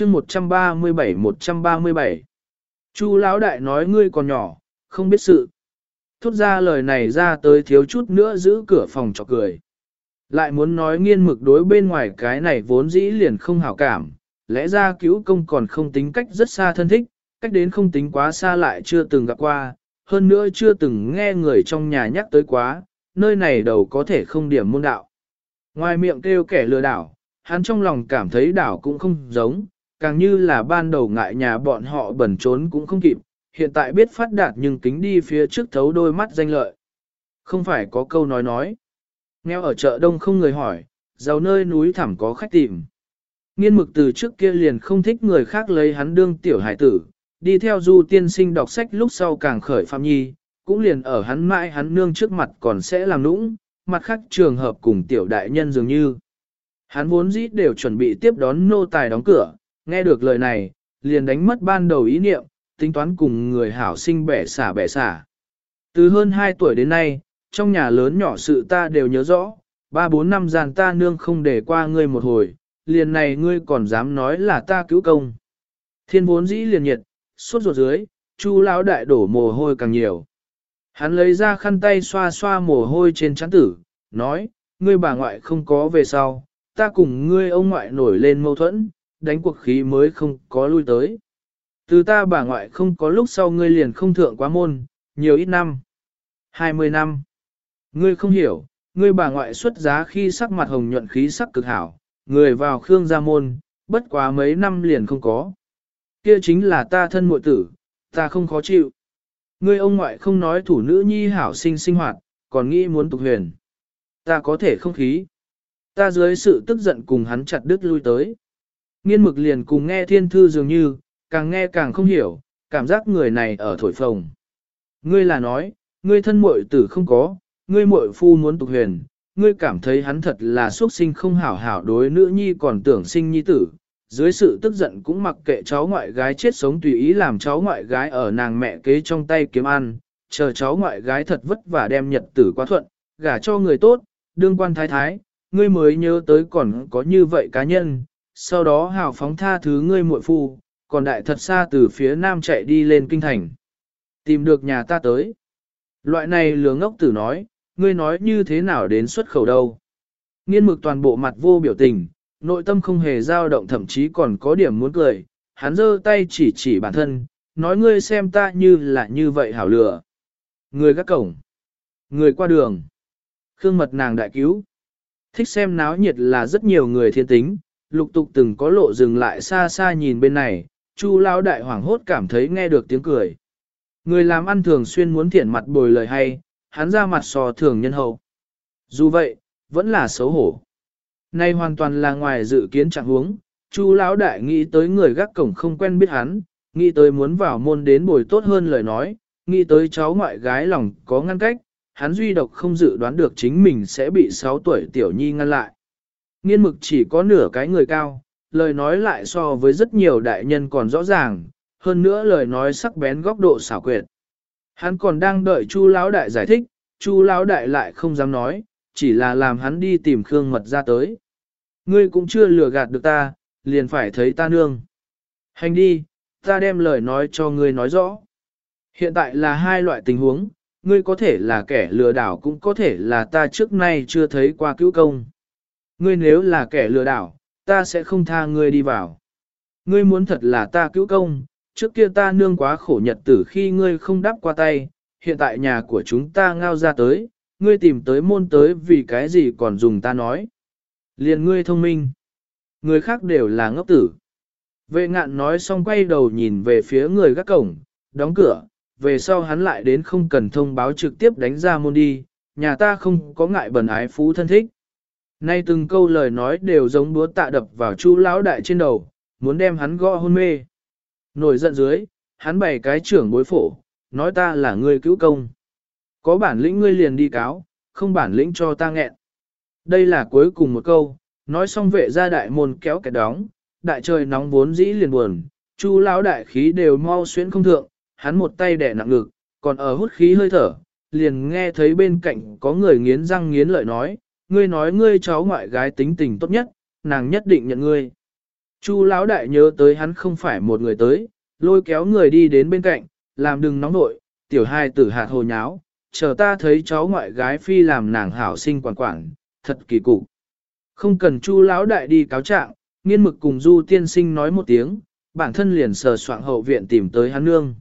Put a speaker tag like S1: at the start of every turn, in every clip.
S1: chương 137-137. Chu lão đại nói ngươi còn nhỏ, không biết sự. Thốt ra lời này ra tới thiếu chút nữa giữ cửa phòng cho cười. Lại muốn nói nghiên mực đối bên ngoài cái này vốn dĩ liền không hảo cảm, lẽ ra cứu công còn không tính cách rất xa thân thích, cách đến không tính quá xa lại chưa từng gặp qua, hơn nữa chưa từng nghe người trong nhà nhắc tới quá, nơi này đầu có thể không điểm môn đạo. Ngoài miệng kêu kẻ lừa đảo, hắn trong lòng cảm thấy đảo cũng không giống, càng như là ban đầu ngại nhà bọn họ bẩn trốn cũng không kịp, hiện tại biết phát đạt nhưng kính đi phía trước thấu đôi mắt danh lợi. Không phải có câu nói nói. Nghèo ở chợ đông không người hỏi, giàu nơi núi thẳm có khách tìm. Nghiên mực từ trước kia liền không thích người khác lấy hắn đương tiểu hải tử, đi theo du tiên sinh đọc sách lúc sau càng khởi phạm nhi, cũng liền ở hắn mãi hắn nương trước mặt còn sẽ làm nũng, mặt khác trường hợp cùng tiểu đại nhân dường như. Hắn vốn dĩ đều chuẩn bị tiếp đón nô tài đóng cửa, nghe được lời này, liền đánh mất ban đầu ý niệm, tính toán cùng người hảo sinh bẻ xả bẻ xả. Từ hơn 2 tuổi đến nay, trong nhà lớn nhỏ sự ta đều nhớ rõ, ba bốn năm gian ta nương không để qua ngươi một hồi, liền này ngươi còn dám nói là ta cứu công. Thiên vốn dĩ liền nhiệt, suốt ruột dưới, chu lão đại đổ mồ hôi càng nhiều. Hắn lấy ra khăn tay xoa xoa mồ hôi trên trán tử, nói, ngươi bà ngoại không có về sau, ta cùng ngươi ông ngoại nổi lên mâu thuẫn, đánh cuộc khí mới không có lui tới. Từ ta bà ngoại không có lúc sau ngươi liền không thượng quá môn, nhiều ít năm. 20 năm. Ngươi không hiểu, ngươi bà ngoại xuất giá khi sắc mặt hồng nhuận khí sắc cực hảo, người vào Khương gia môn, bất quá mấy năm liền không có. Kia chính là ta thân muội tử, ta không khó chịu. Ngươi ông ngoại không nói thủ nữ nhi hảo sinh sinh hoạt, còn nghĩ muốn tục huyền. Ta có thể không khí. Ta dưới sự tức giận cùng hắn chặt đứt lui tới. Nghiên mực liền cùng nghe thiên thư dường như, càng nghe càng không hiểu, cảm giác người này ở thổi phồng. Ngươi là nói, ngươi thân muội tử không có, ngươi muội phu muốn tục huyền, ngươi cảm thấy hắn thật là xuất sinh không hảo hảo đối nữ nhi còn tưởng sinh nhi tử. Dưới sự tức giận cũng mặc kệ cháu ngoại gái chết sống tùy ý làm cháu ngoại gái ở nàng mẹ kế trong tay kiếm ăn, chờ cháu ngoại gái thật vất vả đem nhật tử quá thuận, gả cho người tốt, đương quan thái thái, ngươi mới nhớ tới còn có như vậy cá nhân, sau đó hào phóng tha thứ ngươi muội phu, còn đại thật xa từ phía nam chạy đi lên kinh thành. Tìm được nhà ta tới. Loại này lừa ngốc tử nói, ngươi nói như thế nào đến xuất khẩu đâu. Nghiên mực toàn bộ mặt vô biểu tình, nội tâm không hề dao động thậm chí còn có điểm muốn cười, hắn giơ tay chỉ chỉ bản thân, nói ngươi xem ta như là như vậy hảo lừa. Người gác cổng, người qua đường, khương mật nàng đại cứu. Thích xem náo nhiệt là rất nhiều người thiên tính, lục tục từng có lộ dừng lại xa xa nhìn bên này, Chu lão đại hoảng hốt cảm thấy nghe được tiếng cười. Người làm ăn thường xuyên muốn thiện mặt bồi lời hay, hắn ra mặt so thường nhân hậu. Dù vậy, vẫn là xấu hổ. Nay hoàn toàn là ngoài dự kiến trạng huống, Chu lão đại nghĩ tới người gác cổng không quen biết hắn, nghĩ tới muốn vào môn đến bồi tốt hơn lời nói, nghĩ tới cháu ngoại gái lòng có ngăn cách, hắn duy độc không dự đoán được chính mình sẽ bị 6 tuổi tiểu nhi ngăn lại. Nghiên mực chỉ có nửa cái người cao, lời nói lại so với rất nhiều đại nhân còn rõ ràng, hơn nữa lời nói sắc bén góc độ xảo quyệt. Hắn còn đang đợi Chu lão đại giải thích, Chu lão đại lại không dám nói, chỉ là làm hắn đi tìm Khương Mật ra tới. Ngươi cũng chưa lừa gạt được ta, liền phải thấy ta nương. Hành đi, ta đem lời nói cho ngươi nói rõ. Hiện tại là hai loại tình huống, ngươi có thể là kẻ lừa đảo cũng có thể là ta trước nay chưa thấy qua cứu công. Ngươi nếu là kẻ lừa đảo, ta sẽ không tha ngươi đi vào. Ngươi muốn thật là ta cứu công, trước kia ta nương quá khổ nhật tử khi ngươi không đáp qua tay, hiện tại nhà của chúng ta ngao ra tới, ngươi tìm tới môn tới vì cái gì còn dùng ta nói. Liền ngươi thông minh, người khác đều là ngốc tử. Vệ ngạn nói xong quay đầu nhìn về phía người gác cổng, đóng cửa, về sau hắn lại đến không cần thông báo trực tiếp đánh ra môn đi, nhà ta không có ngại bẩn ái phú thân thích. Nay từng câu lời nói đều giống búa tạ đập vào chu lão đại trên đầu, muốn đem hắn gõ hôn mê. Nổi giận dưới, hắn bày cái trưởng bối phổ, nói ta là người cứu công. Có bản lĩnh ngươi liền đi cáo, không bản lĩnh cho ta nghẹn. Đây là cuối cùng một câu, nói xong vệ ra đại môn kéo kẹt đóng, đại trời nóng vốn dĩ liền buồn, chu lão đại khí đều mau xuyến không thượng, hắn một tay đẻ nặng ngực, còn ở hút khí hơi thở, liền nghe thấy bên cạnh có người nghiến răng nghiến lợi nói, ngươi nói ngươi cháu ngoại gái tính tình tốt nhất, nàng nhất định nhận ngươi. Chu lão đại nhớ tới hắn không phải một người tới, lôi kéo người đi đến bên cạnh, làm đừng nóng nội, tiểu hai tử hạt hồ nháo, chờ ta thấy cháu ngoại gái phi làm nàng hảo sinh quản quản, thật kỳ cục. Không cần chu lão đại đi cáo trạng, nghiên mực cùng du tiên sinh nói một tiếng, bản thân liền sờ soạn hậu viện tìm tới hắn nương.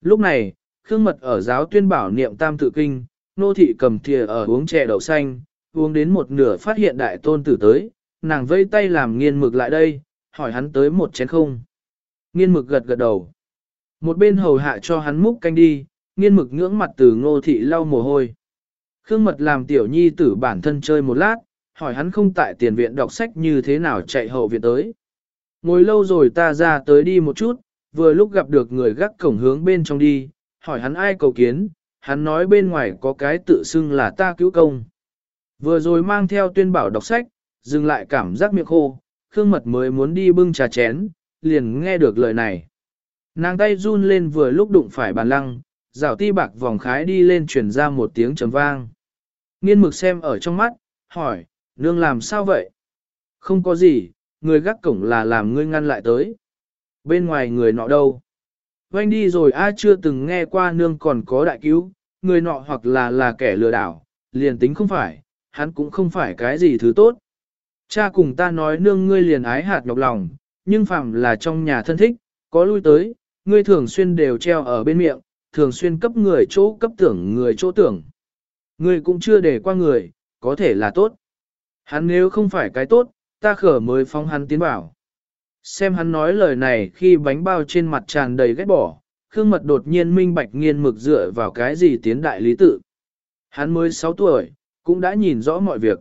S1: Lúc này, Khương Mật ở giáo tuyên bảo niệm tam tự kinh, nô thị cầm thìa ở uống chè đậu xanh, uống đến một nửa phát hiện đại tôn tử tới, nàng vây tay làm nghiên mực lại đây, hỏi hắn tới một chén không. Nghiên mực gật gật đầu. Một bên hầu hạ cho hắn múc canh đi, nghiên mực ngưỡng mặt từ ngô thị lau mồ hôi. Khương mật làm tiểu nhi tử bản thân chơi một lát, hỏi hắn không tại tiền viện đọc sách như thế nào chạy hậu viện tới. Ngồi lâu rồi ta ra tới đi một chút, vừa lúc gặp được người gác cổng hướng bên trong đi, hỏi hắn ai cầu kiến, hắn nói bên ngoài có cái tự xưng là ta cứu công. Vừa rồi mang theo tuyên bảo đọc sách, dừng lại cảm giác miệng khô, Khương Mật mới muốn đi bưng trà chén, liền nghe được lời này. Nàng tay run lên vừa lúc đụng phải bàn lăng, rào ti bạc vòng khái đi lên truyền ra một tiếng trầm vang. Nghiên mực xem ở trong mắt, hỏi, nương làm sao vậy? Không có gì, người gác cổng là làm ngươi ngăn lại tới. Bên ngoài người nọ đâu? Oanh đi rồi ai chưa từng nghe qua nương còn có đại cứu, người nọ hoặc là là kẻ lừa đảo, liền tính không phải, hắn cũng không phải cái gì thứ tốt. Cha cùng ta nói nương ngươi liền ái hạt nhọc lòng, nhưng phạm là trong nhà thân thích, có lui tới, ngươi thường xuyên đều treo ở bên miệng, thường xuyên cấp người chỗ cấp tưởng người chỗ tưởng. Ngươi cũng chưa để qua người, có thể là tốt. Hắn nếu không phải cái tốt, ta khở mới phong hắn tiến bảo. Xem hắn nói lời này khi bánh bao trên mặt tràn đầy ghét bỏ, Khương Mật đột nhiên minh bạch nghiên mực dựa vào cái gì tiến đại lý tự. Hắn mới 6 tuổi, cũng đã nhìn rõ mọi việc.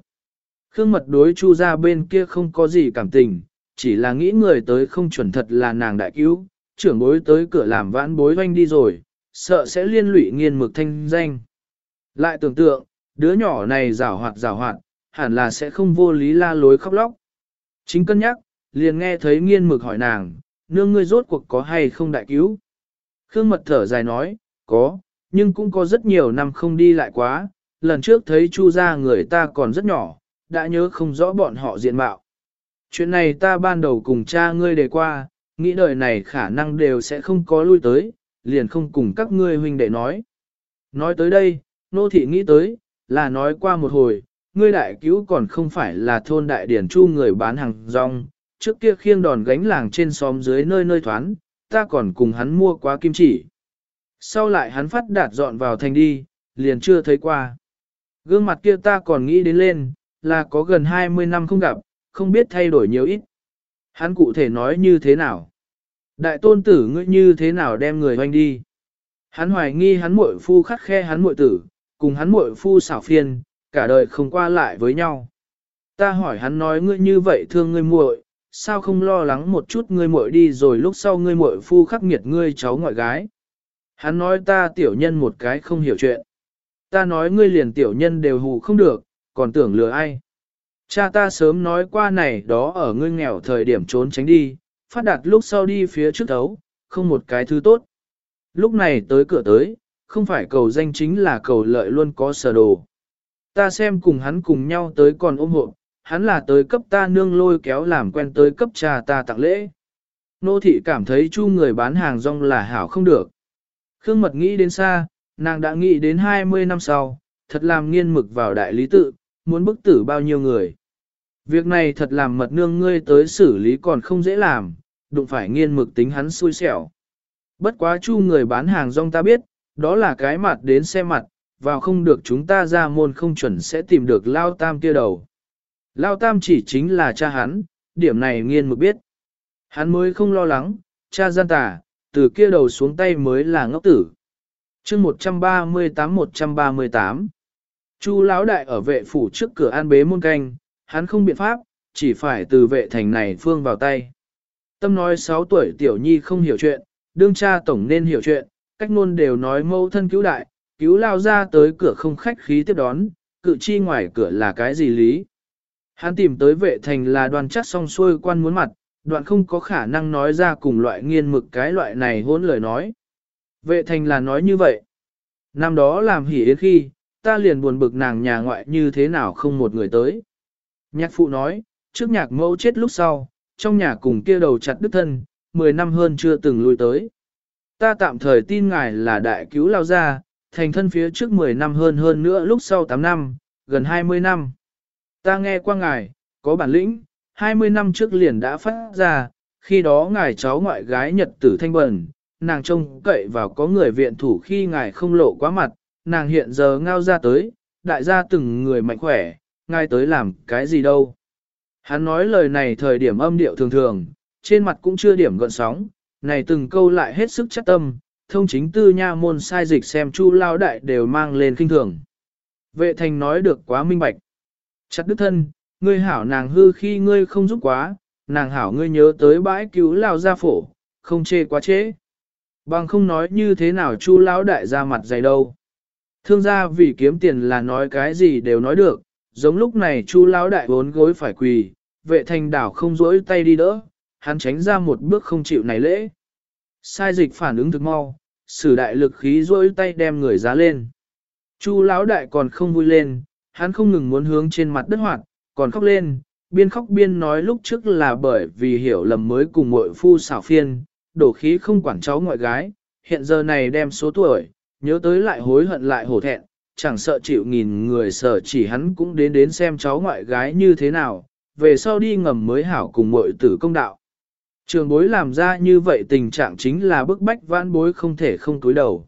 S1: Khương Mật đối chu ra bên kia không có gì cảm tình, chỉ là nghĩ người tới không chuẩn thật là nàng đại cứu, trưởng bối tới cửa làm vãn bối doanh đi rồi, sợ sẽ liên lụy nghiên mực thanh danh. Lại tưởng tượng, đứa nhỏ này rào hoạt rào hoạt, hẳn là sẽ không vô lý la lối khóc lóc. Chính cân nhắc, liền nghe thấy nghiên mực hỏi nàng, nương ngươi rốt cuộc có hay không đại cứu. Khương mật thở dài nói, có, nhưng cũng có rất nhiều năm không đi lại quá, lần trước thấy chu ra người ta còn rất nhỏ, đã nhớ không rõ bọn họ diện mạo. Chuyện này ta ban đầu cùng cha ngươi đề qua, nghĩ đời này khả năng đều sẽ không có lui tới, liền không cùng các ngươi huynh đệ nói. Nói tới đây, nô thị nghĩ tới, là nói qua một hồi, ngươi đại cứu còn không phải là thôn đại điển chu người bán hàng rong, trước kia khiêng đòn gánh làng trên xóm dưới nơi nơi thoán, ta còn cùng hắn mua quá kim chỉ. Sau lại hắn phát đạt dọn vào thành đi, liền chưa thấy qua. Gương mặt kia ta còn nghĩ đến lên, là có gần 20 năm không gặp, không biết thay đổi nhiều ít. Hắn cụ thể nói như thế nào? Đại tôn tử ngươi như thế nào đem người hoanh đi? Hắn hoài nghi hắn muội phu khắc khe hắn muội tử, cùng hắn muội phu xảo phiền, cả đời không qua lại với nhau. Ta hỏi hắn nói ngươi như vậy thương ngươi muội, sao không lo lắng một chút ngươi muội đi rồi lúc sau ngươi muội phu khắc nghiệt ngươi cháu ngoại gái. Hắn nói ta tiểu nhân một cái không hiểu chuyện. Ta nói ngươi liền tiểu nhân đều hù không được, còn tưởng lừa ai. Cha ta sớm nói qua này đó ở ngươi nghèo thời điểm trốn tránh đi, phát đạt lúc sau đi phía trước thấu, không một cái thứ tốt. Lúc này tới cửa tới, không phải cầu danh chính là cầu lợi luôn có sở đồ. Ta xem cùng hắn cùng nhau tới còn ôm hộ, hắn là tới cấp ta nương lôi kéo làm quen tới cấp cha ta tặng lễ. Nô thị cảm thấy chu người bán hàng rong là hảo không được. Khương mật nghĩ đến xa, nàng đã nghĩ đến 20 năm sau, thật làm nghiên mực vào đại lý tự, muốn bức tử bao nhiêu người. Việc này thật làm mật nương ngươi tới xử lý còn không dễ làm, đụng phải nghiên mực tính hắn xui xẻo. Bất quá chu người bán hàng rong ta biết, đó là cái mặt đến xe mặt, vào không được chúng ta ra môn không chuẩn sẽ tìm được Lao Tam kia đầu. Lao Tam chỉ chính là cha hắn, điểm này nghiên mực biết. Hắn mới không lo lắng, cha gian tà, từ kia đầu xuống tay mới là ngốc tử chương 138-138 Chu lão đại ở vệ phủ trước cửa an bế môn canh, hắn không biện pháp, chỉ phải từ vệ thành này phương vào tay. Tâm nói 6 tuổi tiểu nhi không hiểu chuyện, đương cha tổng nên hiểu chuyện, cách luôn đều nói mâu thân cứu đại, cứu lao ra tới cửa không khách khí tiếp đón, cự chi ngoài cửa là cái gì lý. Hắn tìm tới vệ thành là đoàn chắc song xuôi quan muốn mặt, đoạn không có khả năng nói ra cùng loại nghiên mực cái loại này hỗn lời nói. Vệ thành là nói như vậy. Năm đó làm hỉ yến khi, ta liền buồn bực nàng nhà ngoại như thế nào không một người tới. Nhạc phụ nói, trước nhạc mẫu chết lúc sau, trong nhà cùng kia đầu chặt đứt thân, 10 năm hơn chưa từng lui tới. Ta tạm thời tin ngài là đại cứu lao ra, thành thân phía trước 10 năm hơn hơn nữa lúc sau 8 năm, gần 20 năm. Ta nghe qua ngài, có bản lĩnh, 20 năm trước liền đã phát ra, khi đó ngài cháu ngoại gái nhật tử thanh bẩn, nàng trông cậy vào có người viện thủ khi ngài không lộ quá mặt, nàng hiện giờ ngao ra tới, đại gia từng người mạnh khỏe, ngài tới làm cái gì đâu. Hắn nói lời này thời điểm âm điệu thường thường, trên mặt cũng chưa điểm gợn sóng, này từng câu lại hết sức chắc tâm, thông chính tư nha môn sai dịch xem chu lao đại đều mang lên kinh thường. Vệ thành nói được quá minh bạch. Chặt đức thân, ngươi hảo nàng hư khi ngươi không giúp quá, nàng hảo ngươi nhớ tới bãi cứu lao gia phổ, không chê quá chế. Bằng không nói như thế nào chu lão đại ra mặt dày đâu. Thương gia vì kiếm tiền là nói cái gì đều nói được, giống lúc này chu lão đại bốn gối phải quỳ, vệ thành đảo không rỗi tay đi đỡ, hắn tránh ra một bước không chịu này lễ. Sai dịch phản ứng thực mau, sử đại lực khí rỗi tay đem người giá lên. Chu lão đại còn không vui lên, hắn không ngừng muốn hướng trên mặt đất hoạt, còn khóc lên, biên khóc biên nói lúc trước là bởi vì hiểu lầm mới cùng muội phu xảo phiên, đổ khí không quản cháu ngoại gái, hiện giờ này đem số tuổi, nhớ tới lại hối hận lại hổ thẹn, chẳng sợ chịu nghìn người sợ chỉ hắn cũng đến đến xem cháu ngoại gái như thế nào, về sau đi ngầm mới hảo cùng muội tử công đạo. Trường bối làm ra như vậy tình trạng chính là bức bách vãn bối không thể không túi đầu.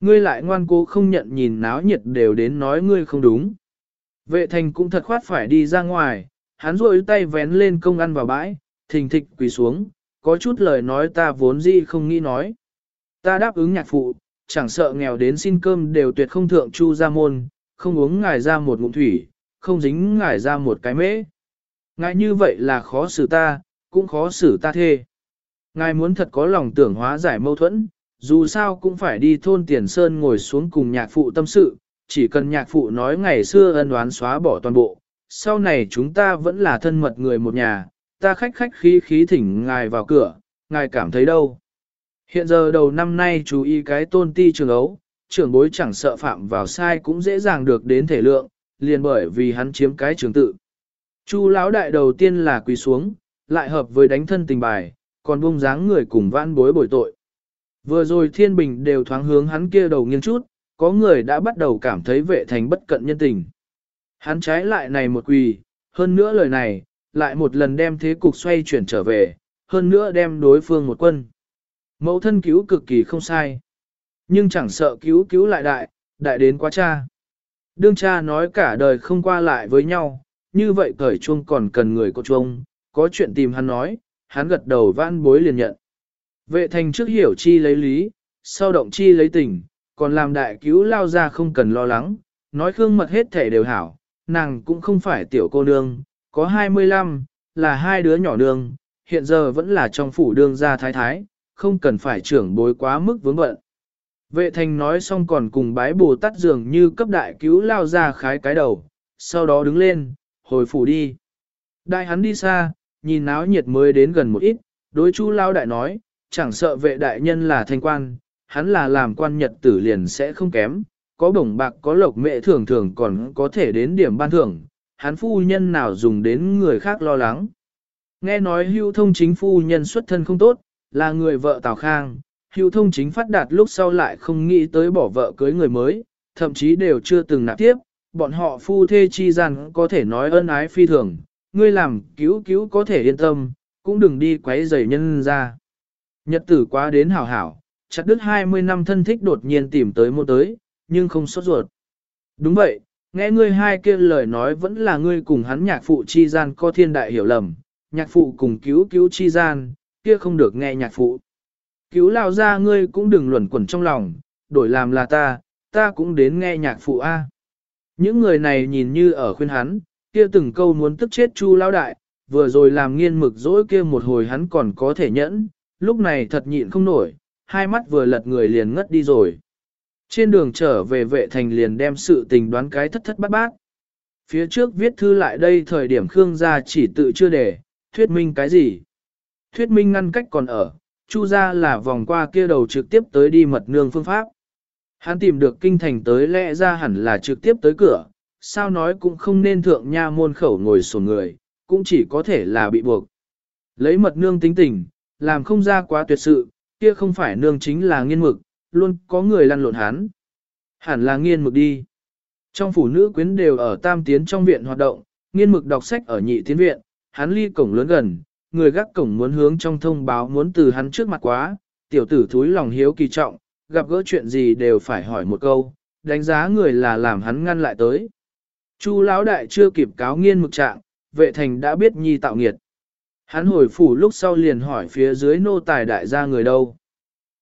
S1: Ngươi lại ngoan cố không nhận nhìn náo nhiệt đều đến nói ngươi không đúng. Vệ thành cũng thật khoát phải đi ra ngoài, hắn rôi tay vén lên công ăn vào bãi, thình thịch quỳ xuống, có chút lời nói ta vốn gì không nghĩ nói. Ta đáp ứng nhạc phụ, chẳng sợ nghèo đến xin cơm đều tuyệt không thượng chu ra môn, không uống ngài ra một ngụm thủy, không dính ngài ra một cái mễ. Ngài như vậy là khó xử ta, cũng khó xử ta thê. Ngài muốn thật có lòng tưởng hóa giải mâu thuẫn, dù sao cũng phải đi thôn Tiền Sơn ngồi xuống cùng nhạc phụ tâm sự, chỉ cần nhạc phụ nói ngày xưa ân đoán xóa bỏ toàn bộ, sau này chúng ta vẫn là thân mật người một nhà, ta khách khách khí khí thỉnh ngài vào cửa, ngài cảm thấy đâu. Hiện giờ đầu năm nay chú ý cái tôn ti trường ấu, trưởng bối chẳng sợ phạm vào sai cũng dễ dàng được đến thể lượng, liền bởi vì hắn chiếm cái trường tự. Chu lão đại đầu tiên là quỳ xuống, lại hợp với đánh thân tình bài, còn bung dáng người cùng vãn bối bồi tội. Vừa rồi thiên bình đều thoáng hướng hắn kia đầu nghiêng chút, có người đã bắt đầu cảm thấy vệ thành bất cận nhân tình. Hắn trái lại này một quỳ, hơn nữa lời này, lại một lần đem thế cục xoay chuyển trở về, hơn nữa đem đối phương một quân. Mẫu thân cứu cực kỳ không sai. Nhưng chẳng sợ cứu cứu lại đại, đại đến quá cha. Đương cha nói cả đời không qua lại với nhau, như vậy cởi chuông còn cần người có chuông, có chuyện tìm hắn nói, hắn gật đầu vãn bối liền nhận. Vệ thành trước hiểu chi lấy lý, sau động chi lấy tình, còn làm đại cứu lao ra không cần lo lắng, nói khương mật hết thể đều hảo, nàng cũng không phải tiểu cô nương, có 25, là hai đứa nhỏ nương, hiện giờ vẫn là trong phủ đương gia thái thái, không cần phải trưởng bối quá mức vướng bận. Vệ thành nói xong còn cùng bái bồ tát dường như cấp đại cứu lao ra khái cái đầu, sau đó đứng lên, hồi phủ đi. Đại hắn đi xa, nhìn náo nhiệt mới đến gần một ít, đối chú lao đại nói, chẳng sợ vệ đại nhân là thanh quan, hắn là làm quan nhật tử liền sẽ không kém, có bổng bạc có lộc mẹ thường thường còn có thể đến điểm ban thưởng, hắn phu nhân nào dùng đến người khác lo lắng. Nghe nói hưu thông chính phu nhân xuất thân không tốt, là người vợ Tào Khang, hưu thông chính phát đạt lúc sau lại không nghĩ tới bỏ vợ cưới người mới, thậm chí đều chưa từng nạp tiếp, bọn họ phu thê chi rằng có thể nói ân ái phi thường, ngươi làm cứu cứu có thể yên tâm, cũng đừng đi quấy rầy nhân ra. Nhật tử quá đến hảo hảo, chặt đứt 20 năm thân thích đột nhiên tìm tới một tới, nhưng không sốt ruột. Đúng vậy, nghe ngươi hai kia lời nói vẫn là ngươi cùng hắn nhạc phụ chi gian có thiên đại hiểu lầm, nhạc phụ cùng cứu cứu chi gian, kia không được nghe nhạc phụ. Cứu lao ra ngươi cũng đừng luẩn quẩn trong lòng, đổi làm là ta, ta cũng đến nghe nhạc phụ A. Những người này nhìn như ở khuyên hắn, kia từng câu muốn tức chết chu lao đại, vừa rồi làm nghiên mực dỗi kia một hồi hắn còn có thể nhẫn, lúc này thật nhịn không nổi, hai mắt vừa lật người liền ngất đi rồi. Trên đường trở về vệ thành liền đem sự tình đoán cái thất thất bát bát. Phía trước viết thư lại đây thời điểm Khương gia chỉ tự chưa để, thuyết minh cái gì. Thuyết minh ngăn cách còn ở, chu ra là vòng qua kia đầu trực tiếp tới đi mật nương phương pháp. Hắn tìm được kinh thành tới lẽ ra hẳn là trực tiếp tới cửa, sao nói cũng không nên thượng nha môn khẩu ngồi sổ người, cũng chỉ có thể là bị buộc. Lấy mật nương tính tình, làm không ra quá tuyệt sự, kia không phải nương chính là nghiên mực, luôn có người lăn lộn hắn. Hẳn là nghiên mực đi. Trong phủ nữ quyến đều ở tam tiến trong viện hoạt động, nghiên mực đọc sách ở nhị tiến viện, hắn ly cổng lớn gần, người gác cổng muốn hướng trong thông báo muốn từ hắn trước mặt quá, tiểu tử thúi lòng hiếu kỳ trọng, gặp gỡ chuyện gì đều phải hỏi một câu, đánh giá người là làm hắn ngăn lại tới. Chu lão đại chưa kịp cáo nghiên mực trạng, vệ thành đã biết nhi tạo nghiệt. Hắn hồi phủ lúc sau liền hỏi phía dưới nô tài đại gia người đâu.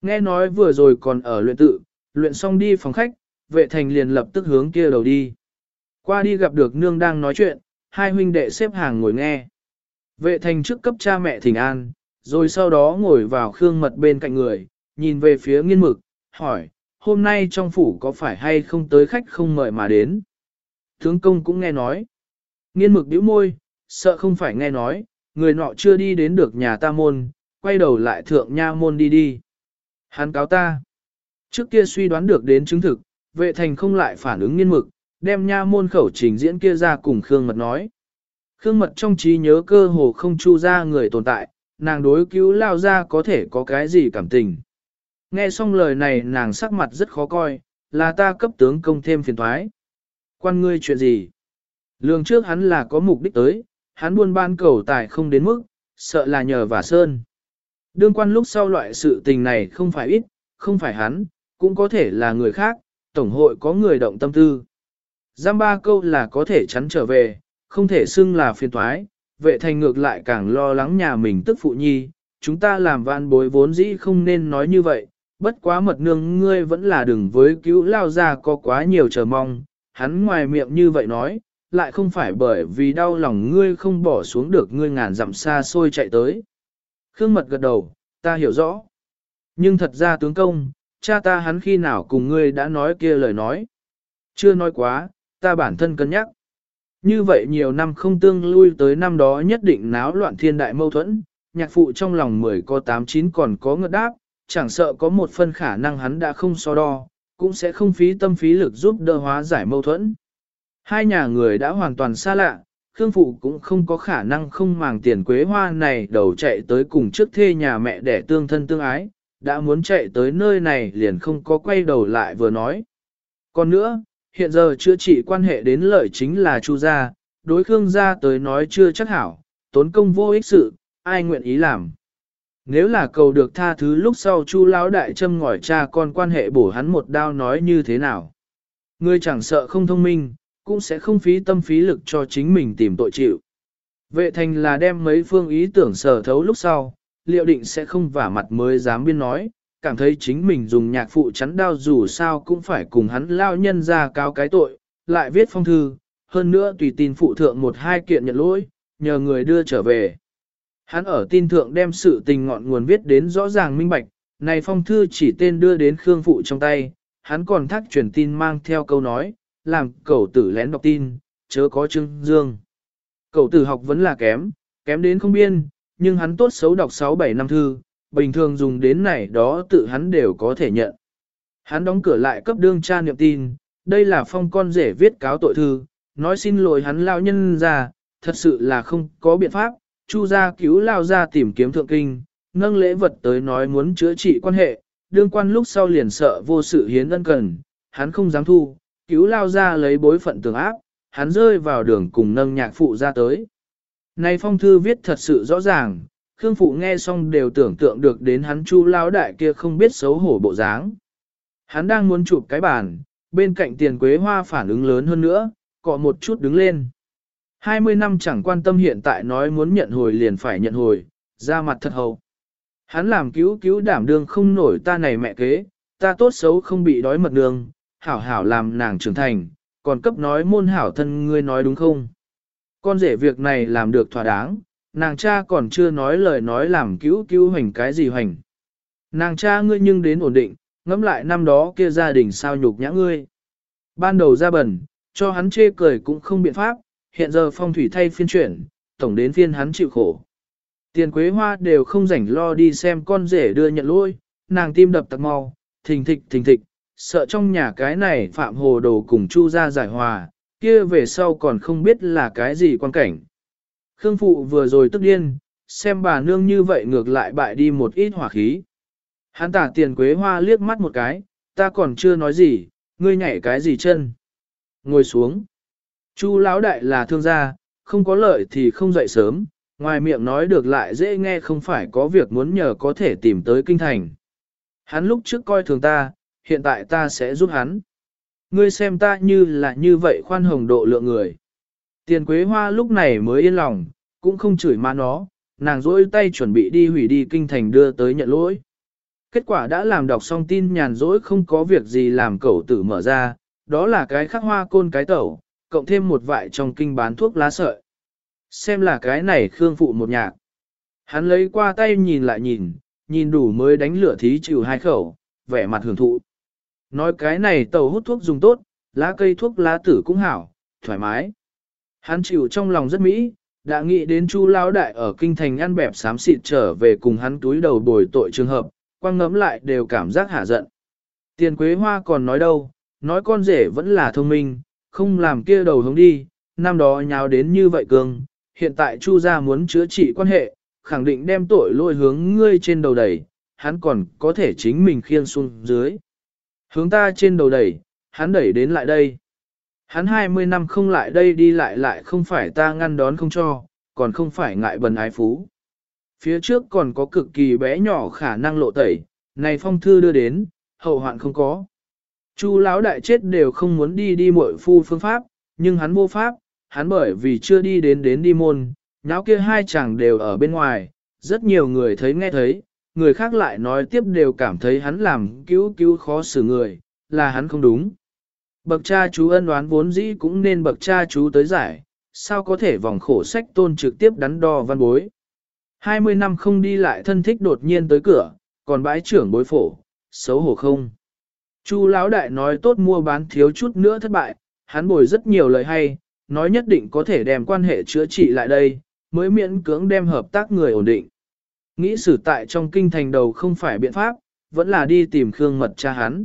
S1: Nghe nói vừa rồi còn ở luyện tự, luyện xong đi phòng khách, vệ thành liền lập tức hướng kia đầu đi. Qua đi gặp được nương đang nói chuyện, hai huynh đệ xếp hàng ngồi nghe. Vệ thành trước cấp cha mẹ thỉnh an, rồi sau đó ngồi vào khương mật bên cạnh người, nhìn về phía nghiên mực, hỏi, hôm nay trong phủ có phải hay không tới khách không mời mà đến. Tướng công cũng nghe nói. Nghiên mực bĩu môi, sợ không phải nghe nói, người nọ chưa đi đến được nhà ta môn, quay đầu lại thượng nha môn đi đi. Hắn cáo ta. Trước kia suy đoán được đến chứng thực, vệ thành không lại phản ứng nghiên mực, đem nha môn khẩu trình diễn kia ra cùng Khương Mật nói. Khương Mật trong trí nhớ cơ hồ không chu ra người tồn tại, nàng đối cứu lao ra có thể có cái gì cảm tình. Nghe xong lời này nàng sắc mặt rất khó coi, là ta cấp tướng công thêm phiền thoái. Quan ngươi chuyện gì? Lương trước hắn là có mục đích tới, hắn buôn ban cầu tài không đến mức, sợ là nhờ vả sơn. Đương quan lúc sau loại sự tình này không phải ít, không phải hắn, cũng có thể là người khác, tổng hội có người động tâm tư. Giam ba câu là có thể chắn trở về, không thể xưng là phiền toái, vệ thành ngược lại càng lo lắng nhà mình tức phụ nhi, chúng ta làm vạn bối vốn dĩ không nên nói như vậy, bất quá mật nương ngươi vẫn là đừng với cứu lao ra có quá nhiều chờ mong, hắn ngoài miệng như vậy nói, lại không phải bởi vì đau lòng ngươi không bỏ xuống được ngươi ngàn dặm xa xôi chạy tới. Khương mật gật đầu, ta hiểu rõ. Nhưng thật ra tướng công, cha ta hắn khi nào cùng ngươi đã nói kia lời nói. Chưa nói quá, ta bản thân cân nhắc. Như vậy nhiều năm không tương lui tới năm đó nhất định náo loạn thiên đại mâu thuẫn, nhạc phụ trong lòng mười có tám chín còn có ngợt đáp, chẳng sợ có một phân khả năng hắn đã không so đo, cũng sẽ không phí tâm phí lực giúp đỡ hóa giải mâu thuẫn. Hai nhà người đã hoàn toàn xa lạ, Khương Phụ cũng không có khả năng không màng tiền quế hoa này đầu chạy tới cùng trước thê nhà mẹ để tương thân tương ái, đã muốn chạy tới nơi này liền không có quay đầu lại vừa nói. Còn nữa, hiện giờ chữa trị quan hệ đến lợi chính là Chu gia, đối Khương gia tới nói chưa chắc hảo, tốn công vô ích sự, ai nguyện ý làm. Nếu là cầu được tha thứ lúc sau Chu lão đại châm ngòi cha con quan hệ bổ hắn một đao nói như thế nào. Ngươi chẳng sợ không thông minh, cũng sẽ không phí tâm phí lực cho chính mình tìm tội chịu. Vệ thành là đem mấy phương ý tưởng sở thấu lúc sau, liệu định sẽ không vả mặt mới dám biên nói, cảm thấy chính mình dùng nhạc phụ chắn đao dù sao cũng phải cùng hắn lao nhân ra cao cái tội, lại viết phong thư, hơn nữa tùy tin phụ thượng một hai kiện nhận lỗi, nhờ người đưa trở về. Hắn ở tin thượng đem sự tình ngọn nguồn viết đến rõ ràng minh bạch, này phong thư chỉ tên đưa đến Khương Phụ trong tay, hắn còn thắc truyền tin mang theo câu nói, làm cậu tử lén đọc tin, chớ có trưng dương. Cậu tử học vẫn là kém, kém đến không biên, nhưng hắn tốt xấu đọc 6-7 năm thư, bình thường dùng đến này đó tự hắn đều có thể nhận. Hắn đóng cửa lại cấp đương cha niệm tin, đây là phong con rể viết cáo tội thư, nói xin lỗi hắn lao nhân ra, thật sự là không có biện pháp, chu gia cứu lao ra tìm kiếm thượng kinh, nâng lễ vật tới nói muốn chữa trị quan hệ, đương quan lúc sau liền sợ vô sự hiến ân cần, hắn không dám thu, cứu lao ra lấy bối phận tường áp, hắn rơi vào đường cùng nâng nhạc phụ ra tới. Này phong thư viết thật sự rõ ràng, Khương Phụ nghe xong đều tưởng tượng được đến hắn chu lao đại kia không biết xấu hổ bộ dáng. Hắn đang muốn chụp cái bàn, bên cạnh tiền quế hoa phản ứng lớn hơn nữa, cọ một chút đứng lên. 20 năm chẳng quan tâm hiện tại nói muốn nhận hồi liền phải nhận hồi, ra mặt thật hầu. Hắn làm cứu cứu đảm đương không nổi ta này mẹ kế, ta tốt xấu không bị đói mật đường, hảo hảo làm nàng trưởng thành, còn cấp nói môn hảo thân ngươi nói đúng không? Con rể việc này làm được thỏa đáng, nàng cha còn chưa nói lời nói làm cứu cứu hành cái gì hành. Nàng cha ngươi nhưng đến ổn định, ngẫm lại năm đó kia gia đình sao nhục nhã ngươi. Ban đầu ra bẩn, cho hắn chê cười cũng không biện pháp, hiện giờ phong thủy thay phiên chuyển, tổng đến phiên hắn chịu khổ. Tiền quế hoa đều không rảnh lo đi xem con rể đưa nhận lôi, nàng tim đập tặc mau, thình thịch thình thịch, sợ trong nhà cái này phạm hồ đồ cùng chu ra giải hòa, kia về sau còn không biết là cái gì quan cảnh. Khương phụ vừa rồi tức điên, xem bà nương như vậy ngược lại bại đi một ít hỏa khí. Hắn tả tiền quế hoa liếc mắt một cái, ta còn chưa nói gì, ngươi nhảy cái gì chân. Ngồi xuống. Chu lão đại là thương gia, không có lợi thì không dậy sớm, ngoài miệng nói được lại dễ nghe không phải có việc muốn nhờ có thể tìm tới kinh thành. Hắn lúc trước coi thường ta, hiện tại ta sẽ giúp hắn. Ngươi xem ta như là như vậy khoan hồng độ lượng người. Tiền quế hoa lúc này mới yên lòng, cũng không chửi ma nó, nàng rỗi tay chuẩn bị đi hủy đi kinh thành đưa tới nhận lỗi. Kết quả đã làm đọc xong tin nhàn rỗi không có việc gì làm cẩu tử mở ra, đó là cái khắc hoa côn cái tẩu, cộng thêm một vại trong kinh bán thuốc lá sợi. Xem là cái này khương phụ một nhạc. Hắn lấy qua tay nhìn lại nhìn, nhìn đủ mới đánh lửa thí chịu hai khẩu, vẻ mặt hưởng thụ. Nói cái này tàu hút thuốc dùng tốt, lá cây thuốc lá tử cũng hảo, thoải mái. Hắn chịu trong lòng rất mỹ, đã nghĩ đến chu lao đại ở kinh thành ăn bẹp xám xịt trở về cùng hắn túi đầu bồi tội trường hợp, quăng ngấm lại đều cảm giác hả giận. Tiền quế hoa còn nói đâu, nói con rể vẫn là thông minh, không làm kia đầu hướng đi, năm đó nháo đến như vậy cường, hiện tại chu gia muốn chữa trị quan hệ, khẳng định đem tội lôi hướng ngươi trên đầu đẩy, hắn còn có thể chính mình khiên xuống dưới. Hướng ta trên đầu đẩy, hắn đẩy đến lại đây. Hắn 20 năm không lại đây đi lại lại không phải ta ngăn đón không cho, còn không phải ngại bần ái phú. Phía trước còn có cực kỳ bé nhỏ khả năng lộ tẩy, này phong thư đưa đến, hậu hoạn không có. Chu lão đại chết đều không muốn đi đi muội phu phương pháp, nhưng hắn vô pháp, hắn bởi vì chưa đi đến đến đi môn, nháo kia hai chàng đều ở bên ngoài, rất nhiều người thấy nghe thấy, người khác lại nói tiếp đều cảm thấy hắn làm cứu cứu khó xử người, là hắn không đúng. Bậc cha chú ân đoán vốn dĩ cũng nên bậc cha chú tới giải, sao có thể vòng khổ sách tôn trực tiếp đắn đo văn bối. 20 năm không đi lại thân thích đột nhiên tới cửa, còn bãi trưởng bối phổ, xấu hổ không. Chu lão đại nói tốt mua bán thiếu chút nữa thất bại, hắn bồi rất nhiều lời hay, nói nhất định có thể đem quan hệ chữa trị lại đây, mới miễn cưỡng đem hợp tác người ổn định. Nghĩ xử tại trong kinh thành đầu không phải biện pháp, vẫn là đi tìm Khương Mật cha hắn.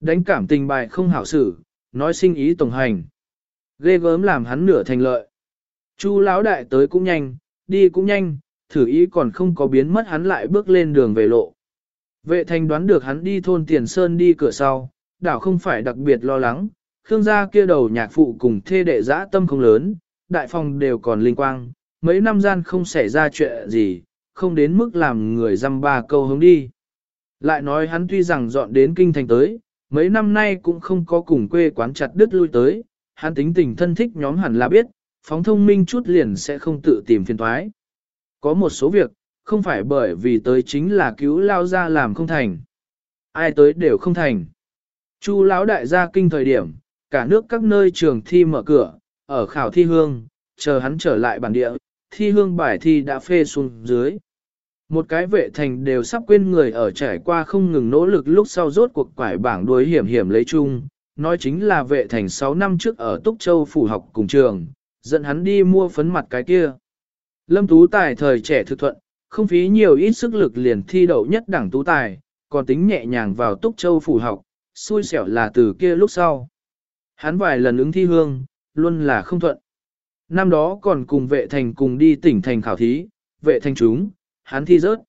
S1: Đánh cảm tình bài không hảo xử, nói sinh ý tổng hành. Ghê gớm làm hắn nửa thành lợi. Chu lão đại tới cũng nhanh, đi cũng nhanh, thử ý còn không có biến mất hắn lại bước lên đường về lộ. Vệ thành đoán được hắn đi thôn Tiền Sơn đi cửa sau, đảo không phải đặc biệt lo lắng, Khương gia kia đầu nhạc phụ cùng thê đệ dã tâm không lớn, đại phòng đều còn linh quang, mấy năm gian không xảy ra chuyện gì, không đến mức làm người dăm ba câu hướng đi. Lại nói hắn tuy rằng dọn đến kinh thành tới, mấy năm nay cũng không có cùng quê quán chặt đứt lui tới, hắn tính tình thân thích nhóm hẳn là biết, phóng thông minh chút liền sẽ không tự tìm phiền thoái. Có một số việc, không phải bởi vì tới chính là cứu lao ra làm không thành. Ai tới đều không thành. Chu lão đại gia kinh thời điểm, cả nước các nơi trường thi mở cửa, ở khảo thi hương, chờ hắn trở lại bản địa, thi hương bài thi đã phê xuống dưới. Một cái vệ thành đều sắp quên người ở trải qua không ngừng nỗ lực lúc sau rốt cuộc quải bảng đuối hiểm hiểm lấy chung, nói chính là vệ thành 6 năm trước ở Túc Châu phủ học cùng trường, dẫn hắn đi mua phấn mặt cái kia. Lâm Tú Tài thời trẻ thực thuận, không phí nhiều ít sức lực liền thi đậu nhất đẳng Tú Tài, còn tính nhẹ nhàng vào Túc Châu phủ học, xui xẻo là từ kia lúc sau. Hắn vài lần ứng thi hương, luôn là không thuận. Năm đó còn cùng vệ thành cùng đi tỉnh thành khảo thí, vệ thành chúng, hắn thi rớt.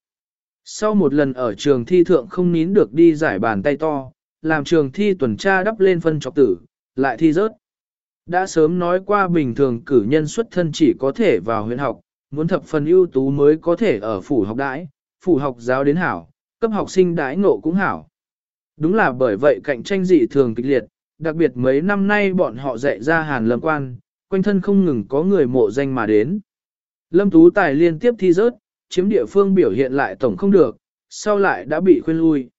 S1: Sau một lần ở trường thi thượng không nín được đi giải bàn tay to, làm trường thi tuần tra đắp lên phân trọc tử, lại thi rớt. Đã sớm nói qua bình thường cử nhân xuất thân chỉ có thể vào huyện học, muốn thập phần ưu tú mới có thể ở phủ học đãi, phủ học giáo đến hảo, cấp học sinh đãi ngộ cũng hảo. Đúng là bởi vậy cạnh tranh dị thường kịch liệt, đặc biệt mấy năm nay bọn họ dạy ra hàn lâm quan, quanh thân không ngừng có người mộ danh mà đến. Lâm Tú Tài liên tiếp thi rớt, chiếm địa phương biểu hiện lại tổng không được, sau lại đã bị khuyên lui.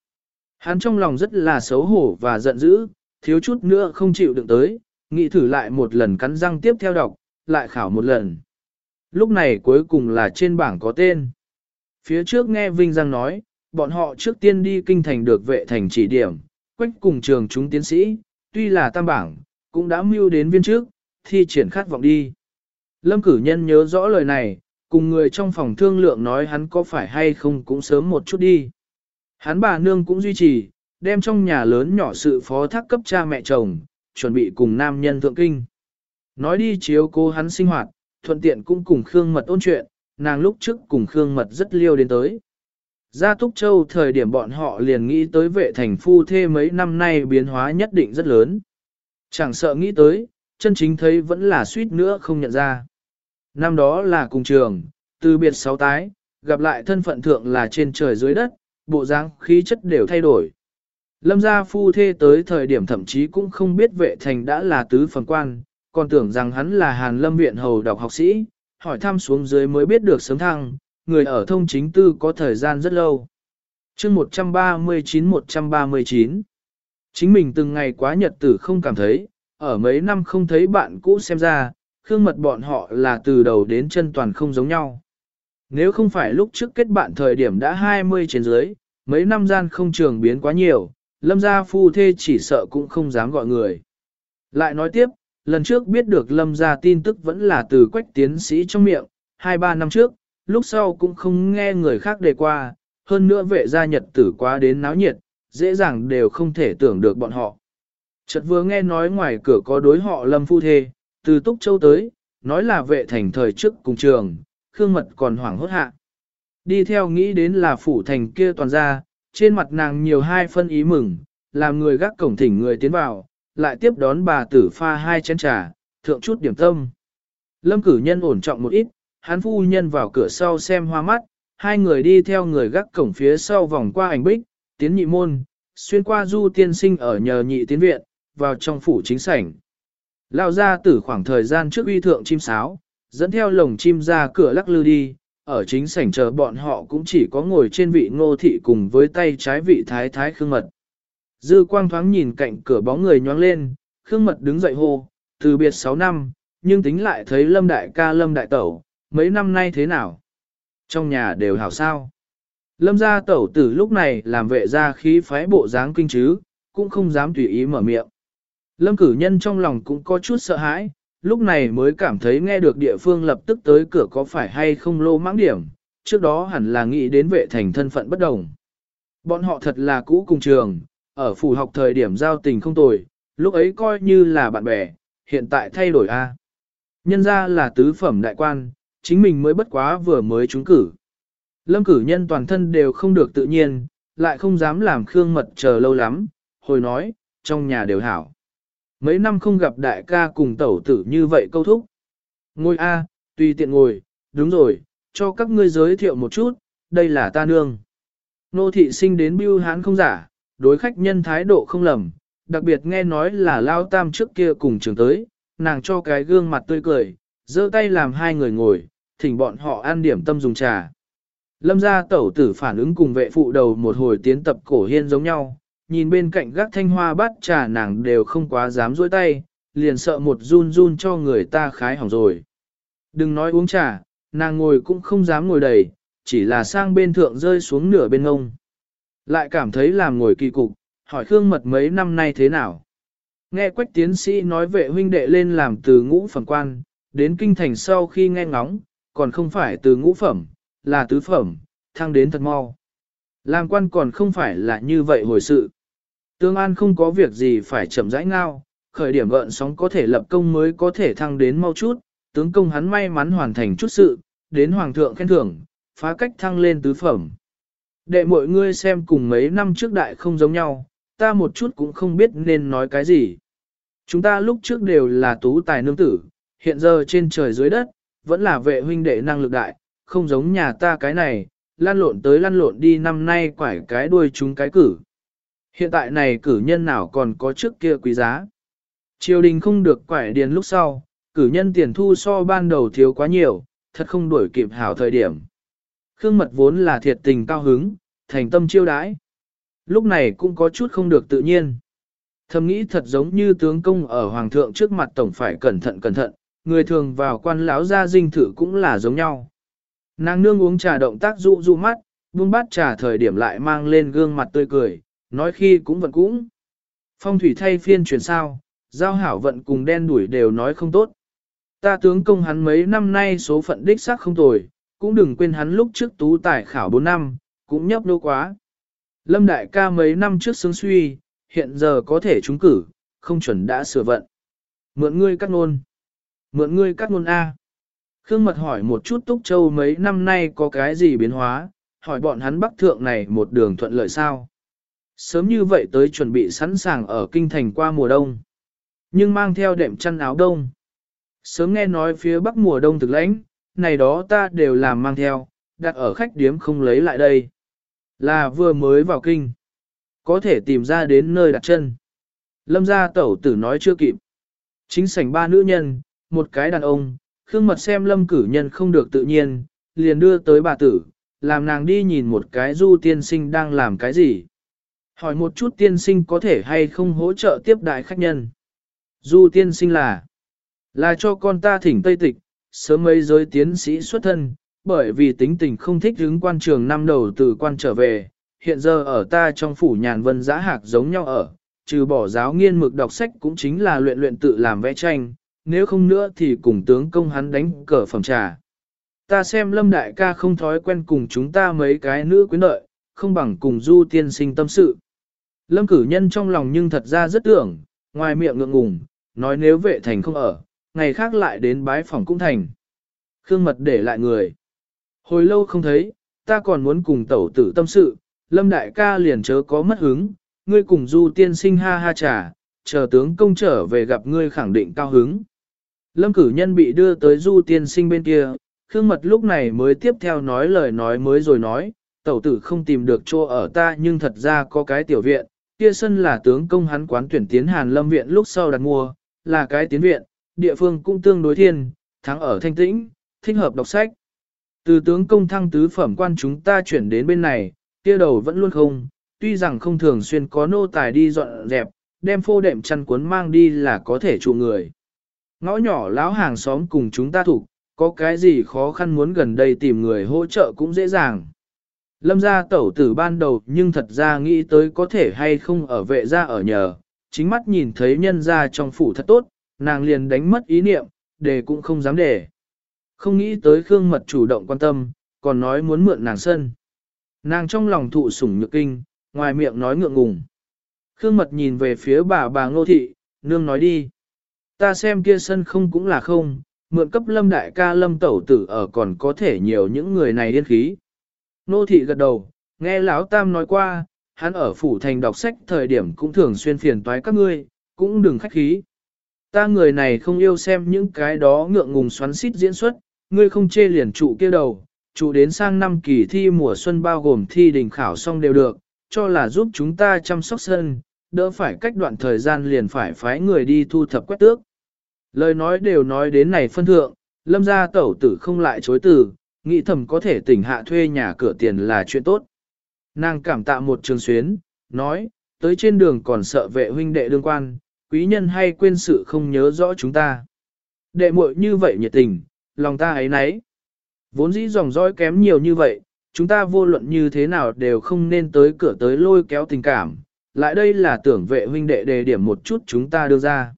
S1: Hắn trong lòng rất là xấu hổ và giận dữ, thiếu chút nữa không chịu đựng tới, nghĩ thử lại một lần cắn răng tiếp theo đọc, lại khảo một lần. Lúc này cuối cùng là trên bảng có tên. Phía trước nghe Vinh Giang nói, bọn họ trước tiên đi kinh thành được vệ thành chỉ điểm, quách cùng trường chúng tiến sĩ, tuy là tam bảng, cũng đã mưu đến viên trước, thi triển khát vọng đi. Lâm cử nhân nhớ rõ lời này, cùng người trong phòng thương lượng nói hắn có phải hay không cũng sớm một chút đi. Hắn bà nương cũng duy trì, đem trong nhà lớn nhỏ sự phó thác cấp cha mẹ chồng, chuẩn bị cùng nam nhân thượng kinh. Nói đi chiếu cố hắn sinh hoạt, thuận tiện cũng cùng Khương Mật ôn chuyện, nàng lúc trước cùng Khương Mật rất liêu đến tới. Gia Túc Châu thời điểm bọn họ liền nghĩ tới vệ thành phu thê mấy năm nay biến hóa nhất định rất lớn. Chẳng sợ nghĩ tới, chân chính thấy vẫn là suýt nữa không nhận ra. Năm đó là cùng trường, từ biệt sáu tái, gặp lại thân phận thượng là trên trời dưới đất, bộ dáng khí chất đều thay đổi. Lâm gia phu thê tới thời điểm thậm chí cũng không biết vệ thành đã là tứ phần quan, còn tưởng rằng hắn là hàn lâm viện hầu đọc học sĩ, hỏi thăm xuống dưới mới biết được sớm thăng, người ở thông chính tư có thời gian rất lâu. chương 139-139 Chính mình từng ngày quá nhật tử không cảm thấy, ở mấy năm không thấy bạn cũ xem ra, khương mật bọn họ là từ đầu đến chân toàn không giống nhau. Nếu không phải lúc trước kết bạn thời điểm đã 20 trên dưới, mấy năm gian không trường biến quá nhiều, lâm gia phu thê chỉ sợ cũng không dám gọi người. Lại nói tiếp, lần trước biết được lâm gia tin tức vẫn là từ quách tiến sĩ trong miệng, 2-3 năm trước, lúc sau cũng không nghe người khác đề qua, hơn nữa vệ gia nhật tử quá đến náo nhiệt, dễ dàng đều không thể tưởng được bọn họ. Chợt vừa nghe nói ngoài cửa có đối họ lâm phu thê, từ Túc Châu tới, nói là vệ thành thời trước cùng trường, Khương Mật còn hoảng hốt hạ. Đi theo nghĩ đến là phủ thành kia toàn ra, trên mặt nàng nhiều hai phân ý mừng, làm người gác cổng thỉnh người tiến vào, lại tiếp đón bà tử pha hai chén trà, thượng chút điểm tâm. Lâm cử nhân ổn trọng một ít, hắn phu nhân vào cửa sau xem hoa mắt, hai người đi theo người gác cổng phía sau vòng qua ảnh bích, tiến nhị môn, xuyên qua du tiên sinh ở nhờ nhị tiến viện, vào trong phủ chính sảnh. Lao ra từ khoảng thời gian trước uy thượng chim sáo, dẫn theo lồng chim ra cửa lắc lư đi, ở chính sảnh chờ bọn họ cũng chỉ có ngồi trên vị ngô thị cùng với tay trái vị thái thái khương mật. Dư quang thoáng nhìn cạnh cửa bóng người nhoáng lên, khương mật đứng dậy hô, từ biệt 6 năm, nhưng tính lại thấy lâm đại ca lâm đại tẩu, mấy năm nay thế nào? Trong nhà đều hảo sao? Lâm gia tẩu tử lúc này làm vệ gia khí phái bộ dáng kinh chứ, cũng không dám tùy ý mở miệng. Lâm cử nhân trong lòng cũng có chút sợ hãi, lúc này mới cảm thấy nghe được địa phương lập tức tới cửa có phải hay không lô mãng điểm, trước đó hẳn là nghĩ đến vệ thành thân phận bất đồng. Bọn họ thật là cũ cùng trường, ở phủ học thời điểm giao tình không tồi, lúc ấy coi như là bạn bè, hiện tại thay đổi a. Nhân ra là tứ phẩm đại quan, chính mình mới bất quá vừa mới trúng cử. Lâm cử nhân toàn thân đều không được tự nhiên, lại không dám làm khương mật chờ lâu lắm, hồi nói, trong nhà đều hảo. Mấy năm không gặp đại ca cùng tẩu tử như vậy câu thúc. Ngồi A, tùy tiện ngồi, đúng rồi, cho các ngươi giới thiệu một chút, đây là ta nương. Nô thị sinh đến bưu hán không giả, đối khách nhân thái độ không lầm, đặc biệt nghe nói là lao tam trước kia cùng trường tới, nàng cho cái gương mặt tươi cười, giơ tay làm hai người ngồi, thỉnh bọn họ ăn điểm tâm dùng trà. Lâm gia tẩu tử phản ứng cùng vệ phụ đầu một hồi tiến tập cổ hiên giống nhau, nhìn bên cạnh gác thanh hoa bát trà nàng đều không quá dám dối tay, liền sợ một run run cho người ta khái hỏng rồi. Đừng nói uống trà, nàng ngồi cũng không dám ngồi đầy, chỉ là sang bên thượng rơi xuống nửa bên ngông. Lại cảm thấy làm ngồi kỳ cục, hỏi Khương Mật mấy năm nay thế nào. Nghe quách tiến sĩ nói vệ huynh đệ lên làm từ ngũ phẩm quan, đến kinh thành sau khi nghe ngóng, còn không phải từ ngũ phẩm, là tứ phẩm, thăng đến thật mau. Làm quan còn không phải là như vậy hồi sự. Tương An không có việc gì phải chậm rãi ngao, khởi điểm gợn sóng có thể lập công mới có thể thăng đến mau chút, tướng công hắn may mắn hoàn thành chút sự, đến hoàng thượng khen thưởng, phá cách thăng lên tứ phẩm. Đệ mọi ngươi xem cùng mấy năm trước đại không giống nhau, ta một chút cũng không biết nên nói cái gì. Chúng ta lúc trước đều là tú tài nương tử, hiện giờ trên trời dưới đất, vẫn là vệ huynh đệ năng lực đại, không giống nhà ta cái này, lăn lộn tới lăn lộn đi năm nay quải cái đuôi chúng cái cử. Hiện tại này cử nhân nào còn có trước kia quý giá. Triều đình không được quải điền lúc sau, cử nhân tiền thu so ban đầu thiếu quá nhiều, thật không đuổi kịp hảo thời điểm. Khương mật vốn là thiệt tình cao hứng, thành tâm chiêu đãi. Lúc này cũng có chút không được tự nhiên. Thầm nghĩ thật giống như tướng công ở hoàng thượng trước mặt tổng phải cẩn thận cẩn thận, người thường vào quan lão gia dinh thử cũng là giống nhau. Nàng nương uống trà động tác dụ dụ mắt, buông bát trà thời điểm lại mang lên gương mặt tươi cười, nói khi cũng vẫn cũng. Phong thủy thay phiên chuyển sao, giao hảo vận cùng đen đuổi đều nói không tốt. Ta tướng công hắn mấy năm nay số phận đích xác không tồi, cũng đừng quên hắn lúc trước tú tài khảo 4 năm, cũng nhấp đô quá. Lâm đại ca mấy năm trước sướng suy, hiện giờ có thể trúng cử, không chuẩn đã sửa vận. Mượn ngươi cắt ngôn. Mượn ngươi cắt ngôn A. Khương Mật hỏi một chút Túc Châu mấy năm nay có cái gì biến hóa, hỏi bọn hắn bắc thượng này một đường thuận lợi sao. Sớm như vậy tới chuẩn bị sẵn sàng ở kinh thành qua mùa đông. Nhưng mang theo đệm chăn áo đông. Sớm nghe nói phía bắc mùa đông thực lãnh, này đó ta đều làm mang theo, đặt ở khách điếm không lấy lại đây. Là vừa mới vào kinh. Có thể tìm ra đến nơi đặt chân. Lâm gia tẩu tử nói chưa kịp. Chính sảnh ba nữ nhân, một cái đàn ông, Khương Mật xem lâm cử nhân không được tự nhiên, liền đưa tới bà tử, làm nàng đi nhìn một cái du tiên sinh đang làm cái gì. Hỏi một chút tiên sinh có thể hay không hỗ trợ tiếp đại khách nhân. Du tiên sinh là, là cho con ta thỉnh Tây Tịch, sớm mấy giới tiến sĩ xuất thân, bởi vì tính tình không thích hướng quan trường năm đầu từ quan trở về, hiện giờ ở ta trong phủ nhàn vân giã hạc giống nhau ở, trừ bỏ giáo nghiên mực đọc sách cũng chính là luyện luyện tự làm vẽ tranh, nếu không nữa thì cùng tướng công hắn đánh cờ phẩm trà. Ta xem lâm đại ca không thói quen cùng chúng ta mấy cái nữ quyến lợi, không bằng cùng du tiên sinh tâm sự. Lâm cử nhân trong lòng nhưng thật ra rất tưởng, ngoài miệng ngượng ngùng, nói nếu vệ thành không ở, ngày khác lại đến bái phòng cũng thành. Khương mật để lại người. Hồi lâu không thấy, ta còn muốn cùng tẩu tử tâm sự, lâm đại ca liền chớ có mất hứng, ngươi cùng du tiên sinh ha ha trà, chờ tướng công trở về gặp ngươi khẳng định cao hứng. Lâm cử nhân bị đưa tới du tiên sinh bên kia, Khương Mật lúc này mới tiếp theo nói lời nói mới rồi nói, tẩu tử không tìm được chỗ ở ta nhưng thật ra có cái tiểu viện, kia sân là tướng công hắn quán tuyển tiến Hàn Lâm viện lúc sau đặt mua, là cái tiến viện, địa phương cũng tương đối thiên, thắng ở thanh tĩnh, thích hợp đọc sách. Từ tướng công thăng tứ phẩm quan chúng ta chuyển đến bên này, kia đầu vẫn luôn không, tuy rằng không thường xuyên có nô tài đi dọn dẹp, đem phô đệm chăn cuốn mang đi là có thể trụ người. Ngõ nhỏ lão hàng xóm cùng chúng ta thủ, có cái gì khó khăn muốn gần đây tìm người hỗ trợ cũng dễ dàng. Lâm gia tẩu tử ban đầu nhưng thật ra nghĩ tới có thể hay không ở vệ gia ở nhờ, chính mắt nhìn thấy nhân gia trong phủ thật tốt, nàng liền đánh mất ý niệm, để cũng không dám để. Không nghĩ tới Khương Mật chủ động quan tâm, còn nói muốn mượn nàng sân. Nàng trong lòng thụ sủng nhược kinh, ngoài miệng nói ngượng ngùng. Khương Mật nhìn về phía bà bà Ngô Thị, nương nói đi. Ta xem kia sân không cũng là không, mượn cấp lâm đại ca lâm tẩu tử ở còn có thể nhiều những người này điên khí. Nô thị gật đầu, nghe lão tam nói qua, hắn ở phủ thành đọc sách thời điểm cũng thường xuyên phiền toái các ngươi, cũng đừng khách khí. Ta người này không yêu xem những cái đó ngượng ngùng xoắn xít diễn xuất, ngươi không chê liền trụ kia đầu, trụ đến sang năm kỳ thi mùa xuân bao gồm thi đình khảo xong đều được, cho là giúp chúng ta chăm sóc sân, đỡ phải cách đoạn thời gian liền phải phái người đi thu thập quét tước. Lời nói đều nói đến này phân thượng, lâm gia tẩu tử không lại chối từ, nghĩ thầm có thể tỉnh hạ thuê nhà cửa tiền là chuyện tốt. Nàng cảm tạ một trường xuyến, nói, tới trên đường còn sợ vệ huynh đệ đương quan, quý nhân hay quên sự không nhớ rõ chúng ta. Đệ muội như vậy nhiệt tình, lòng ta ấy nấy. Vốn dĩ dòng dõi kém nhiều như vậy, chúng ta vô luận như thế nào đều không nên tới cửa tới lôi kéo tình cảm. Lại đây là tưởng vệ huynh đệ đề điểm một chút chúng ta đưa ra.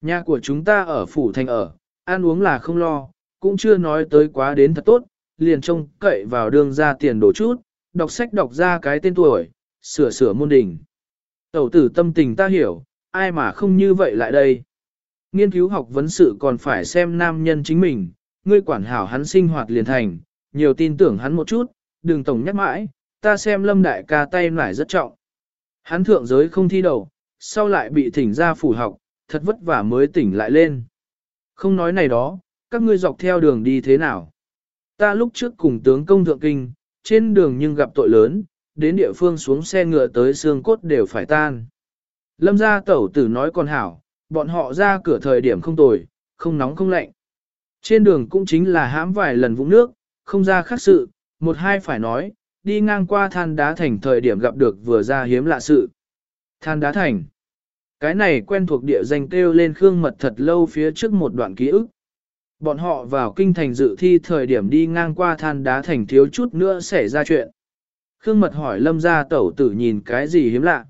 S1: Nhà của chúng ta ở phủ thành ở, ăn uống là không lo, cũng chưa nói tới quá đến thật tốt, liền trông cậy vào đường ra tiền đổ chút, đọc sách đọc ra cái tên tuổi, sửa sửa môn đình. Tẩu tử tâm tình ta hiểu, ai mà không như vậy lại đây. Nghiên cứu học vấn sự còn phải xem nam nhân chính mình, ngươi quản hảo hắn sinh hoạt liền thành, nhiều tin tưởng hắn một chút, đừng tổng nhắc mãi, ta xem lâm đại ca tay nải rất trọng. Hắn thượng giới không thi đầu, sau lại bị thỉnh ra phủ học, thật vất vả mới tỉnh lại lên. Không nói này đó, các ngươi dọc theo đường đi thế nào? Ta lúc trước cùng tướng công thượng kinh, trên đường nhưng gặp tội lớn, đến địa phương xuống xe ngựa tới xương cốt đều phải tan. Lâm gia tẩu tử nói con hảo, bọn họ ra cửa thời điểm không tồi, không nóng không lạnh. Trên đường cũng chính là hãm vài lần vũng nước, không ra khác sự, một hai phải nói, đi ngang qua than đá thành thời điểm gặp được vừa ra hiếm lạ sự. Than đá thành. Cái này quen thuộc địa danh kêu lên Khương Mật thật lâu phía trước một đoạn ký ức. Bọn họ vào kinh thành dự thi thời điểm đi ngang qua than đá thành thiếu chút nữa xảy ra chuyện. Khương Mật hỏi Lâm gia tẩu tử nhìn cái gì hiếm lạ.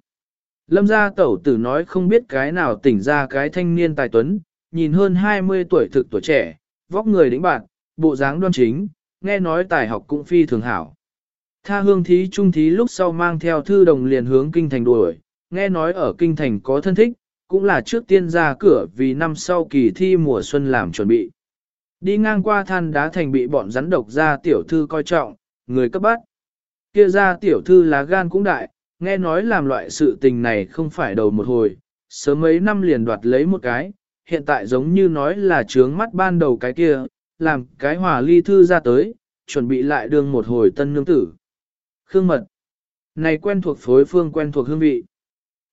S1: Lâm gia tẩu tử nói không biết cái nào tỉnh ra cái thanh niên tài tuấn, nhìn hơn 20 tuổi thực tuổi trẻ, vóc người đĩnh bạn, bộ dáng đoan chính, nghe nói tài học cũng phi thường hảo. Tha hương thí trung thí lúc sau mang theo thư đồng liền hướng kinh thành đuổi, nghe nói ở kinh thành có thân thích, cũng là trước tiên ra cửa vì năm sau kỳ thi mùa xuân làm chuẩn bị. Đi ngang qua than đá thành bị bọn rắn độc ra tiểu thư coi trọng, người cấp bắt. Kia ra tiểu thư lá gan cũng đại, nghe nói làm loại sự tình này không phải đầu một hồi, sớm mấy năm liền đoạt lấy một cái, hiện tại giống như nói là trướng mắt ban đầu cái kia, làm cái hòa ly thư ra tới, chuẩn bị lại đương một hồi tân nương tử. Khương mật. Này quen thuộc phối phương quen thuộc hương vị.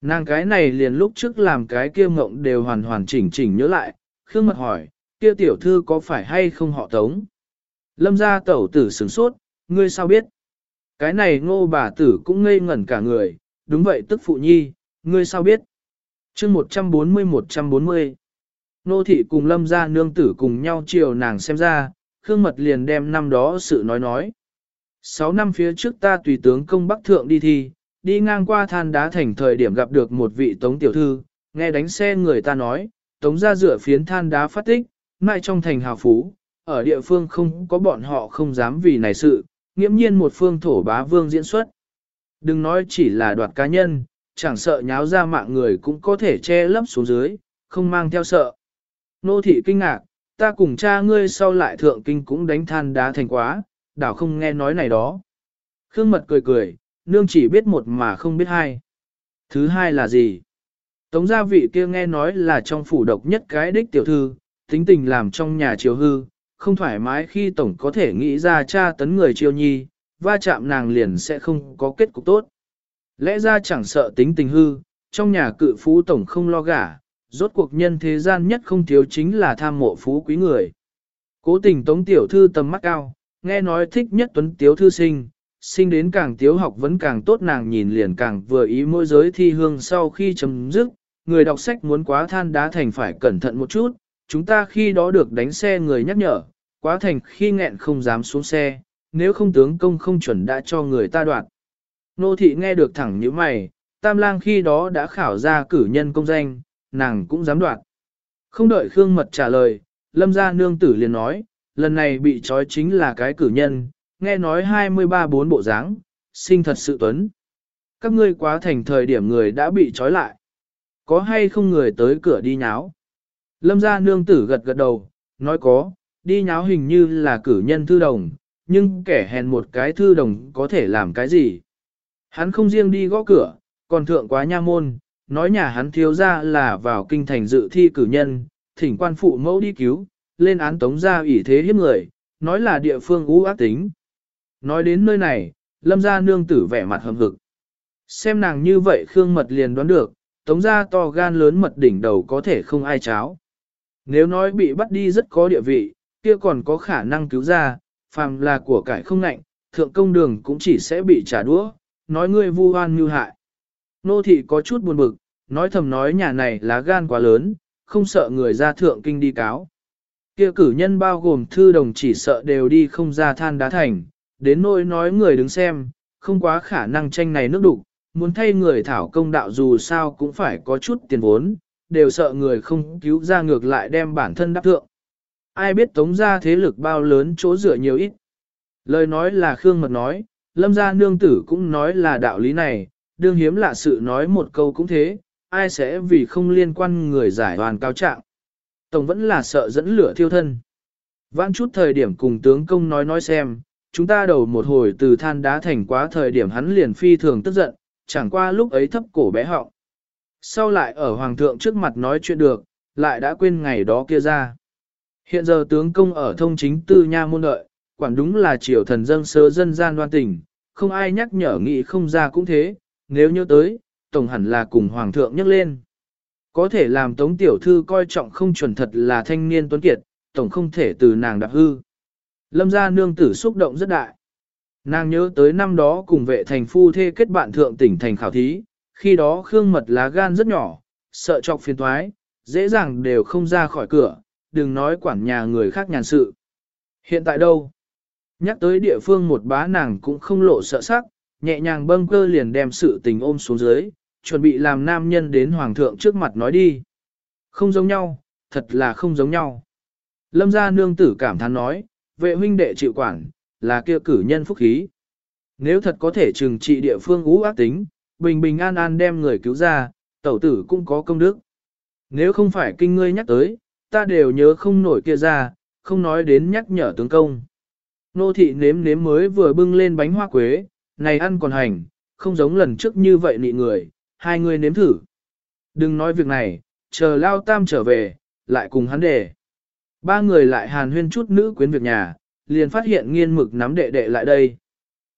S1: Nàng cái này liền lúc trước làm cái kia mộng đều hoàn hoàn chỉnh chỉnh nhớ lại, Khương mật hỏi, kia tiểu thư có phải hay không họ tống? Lâm gia tẩu tử sửng sốt, ngươi sao biết? Cái này ngô bà tử cũng ngây ngẩn cả người, đúng vậy tức phụ nhi, ngươi sao biết? chương 140-140 Nô thị cùng lâm gia nương tử cùng nhau chiều nàng xem ra, Khương Mật liền đem năm đó sự nói nói. Sáu năm phía trước ta tùy tướng công Bắc Thượng đi thi, đi ngang qua than đá thành thời điểm gặp được một vị tống tiểu thư, nghe đánh xe người ta nói, tống ra dựa phiến than đá phát tích, mai trong thành hào phú, ở địa phương không có bọn họ không dám vì này sự, nghiễm nhiên một phương thổ bá vương diễn xuất. Đừng nói chỉ là đoạt cá nhân, chẳng sợ nháo ra mạng người cũng có thể che lấp xuống dưới, không mang theo sợ. Nô thị kinh ngạc, ta cùng cha ngươi sau lại thượng kinh cũng đánh than đá thành quá, đảo không nghe nói này đó. Khương mật cười cười, nương chỉ biết một mà không biết hai. Thứ hai là gì? Tống gia vị kia nghe nói là trong phủ độc nhất cái đích tiểu thư, tính tình làm trong nhà chiều hư, không thoải mái khi tổng có thể nghĩ ra cha tấn người chiêu nhi, va chạm nàng liền sẽ không có kết cục tốt. Lẽ ra chẳng sợ tính tình hư, trong nhà cự phú tổng không lo gả, rốt cuộc nhân thế gian nhất không thiếu chính là tham mộ phú quý người. Cố tình tống tiểu thư tầm mắt cao, nghe nói thích nhất tuấn tiếu thư sinh, sinh đến càng tiếu học vẫn càng tốt nàng nhìn liền càng vừa ý mỗi giới thi hương sau khi chấm dứt, người đọc sách muốn quá than đá thành phải cẩn thận một chút, chúng ta khi đó được đánh xe người nhắc nhở, quá thành khi nghẹn không dám xuống xe, nếu không tướng công không chuẩn đã cho người ta đoạt. Nô thị nghe được thẳng như mày, tam lang khi đó đã khảo ra cử nhân công danh, nàng cũng dám đoạt. Không đợi Khương Mật trả lời, lâm gia nương tử liền nói, lần này bị trói chính là cái cử nhân, nghe nói 23 bốn bộ dáng, sinh thật sự tuấn. Các ngươi quá thành thời điểm người đã bị trói lại. Có hay không người tới cửa đi nháo? Lâm gia nương tử gật gật đầu, nói có, đi nháo hình như là cử nhân thư đồng, nhưng kẻ hèn một cái thư đồng có thể làm cái gì? Hắn không riêng đi gõ cửa, còn thượng quá nha môn, nói nhà hắn thiếu ra là vào kinh thành dự thi cử nhân, thỉnh quan phụ mẫu đi cứu, lên án tống gia ủy thế hiếp người, nói là địa phương ú ác tính. Nói đến nơi này, lâm gia nương tử vẻ mặt hầm hực. Xem nàng như vậy Khương Mật liền đoán được, tống gia to gan lớn mật đỉnh đầu có thể không ai cháo. Nếu nói bị bắt đi rất có địa vị, kia còn có khả năng cứu ra, phàm là của cải không ngạnh, thượng công đường cũng chỉ sẽ bị trả đũa, nói ngươi vu oan như hại. Nô thị có chút buồn bực, nói thầm nói nhà này lá gan quá lớn, không sợ người ra thượng kinh đi cáo. Kia cử nhân bao gồm thư đồng chỉ sợ đều đi không ra than đá thành, đến nỗi nói người đứng xem, không quá khả năng tranh này nước đục, muốn thay người thảo công đạo dù sao cũng phải có chút tiền vốn, đều sợ người không cứu ra ngược lại đem bản thân đắc thượng. Ai biết tống ra thế lực bao lớn chỗ dựa nhiều ít. Lời nói là Khương Mật nói, lâm gia nương tử cũng nói là đạo lý này, đương hiếm lạ sự nói một câu cũng thế, ai sẽ vì không liên quan người giải đoàn cao trạng. Tổng vẫn là sợ dẫn lửa thiêu thân. Vãn chút thời điểm cùng tướng công nói nói xem, chúng ta đầu một hồi từ than đá thành quá thời điểm hắn liền phi thường tức giận, chẳng qua lúc ấy thấp cổ bé họng. Sau lại ở hoàng thượng trước mặt nói chuyện được, lại đã quên ngày đó kia ra. Hiện giờ tướng công ở thông chính tư nha môn đợi, quản đúng là triều thần dân sơ dân gian đoan tình, không ai nhắc nhở nghị không ra cũng thế, nếu nhớ tới, tổng hẳn là cùng hoàng thượng nhắc lên. Có thể làm tống tiểu thư coi trọng không chuẩn thật là thanh niên tuấn kiệt, tổng không thể từ nàng đạp hư. Lâm gia nương tử xúc động rất đại. Nàng nhớ tới năm đó cùng vệ thành phu thê kết bạn thượng tỉnh thành khảo thí, khi đó khương mật lá gan rất nhỏ, sợ chọc phiền thoái, dễ dàng đều không ra khỏi cửa, đừng nói quản nhà người khác nhàn sự. Hiện tại đâu? Nhắc tới địa phương một bá nàng cũng không lộ sợ sắc, nhẹ nhàng bâng cơ liền đem sự tình ôm xuống dưới, chuẩn bị làm nam nhân đến hoàng thượng trước mặt nói đi. Không giống nhau, thật là không giống nhau. Lâm gia nương tử cảm thán nói, vệ huynh đệ chịu quản, là kia cử nhân phúc khí. Nếu thật có thể trừng trị địa phương ú ác tính, bình bình an an đem người cứu ra, tẩu tử cũng có công đức. Nếu không phải kinh ngươi nhắc tới, ta đều nhớ không nổi kia ra, không nói đến nhắc nhở tướng công. Nô thị nếm nếm mới vừa bưng lên bánh hoa quế, này ăn còn hành, không giống lần trước như vậy nị người, hai người nếm thử. Đừng nói việc này, chờ lao tam trở về, lại cùng hắn để. Ba người lại hàn huyên chút nữ quyến việc nhà, liền phát hiện nghiên mực nắm đệ đệ lại đây.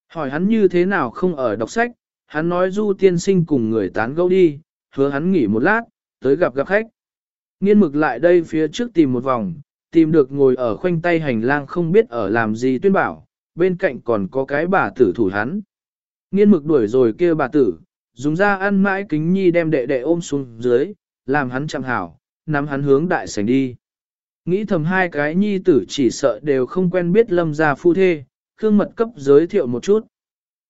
S1: Hỏi hắn như thế nào không ở đọc sách, hắn nói du tiên sinh cùng người tán gẫu đi, hứa hắn nghỉ một lát, tới gặp gặp khách. Nghiên mực lại đây phía trước tìm một vòng, tìm được ngồi ở khoanh tay hành lang không biết ở làm gì tuyên bảo, bên cạnh còn có cái bà tử thủ hắn. Nghiên mực đuổi rồi kêu bà tử, dùng ra ăn mãi kính nhi đem đệ đệ ôm xuống dưới, làm hắn chạm hảo, nắm hắn hướng đại sảnh đi. Nghĩ thầm hai cái nhi tử chỉ sợ đều không quen biết lâm gia phu thê, Khương Mật cấp giới thiệu một chút.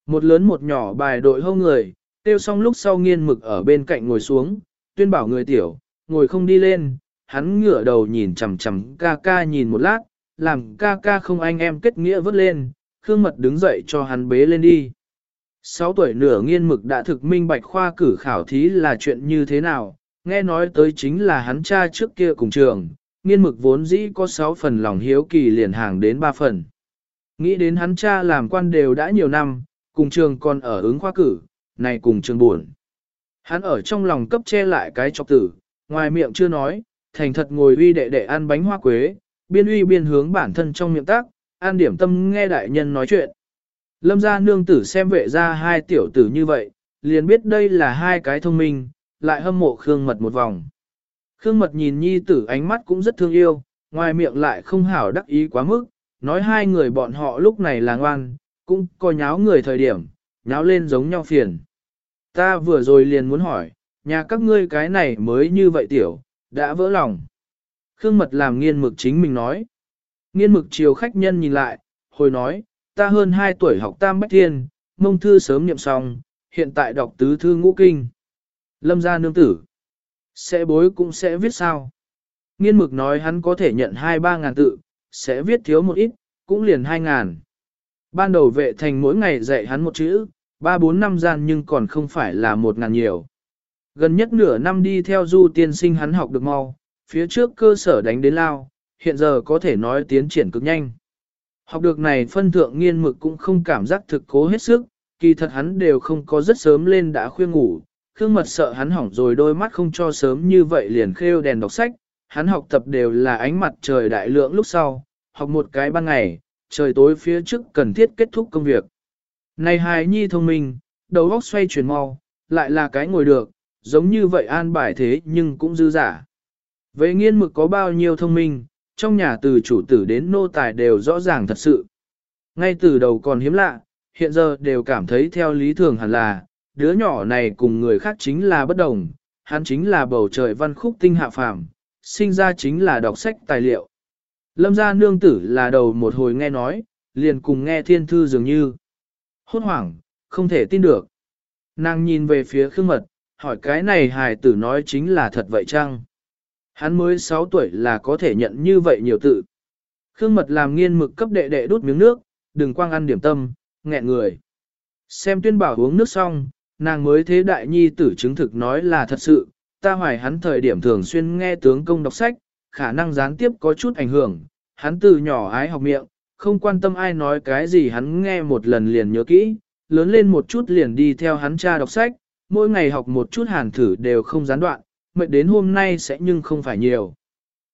S1: Một lớn một nhỏ bài đội hâu người, tiêu xong lúc sau nghiên mực ở bên cạnh ngồi xuống, tuyên bảo người tiểu, ngồi không đi lên, hắn ngửa đầu nhìn chằm chằm ca ca nhìn một lát, làm ca ca không anh em kết nghĩa vớt lên, Khương Mật đứng dậy cho hắn bế lên đi. Sáu tuổi nửa nghiên mực đã thực minh bạch khoa cử khảo thí là chuyện như thế nào, nghe nói tới chính là hắn cha trước kia cùng trường, nghiên mực vốn dĩ có sáu phần lòng hiếu kỳ liền hàng đến ba phần. Nghĩ đến hắn cha làm quan đều đã nhiều năm, cùng trường còn ở ứng khoa cử, này cùng trường buồn. Hắn ở trong lòng cấp che lại cái chọc tử, ngoài miệng chưa nói, thành thật ngồi uy đệ đệ ăn bánh hoa quế, biên uy biên hướng bản thân trong miệng tác, an điểm tâm nghe đại nhân nói chuyện. Lâm gia nương tử xem vệ ra hai tiểu tử như vậy, liền biết đây là hai cái thông minh, lại hâm mộ Khương Mật một vòng. Khương Mật nhìn nhi tử ánh mắt cũng rất thương yêu, ngoài miệng lại không hảo đắc ý quá mức, nói hai người bọn họ lúc này là ngoan, cũng coi nháo người thời điểm, nháo lên giống nhau phiền. Ta vừa rồi liền muốn hỏi, nhà các ngươi cái này mới như vậy tiểu, đã vỡ lòng. Khương Mật làm nghiên mực chính mình nói. Nghiên mực chiều khách nhân nhìn lại, hồi nói, ta hơn 2 tuổi học tam bách thiên, mông thư sớm niệm xong, hiện tại đọc tứ thư ngũ kinh. Lâm gia nương tử. Sẽ bối cũng sẽ viết sao. Nghiên mực nói hắn có thể nhận 2-3 ngàn tự, sẽ viết thiếu một ít, cũng liền 2 ngàn. Ban đầu vệ thành mỗi ngày dạy hắn một chữ, 3-4 năm gian nhưng còn không phải là một ngàn nhiều. Gần nhất nửa năm đi theo du tiên sinh hắn học được mau, phía trước cơ sở đánh đến lao, hiện giờ có thể nói tiến triển cực nhanh. Học được này phân thượng nghiên mực cũng không cảm giác thực cố hết sức, kỳ thật hắn đều không có rất sớm lên đã khuya ngủ, Khương Mật sợ hắn hỏng rồi đôi mắt không cho sớm như vậy liền khêu đèn đọc sách, hắn học tập đều là ánh mặt trời đại lượng lúc sau, học một cái ban ngày, trời tối phía trước cần thiết kết thúc công việc. Này hài nhi thông minh, đầu óc xoay chuyển mau, lại là cái ngồi được, giống như vậy an bài thế nhưng cũng dư giả. Vậy nghiên mực có bao nhiêu thông minh, trong nhà từ chủ tử đến nô tài đều rõ ràng thật sự. Ngay từ đầu còn hiếm lạ, hiện giờ đều cảm thấy theo lý thường hẳn là, đứa nhỏ này cùng người khác chính là bất đồng, hắn chính là bầu trời văn khúc tinh hạ phàm, sinh ra chính là đọc sách tài liệu. Lâm gia nương tử là đầu một hồi nghe nói, liền cùng nghe thiên thư dường như. Hốt hoảng, không thể tin được. Nàng nhìn về phía khương mật, hỏi cái này hài tử nói chính là thật vậy chăng? Hắn mới 6 tuổi là có thể nhận như vậy nhiều tự. Khương mật làm nghiên mực cấp đệ đệ đút miếng nước, đừng quang ăn điểm tâm, nghẹn người. Xem tuyên bảo uống nước xong, nàng mới thế đại nhi tử chứng thực nói là thật sự, ta hoài hắn thời điểm thường xuyên nghe tướng công đọc sách, khả năng gián tiếp có chút ảnh hưởng, hắn từ nhỏ ái học miệng, không quan tâm ai nói cái gì hắn nghe một lần liền nhớ kỹ, lớn lên một chút liền đi theo hắn cha đọc sách, mỗi ngày học một chút hàn thử đều không gián đoạn, mệt đến hôm nay sẽ nhưng không phải nhiều.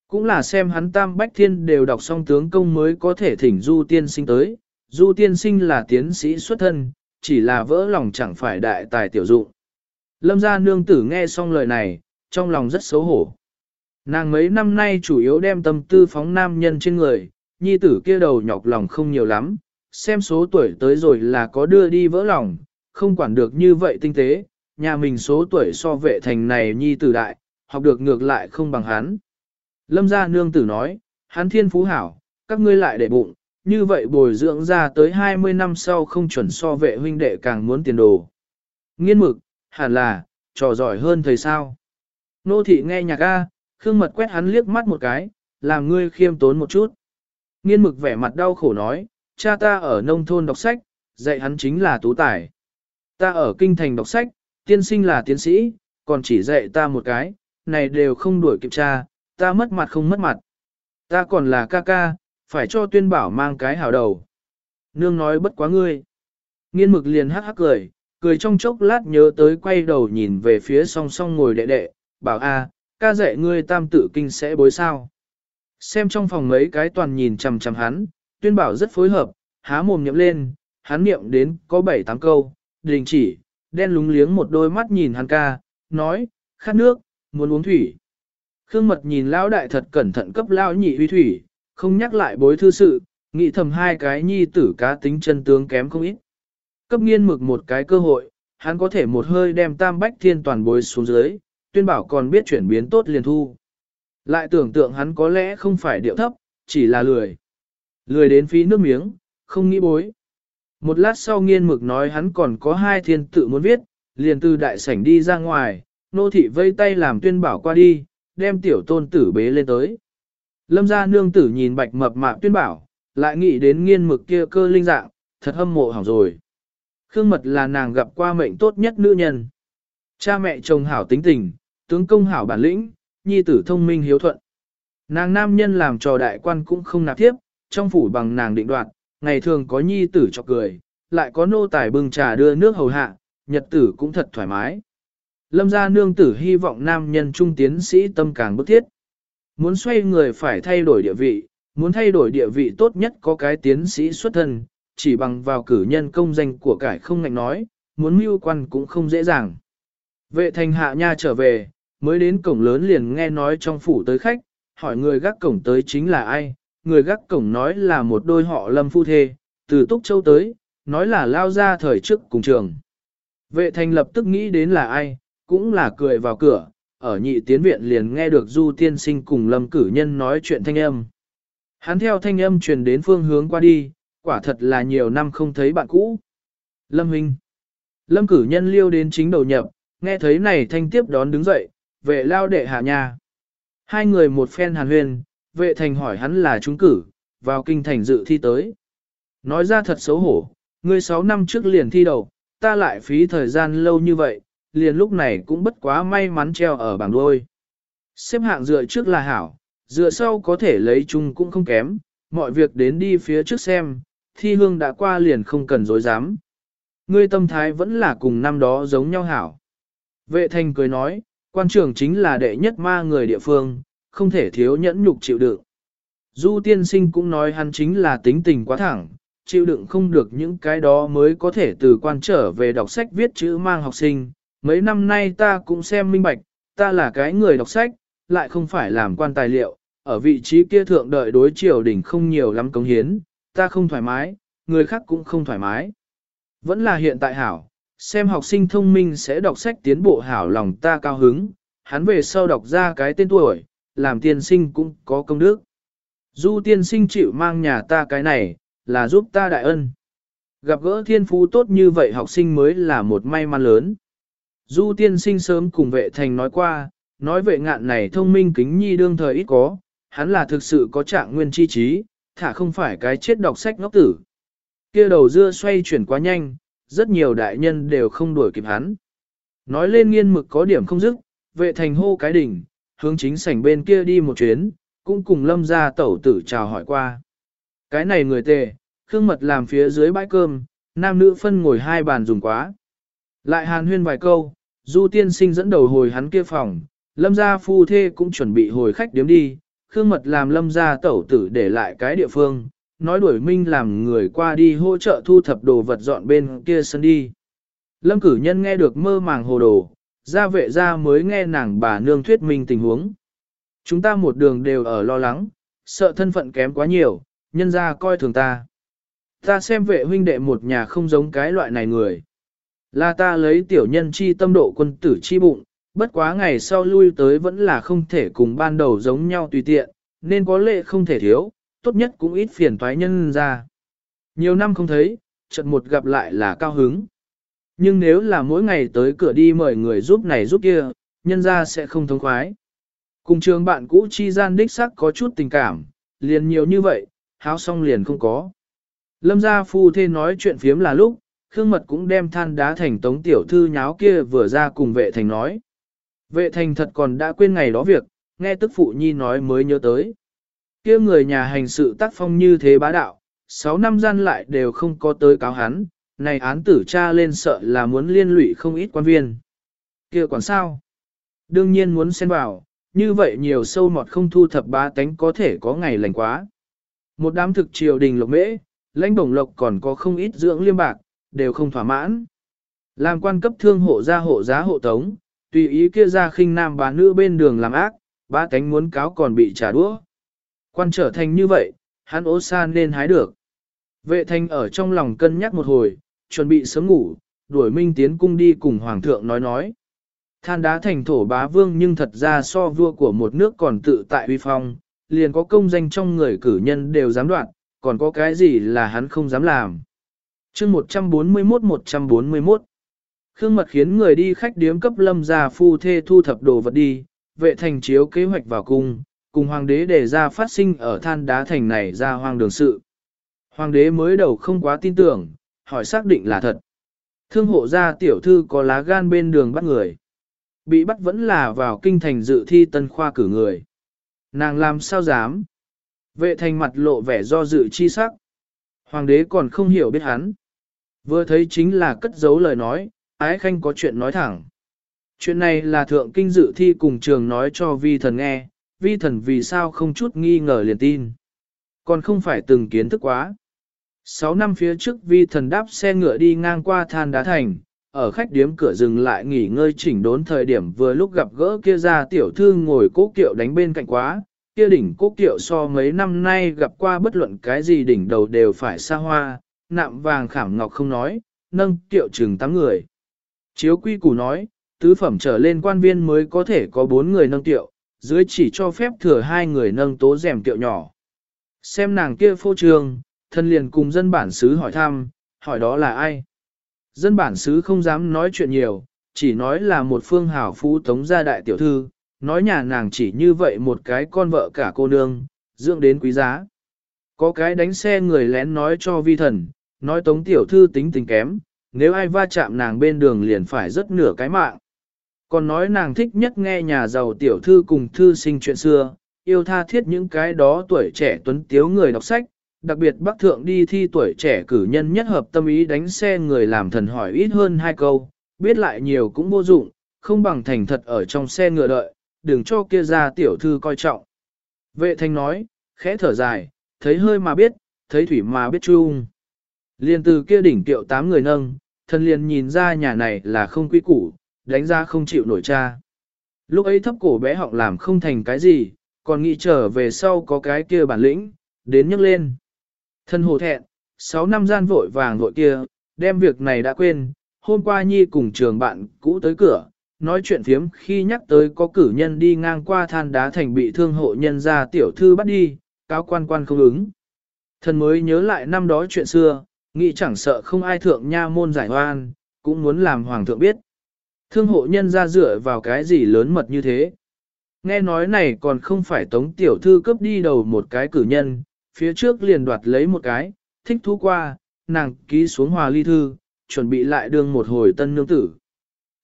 S1: Cũng là xem hắn tam bách thiên đều đọc xong tướng công mới có thể thỉnh du tiên sinh tới, du tiên sinh là tiến sĩ xuất thân, chỉ là vỡ lòng chẳng phải đại tài tiểu dụng. Lâm gia nương tử nghe xong lời này, trong lòng rất xấu hổ. Nàng mấy năm nay chủ yếu đem tâm tư phóng nam nhân trên người, nhi tử kia đầu nhọc lòng không nhiều lắm, xem số tuổi tới rồi là có đưa đi vỡ lòng, không quản được như vậy tinh tế, nhà mình số tuổi so vệ thành này nhi tử đại, học được ngược lại không bằng hắn. Lâm gia nương tử nói, hắn thiên phú hảo, các ngươi lại để bụng, như vậy bồi dưỡng ra tới 20 năm sau không chuẩn so vệ huynh đệ càng muốn tiền đồ. Nghiên mực, hẳn là, trò giỏi hơn thầy sao. Nô thị nghe nhạc A, Khương Mật quét hắn liếc mắt một cái, làm ngươi khiêm tốn một chút. Nghiên mực vẻ mặt đau khổ nói, cha ta ở nông thôn đọc sách, dạy hắn chính là tú tài. Ta ở kinh thành đọc sách, tiên sinh là tiến sĩ, còn chỉ dạy ta một cái, này đều không đuổi kịp cha, ta mất mặt không mất mặt. Ta còn là ca ca, phải cho tuyên bảo mang cái hảo đầu. Nương nói bất quá ngươi. Nghiên mực liền hắc hắc cười, cười trong chốc lát nhớ tới quay đầu nhìn về phía song song ngồi đệ đệ, bảo a, ca dạy ngươi tam tự kinh sẽ bối sao. Xem trong phòng mấy cái toàn nhìn chằm chằm hắn, tuyên bảo rất phối hợp, há mồm nhậm lên, hắn niệm đến có bảy tám câu, đình chỉ, đen lúng liếng một đôi mắt nhìn hắn ca, nói, khát nước, muốn uống thủy. Khương mật nhìn lão đại thật cẩn thận cấp lão nhị huy thủy, không nhắc lại bối thư sự, nghĩ thầm hai cái nhi tử cá tính chân tướng kém không ít. Cấp nghiên mực một cái cơ hội, hắn có thể một hơi đem tam bách thiên toàn bối xuống dưới, tuyên bảo còn biết chuyển biến tốt liền thu. Lại tưởng tượng hắn có lẽ không phải điệu thấp, chỉ là lười. Lười đến phí nước miếng, không nghĩ bối. Một lát sau nghiên mực nói hắn còn có hai thiên tự muốn viết, liền từ đại sảnh đi ra ngoài, nô thị vây tay làm tuyên bảo qua đi, đem tiểu tôn tử bế lên tới. Lâm gia nương tử nhìn bạch mập mạp tuyên bảo, lại nghĩ đến nghiên mực kia cơ linh dạng, thật hâm mộ hỏng rồi. Khương mật là nàng gặp qua mệnh tốt nhất nữ nhân. Cha mẹ chồng hảo tính tình, tướng công hảo bản lĩnh, nhi tử thông minh hiếu thuận. Nàng nam nhân làm trò đại quan cũng không nạp tiếp, trong phủ bằng nàng định đoạt, ngày thường có nhi tử cho cười, lại có nô tài bưng trà đưa nước hầu hạ, nhật tử cũng thật thoải mái. Lâm gia nương tử hy vọng nam nhân trung tiến sĩ tâm càng bức thiết. Muốn xoay người phải thay đổi địa vị, muốn thay đổi địa vị tốt nhất có cái tiến sĩ xuất thân, chỉ bằng vào cử nhân công danh của cải không ngạnh nói, muốn mưu quan cũng không dễ dàng. Vệ thành hạ nha trở về, mới đến cổng lớn liền nghe nói trong phủ tới khách, hỏi người gác cổng tới chính là ai, người gác cổng nói là một đôi họ lâm phu thê, từ Túc Châu tới, nói là lao ra thời trước cùng trường. Vệ thành lập tức nghĩ đến là ai, cũng là cười vào cửa, ở nhị tiến viện liền nghe được du tiên sinh cùng lâm cử nhân nói chuyện thanh âm. Hắn theo thanh âm truyền đến phương hướng qua đi, quả thật là nhiều năm không thấy bạn cũ. Lâm Huynh Lâm cử nhân liêu đến chính đầu nhập, nghe thấy này thanh tiếp đón đứng dậy, vệ lao đệ hạ nhà. Hai người một phen hàn huyền, vệ thành hỏi hắn là trúng cử, vào kinh thành dự thi tới. Nói ra thật xấu hổ, ngươi sáu năm trước liền thi đầu, ta lại phí thời gian lâu như vậy, liền lúc này cũng bất quá may mắn treo ở bảng đôi. Xếp hạng dựa trước là hảo, dựa sau có thể lấy chung cũng không kém, mọi việc đến đi phía trước xem, thi hương đã qua liền không cần dối dám. Ngươi tâm thái vẫn là cùng năm đó giống nhau hảo. Vệ thành cười nói, quan trưởng chính là đệ nhất ma người địa phương, không thể thiếu nhẫn nhục chịu đựng. Du tiên sinh cũng nói hắn chính là tính tình quá thẳng, chịu đựng không được những cái đó mới có thể từ quan trở về đọc sách viết chữ mang học sinh. Mấy năm nay ta cũng xem minh bạch, ta là cái người đọc sách, lại không phải làm quan tài liệu, ở vị trí kia thượng đợi đối triều đình không nhiều lắm cống hiến, ta không thoải mái, người khác cũng không thoải mái. Vẫn là hiện tại hảo, xem học sinh thông minh sẽ đọc sách tiến bộ hảo lòng ta cao hứng, hắn về sau đọc ra cái tên tuổi, làm tiên sinh cũng có công đức. Du tiên sinh chịu mang nhà ta cái này, là giúp ta đại ân. Gặp gỡ thiên phú tốt như vậy học sinh mới là một may mắn lớn. Du tiên sinh sớm cùng vệ thành nói qua, nói vệ ngạn này thông minh kính nhi đương thời ít có, hắn là thực sự có trạng nguyên chi trí, thả không phải cái chết đọc sách ngốc tử. kia đầu dưa xoay chuyển quá nhanh, rất nhiều đại nhân đều không đuổi kịp hắn. Nói lên nghiên mực có điểm không dứt, vệ thành hô cái đỉnh, hướng chính sảnh bên kia đi một chuyến, cũng cùng lâm ra tẩu tử chào hỏi qua. Cái này người tề, khương mật làm phía dưới bãi cơm, nam nữ phân ngồi hai bàn dùng quá. Lại hàn huyên vài câu, du tiên sinh dẫn đầu hồi hắn kia phòng, lâm gia phu thê cũng chuẩn bị hồi khách điếm đi, khương mật làm lâm gia tẩu tử để lại cái địa phương, nói đuổi minh làm người qua đi hỗ trợ thu thập đồ vật dọn bên kia sân đi. Lâm cử nhân nghe được mơ màng hồ đồ, gia vệ gia mới nghe nàng bà nương thuyết minh tình huống. Chúng ta một đường đều ở lo lắng, sợ thân phận kém quá nhiều, nhân gia coi thường ta. Ta xem vệ huynh đệ một nhà không giống cái loại này người. Là ta lấy tiểu nhân chi tâm độ quân tử chi bụng, bất quá ngày sau lui tới vẫn là không thể cùng ban đầu giống nhau tùy tiện, nên có lệ không thể thiếu, tốt nhất cũng ít phiền toái nhân ra. Nhiều năm không thấy, trận một gặp lại là cao hứng. Nhưng nếu là mỗi ngày tới cửa đi mời người giúp này giúp kia, nhân ra sẽ không thông khoái. Cùng trường bạn cũ chi gian đích sắc có chút tình cảm, liền nhiều như vậy, háo xong liền không có. Lâm gia phu thê nói chuyện phiếm là lúc, Khương Mật cũng đem than đá thành tống tiểu thư nháo kia vừa ra cùng vệ thành nói. Vệ thành thật còn đã quên ngày đó việc, nghe tức phụ nhi nói mới nhớ tới kia người nhà hành sự tác phong như thế bá đạo, 6 năm gian lại đều không có tới cáo hắn, này án tử tra lên sợ là muốn liên lụy không ít quan viên. kia còn sao? Đương nhiên muốn xen vào, như vậy nhiều sâu mọt không thu thập bá tánh có thể có ngày lành quá. Một đám thực triều đình lộc mễ, lãnh bổng lộc còn có không ít dưỡng liêm bạc, đều không thỏa mãn. Làm quan cấp thương hộ gia hộ giá hộ tống, tùy ý kia ra khinh nam bá nữ bên đường làm ác, bá tánh muốn cáo còn bị trả đũa. Quan trở thành như vậy, hắn ố san nên hái được. Vệ thanh ở trong lòng cân nhắc một hồi, chuẩn bị sớm ngủ, đuổi minh tiến cung đi cùng hoàng thượng nói nói. Than đá thành thổ bá vương nhưng thật ra so vua của một nước còn tự tại uy phong, liền có công danh trong người cử nhân đều dám đoạn, còn có cái gì là hắn không dám làm. chương 141-141 Khương mật khiến người đi khách điếm cấp lâm gia phu thê thu thập đồ vật đi, vệ thành chiếu kế hoạch vào cung, cùng hoàng đế đề ra phát sinh ở than đá thành này ra hoang đường sự. Hoàng đế mới đầu không quá tin tưởng, hỏi xác định là thật. Thương hộ gia tiểu thư có lá gan bên đường bắt người. Bị bắt vẫn là vào kinh thành dự thi tân khoa cử người. Nàng làm sao dám? Vệ thành mặt lộ vẻ do dự chi sắc. Hoàng đế còn không hiểu biết hắn. Vừa thấy chính là cất giấu lời nói, ái khanh có chuyện nói thẳng. Chuyện này là thượng kinh dự thi cùng trường nói cho vi thần nghe, vi thần vì sao không chút nghi ngờ liền tin. Còn không phải từng kiến thức quá. Sáu năm phía trước vi thần đáp xe ngựa đi ngang qua than đá thành, ở khách điếm cửa dừng lại nghỉ ngơi chỉnh đốn thời điểm vừa lúc gặp gỡ kia ra tiểu thư ngồi cố kiệu đánh bên cạnh quá, kia đỉnh cố kiệu so mấy năm nay gặp qua bất luận cái gì đỉnh đầu đều phải xa hoa, nạm vàng khảm ngọc không nói, nâng kiệu chừng tám người. Chiếu quy củ nói, tứ phẩm trở lên quan viên mới có thể có bốn người nâng kiệu, dưới chỉ cho phép thừa hai người nâng tố rèm kiệu nhỏ. Xem nàng kia phô trường, thân liền cùng dân bản xứ hỏi thăm, hỏi đó là ai? Dân bản xứ không dám nói chuyện nhiều, chỉ nói là một phương hảo phú tống gia đại tiểu thư, nói nhà nàng chỉ như vậy một cái con vợ cả cô nương, dưỡng đến quý giá. Có cái đánh xe người lén nói cho vi thần, nói tống tiểu thư tính tình kém, nếu ai va chạm nàng bên đường liền phải rất nửa cái mạng. Còn nói nàng thích nhất nghe nhà giàu tiểu thư cùng thư sinh chuyện xưa, yêu tha thiết những cái đó tuổi trẻ tuấn tiếu người đọc sách, đặc biệt bác thượng đi thi tuổi trẻ cử nhân nhất hợp tâm ý đánh xe người làm thần hỏi ít hơn hai câu, biết lại nhiều cũng vô dụng, không bằng thành thật ở trong xe ngựa đợi, đừng cho kia ra tiểu thư coi trọng. Vệ thanh nói, khẽ thở dài, thấy hơi mà biết, thấy thủy mà biết chung. Liên từ kia đỉnh tiệu tám người nâng, thân liền nhìn ra nhà này là không quý củ, đánh ra không chịu nổi cha. Lúc ấy thấp cổ bé họng làm không thành cái gì, còn nghĩ trở về sau có cái kia bản lĩnh, đến nhấc lên. Thân hồ thẹn, 6 năm gian vội vàng vội kia, đem việc này đã quên, hôm qua Nhi cùng trường bạn cũ tới cửa, nói chuyện phiếm khi nhắc tới có cử nhân đi ngang qua than đá thành bị thương hộ nhân ra tiểu thư bắt đi, cáo quan quan không ứng. Thần mới nhớ lại năm đó chuyện xưa, nghĩ chẳng sợ không ai thượng nha môn giải hoan, cũng muốn làm hoàng thượng biết. Thương hộ nhân ra dựa vào cái gì lớn mật như thế. Nghe nói này còn không phải tống tiểu thư cướp đi đầu một cái cử nhân, phía trước liền đoạt lấy một cái, thích thú qua, nàng ký xuống hòa ly thư, chuẩn bị lại đương một hồi tân nương tử.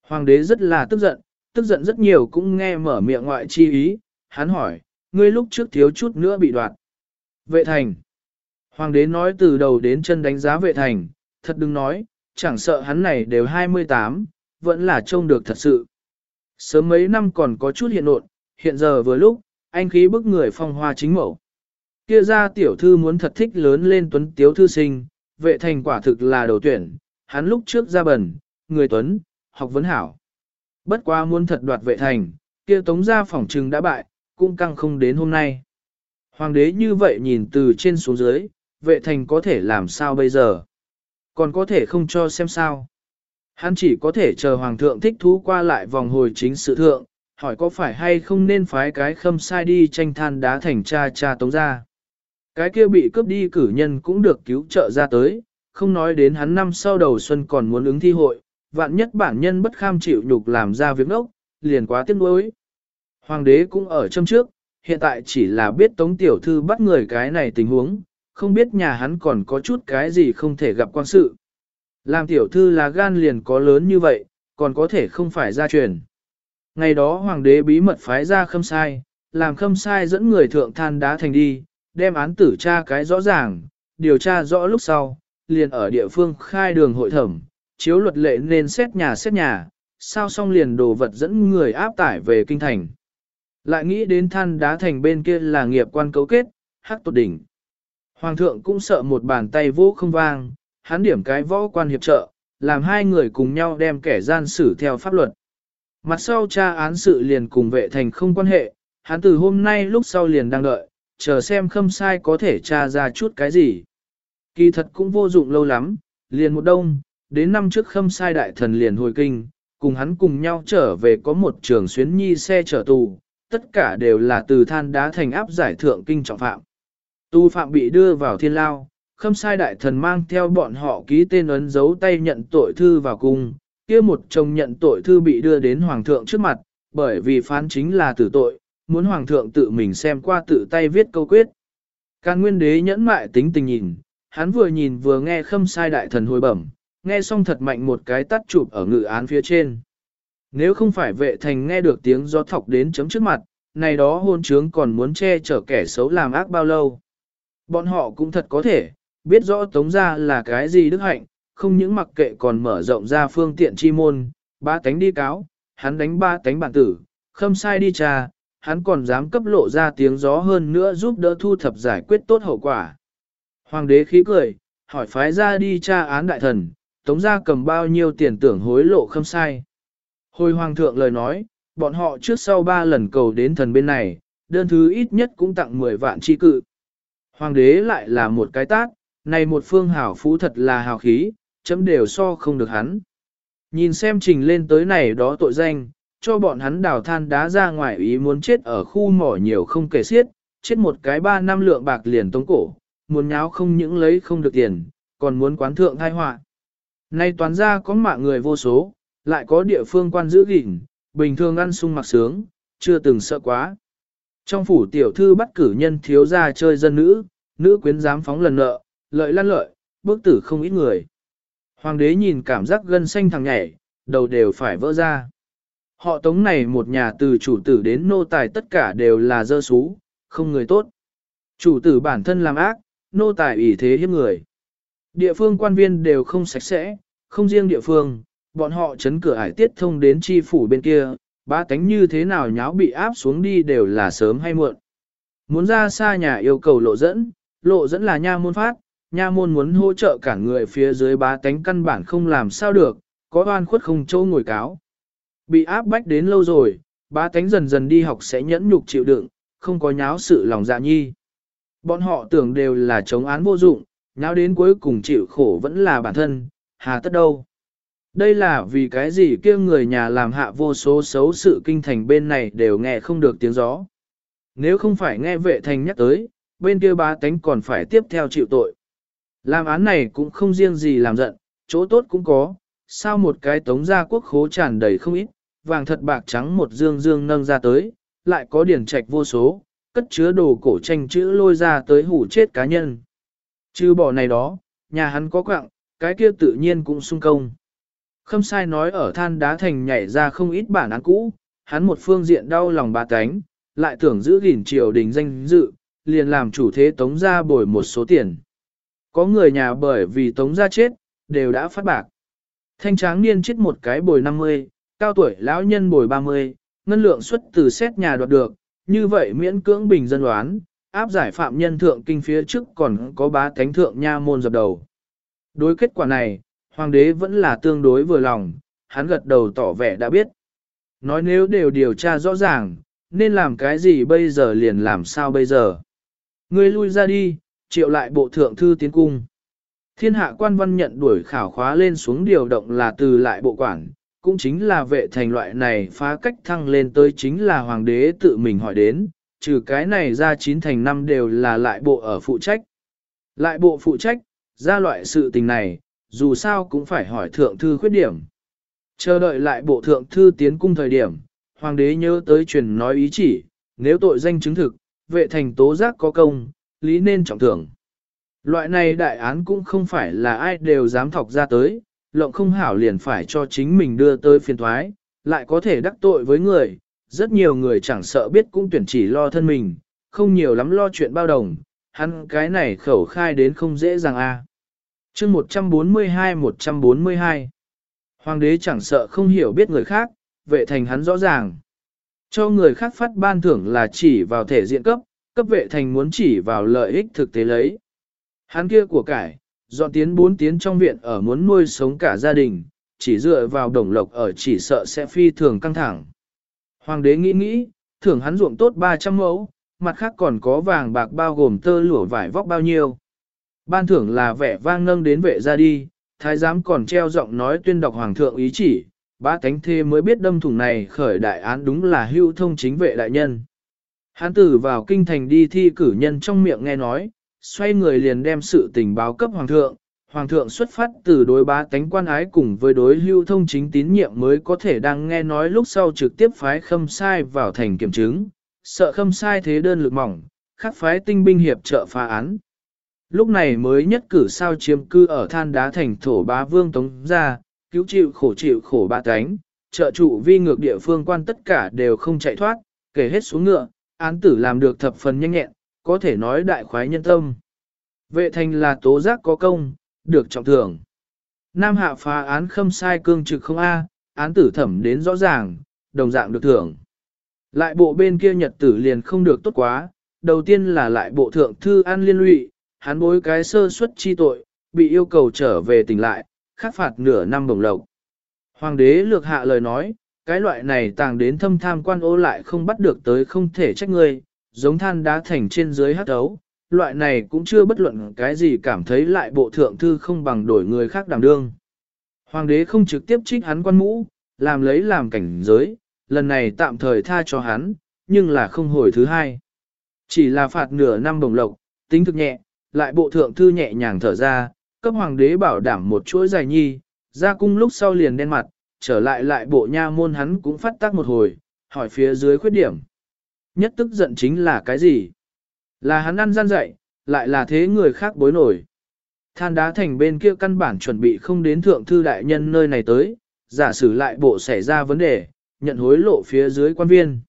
S1: Hoàng đế rất là tức giận, tức giận rất nhiều cũng nghe mở miệng ngoại chi ý, hắn hỏi, ngươi lúc trước thiếu chút nữa bị đoạt. Vệ thành. Hoàng đế nói từ đầu đến chân đánh giá vệ thành, thật đừng nói, chẳng sợ hắn này đều 28, vẫn là trông được thật sự. Sớm mấy năm còn có chút hiện nộn, hiện giờ vừa lúc, anh khí bức người phong hoa chính mẫu. Kia ra tiểu thư muốn thật thích lớn lên tuấn tiếu thư sinh, vệ thành quả thực là đầu tuyển, hắn lúc trước ra bẩn, người tuấn, học vấn hảo. Bất quá muốn thật đoạt vệ thành, kia tống gia phỏng trừng đã bại, cũng căng không đến hôm nay. Hoàng đế như vậy nhìn từ trên xuống dưới, vệ thành có thể làm sao bây giờ? Còn có thể không cho xem sao? Hắn chỉ có thể chờ hoàng thượng thích thú qua lại vòng hồi chính sự thượng, hỏi có phải hay không nên phái cái khâm sai đi tranh than đá thành cha cha tống ra. Cái kia bị cướp đi cử nhân cũng được cứu trợ ra tới, không nói đến hắn năm sau đầu xuân còn muốn ứng thi hội, vạn nhất bản nhân bất kham chịu nhục làm ra việc ngốc, liền quá tiếc nuối. Hoàng đế cũng ở châm trước, hiện tại chỉ là biết tống tiểu thư bắt người cái này tình huống, không biết nhà hắn còn có chút cái gì không thể gặp quan sự. Làm tiểu thư là gan liền có lớn như vậy, còn có thể không phải ra truyền. Ngày đó hoàng đế bí mật phái ra khâm sai, làm khâm sai dẫn người thượng than đá thành đi, đem án tử tra cái rõ ràng, điều tra rõ lúc sau, liền ở địa phương khai đường hội thẩm, chiếu luật lệ nên xét nhà xét nhà, sao xong liền đồ vật dẫn người áp tải về kinh thành. Lại nghĩ đến than đá thành bên kia là nghiệp quan cấu kết, hắc tột đỉnh. Hoàng thượng cũng sợ một bàn tay vô không vang, hắn điểm cái võ quan hiệp trợ, làm hai người cùng nhau đem kẻ gian xử theo pháp luật. Mặt sau tra án sự liền cùng vệ thành không quan hệ, hắn từ hôm nay lúc sau liền đang đợi, chờ xem khâm sai có thể tra ra chút cái gì. Kỳ thật cũng vô dụng lâu lắm, liền một đông, đến năm trước khâm sai đại thần liền hồi kinh, cùng hắn cùng nhau trở về có một trường xuyến nhi xe chở tù, tất cả đều là từ than đá thành áp giải thượng kinh trọng phạm. Tu phạm bị đưa vào thiên lao, khâm sai đại thần mang theo bọn họ ký tên ấn dấu tay nhận tội thư vào cung, kia một chồng nhận tội thư bị đưa đến hoàng thượng trước mặt, bởi vì phán chính là tử tội, muốn hoàng thượng tự mình xem qua tự tay viết câu quyết. Can nguyên đế nhẫn mại tính tình nhìn, hắn vừa nhìn vừa nghe khâm sai đại thần hồi bẩm, nghe xong thật mạnh một cái tắt chụp ở ngự án phía trên. Nếu không phải vệ thành nghe được tiếng gió thọc đến chấm trước mặt, này đó hôn trướng còn muốn che chở kẻ xấu làm ác bao lâu. Bọn họ cũng thật có thể, biết rõ tống ra là cái gì đức hạnh, không những mặc kệ còn mở rộng ra phương tiện chi môn, ba tánh đi cáo, hắn đánh ba tánh bản tử, khâm sai đi trà, hắn còn dám cấp lộ ra tiếng gió hơn nữa giúp đỡ thu thập giải quyết tốt hậu quả. Hoàng đế khí cười, hỏi phái ra đi tra án đại thần, tống ra cầm bao nhiêu tiền tưởng hối lộ khâm sai. Hồi hoàng thượng lời nói, bọn họ trước sau ba lần cầu đến thần bên này, đơn thứ ít nhất cũng tặng 10 vạn chi cự. Hoàng đế lại là một cái tác này một phương hảo phú thật là hào khí, chấm đều so không được hắn. Nhìn xem trình lên tới này đó tội danh, cho bọn hắn đào than đá ra ngoài ý muốn chết ở khu mỏ nhiều không kể xiết, chết một cái ba năm lượng bạc liền tống cổ, muốn nháo không những lấy không được tiền, còn muốn quán thượng thai họa. Nay toán ra có mạng người vô số, lại có địa phương quan giữ gìn, bình thường ăn sung mặc sướng, chưa từng sợ quá. Trong phủ tiểu thư bắt cử nhân thiếu ra chơi dân nữ, nữ quyến dám phóng lần nợ, lợi lan lợi, bước tử không ít người. Hoàng đế nhìn cảm giác gân xanh thằng nhảy, đầu đều phải vỡ ra. Họ tống này một nhà từ chủ tử đến nô tài tất cả đều là dơ xú, không người tốt. Chủ tử bản thân làm ác, nô tài ủy thế hiếp người. Địa phương quan viên đều không sạch sẽ, không riêng địa phương, bọn họ chấn cửa ải tiết thông đến chi phủ bên kia, ba tánh như thế nào nháo bị áp xuống đi đều là sớm hay muộn. Muốn ra xa nhà yêu cầu lộ dẫn, lộ dẫn là nha môn phát, nha môn muốn hỗ trợ cả người phía dưới bá tánh căn bản không làm sao được, có oan khuất không châu ngồi cáo. Bị áp bách đến lâu rồi, bá tánh dần dần đi học sẽ nhẫn nhục chịu đựng, không có nháo sự lòng dạ nhi. Bọn họ tưởng đều là chống án vô dụng, nháo đến cuối cùng chịu khổ vẫn là bản thân, hà tất đâu. Đây là vì cái gì kia người nhà làm hạ vô số xấu sự kinh thành bên này đều nghe không được tiếng gió. Nếu không phải nghe vệ thành nhắc tới, bên kia bá tánh còn phải tiếp theo chịu tội. Làm án này cũng không riêng gì làm giận, chỗ tốt cũng có, sao một cái tống gia quốc khố tràn đầy không ít, vàng thật bạc trắng một dương dương nâng ra tới, lại có điển trạch vô số, cất chứa đồ cổ tranh chữ lôi ra tới hủ chết cá nhân. Chứ bỏ này đó, nhà hắn có quạng, cái kia tự nhiên cũng sung công. Khâm sai nói ở than đá thành nhảy ra không ít bản án cũ, hắn một phương diện đau lòng bà cánh, lại tưởng giữ gìn triều đình danh dự, liền làm chủ thế tống ra bồi một số tiền. Có người nhà bởi vì tống gia chết, đều đã phát bạc. Thanh tráng niên chết một cái bồi 50, cao tuổi lão nhân bồi 30, ngân lượng xuất từ xét nhà đoạt được, như vậy miễn cưỡng bình dân đoán, áp giải phạm nhân thượng kinh phía trước còn có bá thánh thượng nha môn dập đầu. Đối kết quả này, hoàng đế vẫn là tương đối vừa lòng, hắn gật đầu tỏ vẻ đã biết. Nói nếu đều điều tra rõ ràng, nên làm cái gì bây giờ liền làm sao bây giờ. Ngươi lui ra đi, triệu lại bộ thượng thư tiến cung. Thiên hạ quan văn nhận đuổi khảo khóa lên xuống điều động là từ lại bộ quản, cũng chính là vệ thành loại này phá cách thăng lên tới chính là hoàng đế tự mình hỏi đến, trừ cái này ra chín thành năm đều là lại bộ ở phụ trách. Lại bộ phụ trách, ra loại sự tình này, dù sao cũng phải hỏi thượng thư khuyết điểm. Chờ đợi lại bộ thượng thư tiến cung thời điểm, hoàng đế nhớ tới truyền nói ý chỉ, nếu tội danh chứng thực, vệ thành tố giác có công, lý nên trọng thưởng. Loại này đại án cũng không phải là ai đều dám thọc ra tới, lộng không hảo liền phải cho chính mình đưa tới phiền thoái, lại có thể đắc tội với người, rất nhiều người chẳng sợ biết cũng tuyển chỉ lo thân mình, không nhiều lắm lo chuyện bao đồng, hắn cái này khẩu khai đến không dễ dàng a. À. Chương 142-142 Hoàng đế chẳng sợ không hiểu biết người khác, vệ thành hắn rõ ràng. Cho người khác phát ban thưởng là chỉ vào thể diện cấp, cấp vệ thành muốn chỉ vào lợi ích thực tế lấy. Hắn kia của cải, dọn tiến bốn tiến trong viện ở muốn nuôi sống cả gia đình, chỉ dựa vào đồng lộc ở chỉ sợ sẽ phi thường căng thẳng. Hoàng đế nghĩ nghĩ, thưởng hắn ruộng tốt 300 mẫu, mặt khác còn có vàng bạc bao gồm tơ lụa vải vóc bao nhiêu. Ban thưởng là vẻ vang nâng đến vệ ra đi, thái giám còn treo giọng nói tuyên đọc hoàng thượng ý chỉ, ba cánh thê mới biết đâm thủng này khởi đại án đúng là hưu thông chính vệ đại nhân. Hán tử vào kinh thành đi thi cử nhân trong miệng nghe nói, xoay người liền đem sự tình báo cấp hoàng thượng. Hoàng thượng xuất phát từ đối bá tánh quan ái cùng với đối lưu thông chính tín nhiệm mới có thể đang nghe nói lúc sau trực tiếp phái khâm sai vào thành kiểm chứng, sợ khâm sai thế đơn lực mỏng, khắc phái tinh binh hiệp trợ phá án. Lúc này mới nhất cử sao chiếm cư ở than đá thành thổ bá vương tống ra, cứu chịu khổ chịu khổ bá tánh, trợ trụ vi ngược địa phương quan tất cả đều không chạy thoát, kể hết xuống ngựa, án tử làm được thập phần nhanh nhẹn, có thể nói đại khoái nhân tâm. Vệ thành là tố giác có công, được trọng thưởng. Nam hạ phá án khâm sai cương trực không A, án tử thẩm đến rõ ràng, đồng dạng được thưởng. Lại bộ bên kia nhật tử liền không được tốt quá, đầu tiên là lại bộ thượng thư an liên lụy, hắn bối cái sơ suất chi tội, bị yêu cầu trở về tỉnh lại, khắc phạt nửa năm đồng lộc. Hoàng đế lược hạ lời nói, cái loại này tàng đến thâm tham quan ô lại không bắt được tới không thể trách ngươi, giống than đá thành trên dưới hát ấu, loại này cũng chưa bất luận cái gì cảm thấy lại bộ thượng thư không bằng đổi người khác đảm đương. Hoàng đế không trực tiếp trích hắn quan mũ, làm lấy làm cảnh giới, lần này tạm thời tha cho hắn, nhưng là không hồi thứ hai. Chỉ là phạt nửa năm đồng lộc, tính thực nhẹ, lại bộ thượng thư nhẹ nhàng thở ra, cấp hoàng đế bảo đảm một chuỗi dài nhi, ra cung lúc sau liền đen mặt, trở lại lại bộ nha môn hắn cũng phát tác một hồi, hỏi phía dưới khuyết điểm. Nhất tức giận chính là cái gì? Là hắn ăn gian dậy, lại là thế người khác bối nổi. Than đá thành bên kia căn bản chuẩn bị không đến thượng thư đại nhân nơi này tới, giả sử lại bộ xảy ra vấn đề, nhận hối lộ phía dưới quan viên.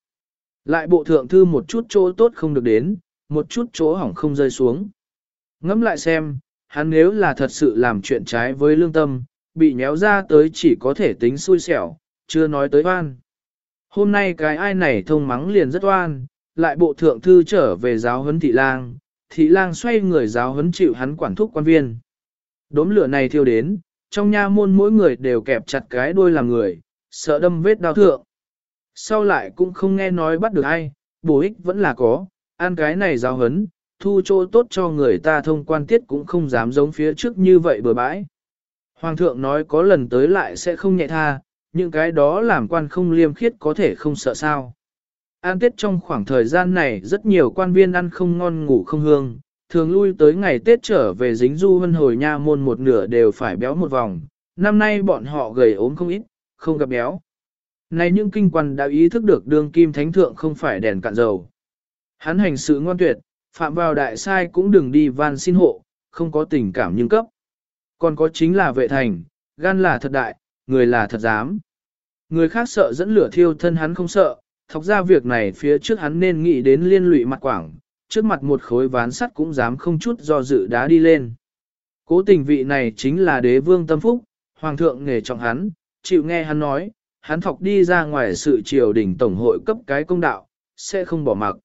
S1: Lại bộ thượng thư một chút chỗ tốt không được đến, một chút chỗ hỏng không rơi xuống. Ngẫm lại xem, hắn nếu là thật sự làm chuyện trái với lương tâm, bị nhéo ra tới chỉ có thể tính xui xẻo, chưa nói tới oan. Hôm nay cái ai này thông mắng liền rất oan, lại bộ thượng thư trở về giáo huấn thị lang, thị lang xoay người giáo huấn chịu hắn quản thúc quan viên. Đốm lửa này thiêu đến, trong nha môn mỗi người đều kẹp chặt cái đuôi làm người, sợ đâm vết đau thượng. Sau lại cũng không nghe nói bắt được ai, bổ ích vẫn là có, ăn cái này giáo huấn, thu chỗ tốt cho người ta thông quan tiết cũng không dám giống phía trước như vậy bừa bãi. Hoàng thượng nói có lần tới lại sẽ không nhẹ tha, những cái đó làm quan không liêm khiết có thể không sợ sao. An Tết trong khoảng thời gian này rất nhiều quan viên ăn không ngon ngủ không hương, thường lui tới ngày Tết trở về dính du hân hồi nha môn một nửa đều phải béo một vòng, năm nay bọn họ gầy ốm không ít, không gặp béo. Này những kinh quan đã ý thức được đương kim thánh thượng không phải đèn cạn dầu. Hắn hành sự ngoan tuyệt, phạm vào đại sai cũng đừng đi van xin hộ, không có tình cảm nhưng cấp. Còn có chính là vệ thành, gan là thật đại, người là thật dám. Người khác sợ dẫn lửa thiêu thân hắn không sợ, thọc ra việc này phía trước hắn nên nghĩ đến liên lụy mặt quảng, trước mặt một khối ván sắt cũng dám không chút do dự đá đi lên. Cố tình vị này chính là đế vương tâm phúc, hoàng thượng nghề trọng hắn, chịu nghe hắn nói, hắn thọc đi ra ngoài sự triều đình tổng hội cấp cái công đạo, sẽ không bỏ mặc.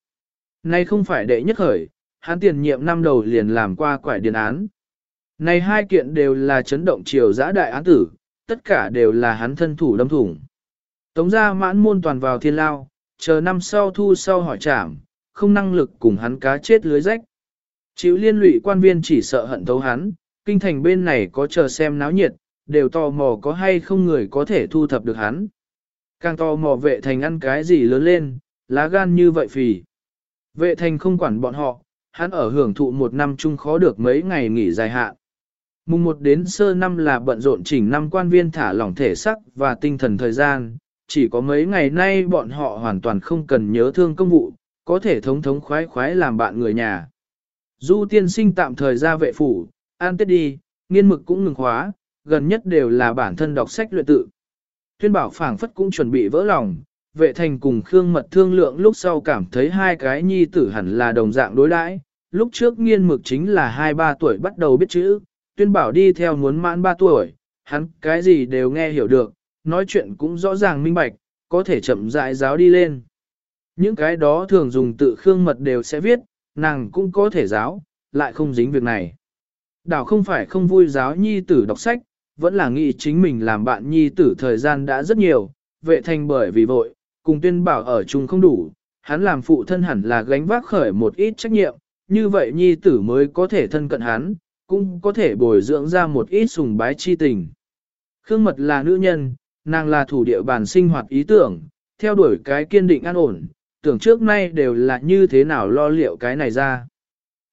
S1: Nay không phải đệ nhất khởi, hắn tiền nhiệm năm đầu liền làm qua quải điền án. Này hai kiện đều là chấn động triều giã đại án tử, tất cả đều là hắn thân thủ đâm thủng. Tống ra mãn môn toàn vào thiên lao, chờ năm sau thu sau hỏi trảm, không năng lực cùng hắn cá chết lưới rách. Chịu liên lụy quan viên chỉ sợ hận thấu hắn, kinh thành bên này có chờ xem náo nhiệt, đều tò mò có hay không người có thể thu thập được hắn. Càng tò mò vệ thành ăn cái gì lớn lên, lá gan như vậy phì. Vệ thành không quản bọn họ, hắn ở hưởng thụ một năm chung khó được mấy ngày nghỉ dài hạn. Mùng 1 đến sơ năm là bận rộn chỉnh năm quan viên thả lỏng thể sắc và tinh thần thời gian, chỉ có mấy ngày nay bọn họ hoàn toàn không cần nhớ thương công vụ, có thể thống thống khoái khoái làm bạn người nhà. Du tiên sinh tạm thời ra vệ phủ, an tết đi, nghiên mực cũng ngừng khóa, gần nhất đều là bản thân đọc sách luyện tự. Tuyên bảo phảng phất cũng chuẩn bị vỡ lòng, vệ thành cùng Khương Mật thương lượng lúc sau cảm thấy hai cái nhi tử hẳn là đồng dạng đối đãi, lúc trước nghiên mực chính là 2-3 tuổi bắt đầu biết chữ, tuyên bảo đi theo muốn mãn 3 tuổi, hắn cái gì đều nghe hiểu được, nói chuyện cũng rõ ràng minh bạch, có thể chậm rãi giáo đi lên. Những cái đó thường dùng tự khương mật đều sẽ viết, nàng cũng có thể giáo, lại không dính việc này. Đảo không phải không vui giáo nhi tử đọc sách, vẫn là nghĩ chính mình làm bạn nhi tử thời gian đã rất nhiều, vệ thành bởi vì vội, cùng tuyên bảo ở chung không đủ, hắn làm phụ thân hẳn là gánh vác khởi một ít trách nhiệm, như vậy nhi tử mới có thể thân cận hắn, cũng có thể bồi dưỡng ra một ít sùng bái chi tình. Khương Mật là nữ nhân, nàng là thủ địa bàn sinh hoạt ý tưởng, theo đuổi cái kiên định an ổn, tưởng trước nay đều là như thế nào lo liệu cái này ra.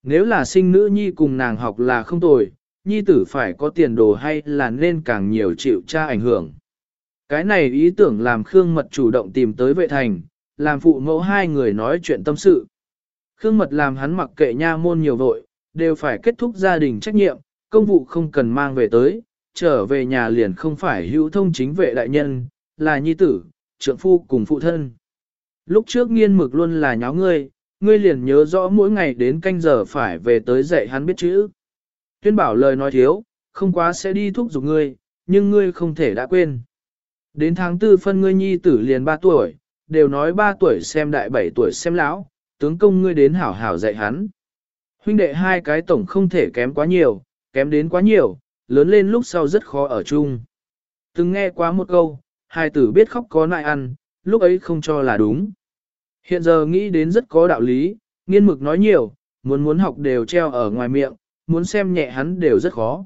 S1: Nếu là sinh nữ nhi cùng nàng học là không tồi, nhi tử phải có tiền đồ hay là nên càng nhiều chịu cha ảnh hưởng. Cái này ý tưởng làm Khương Mật chủ động tìm tới vệ thành, làm phụ mẫu hai người nói chuyện tâm sự. Khương Mật làm hắn mặc kệ nha môn nhiều vội, đều phải kết thúc gia đình trách nhiệm, công vụ không cần mang về tới, trở về nhà liền không phải hữu thông chính vệ đại nhân, là nhi tử, trượng phu cùng phụ thân. Lúc trước nghiên mực luôn là nháo ngươi, ngươi liền nhớ rõ mỗi ngày đến canh giờ phải về tới dạy hắn biết chữ. Tuyên bảo lời nói thiếu, không quá sẽ đi thúc giục ngươi, nhưng ngươi không thể đã quên. Đến tháng tư phân ngươi nhi tử liền 3 tuổi, đều nói 3 tuổi xem đại 7 tuổi xem lão, tướng công ngươi đến hảo hảo dạy hắn. Huynh đệ hai cái tổng không thể kém quá nhiều, kém đến quá nhiều, lớn lên lúc sau rất khó ở chung. Từng nghe quá một câu, hai tử biết khóc có nại ăn, lúc ấy không cho là đúng. Hiện giờ nghĩ đến rất có đạo lý, nghiên mực nói nhiều, muốn muốn học đều treo ở ngoài miệng, muốn xem nhẹ hắn đều rất khó.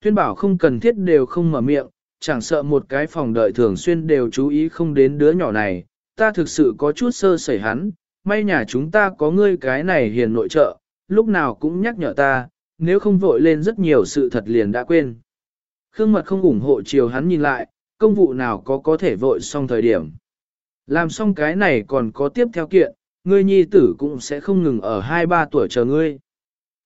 S1: Tuyên bảo không cần thiết đều không mở miệng, chẳng sợ một cái phòng đợi thường xuyên đều chú ý không đến đứa nhỏ này, ta thực sự có chút sơ sẩy hắn, may nhà chúng ta có ngươi cái này hiền nội trợ, lúc nào cũng nhắc nhở ta, nếu không vội lên rất nhiều sự thật liền đã quên. Khương Mật không ủng hộ chiều hắn nhìn lại, công vụ nào có có thể vội xong thời điểm. Làm xong cái này còn có tiếp theo kiện, ngươi nhi tử cũng sẽ không ngừng ở 2-3 tuổi chờ ngươi.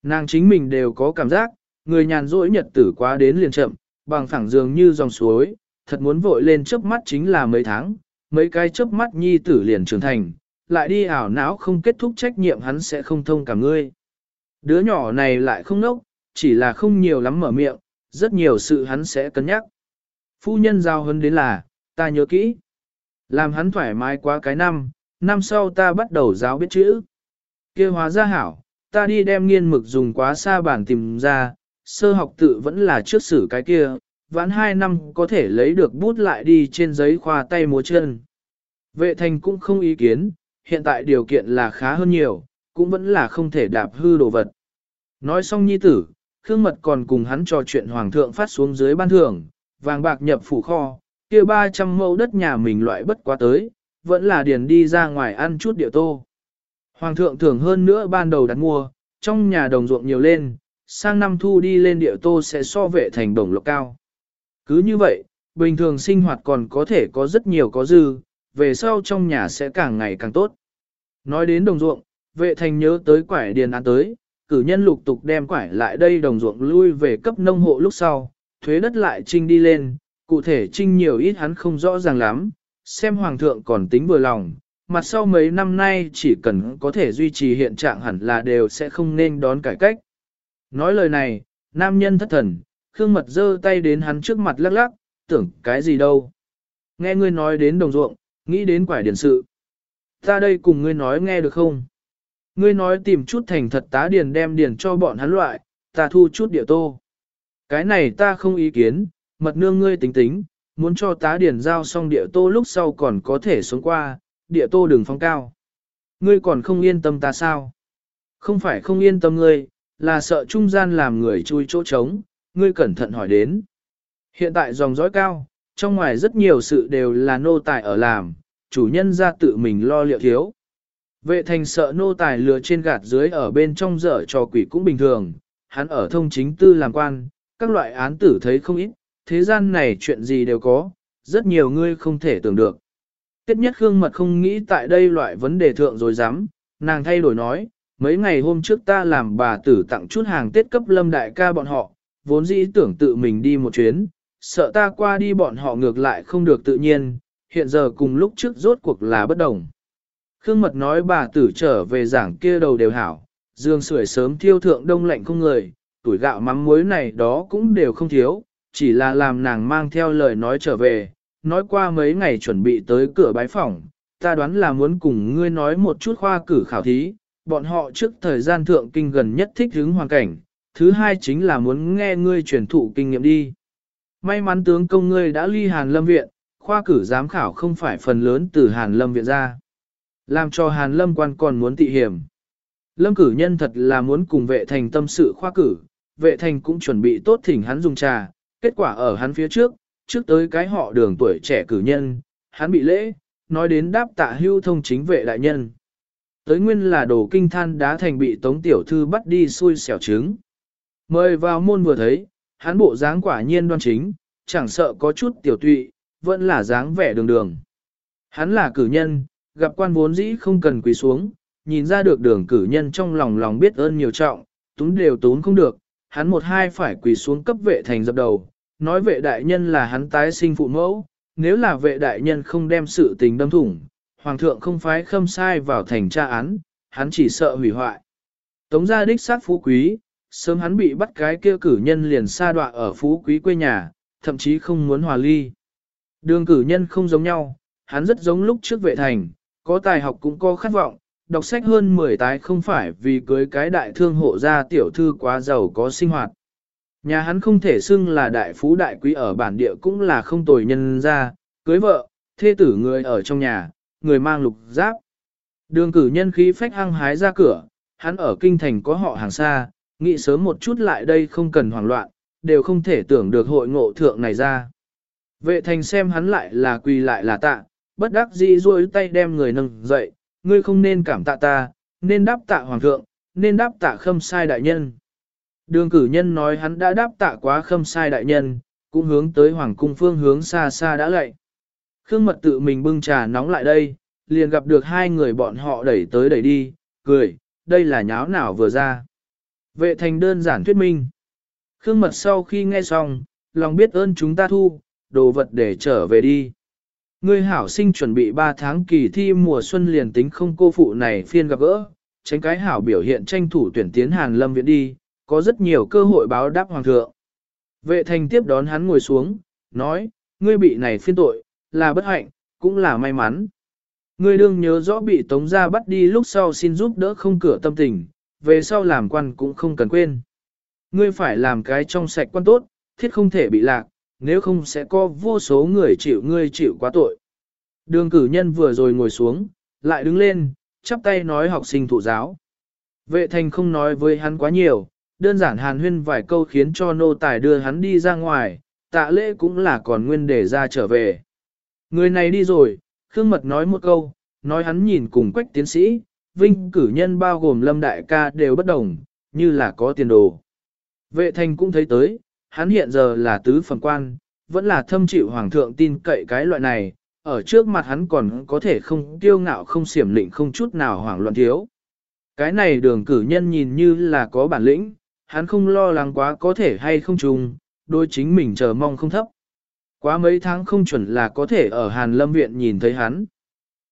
S1: Nàng chính mình đều có cảm giác, người nhàn rỗi nhật tử quá đến liền chậm, bằng phẳng dường như dòng suối, thật muốn vội lên chớp mắt chính là mấy tháng, mấy cái chớp mắt nhi tử liền trưởng thành, lại đi ảo não không kết thúc trách nhiệm hắn sẽ không thông cả ngươi. Đứa nhỏ này lại không nốc, chỉ là không nhiều lắm mở miệng, rất nhiều sự hắn sẽ cân nhắc. Phu nhân giao hơn đến là, ta nhớ kỹ. Làm hắn thoải mái quá cái năm, năm sau ta bắt đầu giáo biết chữ. kia hóa ra hảo, ta đi đem nghiên mực dùng quá xa bản tìm ra, sơ học tự vẫn là trước xử cái kia, vãn hai năm có thể lấy được bút lại đi trên giấy khoa tay múa chân. Vệ thành cũng không ý kiến, hiện tại điều kiện là khá hơn nhiều, cũng vẫn là không thể đạp hư đồ vật. Nói xong nhi tử, Khương Mật còn cùng hắn trò chuyện hoàng thượng phát xuống dưới ban thưởng, vàng bạc nhập phủ kho, kia 300 mẫu đất nhà mình loại bất quá tới, vẫn là điền đi ra ngoài ăn chút địa tô. Hoàng thượng thưởng hơn nữa ban đầu đặt mua, trong nhà đồng ruộng nhiều lên, sang năm thu đi lên địa tô sẽ so vệ thành đồng lộc cao. Cứ như vậy, bình thường sinh hoạt còn có thể có rất nhiều có dư, về sau trong nhà sẽ càng ngày càng tốt. Nói đến đồng ruộng, vệ thành nhớ tới quải điền án tới, cử nhân lục tục đem quải lại đây đồng ruộng lui về cấp nông hộ lúc sau, thuế đất lại trinh đi lên, cụ thể trinh nhiều ít hắn không rõ ràng lắm, xem hoàng thượng còn tính vừa lòng, mặt sau mấy năm nay chỉ cần có thể duy trì hiện trạng hẳn là đều sẽ không nên đón cải cách. Nói lời này, nam nhân thất thần, Khương Mật giơ tay đến hắn trước mặt lắc lắc, tưởng cái gì đâu. Nghe ngươi nói đến đồng ruộng, nghĩ đến quải điển sự. Ta đây cùng ngươi nói nghe được không? Ngươi nói tìm chút thành thật tá điền đem điền cho bọn hắn loại, ta thu chút địa tô. Cái này ta không ý kiến, mật nương ngươi tính tính, muốn cho tá điền giao xong địa tô lúc sau còn có thể sống qua, địa tô đừng phong cao. Ngươi còn không yên tâm ta sao? Không phải không yên tâm ngươi, là sợ trung gian làm người chui chỗ trống, ngươi cẩn thận hỏi đến. Hiện tại dòng dõi cao, trong ngoài rất nhiều sự đều là nô tài ở làm, chủ nhân ra tự mình lo liệu thiếu. Vệ thành sợ nô tài lừa trên gạt dưới ở bên trong dở trò quỷ cũng bình thường, hắn ở thông chính tư làm quan, các loại án tử thấy không ít, thế gian này chuyện gì đều có, rất nhiều ngươi không thể tưởng được. Tiết nhất Khương Mật không nghĩ tại đây loại vấn đề thượng rồi dám, nàng thay đổi nói, mấy ngày hôm trước ta làm bà tử tặng chút hàng Tết cấp lâm đại ca bọn họ, vốn dĩ tưởng tự mình đi một chuyến, sợ ta qua đi bọn họ ngược lại không được tự nhiên, hiện giờ cùng lúc trước rốt cuộc là bất đồng. Khương Mật nói bà tử trở về giảng kia đầu đều hảo, giường sưởi sớm thiêu thượng đông lạnh không người, tuổi gạo mắm muối này đó cũng đều không thiếu, chỉ là làm nàng mang theo lời nói trở về, nói qua mấy ngày chuẩn bị tới cửa bái phỏng, ta đoán là muốn cùng ngươi nói một chút khoa cử khảo thí, bọn họ trước thời gian thượng kinh gần nhất thích hứng hoàn cảnh, thứ hai chính là muốn nghe ngươi truyền thụ kinh nghiệm đi. May mắn tướng công ngươi đã ly Hàn Lâm Viện, khoa cử giám khảo không phải phần lớn từ Hàn Lâm Viện ra. Làm cho Hàn Lâm quan còn muốn tị hiểm. Lâm cử nhân thật là muốn cùng vệ thành tâm sự khoa cử, vệ thành cũng chuẩn bị tốt thỉnh hắn dùng trà, kết quả ở hắn phía trước, trước tới cái họ đường tuổi trẻ cử nhân, hắn bị lễ, nói đến đáp tạ hưu thông chính vệ đại nhân. Tới nguyên là đồ kinh than đá thành bị tống tiểu thư bắt đi xui xẻo trứng. Mời vào môn vừa thấy, hắn bộ dáng quả nhiên đoan chính, chẳng sợ có chút tiểu tụy, vẫn là dáng vẻ đường đường. Hắn là cử nhân, gặp quan vốn dĩ không cần quỳ xuống, nhìn ra được đường cử nhân trong lòng lòng biết ơn nhiều trọng, túng đều tốn không được, hắn một hai phải quỳ xuống cấp vệ thành dập đầu, nói vệ đại nhân là hắn tái sinh phụ mẫu, nếu là vệ đại nhân không đem sự tình đâm thủng, hoàng thượng không phái khâm sai vào thành tra án, hắn chỉ sợ hủy hoại. Tống gia đích sát phú quý, sớm hắn bị bắt cái kia cử nhân liền xa đọa ở phú quý quê nhà, thậm chí không muốn hòa ly. Đường cử nhân không giống nhau, hắn rất giống lúc trước vệ thành, có tài học cũng có khát vọng, đọc sách hơn 10 tái không phải vì cưới cái đại thương hộ gia tiểu thư quá giàu có sinh hoạt. Nhà hắn không thể xưng là đại phú đại quý ở bản địa cũng là không tồi nhân ra, cưới vợ, thê tử người ở trong nhà, người mang lục giáp. Đường cử nhân khí phách hăng hái ra cửa, hắn ở kinh thành có họ hàng xa, nghĩ sớm một chút lại đây không cần hoảng loạn, đều không thể tưởng được hội ngộ thượng này ra. Vệ thành xem hắn lại là quỳ lại là tạ, bất đắc dĩ duỗi tay đem người nâng dậy, ngươi không nên cảm tạ ta, nên đáp tạ hoàng thượng, nên đáp tạ khâm sai đại nhân. Đường cử nhân nói hắn đã đáp tạ quá khâm sai đại nhân, cũng hướng tới hoàng cung phương hướng xa xa đã lạy. Khương mật tự mình bưng trà nóng lại đây, liền gặp được hai người bọn họ đẩy tới đẩy đi, cười, đây là nháo nào vừa ra. Vệ thành đơn giản thuyết minh. Khương mật sau khi nghe xong, lòng biết ơn chúng ta thu, đồ vật để trở về đi. Ngươi hảo sinh chuẩn bị 3 tháng kỳ thi mùa xuân liền tính không cô phụ này phiên gặp gỡ, tránh cái hảo biểu hiện tranh thủ tuyển tiến Hàn Lâm Viện đi, có rất nhiều cơ hội báo đáp hoàng thượng. Vệ thành tiếp đón hắn ngồi xuống, nói, ngươi bị này phiên tội, là bất hạnh, cũng là may mắn. Ngươi đương nhớ rõ bị tống ra bắt đi lúc sau xin giúp đỡ không cửa tâm tình, về sau làm quan cũng không cần quên. Ngươi phải làm cái trong sạch quan tốt, thiết không thể bị lạc, nếu không sẽ có vô số người chịu ngươi chịu quá tội. Đường cử nhân vừa rồi ngồi xuống, lại đứng lên, chắp tay nói học sinh thụ giáo. Vệ thành không nói với hắn quá nhiều, đơn giản hàn huyên vài câu khiến cho nô tài đưa hắn đi ra ngoài, tạ lễ cũng là còn nguyên để ra trở về. Người này đi rồi, Khương Mật nói một câu, nói hắn nhìn cùng quách tiến sĩ, vinh cử nhân bao gồm lâm đại ca đều bất đồng, như là có tiền đồ. Vệ thành cũng thấy tới, hắn hiện giờ là tứ phần quan, vẫn là thâm chịu hoàng thượng tin cậy cái loại này, ở trước mặt hắn còn có thể không tiêu ngạo không xiểm lịnh không chút nào hoảng loạn thiếu. Cái này đường cử nhân nhìn như là có bản lĩnh, hắn không lo lắng quá có thể hay không trùng, đôi chính mình chờ mong không thấp. Quá mấy tháng không chuẩn là có thể ở Hàn Lâm Viện nhìn thấy hắn.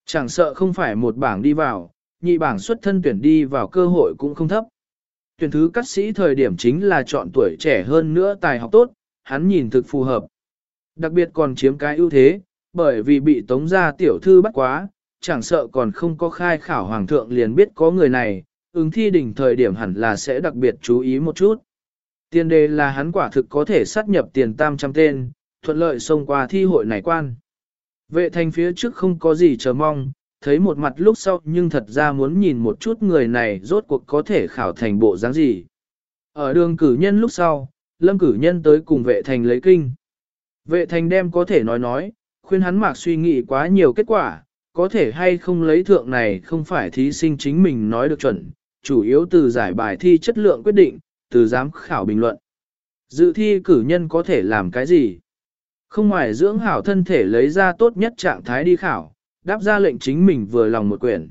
S1: Chẳng sợ không phải một bảng đi vào, nhị bảng xuất thân tuyển đi vào cơ hội cũng không thấp. Tuyển thứ cắt sĩ thời điểm chính là chọn tuổi trẻ hơn nữa tài học tốt, hắn nhìn thực phù hợp. Đặc biệt còn chiếm cái ưu thế, bởi vì bị tống gia tiểu thư bắt quá, chẳng sợ còn không có khai khảo hoàng thượng liền biết có người này, ứng thi đỉnh thời điểm hẳn là sẽ đặc biệt chú ý một chút. Tiền đề là hắn quả thực có thể sát nhập tiền tam trăm tên, thuận lợi xông qua thi hội này quan. Vệ thành phía trước không có gì chờ mong, thấy một mặt lúc sau nhưng thật ra muốn nhìn một chút người này rốt cuộc có thể khảo thành bộ dáng gì. Ở đường cử nhân lúc sau, lâm cử nhân tới cùng vệ thành lấy kinh. Vệ thành đem có thể nói nói, khuyên hắn mạc suy nghĩ quá nhiều kết quả, có thể hay không lấy thượng này không phải thí sinh chính mình nói được chuẩn, chủ yếu từ giải bài thi chất lượng quyết định, từ giám khảo bình luận. Dự thi cử nhân có thể làm cái gì? Không ngoài dưỡng hảo thân thể lấy ra tốt nhất trạng thái đi khảo, đáp ra lệnh chính mình vừa lòng một quyển.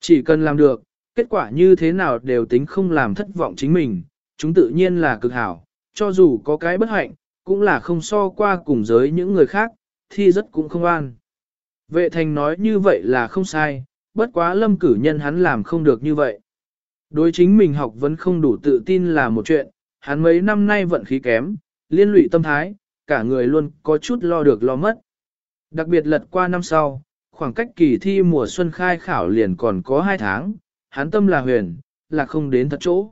S1: Chỉ cần làm được, kết quả như thế nào đều tính không làm thất vọng chính mình, chúng tự nhiên là cực hảo, cho dù có cái bất hạnh, cũng là không so qua cùng giới những người khác, thi rất cũng không an. Vệ thành nói như vậy là không sai, bất quá lâm cử nhân hắn làm không được như vậy. Đối chính mình học vẫn không đủ tự tin là một chuyện, hắn mấy năm nay vận khí kém, liên lụy tâm thái, cả người luôn có chút lo được lo mất. Đặc biệt lật qua năm sau, khoảng cách kỳ thi mùa xuân khai khảo liền còn có 2 tháng, hắn tâm là huyền, là không đến thật chỗ.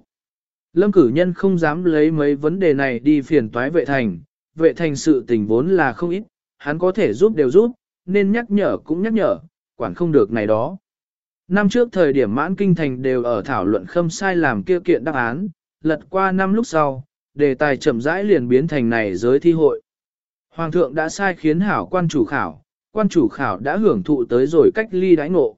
S1: Lâm cử nhân không dám lấy mấy vấn đề này đi phiền toái vệ thành, vệ thành sự tình vốn là không ít, hắn có thể giúp đều giúp, nên nhắc nhở cũng nhắc nhở, quản không được này đó. Năm trước thời điểm mãn kinh thành đều ở thảo luận khâm sai làm kia kiện đáp án, lật qua năm lúc sau, đề tài chậm rãi liền biến thành này giới thi hội. Hoàng thượng đã sai khiến hảo quan chủ khảo, quan chủ khảo đã hưởng thụ tới rồi cách ly đãi ngộ.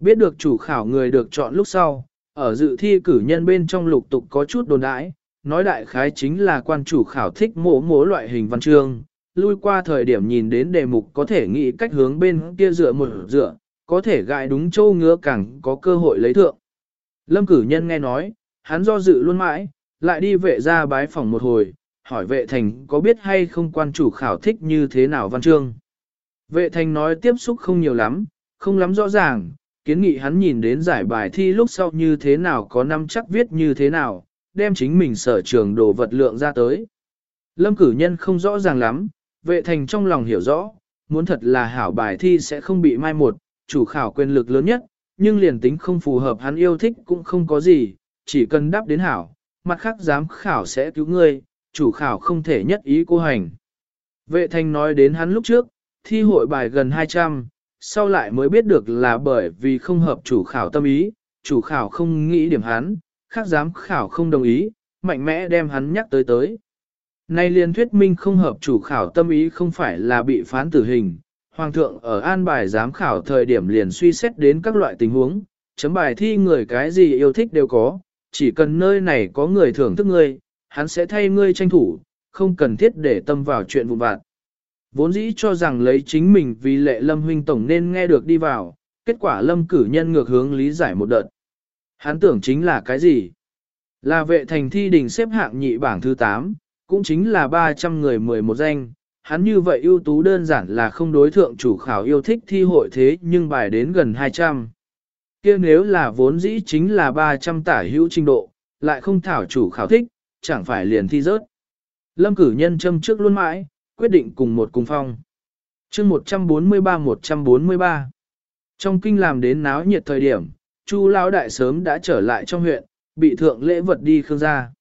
S1: Biết được chủ khảo người được chọn lúc sau, ở dự thi cử nhân bên trong lục tục có chút đồn đãi, nói đại khái chính là quan chủ khảo thích mổ mổ loại hình văn chương, lui qua thời điểm nhìn đến đề mục có thể nghĩ cách hướng bên kia dựa một dựa, có thể gại đúng châu ngứa càng có cơ hội lấy thượng. Lâm cử nhân nghe nói, hắn do dự luôn mãi, lại đi vệ ra bái phòng một hồi, hỏi vệ thành có biết hay không quan chủ khảo thích như thế nào văn chương. Vệ thành nói tiếp xúc không nhiều lắm, không lắm rõ ràng, kiến nghị hắn nhìn đến giải bài thi lúc sau như thế nào có năm chắc viết như thế nào, đem chính mình sở trường đồ vật lượng ra tới. Lâm cử nhân không rõ ràng lắm, vệ thành trong lòng hiểu rõ, muốn thật là hảo bài thi sẽ không bị mai một, chủ khảo quyền lực lớn nhất, nhưng liền tính không phù hợp hắn yêu thích cũng không có gì, chỉ cần đáp đến hảo, mặt khác giám khảo sẽ cứu ngươi, chủ khảo không thể nhất ý cô hành. Vệ thành nói đến hắn lúc trước, thi hội bài gần 200, sau lại mới biết được là bởi vì không hợp chủ khảo tâm ý, chủ khảo không nghĩ điểm hắn, khác giám khảo không đồng ý, mạnh mẽ đem hắn nhắc tới tới. Nay liên thuyết minh không hợp chủ khảo tâm ý không phải là bị phán tử hình, Hoàng thượng ở an bài giám khảo thời điểm liền suy xét đến các loại tình huống, chấm bài thi người cái gì yêu thích đều có, chỉ cần nơi này có người thưởng thức ngươi, hắn sẽ thay ngươi tranh thủ, không cần thiết để tâm vào chuyện vụn vặt. Vốn dĩ cho rằng lấy chính mình vì lệ lâm huynh tổng nên nghe được đi vào, kết quả lâm cử nhân ngược hướng lý giải một đợt. Hắn tưởng chính là cái gì? Là vệ thành thi đình xếp hạng nhị bảng thứ 8, cũng chính là 300 người 11 danh. Hắn như vậy ưu tú đơn giản là không đối thượng chủ khảo yêu thích thi hội thế nhưng bài đến gần 200. kia nếu là vốn dĩ chính là 300 tả hữu trình độ, lại không thảo chủ khảo thích, chẳng phải liền thi rớt. Lâm cử nhân châm trước luôn mãi, quyết định cùng một cùng phong. chương 143-143 Trong kinh làm đến náo nhiệt thời điểm, Chu Lão Đại sớm đã trở lại trong huyện, bị thượng lễ vật đi Khương gia.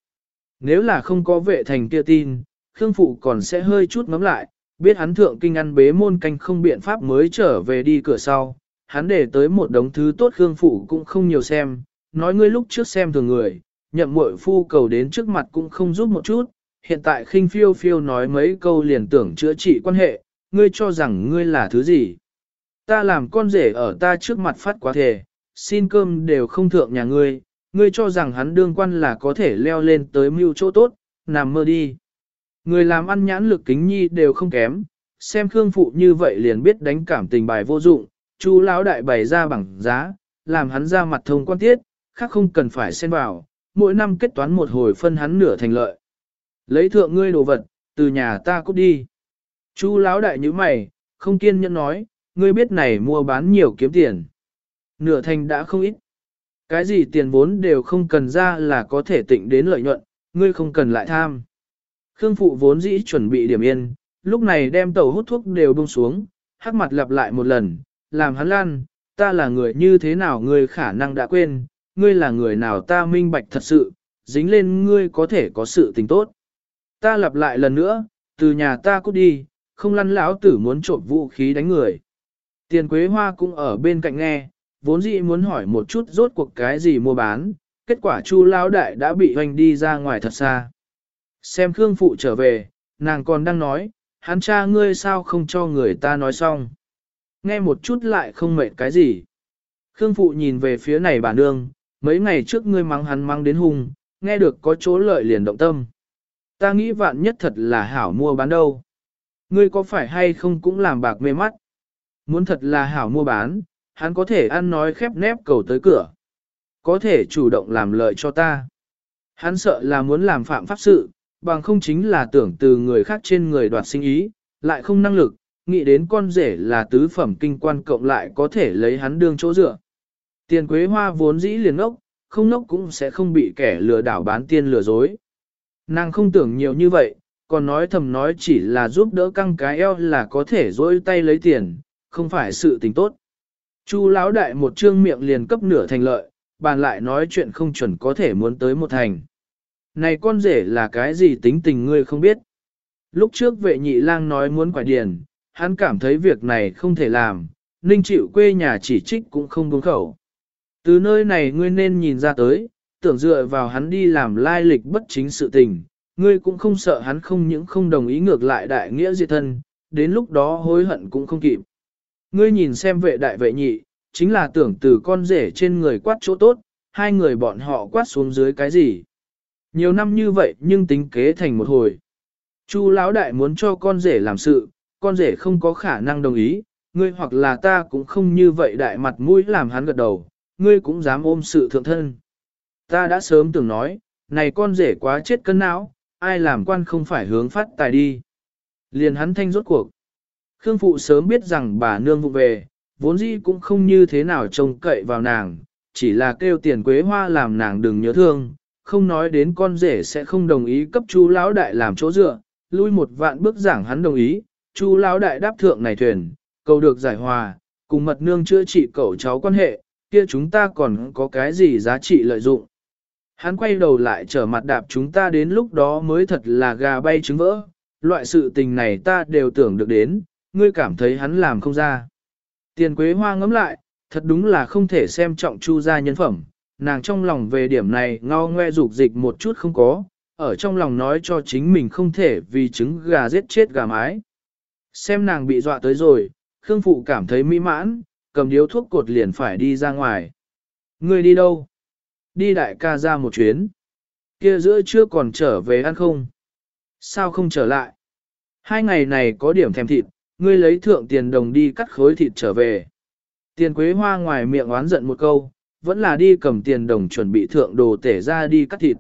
S1: Nếu là không có vệ thành kia tin, Khương Phụ còn sẽ hơi chút ngắm lại, biết hắn thượng kinh ăn bế môn canh không biện pháp mới trở về đi cửa sau. Hắn để tới một đống thứ tốt Khương Phụ cũng không nhiều xem, nói ngươi lúc trước xem thường người, nhậm muội phu cầu đến trước mặt cũng không giúp một chút, hiện tại khinh phiêu phiêu nói mấy câu liền tưởng chữa trị quan hệ, ngươi cho rằng ngươi là thứ gì. Ta làm con rể ở ta trước mặt phát quá thể, xin cơm đều không thượng nhà ngươi, ngươi cho rằng hắn đương quan là có thể leo lên tới mưu chỗ tốt, nằm mơ đi. Người làm ăn nhãn lực kính nhi đều không kém, xem Khương Phụ như vậy liền biết đánh cảm tình bài vô dụng, chú lão đại bày ra bằng giá, làm hắn ra mặt thông quan tiết, khác không cần phải xen vào, mỗi năm kết toán một hồi phân hắn nửa thành lợi. Lấy thượng ngươi đồ vật, từ nhà ta cút đi. Chu lão đại như mày, không kiên nhẫn nói, ngươi biết này mua bán nhiều kiếm tiền. Nửa thành đã không ít. Cái gì tiền vốn đều không cần ra là có thể tịnh đến lợi nhuận, ngươi không cần lại tham. Khương phụ vốn dĩ chuẩn bị điểm yên, lúc này đem tàu hút thuốc đều buông xuống, hắc mặt lặp lại một lần, làm hắn lan, ta là người như thế nào ngươi khả năng đã quên, ngươi là người nào ta minh bạch thật sự, dính lên ngươi có thể có sự tình tốt. Ta lặp lại lần nữa, từ nhà ta cút đi, không lăn lão tử muốn trộm vũ khí đánh người. Tiền quế hoa cũng ở bên cạnh nghe, vốn dĩ muốn hỏi một chút rốt cuộc cái gì mua bán, kết quả chu lão đại đã bị hoành đi ra ngoài thật xa. Xem Khương Phụ trở về, nàng còn đang nói, hắn cha ngươi sao không cho người ta nói xong. Nghe một chút lại không mệt cái gì. Khương Phụ nhìn về phía này bà nương, mấy ngày trước ngươi mắng hắn mắng đến hung, nghe được có chỗ lợi liền động tâm. Ta nghĩ vạn nhất thật là hảo mua bán đâu. Ngươi có phải hay không cũng làm bạc mê mắt. Muốn thật là hảo mua bán, hắn có thể ăn nói khép nép cầu tới cửa. Có thể chủ động làm lợi cho ta. Hắn sợ là muốn làm phạm pháp sự, bằng không chính là tưởng từ người khác trên người đoạt sinh ý, lại không năng lực, nghĩ đến con rể là tứ phẩm kinh quan cộng lại có thể lấy hắn đương chỗ dựa. Tiền quế hoa vốn dĩ liền ốc, không nốc cũng sẽ không bị kẻ lừa đảo bán tiên lừa dối. Nàng không tưởng nhiều như vậy, còn nói thầm nói chỉ là giúp đỡ căng cái eo là có thể dối tay lấy tiền, không phải sự tình tốt. Chu lão đại một trương miệng liền cấp nửa thành lợi, bàn lại nói chuyện không chuẩn có thể muốn tới một thành. Này con rể là cái gì tính tình ngươi không biết. Lúc trước vệ nhị lang nói muốn quả điền, hắn cảm thấy việc này không thể làm, ninh chịu quê nhà chỉ trích cũng không đúng khẩu. Từ nơi này ngươi nên nhìn ra tới, tưởng dựa vào hắn đi làm lai lịch bất chính sự tình, ngươi cũng không sợ hắn không những không đồng ý ngược lại đại nghĩa diệt thân, đến lúc đó hối hận cũng không kịp. Ngươi nhìn xem vệ đại vệ nhị, chính là tưởng từ con rể trên người quát chỗ tốt, hai người bọn họ quát xuống dưới cái gì. Nhiều năm như vậy nhưng tính kế thành một hồi. Chu lão đại muốn cho con rể làm sự, con rể không có khả năng đồng ý, ngươi hoặc là ta cũng không như vậy đại mặt mũi làm hắn gật đầu, ngươi cũng dám ôm sự thượng thân. Ta đã sớm từng nói, này con rể quá chết cân não, ai làm quan không phải hướng phát tài đi. Liền hắn thanh rốt cuộc. Khương Phụ sớm biết rằng bà nương vụ về, vốn dĩ cũng không như thế nào trông cậy vào nàng, chỉ là kêu tiền quế hoa làm nàng đừng nhớ thương, không nói đến con rể sẽ không đồng ý cấp chú lão đại làm chỗ dựa, lui một vạn bước giảng hắn đồng ý, chú lão đại đáp thượng này thuyền, cầu được giải hòa, cùng mật nương chữa trị cậu cháu quan hệ, kia chúng ta còn có cái gì giá trị lợi dụng. Hắn quay đầu lại trở mặt đạp chúng ta đến lúc đó mới thật là gà bay trứng vỡ, loại sự tình này ta đều tưởng được đến, ngươi cảm thấy hắn làm không ra. Tiền quế hoa ngấm lại, thật đúng là không thể xem trọng chu gia nhân phẩm, nàng trong lòng về điểm này ngao ngoe dục dịch một chút không có, ở trong lòng nói cho chính mình không thể vì trứng gà giết chết gà mái. Xem nàng bị dọa tới rồi, Khương Phụ cảm thấy mỹ mãn, cầm điếu thuốc cột liền phải đi ra ngoài. Ngươi đi đâu? Đi đại ca ra một chuyến. Kia giữa chưa còn trở về ăn không? Sao không trở lại? Hai ngày này có điểm thèm thịt, ngươi lấy thượng tiền đồng đi cắt khối thịt trở về. Tiền quế hoa ngoài miệng oán giận một câu, vẫn là đi cầm tiền đồng chuẩn bị thượng đồ tể ra đi cắt thịt.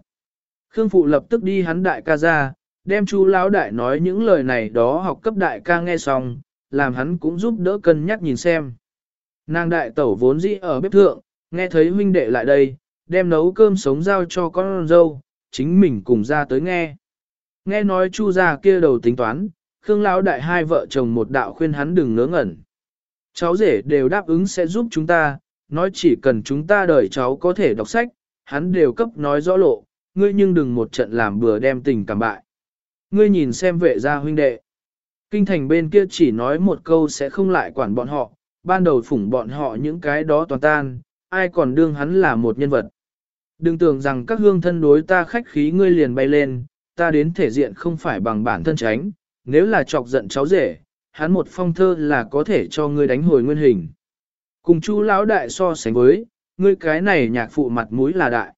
S1: Khương Phụ lập tức đi hắn đại ca ra, đem chú lão đại nói những lời này đó học cấp đại ca nghe xong, làm hắn cũng giúp đỡ cân nhắc nhìn xem. Nàng đại tẩu vốn dĩ ở bếp thượng, nghe thấy huynh đệ lại đây, đem nấu cơm sống giao cho con dâu, chính mình cùng ra tới nghe. Nghe nói chu gia kia đầu tính toán, Khương lão đại hai vợ chồng một đạo khuyên hắn đừng ngớ ngẩn. Cháu rể đều đáp ứng sẽ giúp chúng ta, nói chỉ cần chúng ta đợi cháu có thể đọc sách, hắn đều cấp nói rõ lộ, ngươi nhưng đừng một trận làm bừa đem tình cảm bại. Ngươi nhìn xem vệ gia huynh đệ. Kinh thành bên kia chỉ nói một câu sẽ không lại quản bọn họ, ban đầu phủng bọn họ những cái đó toàn tan, ai còn đương hắn là một nhân vật. Đừng tưởng rằng các hương thân đối ta khách khí ngươi liền bay lên, ta đến thể diện không phải bằng bản thân tránh, nếu là chọc giận cháu rể, hắn một phong thơ là có thể cho ngươi đánh hồi nguyên hình. Cùng chú lão đại so sánh với, ngươi cái này nhạc phụ mặt mũi là đại.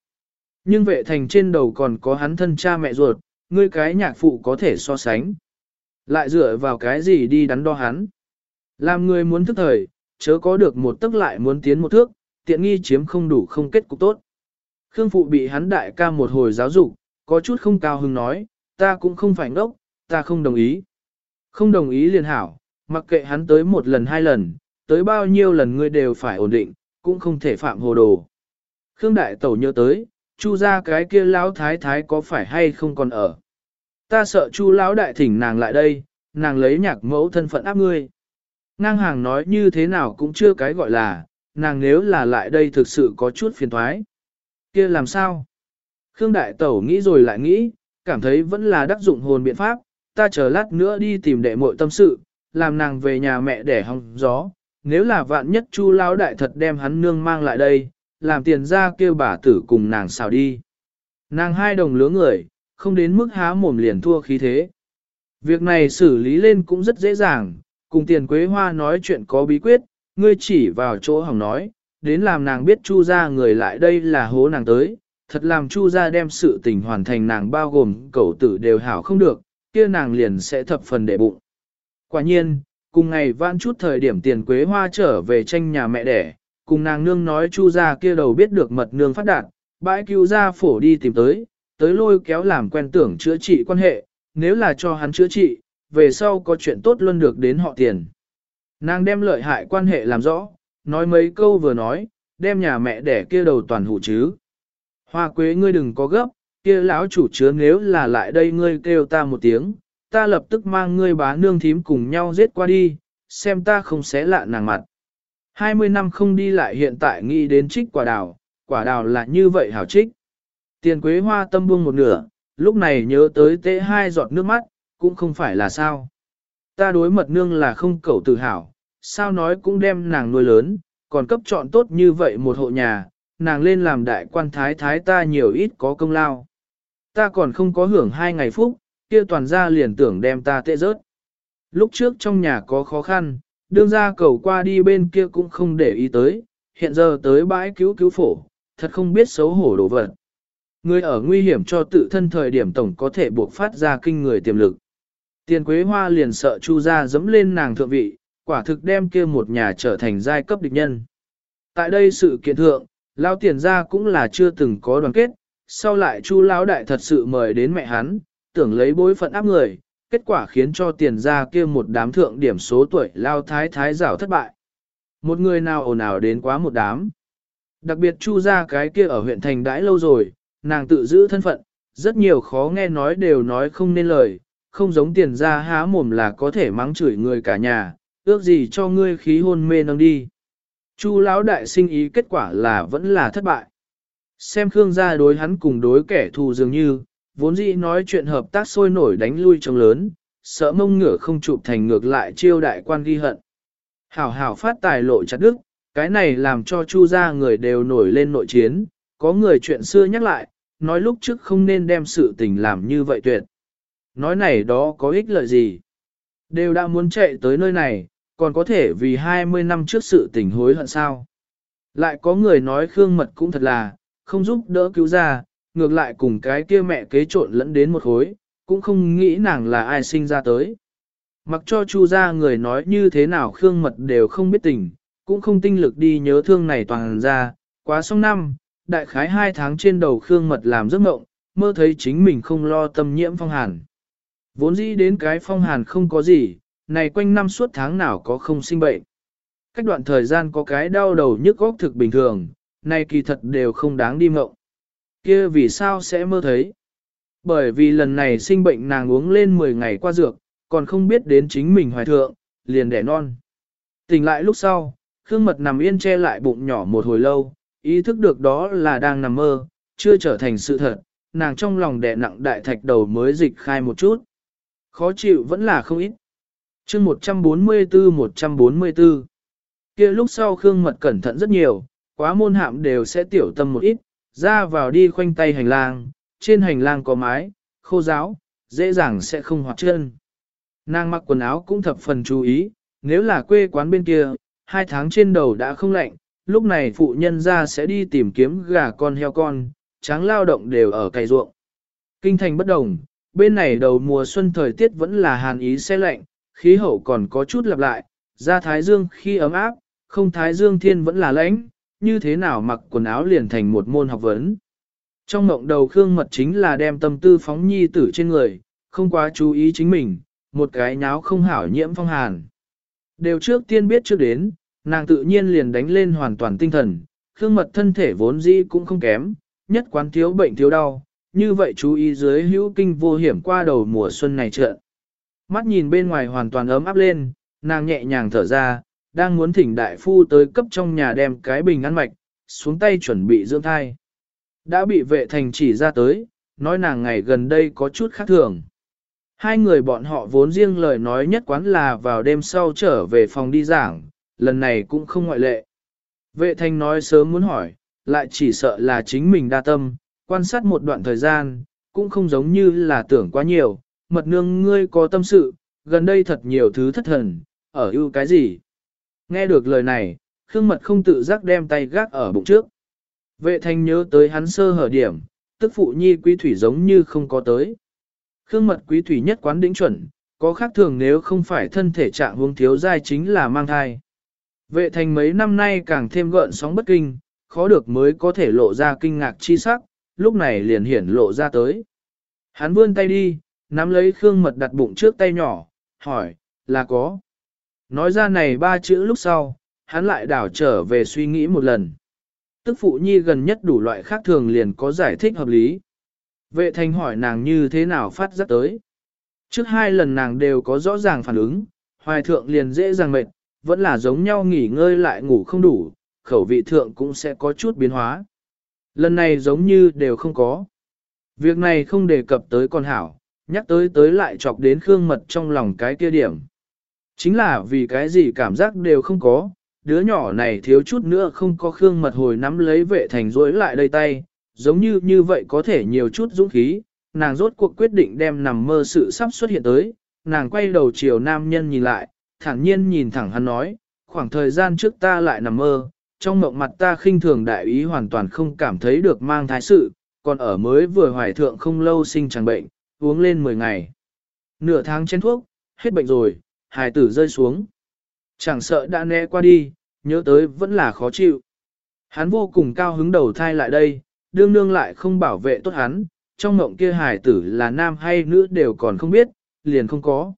S1: Nhưng vệ thành trên đầu còn có hắn thân cha mẹ ruột, ngươi cái nhạc phụ có thể so sánh. Lại dựa vào cái gì đi đắn đo hắn. Làm người muốn thức thời, chớ có được một tức lại muốn tiến một thước, tiện nghi chiếm không đủ không kết cục tốt. Khương phụ bị hắn đại ca một hồi giáo dục, có chút không cao hứng nói, ta cũng không phải ngốc, ta không đồng ý. Không đồng ý liền hảo, mặc kệ hắn tới một lần hai lần, tới bao nhiêu lần ngươi đều phải ổn định, cũng không thể phạm hồ đồ. Khương đại tẩu nhớ tới, chu ra cái kia lão thái thái có phải hay không còn ở. Ta sợ chu lão đại thỉnh nàng lại đây, nàng lấy nhạc mẫu thân phận áp ngươi. Ngang hàng nói như thế nào cũng chưa cái gọi là, nàng nếu là lại đây thực sự có chút phiền thoái kia làm sao? Khương Đại Tẩu nghĩ rồi lại nghĩ, cảm thấy vẫn là đắc dụng hồn biện pháp, ta chờ lát nữa đi tìm đệ muội tâm sự, làm nàng về nhà mẹ để hong gió. Nếu là vạn nhất chu lao đại thật đem hắn nương mang lại đây, làm tiền ra kêu bà tử cùng nàng xào đi. Nàng hai đồng lứa người, không đến mức há mồm liền thua khí thế. Việc này xử lý lên cũng rất dễ dàng, cùng tiền quế hoa nói chuyện có bí quyết, ngươi chỉ vào chỗ hỏng nói, đến làm nàng biết chu Gia người lại đây là hố nàng tới, thật làm chu Gia đem sự tình hoàn thành nàng bao gồm cậu tử đều hảo không được, kia nàng liền sẽ thập phần để bụng. Quả nhiên, cùng ngày vãn chút thời điểm tiền quế hoa trở về tranh nhà mẹ đẻ, cùng nàng nương nói chu Gia kia đầu biết được mật nương phát đạt, bãi cứu Gia phổ đi tìm tới, tới lôi kéo làm quen tưởng chữa trị quan hệ, nếu là cho hắn chữa trị, về sau có chuyện tốt luôn được đến họ tiền. Nàng đem lợi hại quan hệ làm rõ, nói mấy câu vừa nói, đem nhà mẹ đẻ kia đầu toàn hủ chứ. Hoa quế ngươi đừng có gấp, kia lão chủ chứa nếu là lại đây ngươi kêu ta một tiếng, ta lập tức mang ngươi bá nương thím cùng nhau giết qua đi, xem ta không xé lạ nàng mặt. 20 năm không đi lại hiện tại nghĩ đến trích quả đào, quả đào là như vậy hảo trích. Tiền quế hoa tâm buông một nửa, lúc này nhớ tới tế hai giọt nước mắt, cũng không phải là sao. Ta đối mật nương là không cầu tự hào, sao nói cũng đem nàng nuôi lớn, còn cấp chọn tốt như vậy một hộ nhà, nàng lên làm đại quan thái thái ta nhiều ít có công lao. Ta còn không có hưởng hai ngày phúc, kia toàn gia liền tưởng đem ta tệ rớt. Lúc trước trong nhà có khó khăn, đương ra cầu qua đi bên kia cũng không để ý tới, hiện giờ tới bãi cứu cứu phổ, thật không biết xấu hổ đổ vật. Người ở nguy hiểm cho tự thân thời điểm tổng có thể buộc phát ra kinh người tiềm lực. Tiền quế hoa liền sợ chu ra dẫm lên nàng thượng vị, quả thực đem kia một nhà trở thành giai cấp địch nhân. Tại đây sự kiện thượng, lao tiền ra cũng là chưa từng có đoàn kết, sau lại chu lão đại thật sự mời đến mẹ hắn, tưởng lấy bối phận áp người, kết quả khiến cho tiền ra kia một đám thượng điểm số tuổi lao thái thái rảo thất bại. Một người nào ồn ào đến quá một đám. Đặc biệt chu ra cái kia ở huyện thành đãi lâu rồi, nàng tự giữ thân phận, rất nhiều khó nghe nói đều nói không nên lời, không giống tiền ra há mồm là có thể mắng chửi người cả nhà, ước gì cho ngươi khí hôn mê nâng đi. Chu lão đại sinh ý kết quả là vẫn là thất bại. Xem Khương gia đối hắn cùng đối kẻ thù dường như, vốn dĩ nói chuyện hợp tác sôi nổi đánh lui trong lớn, sợ mông ngửa không chụp thành ngược lại chiêu đại quan ghi hận. Hảo hảo phát tài lộ chặt đức, cái này làm cho chu gia người đều nổi lên nội chiến, có người chuyện xưa nhắc lại, nói lúc trước không nên đem sự tình làm như vậy tuyệt. Nói này đó có ích lợi gì? Đều đã muốn chạy tới nơi này, còn có thể vì 20 năm trước sự tình hối hận sao? Lại có người nói Khương Mật cũng thật là, không giúp đỡ cứu ra, ngược lại cùng cái kia mẹ kế trộn lẫn đến một khối, cũng không nghĩ nàng là ai sinh ra tới. Mặc cho chu ra người nói như thế nào Khương Mật đều không biết tình, cũng không tinh lực đi nhớ thương này toàn ra, quá xong năm, đại khái hai tháng trên đầu Khương Mật làm giấc mộng, mơ thấy chính mình không lo tâm nhiễm phong hàn. Vốn dĩ đến cái phong hàn không có gì, này quanh năm suốt tháng nào có không sinh bệnh. Cách đoạn thời gian có cái đau đầu nhức góc thực bình thường, này kỳ thật đều không đáng đi mộng. kia vì sao sẽ mơ thấy? Bởi vì lần này sinh bệnh nàng uống lên 10 ngày qua dược, còn không biết đến chính mình hoài thượng, liền đẻ non. Tỉnh lại lúc sau, Khương Mật nằm yên che lại bụng nhỏ một hồi lâu, ý thức được đó là đang nằm mơ, chưa trở thành sự thật, nàng trong lòng đè nặng đại thạch đầu mới dịch khai một chút. Khó chịu vẫn là không ít chương 144-144 kia lúc sau Khương Mật cẩn thận rất nhiều, quá môn hạm đều sẽ tiểu tâm một ít, ra vào đi khoanh tay hành lang, trên hành lang có mái, khô giáo, dễ dàng sẽ không hoạt chân. Nàng mặc quần áo cũng thập phần chú ý, nếu là quê quán bên kia, hai tháng trên đầu đã không lạnh, lúc này phụ nhân ra sẽ đi tìm kiếm gà con heo con, tráng lao động đều ở cày ruộng. Kinh thành bất đồng, bên này đầu mùa xuân thời tiết vẫn là hàn ý xe lạnh, khí hậu còn có chút lặp lại, ra thái dương khi ấm áp, không thái dương thiên vẫn là lãnh, như thế nào mặc quần áo liền thành một môn học vấn. Trong mộng đầu Khương Mật chính là đem tâm tư phóng nhi tử trên người, không quá chú ý chính mình, một cái nháo không hảo nhiễm phong hàn. Đều trước tiên biết trước đến, nàng tự nhiên liền đánh lên hoàn toàn tinh thần, Khương Mật thân thể vốn dĩ cũng không kém, nhất quán thiếu bệnh thiếu đau, như vậy chú ý dưới hữu kinh vô hiểm qua đầu mùa xuân này trợn. Mắt nhìn bên ngoài hoàn toàn ấm áp lên, nàng nhẹ nhàng thở ra, đang muốn thỉnh đại phu tới cấp trong nhà đem cái bình ăn mạch, xuống tay chuẩn bị dưỡng thai. Đã bị vệ thành chỉ ra tới, nói nàng ngày gần đây có chút khác thường. Hai người bọn họ vốn riêng lời nói nhất quán là vào đêm sau trở về phòng đi giảng, lần này cũng không ngoại lệ. Vệ thành nói sớm muốn hỏi, lại chỉ sợ là chính mình đa tâm, quan sát một đoạn thời gian, cũng không giống như là tưởng quá nhiều, mật nương ngươi có tâm sự, gần đây thật nhiều thứ thất thần, ở ưu cái gì. Nghe được lời này, Khương Mật không tự giác đem tay gác ở bụng trước. Vệ thanh nhớ tới hắn sơ hở điểm, tức phụ nhi quý thủy giống như không có tới. Khương Mật quý thủy nhất quán đỉnh chuẩn, có khác thường nếu không phải thân thể trạng huống thiếu dai chính là mang thai. Vệ thành mấy năm nay càng thêm gợn sóng bất kinh, khó được mới có thể lộ ra kinh ngạc chi sắc, lúc này liền hiển lộ ra tới. Hắn vươn tay đi, nắm lấy Khương Mật đặt bụng trước tay nhỏ, hỏi, là có. Nói ra này ba chữ lúc sau, hắn lại đảo trở về suy nghĩ một lần. Tức phụ nhi gần nhất đủ loại khác thường liền có giải thích hợp lý. Vệ thành hỏi nàng như thế nào phát giác tới. Trước hai lần nàng đều có rõ ràng phản ứng, hoài thượng liền dễ dàng mệt, vẫn là giống nhau nghỉ ngơi lại ngủ không đủ, khẩu vị thượng cũng sẽ có chút biến hóa. Lần này giống như đều không có. Việc này không đề cập tới con hảo, nhắc tới tới lại chọc đến Khương Mật trong lòng cái kia điểm. Chính là vì cái gì cảm giác đều không có, đứa nhỏ này thiếu chút nữa không có Khương Mật hồi nắm lấy vệ thành rối lại đây tay, giống như như vậy có thể nhiều chút dũng khí, nàng rốt cuộc quyết định đem nằm mơ sự sắp xuất hiện tới, nàng quay đầu chiều nam nhân nhìn lại, thản nhiên nhìn thẳng hắn nói, khoảng thời gian trước ta lại nằm mơ, trong mộng mặt ta khinh thường đại ý hoàn toàn không cảm thấy được mang thái sự, còn ở mới vừa hoài thượng không lâu sinh chẳng bệnh, uống lên 10 ngày. Nửa tháng chén thuốc, hết bệnh rồi, hài tử rơi xuống. Chẳng sợ đã né qua đi, nhớ tới vẫn là khó chịu. Hắn vô cùng cao hứng đầu thai lại đây, đương nương lại không bảo vệ tốt hắn, trong mộng kia hài tử là nam hay nữ đều còn không biết, liền không có.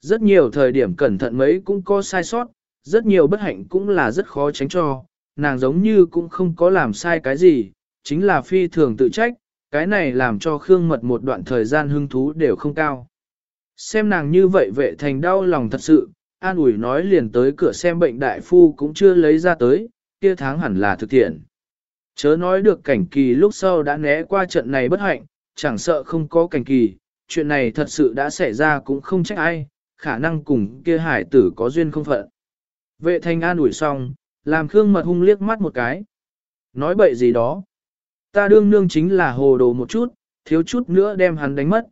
S1: Rất nhiều thời điểm cẩn thận mấy cũng có sai sót, rất nhiều bất hạnh cũng là rất khó tránh cho, nàng giống như cũng không có làm sai cái gì, chính là phi thường tự trách, cái này làm cho Khương Mật một đoạn thời gian hứng thú đều không cao. Xem nàng như vậy vệ thành đau lòng thật sự, an ủi nói liền tới cửa xem bệnh đại phu cũng chưa lấy ra tới, kia tháng hẳn là thực tiện, Chớ nói được cảnh kỳ lúc sau đã né qua trận này bất hạnh, chẳng sợ không có cảnh kỳ, chuyện này thật sự đã xảy ra cũng không trách ai, khả năng cùng kia hải tử có duyên không phận. Vệ thành an ủi xong, làm Khương Mật hung liếc mắt một cái. Nói bậy gì đó. Ta đương nương chính là hồ đồ một chút, thiếu chút nữa đem hắn đánh mất.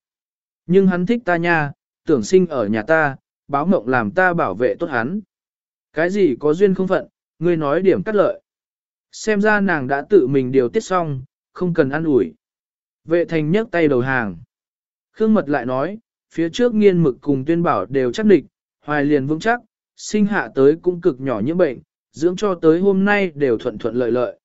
S1: Nhưng hắn thích ta nha, tưởng sinh ở nhà ta, báo mộng làm ta bảo vệ tốt hắn. Cái gì có duyên không phận, ngươi nói điểm cắt lợi. Xem ra nàng đã tự mình điều tiết xong, không cần ăn ủi. Vệ thành nhấc tay đầu hàng. Khương Mật lại nói, phía trước nghiên mực cùng tuyên bảo đều chắc địch, hoài liền vững chắc, sinh hạ tới cũng cực nhỏ những bệnh, dưỡng cho tới hôm nay đều thuận thuận lợi lợi.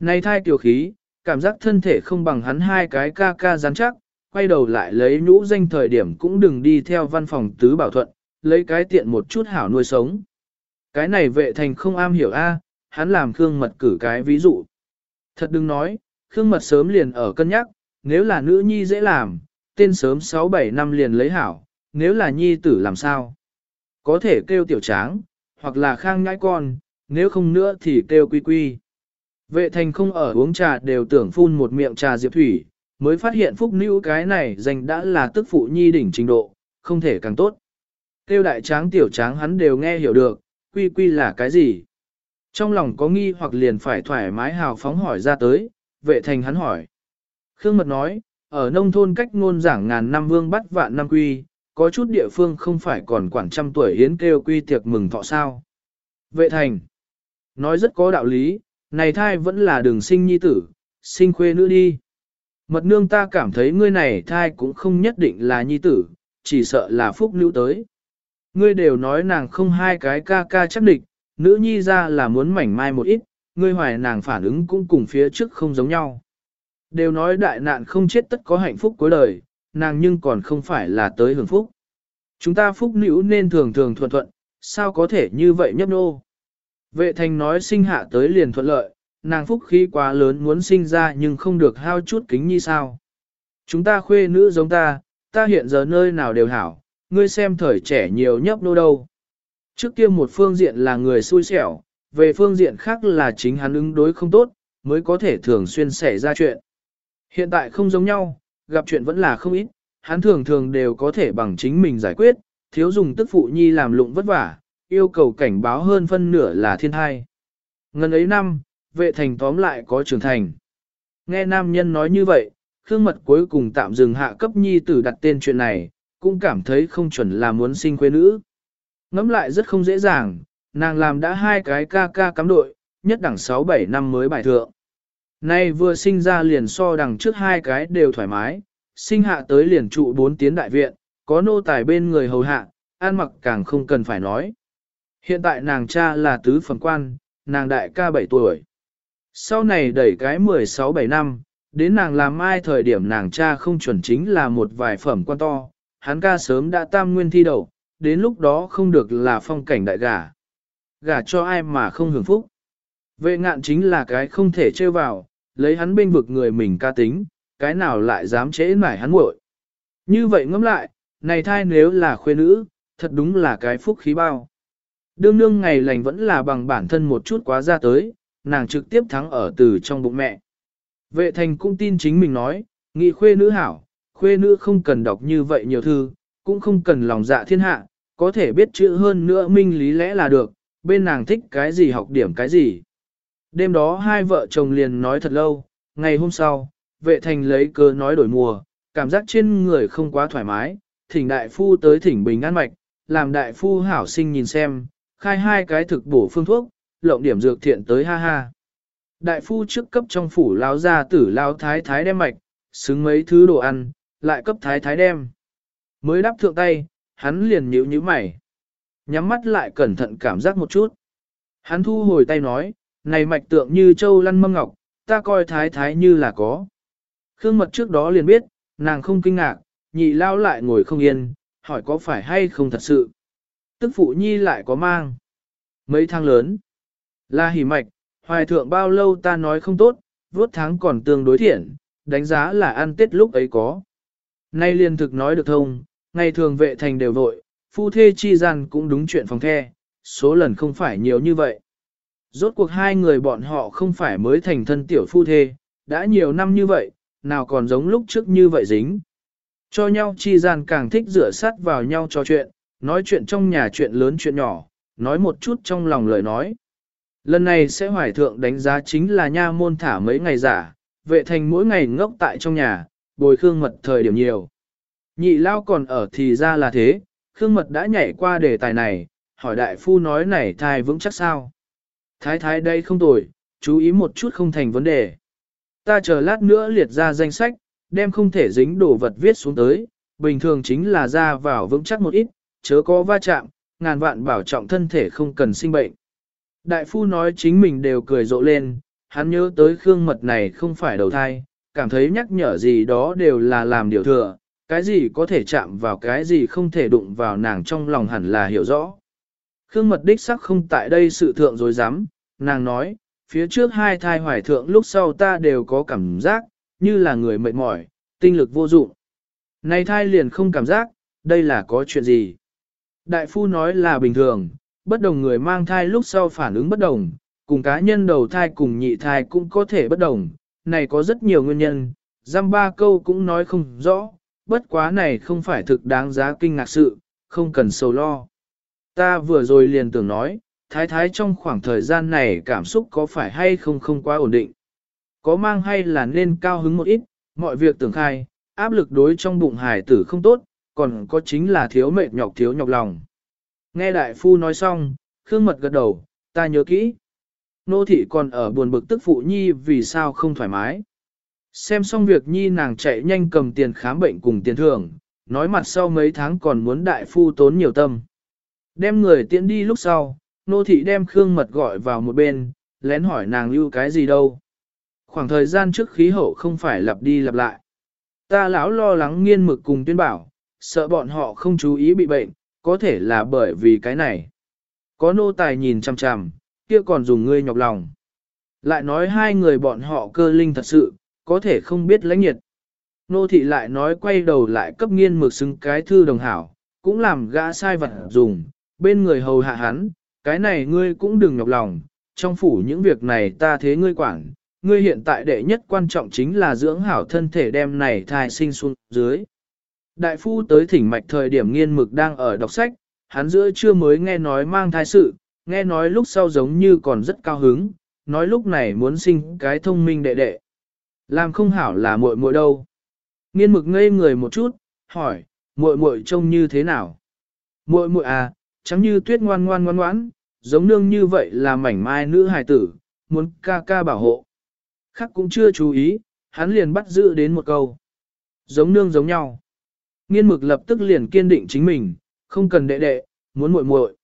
S1: Này thai tiểu khí, cảm giác thân thể không bằng hắn hai cái ca ca rắn chắc, quay đầu lại lấy nhũ danh thời điểm cũng đừng đi theo văn phòng tứ bảo thuận, lấy cái tiện một chút hảo nuôi sống. Cái này vệ thành không am hiểu a, hắn làm Khương Mật cử cái ví dụ. Thật đừng nói, Khương Mật sớm liền ở cân nhắc, nếu là nữ nhi dễ làm, tên sớm 6-7 năm liền lấy hảo, nếu là nhi tử làm sao? Có thể kêu tiểu tráng, hoặc là khang nhãi con, nếu không nữa thì kêu quy quy. Vệ thành không ở uống trà đều tưởng phun một miệng trà diệp thủy, mới phát hiện phúc nữ cái này dành đã là tức phụ nhi đỉnh trình độ, không thể càng tốt. Tiêu đại tráng tiểu tráng hắn đều nghe hiểu được, quy quy là cái gì. Trong lòng có nghi hoặc liền phải thoải mái hào phóng hỏi ra tới, vệ thành hắn hỏi. Khương Mật nói, ở nông thôn cách ngôn giảng ngàn năm vương bắt vạn năm quy, có chút địa phương không phải còn quản trăm tuổi hiến kêu quy tiệc mừng thọ sao. Vệ thành, nói rất có đạo lý, này thai vẫn là đường sinh nhi tử, sinh khuê nữ đi. Mật nương ta cảm thấy ngươi này thai cũng không nhất định là nhi tử, chỉ sợ là phúc nữ tới. Ngươi đều nói nàng không hai cái ca ca chắc địch, nữ nhi ra là muốn mảnh mai một ít, ngươi hoài nàng phản ứng cũng cùng phía trước không giống nhau. Đều nói đại nạn không chết tất có hạnh phúc cuối đời, nàng nhưng còn không phải là tới hưởng phúc. Chúng ta phúc nữ nên thường thường thuận thuận, sao có thể như vậy nhấp nô. Vệ thành nói sinh hạ tới liền thuận lợi, nàng phúc khí quá lớn muốn sinh ra nhưng không được hao chút kính như sao. Chúng ta khuê nữ giống ta, ta hiện giờ nơi nào đều hảo, ngươi xem thời trẻ nhiều nhấp nô đâu. Trước kia một phương diện là người xui xẻo, về phương diện khác là chính hắn ứng đối không tốt, mới có thể thường xuyên xảy ra chuyện. Hiện tại không giống nhau, gặp chuyện vẫn là không ít, hắn thường thường đều có thể bằng chính mình giải quyết, thiếu dùng tức phụ nhi làm lụng vất vả, yêu cầu cảnh báo hơn phân nửa là thiên thai. Ngân ấy năm, vệ thành tóm lại có trưởng thành. Nghe nam nhân nói như vậy, Khương Mật cuối cùng tạm dừng hạ cấp nhi tử đặt tên chuyện này, cũng cảm thấy không chuẩn là muốn sinh quê nữ. Ngắm lại rất không dễ dàng, nàng làm đã hai cái ca ca cắm đội, nhất đẳng 6-7 năm mới bài thượng. Nay vừa sinh ra liền so đằng trước hai cái đều thoải mái, sinh hạ tới liền trụ bốn tiến đại viện, có nô tài bên người hầu hạ, an mặc càng không cần phải nói. Hiện tại nàng cha là tứ phẩm quan, nàng đại ca 7 tuổi. Sau này đẩy cái 16-7 năm, đến nàng làm mai thời điểm nàng cha không chuẩn chính là một vài phẩm quan to, hắn ca sớm đã tam nguyên thi đầu, đến lúc đó không được là phong cảnh đại gả. Gả cho ai mà không hưởng phúc. Vệ ngạn chính là cái không thể trêu vào, lấy hắn bên vực người mình ca tính, cái nào lại dám chế mải hắn muội. Như vậy ngẫm lại, này thai nếu là khuê nữ, thật đúng là cái phúc khí bao. Đương nương ngày lành vẫn là bằng bản thân một chút quá ra tới, nàng trực tiếp thắng ở từ trong bụng mẹ. Vệ thành cũng tin chính mình nói, nghị khuê nữ hảo, khuê nữ không cần đọc như vậy nhiều thư, cũng không cần lòng dạ thiên hạ, có thể biết chữ hơn nữa minh lý lẽ là được, bên nàng thích cái gì học điểm cái gì. Đêm đó hai vợ chồng liền nói thật lâu, ngày hôm sau, vệ thành lấy cơ nói đổi mùa, cảm giác trên người không quá thoải mái, thỉnh đại phu tới thỉnh bình an mạch, làm đại phu hảo sinh nhìn xem, khai hai cái thực bổ phương thuốc, lộng điểm dược thiện tới ha ha. Đại phu trước cấp trong phủ lao ra tử lao thái thái đem mạch, xứng mấy thứ đồ ăn, lại cấp thái thái đem. Mới đắp thượng tay, hắn liền nhíu nhíu mày. Nhắm mắt lại cẩn thận cảm giác một chút. Hắn thu hồi tay nói, này mạch tượng như châu lăn mâm ngọc, ta coi thái thái như là có. Khương mật trước đó liền biết, nàng không kinh ngạc, nhị lao lại ngồi không yên, hỏi có phải hay không thật sự. Tức phụ nhi lại có mang. Mấy tháng lớn. Là hỉ mạch, hoài thượng bao lâu ta nói không tốt, vốt tháng còn tương đối thiện, đánh giá là ăn tết lúc ấy có. Nay liên thực nói được thông, ngày thường vệ thành đều vội, phu thê chi gian cũng đúng chuyện phòng the, số lần không phải nhiều như vậy. Rốt cuộc hai người bọn họ không phải mới thành thân tiểu phu thê, đã nhiều năm như vậy, nào còn giống lúc trước như vậy dính. Cho nhau chi gian càng thích rửa sát vào nhau trò chuyện, nói chuyện trong nhà chuyện lớn chuyện nhỏ, nói một chút trong lòng lời nói. Lần này sẽ hoài thượng đánh giá chính là nha môn thả mấy ngày giả, vệ thành mỗi ngày ngốc tại trong nhà, bồi khương mật thời điểm nhiều. Nhị lao còn ở thì ra là thế, khương mật đã nhảy qua đề tài này, hỏi đại phu nói này thai vững chắc sao. Thái thái đây không tồi, chú ý một chút không thành vấn đề. Ta chờ lát nữa liệt ra danh sách, đem không thể dính đồ vật viết xuống tới, bình thường chính là ra vào vững chắc một ít, chớ có va chạm, ngàn vạn bảo trọng thân thể không cần sinh bệnh. Đại phu nói chính mình đều cười rộ lên, hắn nhớ tới khương mật này không phải đầu thai, cảm thấy nhắc nhở gì đó đều là làm điều thừa, cái gì có thể chạm vào cái gì không thể đụng vào nàng trong lòng hẳn là hiểu rõ. Khương mật đích sắc không tại đây sự thượng dối dám, nàng nói, phía trước hai thai hoài thượng lúc sau ta đều có cảm giác, như là người mệt mỏi, tinh lực vô dụng. Này thai liền không cảm giác, đây là có chuyện gì? Đại phu nói là bình thường, bất đồng người mang thai lúc sau phản ứng bất đồng, cùng cá nhân đầu thai cùng nhị thai cũng có thể bất đồng, này có rất nhiều nguyên nhân, giam ba câu cũng nói không rõ, bất quá này không phải thực đáng giá kinh ngạc sự, không cần sầu lo. Ta vừa rồi liền tưởng nói, thái thái trong khoảng thời gian này cảm xúc có phải hay không không quá ổn định. Có mang hay là nên cao hứng một ít, mọi việc tưởng khai, áp lực đối trong bụng hải tử không tốt, còn có chính là thiếu mệt nhọc thiếu nhọc lòng. Nghe đại phu nói xong, Khương Mật gật đầu, ta nhớ kỹ. Nô thị còn ở buồn bực tức phụ nhi vì sao không thoải mái. Xem xong việc nhi nàng chạy nhanh cầm tiền khám bệnh cùng tiền thưởng, nói mặt sau mấy tháng còn muốn đại phu tốn nhiều tâm. Đem người tiễn đi lúc sau, nô thị đem Khương Mật gọi vào một bên, lén hỏi nàng lưu cái gì đâu. Khoảng thời gian trước khí hậu không phải lặp đi lặp lại. Ta lão lo lắng nghiên mực cùng tuyên bảo, sợ bọn họ không chú ý bị bệnh, có thể là bởi vì cái này. Có nô tài nhìn chằm chằm, kia còn dùng ngươi nhọc lòng. Lại nói hai người bọn họ cơ linh thật sự, có thể không biết lãnh nhiệt. Nô thị lại nói quay đầu lại cấp nghiên mực xứng cái thư đồng hảo, cũng làm gã sai vật dùng, bên người hầu hạ hắn, cái này ngươi cũng đừng nhọc lòng, trong phủ những việc này ta thế ngươi quản, ngươi hiện tại đệ nhất quan trọng chính là dưỡng hảo thân thể đem này thai sinh xuống dưới. Đại phu tới thỉnh mạch thời điểm nghiên mực đang ở đọc sách, hắn giữa chưa mới nghe nói mang thai sự, nghe nói lúc sau giống như còn rất cao hứng, nói lúc này muốn sinh cái thông minh đệ đệ. Làm không hảo là muội muội đâu. Nghiên mực ngây người một chút, hỏi, muội muội trông như thế nào? Muội muội à, trắng như tuyết ngoan ngoan ngoan ngoãn, giống nương như vậy là mảnh mai nữ hài tử, muốn ca ca bảo hộ. Khác cũng chưa chú ý, hắn liền bắt giữ đến một câu. Giống nương giống nhau. Nghiên mực lập tức liền kiên định chính mình, không cần đệ đệ, muốn muội muội.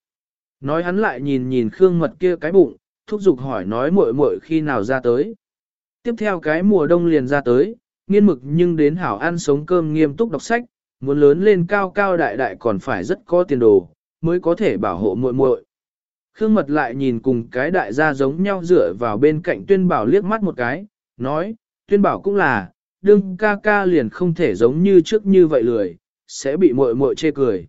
S1: Nói hắn lại nhìn nhìn Khương Mật kia cái bụng, thúc giục hỏi nói muội muội khi nào ra tới. Tiếp theo cái mùa đông liền ra tới, nghiên mực nhưng đến hảo ăn sống cơm nghiêm túc đọc sách, muốn lớn lên cao cao đại đại còn phải rất có tiền đồ, mới có thể bảo hộ muội muội. Khương Mật lại nhìn cùng cái đại gia giống nhau dựa vào bên cạnh tuyên bảo liếc mắt một cái, nói, tuyên bảo cũng là, đương ca ca liền không thể giống như trước như vậy lười, sẽ bị muội muội chê cười.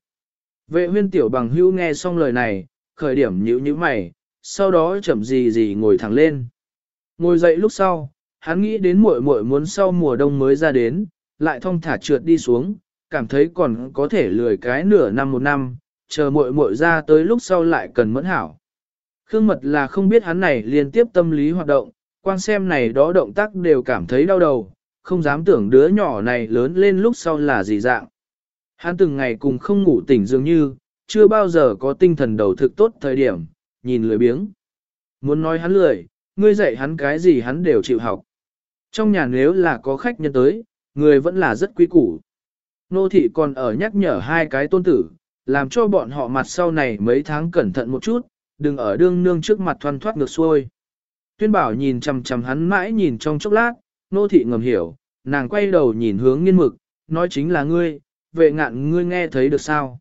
S1: Vệ huyên tiểu bằng hưu nghe xong lời này, khởi điểm nhíu nhíu mày, sau đó chậm gì gì ngồi thẳng lên. Ngồi dậy lúc sau, hắn nghĩ đến muội muội muốn sau mùa đông mới ra đến, lại thong thả trượt đi xuống, cảm thấy còn có thể lười cái nửa năm một năm, chờ muội muội ra tới lúc sau lại cần mẫn hảo. Khương mật là không biết hắn này liên tiếp tâm lý hoạt động, quan xem này đó động tác đều cảm thấy đau đầu, không dám tưởng đứa nhỏ này lớn lên lúc sau là gì dạng. Hắn từng ngày cùng không ngủ tỉnh dường như, chưa bao giờ có tinh thần đầu thực tốt thời điểm, nhìn lười biếng. Muốn nói hắn lười, ngươi dạy hắn cái gì hắn đều chịu học. Trong nhà nếu là có khách nhân tới, người vẫn là rất quý củ. Nô thị còn ở nhắc nhở hai cái tôn tử, làm cho bọn họ mặt sau này mấy tháng cẩn thận một chút, đừng ở đương nương trước mặt thoăn thoát ngược xuôi. Tuyên bảo nhìn chằm chằm hắn mãi nhìn trong chốc lát, nô thị ngầm hiểu, nàng quay đầu nhìn hướng nghiên mực, nói chính là ngươi, vệ ngạn ngươi nghe thấy được sao?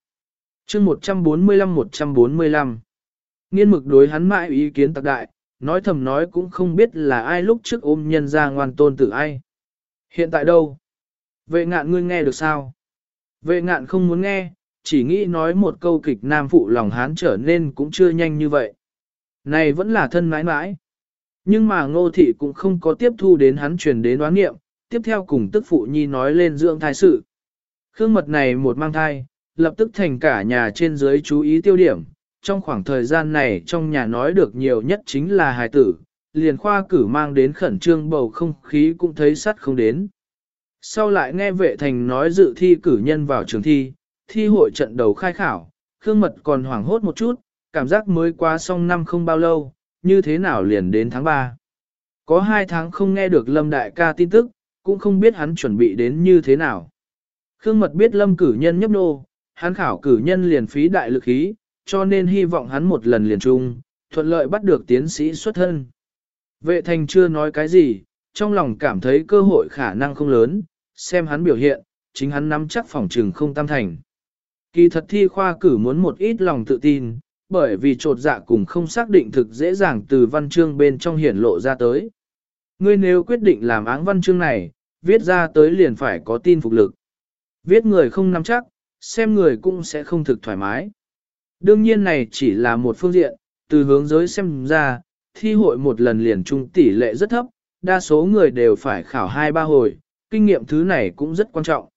S1: chương 145-145 Nghiên mực đối hắn mãi ý kiến tạc đại, nói thầm nói cũng không biết là ai lúc trước ôm nhân ra ngoan tôn tử ai. Hiện tại đâu? Vệ ngạn ngươi nghe được sao? Vệ ngạn không muốn nghe, chỉ nghĩ nói một câu kịch nam phụ lòng hán trở nên cũng chưa nhanh như vậy. Này vẫn là thân mãi mãi. Nhưng mà ngô thị cũng không có tiếp thu đến hắn truyền đến đoán nghiệm, tiếp theo cùng tức phụ nhi nói lên dưỡng thai sự. Khương mật này một mang thai, lập tức thành cả nhà trên dưới chú ý tiêu điểm. Trong khoảng thời gian này trong nhà nói được nhiều nhất chính là hài tử, liền khoa cử mang đến khẩn trương bầu không khí cũng thấy sắt không đến. Sau lại nghe vệ thành nói dự thi cử nhân vào trường thi, thi hội trận đầu khai khảo, Khương Mật còn hoảng hốt một chút, cảm giác mới qua xong năm không bao lâu, như thế nào liền đến tháng 3. Có hai tháng không nghe được Lâm Đại ca tin tức, cũng không biết hắn chuẩn bị đến như thế nào. Khương Mật biết Lâm cử nhân nhấp nô, hắn khảo cử nhân liền phí đại lực khí, cho nên hy vọng hắn một lần liền chung, thuận lợi bắt được tiến sĩ xuất thân. Vệ thành chưa nói cái gì, trong lòng cảm thấy cơ hội khả năng không lớn, xem hắn biểu hiện, chính hắn nắm chắc phòng trường không tam thành. Kỳ thật thi khoa cử muốn một ít lòng tự tin, bởi vì trột dạ cùng không xác định thực dễ dàng từ văn chương bên trong hiển lộ ra tới. Ngươi nếu quyết định làm áng văn chương này, viết ra tới liền phải có tin phục lực. Viết người không nắm chắc, xem người cũng sẽ không thực thoải mái. Đương nhiên này chỉ là một phương diện, từ hướng giới xem ra, thi hội một lần liền trung tỷ lệ rất thấp, đa số người đều phải khảo hai ba hồi, kinh nghiệm thứ này cũng rất quan trọng.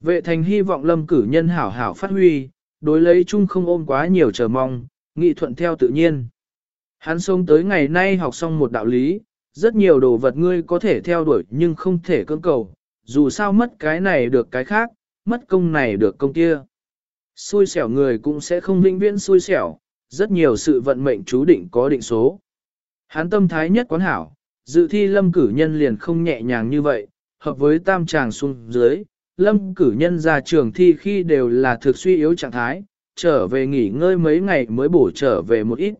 S1: Vệ thành hy vọng lâm cử nhân hảo hảo phát huy, đối lấy chung không ôm quá nhiều chờ mong, nghị thuận theo tự nhiên. Hắn sống tới ngày nay học xong một đạo lý, rất nhiều đồ vật ngươi có thể theo đuổi nhưng không thể cưỡng cầu, dù sao mất cái này được cái khác, mất công này được công kia. Xui xẻo người cũng sẽ không vĩnh viễn xui xẻo, rất nhiều sự vận mệnh chú định có định số. Hắn tâm thái nhất quán hảo, dự thi lâm cử nhân liền không nhẹ nhàng như vậy, hợp với tam tràng xuống dưới, lâm cử nhân ra trường thi khi đều là thực suy yếu trạng thái, trở về nghỉ ngơi mấy ngày mới bổ trở về một ít.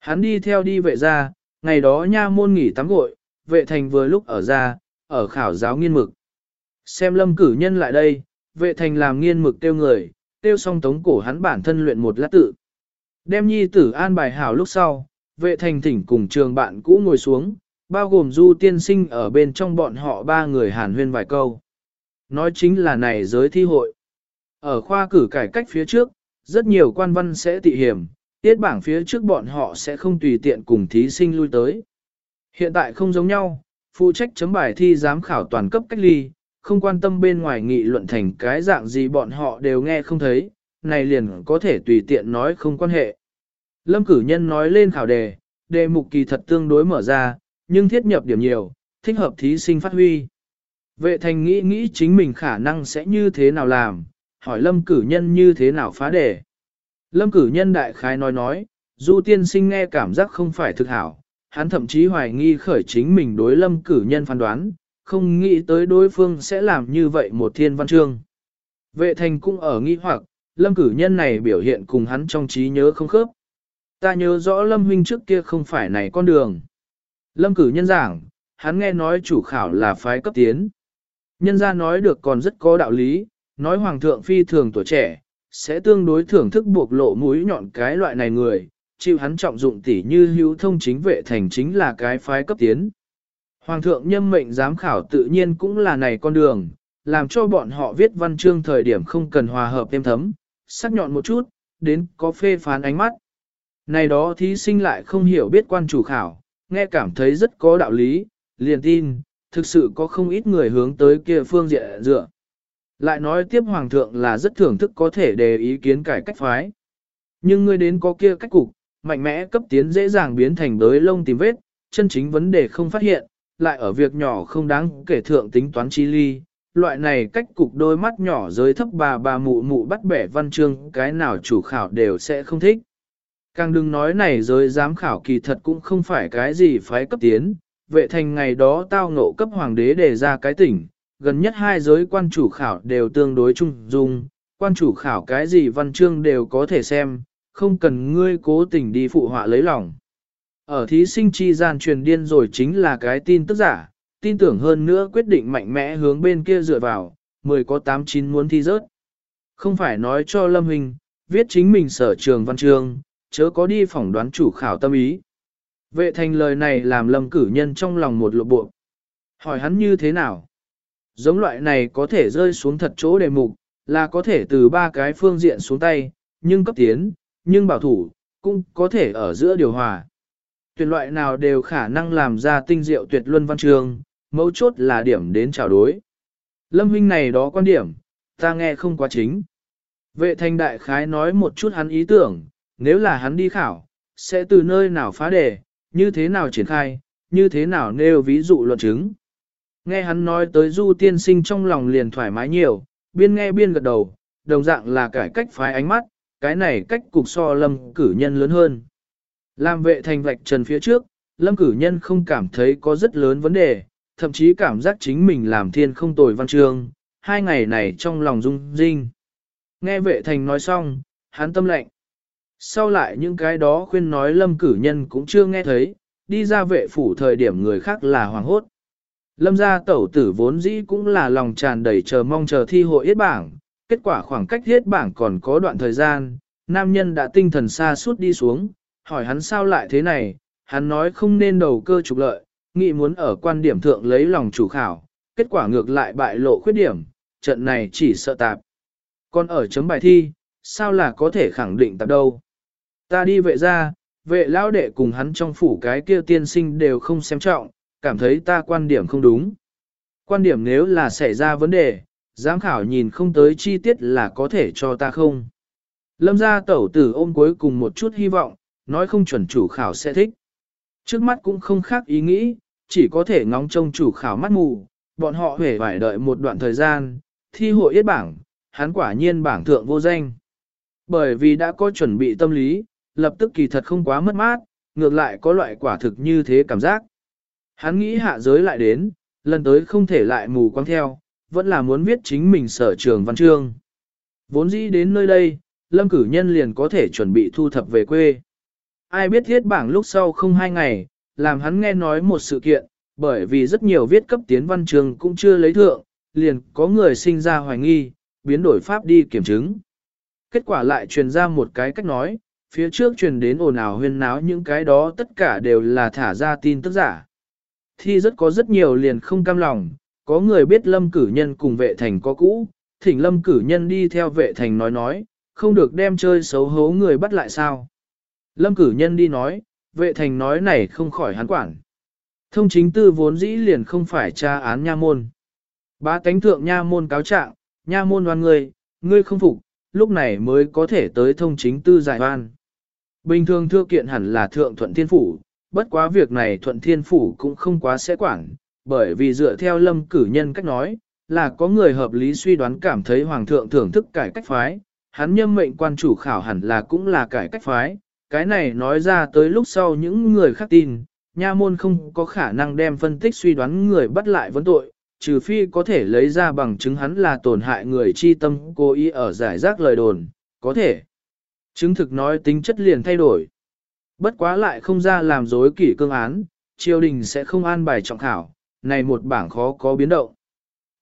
S1: Hắn đi theo đi vệ ra, ngày đó nha môn nghỉ tắm gội, vệ thành vừa lúc ở ra, ở khảo giáo nghiên mực. Xem lâm cử nhân lại đây, vệ thành làm nghiên mực tiêu người, tiêu xong tống cổ hắn bản thân luyện một lát tự. Đem nhi tử an bài hảo lúc sau, vệ thành thỉnh cùng trường bạn cũ ngồi xuống, bao gồm du tiên sinh ở bên trong bọn họ ba người hàn huyên vài câu. Nói chính là này giới thi hội. Ở khoa cử cải cách phía trước, rất nhiều quan văn sẽ tị hiểm, tiết bảng phía trước bọn họ sẽ không tùy tiện cùng thí sinh lui tới. Hiện tại không giống nhau, phụ trách chấm bài thi giám khảo toàn cấp cách ly, không quan tâm bên ngoài nghị luận thành cái dạng gì bọn họ đều nghe không thấy, này liền có thể tùy tiện nói không quan hệ. Lâm cử nhân nói lên khảo đề, đề mục kỳ thật tương đối mở ra, nhưng thiết nhập điểm nhiều, thích hợp thí sinh phát huy. Vệ thành nghĩ nghĩ chính mình khả năng sẽ như thế nào làm, hỏi lâm cử nhân như thế nào phá đề. Lâm cử nhân đại khái nói nói, du tiên sinh nghe cảm giác không phải thực hảo, hắn thậm chí hoài nghi khởi chính mình đối lâm cử nhân phán đoán, không nghĩ tới đối phương sẽ làm như vậy một thiên văn chương. Vệ thành cũng ở nghi hoặc, lâm cử nhân này biểu hiện cùng hắn trong trí nhớ không khớp. Ta nhớ rõ lâm huynh trước kia không phải này con đường. Lâm cử nhân giảng, hắn nghe nói chủ khảo là phái cấp tiến. Nhân gia nói được còn rất có đạo lý, nói hoàng thượng phi thường tuổi trẻ, sẽ tương đối thưởng thức buộc lộ mũi nhọn cái loại này người, chịu hắn trọng dụng tỷ như hữu thông chính vệ thành chính là cái phái cấp tiến. Hoàng thượng nhâm mệnh giám khảo tự nhiên cũng là này con đường, làm cho bọn họ viết văn chương thời điểm không cần hòa hợp thêm thấm, sắc nhọn một chút, đến có phê phán ánh mắt. Này đó thí sinh lại không hiểu biết quan chủ khảo, nghe cảm thấy rất có đạo lý, liền tin, thực sự có không ít người hướng tới kia phương diện dựa. Lại nói tiếp hoàng thượng là rất thưởng thức có thể đề ý kiến cải cách phái. Nhưng ngươi đến có kia cách cục, mạnh mẽ cấp tiến dễ dàng biến thành đới lông tìm vết, chân chính vấn đề không phát hiện, lại ở việc nhỏ không đáng kể thượng tính toán chi ly. Loại này cách cục đôi mắt nhỏ giới thấp bà bà mụ mụ bắt bẻ văn chương cái nào chủ khảo đều sẽ không thích. Càng đừng nói này giới giám khảo kỳ thật cũng không phải cái gì phái cấp tiến, vệ thành ngày đó tao ngộ cấp hoàng đế đề ra cái tỉnh, gần nhất hai giới quan chủ khảo đều tương đối chung dung, quan chủ khảo cái gì văn chương đều có thể xem, không cần ngươi cố tình đi phụ họa lấy lòng. Ở thí sinh chi gian truyền điên rồi chính là cái tin tức giả, tin tưởng hơn nữa quyết định mạnh mẽ hướng bên kia dựa vào, mười có tám chín muốn thi rớt. Không phải nói cho Lâm Hình, viết chính mình sở trường văn chương, chớ có đi phỏng đoán chủ khảo tâm ý. Vệ thành lời này làm Lâm cử nhân trong lòng một lộ bộ. Hỏi hắn như thế nào? Giống loại này có thể rơi xuống thật chỗ đề mục, là có thể từ ba cái phương diện xuống tay, nhưng cấp tiến, nhưng bảo thủ, cũng có thể ở giữa điều hòa. Tuyệt loại nào đều khả năng làm ra tinh diệu tuyệt luân văn trường, mấu chốt là điểm đến trào đối. Lâm huynh này đó quan điểm, ta nghe không quá chính. Vệ thành đại khái nói một chút hắn ý tưởng, nếu là hắn đi khảo, sẽ từ nơi nào phá đề, như thế nào triển khai, như thế nào nêu ví dụ luận chứng. Nghe hắn nói tới du tiên sinh trong lòng liền thoải mái nhiều, biên nghe biên gật đầu, đồng dạng là cải cách phái ánh mắt, cái này cách cục so lâm cử nhân lớn hơn. Làm vệ thành vạch trần phía trước, lâm cử nhân không cảm thấy có rất lớn vấn đề, thậm chí cảm giác chính mình làm thiên không tồi văn chương, hai ngày này trong lòng rung rinh. Nghe vệ thành nói xong, hắn tâm lệnh. Sau lại những cái đó khuyên nói lâm cử nhân cũng chưa nghe thấy, đi ra vệ phủ thời điểm người khác là hoàng hốt. Lâm gia tẩu tử vốn dĩ cũng là lòng tràn đầy chờ mong chờ thi hội yết bảng, kết quả khoảng cách yết bảng còn có đoạn thời gian, nam nhân đã tinh thần xa suốt đi xuống, hỏi hắn sao lại thế này, hắn nói không nên đầu cơ trục lợi, nghĩ muốn ở quan điểm thượng lấy lòng chủ khảo, kết quả ngược lại bại lộ khuyết điểm, trận này chỉ sợ tạp. Còn ở chấm bài thi, sao là có thể khẳng định tạp đâu. Ta đi vệ ra, vệ lão đệ cùng hắn trong phủ cái kia tiên sinh đều không xem trọng, cảm thấy ta quan điểm không đúng. Quan điểm nếu là xảy ra vấn đề, giám khảo nhìn không tới chi tiết là có thể cho ta không. Lâm gia tẩu tử ôm cuối cùng một chút hy vọng, nói không chuẩn chủ khảo sẽ thích. Trước mắt cũng không khác ý nghĩ, chỉ có thể ngóng trông chủ khảo mắt mù, bọn họ hề phải đợi một đoạn thời gian, thi hội yết bảng, hắn quả nhiên bảng thượng vô danh. Bởi vì đã có chuẩn bị tâm lý, lập tức kỳ thật không quá mất mát, ngược lại có loại quả thực như thế cảm giác. Hắn nghĩ hạ giới lại đến, lần tới không thể lại mù quáng theo, vẫn là muốn viết chính mình sở trường văn chương. Vốn dĩ đến nơi đây, lâm cử nhân liền có thể chuẩn bị thu thập về quê. Ai biết thiết bảng lúc sau không hai ngày, làm hắn nghe nói một sự kiện, bởi vì rất nhiều viết cấp tiến văn chương cũng chưa lấy thượng, liền có người sinh ra hoài nghi, biến đổi pháp đi kiểm chứng. Kết quả lại truyền ra một cái cách nói, phía trước truyền đến ồn ào huyên náo những cái đó tất cả đều là thả ra tin tức giả. Thi rất có rất nhiều liền không cam lòng, có người biết lâm cử nhân cùng vệ thành có cũ, thỉnh lâm cử nhân đi theo vệ thành nói nói, không được đem chơi xấu hố người bắt lại sao. Lâm cử nhân đi nói, vệ thành nói này không khỏi hắn quản. Thông chính tư vốn dĩ liền không phải tra án nha môn. Bá tánh thượng nha môn cáo trạng, nha môn đoan ngươi, ngươi không phục, lúc này mới có thể tới thông chính tư giải oan. Bình thường thưa kiện hẳn là thượng thuận thiên phủ, bất quá việc này thuận thiên phủ cũng không quá sẽ quản, bởi vì dựa theo lâm cử nhân cách nói, là có người hợp lý suy đoán cảm thấy hoàng thượng thưởng thức cải cách phái, hắn nhâm mệnh quan chủ khảo hẳn là cũng là cải cách phái, cái này nói ra tới lúc sau những người khác tin, nha môn không có khả năng đem phân tích suy đoán người bắt lại vấn tội, trừ phi có thể lấy ra bằng chứng hắn là tổn hại người chi tâm cố ý ở giải rác lời đồn, có thể. Chứng thực nói tính chất liền thay đổi. Bất quá lại không ra làm dối kỷ cương án, triều đình sẽ không an bài trọng khảo, này một bảng khó có biến động.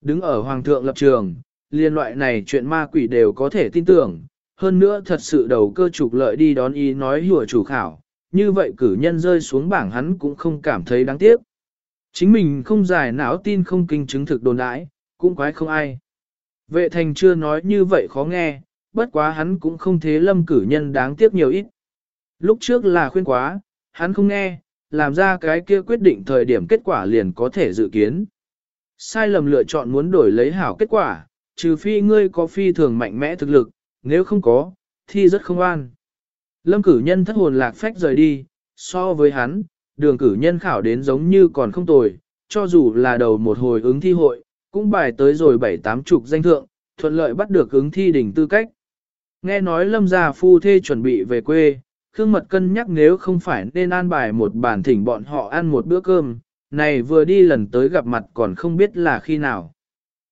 S1: Đứng ở hoàng thượng lập trường, liên loại này chuyện ma quỷ đều có thể tin tưởng, hơn nữa thật sự đầu cơ trục lợi đi đón ý nói hùa chủ khảo, như vậy cử nhân rơi xuống bảng hắn cũng không cảm thấy đáng tiếc. Chính mình không giải não tin không kinh chứng thực đồn đãi, cũng quái không ai. Vệ thành chưa nói như vậy khó nghe, bất quá hắn cũng không thế lâm cử nhân đáng tiếc nhiều ít. Lúc trước là khuyên quá, hắn không nghe, làm ra cái kia quyết định thời điểm kết quả liền có thể dự kiến. Sai lầm lựa chọn muốn đổi lấy hảo kết quả, trừ phi ngươi có phi thường mạnh mẽ thực lực, nếu không có, thì rất không an. Lâm cử nhân thất hồn lạc phách rời đi, so với hắn, đường cử nhân khảo đến giống như còn không tồi, cho dù là đầu một hồi ứng thi hội, cũng bài tới rồi bảy tám chục danh thượng, thuận lợi bắt được ứng thi đỉnh tư cách. Nghe nói lâm gia phu thê chuẩn bị về quê, Khương Mật cân nhắc nếu không phải nên an bài một bản thỉnh bọn họ ăn một bữa cơm, này vừa đi lần tới gặp mặt còn không biết là khi nào.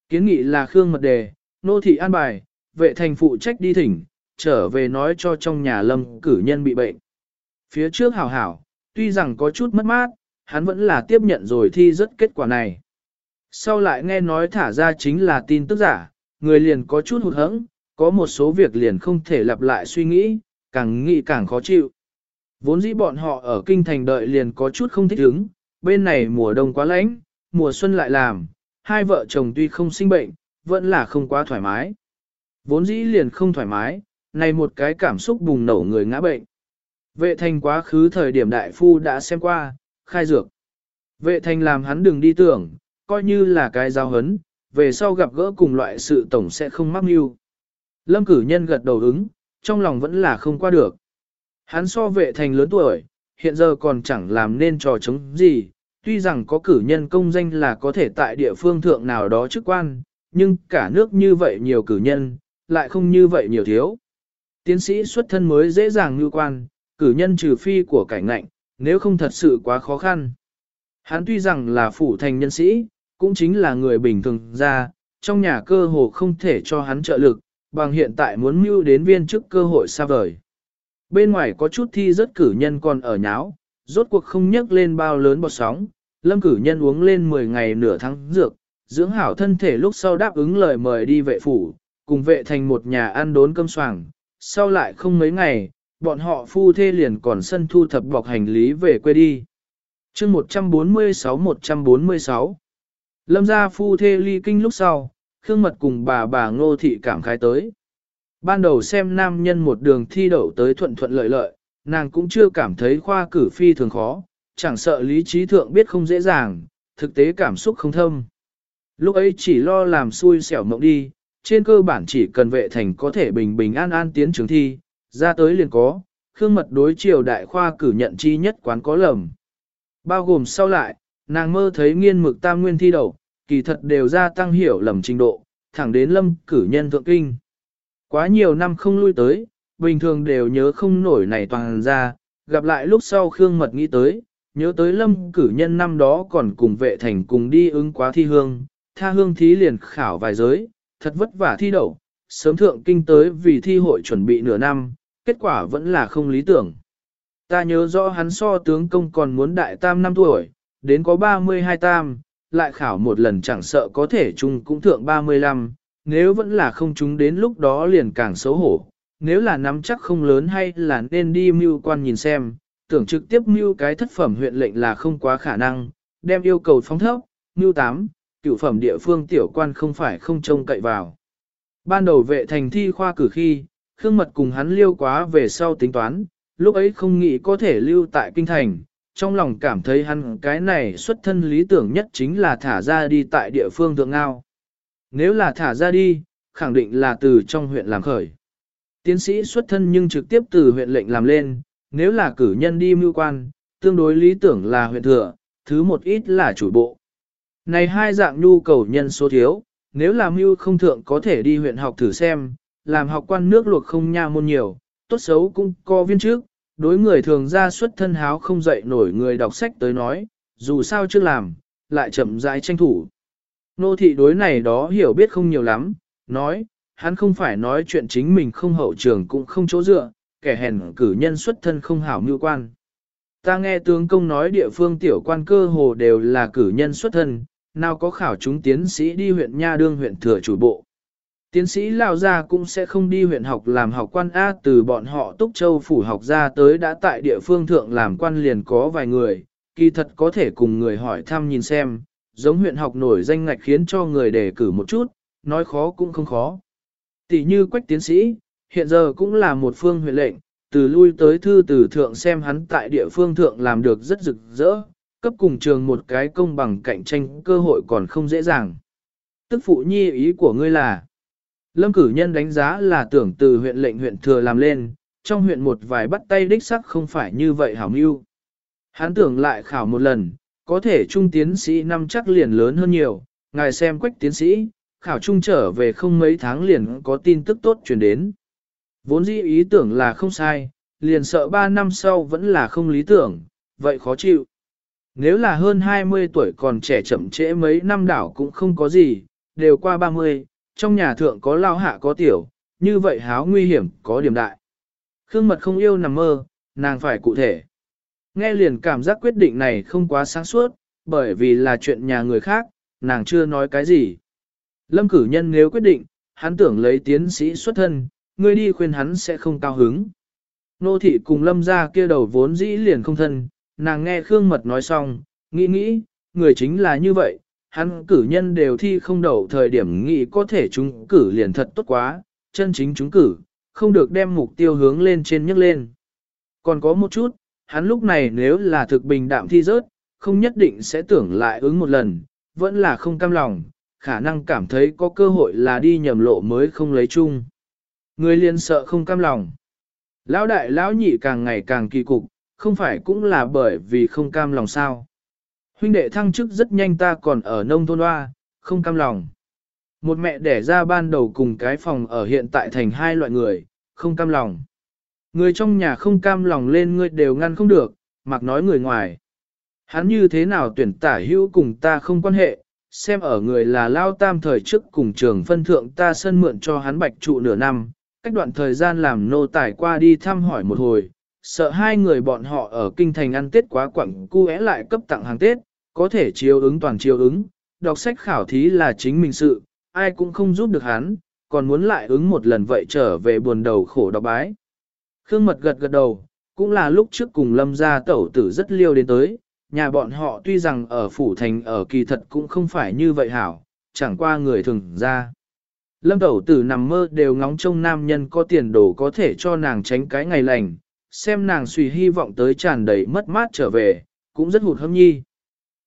S1: Kiến nghị là Khương Mật đề, nô thị an bài, vệ thành phụ trách đi thỉnh, trở về nói cho trong nhà lâm cử nhân bị bệnh. Phía trước hảo hảo, tuy rằng có chút mất mát, hắn vẫn là tiếp nhận rồi thi rất kết quả này. Sau lại nghe nói thả ra chính là tin tức giả, người liền có chút hụt hẫng, có một số việc liền không thể lặp lại suy nghĩ, càng nghĩ càng khó chịu. Vốn dĩ bọn họ ở kinh thành đợi liền có chút không thích ứng, bên này mùa đông quá lạnh, mùa xuân lại làm, hai vợ chồng tuy không sinh bệnh, vẫn là không quá thoải mái. Vốn dĩ liền không thoải mái, này một cái cảm xúc bùng nổ người ngã bệnh. Vệ thành quá khứ thời điểm đại phu đã xem qua, khai dược. Vệ thành làm hắn đừng đi tưởng, coi như là cái giao hấn, về sau gặp gỡ cùng loại sự tổng sẽ không mắc mưu. Lâm cử nhân gật đầu ứng, trong lòng vẫn là không qua được. Hắn so vệ thành lớn tuổi, hiện giờ còn chẳng làm nên trò chống gì, tuy rằng có cử nhân công danh là có thể tại địa phương thượng nào đó chức quan, nhưng cả nước như vậy nhiều cử nhân, lại không như vậy nhiều thiếu. Tiến sĩ xuất thân mới dễ dàng như quan, cử nhân trừ phi của cảnh ngạnh, nếu không thật sự quá khó khăn. Hắn tuy rằng là phủ thành nhân sĩ, cũng chính là người bình thường ra, trong nhà cơ hồ không thể cho hắn trợ lực, bằng hiện tại muốn mưu đến viên chức cơ hội xa vời. Bên ngoài có chút thi rất cử nhân còn ở nháo, rốt cuộc không nhấc lên bao lớn bọt sóng, lâm cử nhân uống lên 10 ngày nửa tháng dược, dưỡng hảo thân thể lúc sau đáp ứng lời mời đi vệ phủ, cùng vệ thành một nhà ăn đốn cơm soảng, sau lại không mấy ngày, bọn họ phu thê liền còn sân thu thập bọc hành lý về quê đi. chương 146-146 Lâm gia phu thê ly kinh lúc sau, Khương Mật cùng bà bà Ngô Thị cảm khái tới. Ban đầu xem nam nhân một đường thi đậu tới thuận thuận lợi lợi, nàng cũng chưa cảm thấy khoa cử phi thường khó, chẳng sợ lý trí thượng biết không dễ dàng, thực tế cảm xúc không thâm. Lúc ấy chỉ lo làm xui xẻo mộng đi, trên cơ bản chỉ cần vệ thành có thể bình bình an an tiến trường thi, ra tới liền có, Khương Mật đối triều đại khoa cử nhận chi nhất quán có lầm. Bao gồm sau lại, nàng mơ thấy nghiên mực tam nguyên thi đậu, kỳ thật đều gia tăng hiểu lầm trình độ, thẳng đến lâm cử nhân thượng kinh. Quá nhiều năm không lui tới, bình thường đều nhớ không nổi này toàn ra, gặp lại lúc sau Khương Mật nghĩ tới, nhớ tới lâm cử nhân năm đó còn cùng vệ thành cùng đi ứng quá thi hương, tha hương thí liền khảo vài giới, thật vất vả thi đậu, sớm thượng kinh tới vì thi hội chuẩn bị nửa năm, kết quả vẫn là không lý tưởng. Ta nhớ rõ hắn so tướng công còn muốn đại tam năm tuổi, đến có 32 tam, lại khảo một lần chẳng sợ có thể chung cũng thượng 35, nếu vẫn là không chúng đến lúc đó liền càng xấu hổ. Nếu là nắm chắc không lớn hay là nên đi mưu quan nhìn xem, tưởng trực tiếp mưu cái thất phẩm huyện lệnh là không quá khả năng, đem yêu cầu phóng thấp, mưu 8, cựu phẩm địa phương tiểu quan không phải không trông cậy vào. Ban đầu vệ thành thi khoa cử khi, Khương Mật cùng hắn liêu quá về sau tính toán, lúc ấy không nghĩ có thể lưu tại kinh thành, trong lòng cảm thấy hắn cái này xuất thân lý tưởng nhất chính là thả ra đi tại địa phương thượng ngao. Nếu là thả ra đi, khẳng định là từ trong huyện làm khởi. Tiến sĩ xuất thân nhưng trực tiếp từ huyện lệnh làm lên, nếu là cử nhân đi mưu quan, tương đối lý tưởng là huyện thừa, thứ một ít là chủ bộ. Này hai dạng nhu cầu nhân số thiếu, nếu là mưu không thượng có thể đi huyện học thử xem, làm học quan nước luộc không nha môn nhiều, tốt xấu cũng có viên trước, đối người thường ra xuất thân háo không dậy nổi người đọc sách tới nói, dù sao chưa làm, lại chậm rãi tranh thủ. Nô thị đối này đó hiểu biết không nhiều lắm, nói, hắn không phải nói chuyện chính mình không hậu trường cũng không chỗ dựa, kẻ hèn cử nhân xuất thân không hảo mưu quan. Ta nghe tướng công nói địa phương tiểu quan cơ hồ đều là cử nhân xuất thân, nào có khảo chúng tiến sĩ đi huyện Nha Đương huyện thừa chủ bộ. Tiến sĩ Lao Gia cũng sẽ không đi huyện học làm học quan A từ bọn họ Túc Châu phủ học ra tới đã tại địa phương thượng làm quan liền có vài người, kỳ thật có thể cùng người hỏi thăm nhìn xem, giống huyện học nổi danh ngạch khiến cho người đề cử một chút, nói khó cũng không khó. Tỷ như quách tiến sĩ, hiện giờ cũng là một phương huyện lệnh, từ lui tới thư từ thượng xem hắn tại địa phương thượng làm được rất rực rỡ, cấp cùng trường một cái công bằng cạnh tranh cơ hội còn không dễ dàng. Tức phụ nhi ý của ngươi là, lâm cử nhân đánh giá là tưởng từ huyện lệnh huyện thừa làm lên, trong huyện một vài bắt tay đích sắc không phải như vậy hảo mưu. Hắn tưởng lại khảo một lần, có thể trung tiến sĩ năm chắc liền lớn hơn nhiều, ngài xem quách tiến sĩ, khảo trung trở về không mấy tháng liền có tin tức tốt truyền đến. Vốn dĩ ý tưởng là không sai, liền sợ 3 năm sau vẫn là không lý tưởng, vậy khó chịu. Nếu là hơn 20 tuổi còn trẻ chậm trễ mấy năm đảo cũng không có gì, đều qua 30, trong nhà thượng có lao hạ có tiểu, như vậy háo nguy hiểm có điểm đại. Khương mật không yêu nằm mơ, nàng phải cụ thể. Nghe liền cảm giác quyết định này không quá sáng suốt, bởi vì là chuyện nhà người khác, nàng chưa nói cái gì. Lâm cử nhân nếu quyết định, hắn tưởng lấy tiến sĩ xuất thân, ngươi đi khuyên hắn sẽ không cao hứng. Nô thị cùng lâm ra kia đầu vốn dĩ liền không thân, nàng nghe Khương Mật nói xong, nghĩ nghĩ, người chính là như vậy, hắn cử nhân đều thi không đậu thời điểm nghĩ có thể chúng cử liền thật tốt quá, chân chính chúng cử, không được đem mục tiêu hướng lên trên nhấc lên. Còn có một chút, hắn lúc này nếu là thực bình đạm thi rớt, không nhất định sẽ tưởng lại ứng một lần, vẫn là không cam lòng, khả năng cảm thấy có cơ hội là đi nhầm lộ mới không lấy chung. Người liền sợ không cam lòng. Lão đại lão nhị càng ngày càng kỳ cục, không phải cũng là bởi vì không cam lòng sao. Huynh đệ thăng chức rất nhanh ta còn ở nông thôn hoa, không cam lòng. Một mẹ đẻ ra ban đầu cùng cái phòng ở hiện tại thành hai loại người, không cam lòng. Người trong nhà không cam lòng lên ngươi đều ngăn không được, mặc nói người ngoài. Hắn như thế nào tuyển tả hữu cùng ta không quan hệ, xem ở người là lao tam thời trước cùng trường phân thượng ta sân mượn cho hắn bạch trụ nửa năm, cách đoạn thời gian làm nô tải qua đi thăm hỏi một hồi, sợ hai người bọn họ ở kinh thành ăn Tết quá quặng cu é lại cấp tặng hàng Tết, có thể chiếu ứng toàn chiếu ứng, đọc sách khảo thí là chính mình sự, ai cũng không giúp được hắn, còn muốn lại ứng một lần vậy trở về buồn đầu khổ đọc bái. Khương Mật gật gật đầu, cũng là lúc trước cùng lâm gia tẩu tử rất liêu đến tới, nhà bọn họ tuy rằng ở phủ thành ở kỳ thật cũng không phải như vậy hảo, chẳng qua người thường ra. Lâm tẩu tử nằm mơ đều ngóng trông nam nhân có tiền đồ có thể cho nàng tránh cái ngày lành, xem nàng suy hy vọng tới tràn đầy mất mát trở về, cũng rất hụt hâm nhi.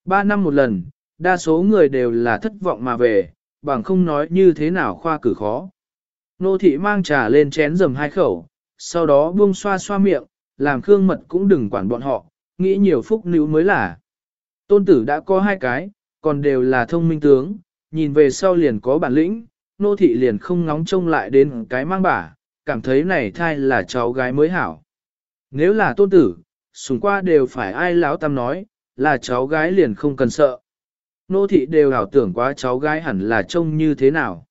S1: Ba năm một lần, đa số người đều là thất vọng mà về, bằng không nói như thế nào khoa cử khó. Nô thị mang trà lên chén dầm hai khẩu, sau đó buông xoa xoa miệng, làm Khương Mật cũng đừng quản bọn họ, nghĩ nhiều phúc nữ mới là. Tôn tử đã có hai cái, còn đều là thông minh tướng, nhìn về sau liền có bản lĩnh, nô thị liền không ngóng trông lại đến cái mang bả, cảm thấy này thai là cháu gái mới hảo. Nếu là tôn tử, xung qua đều phải ai lão tam nói, là cháu gái liền không cần sợ. Nô thị đều hảo tưởng quá cháu gái hẳn là trông như thế nào.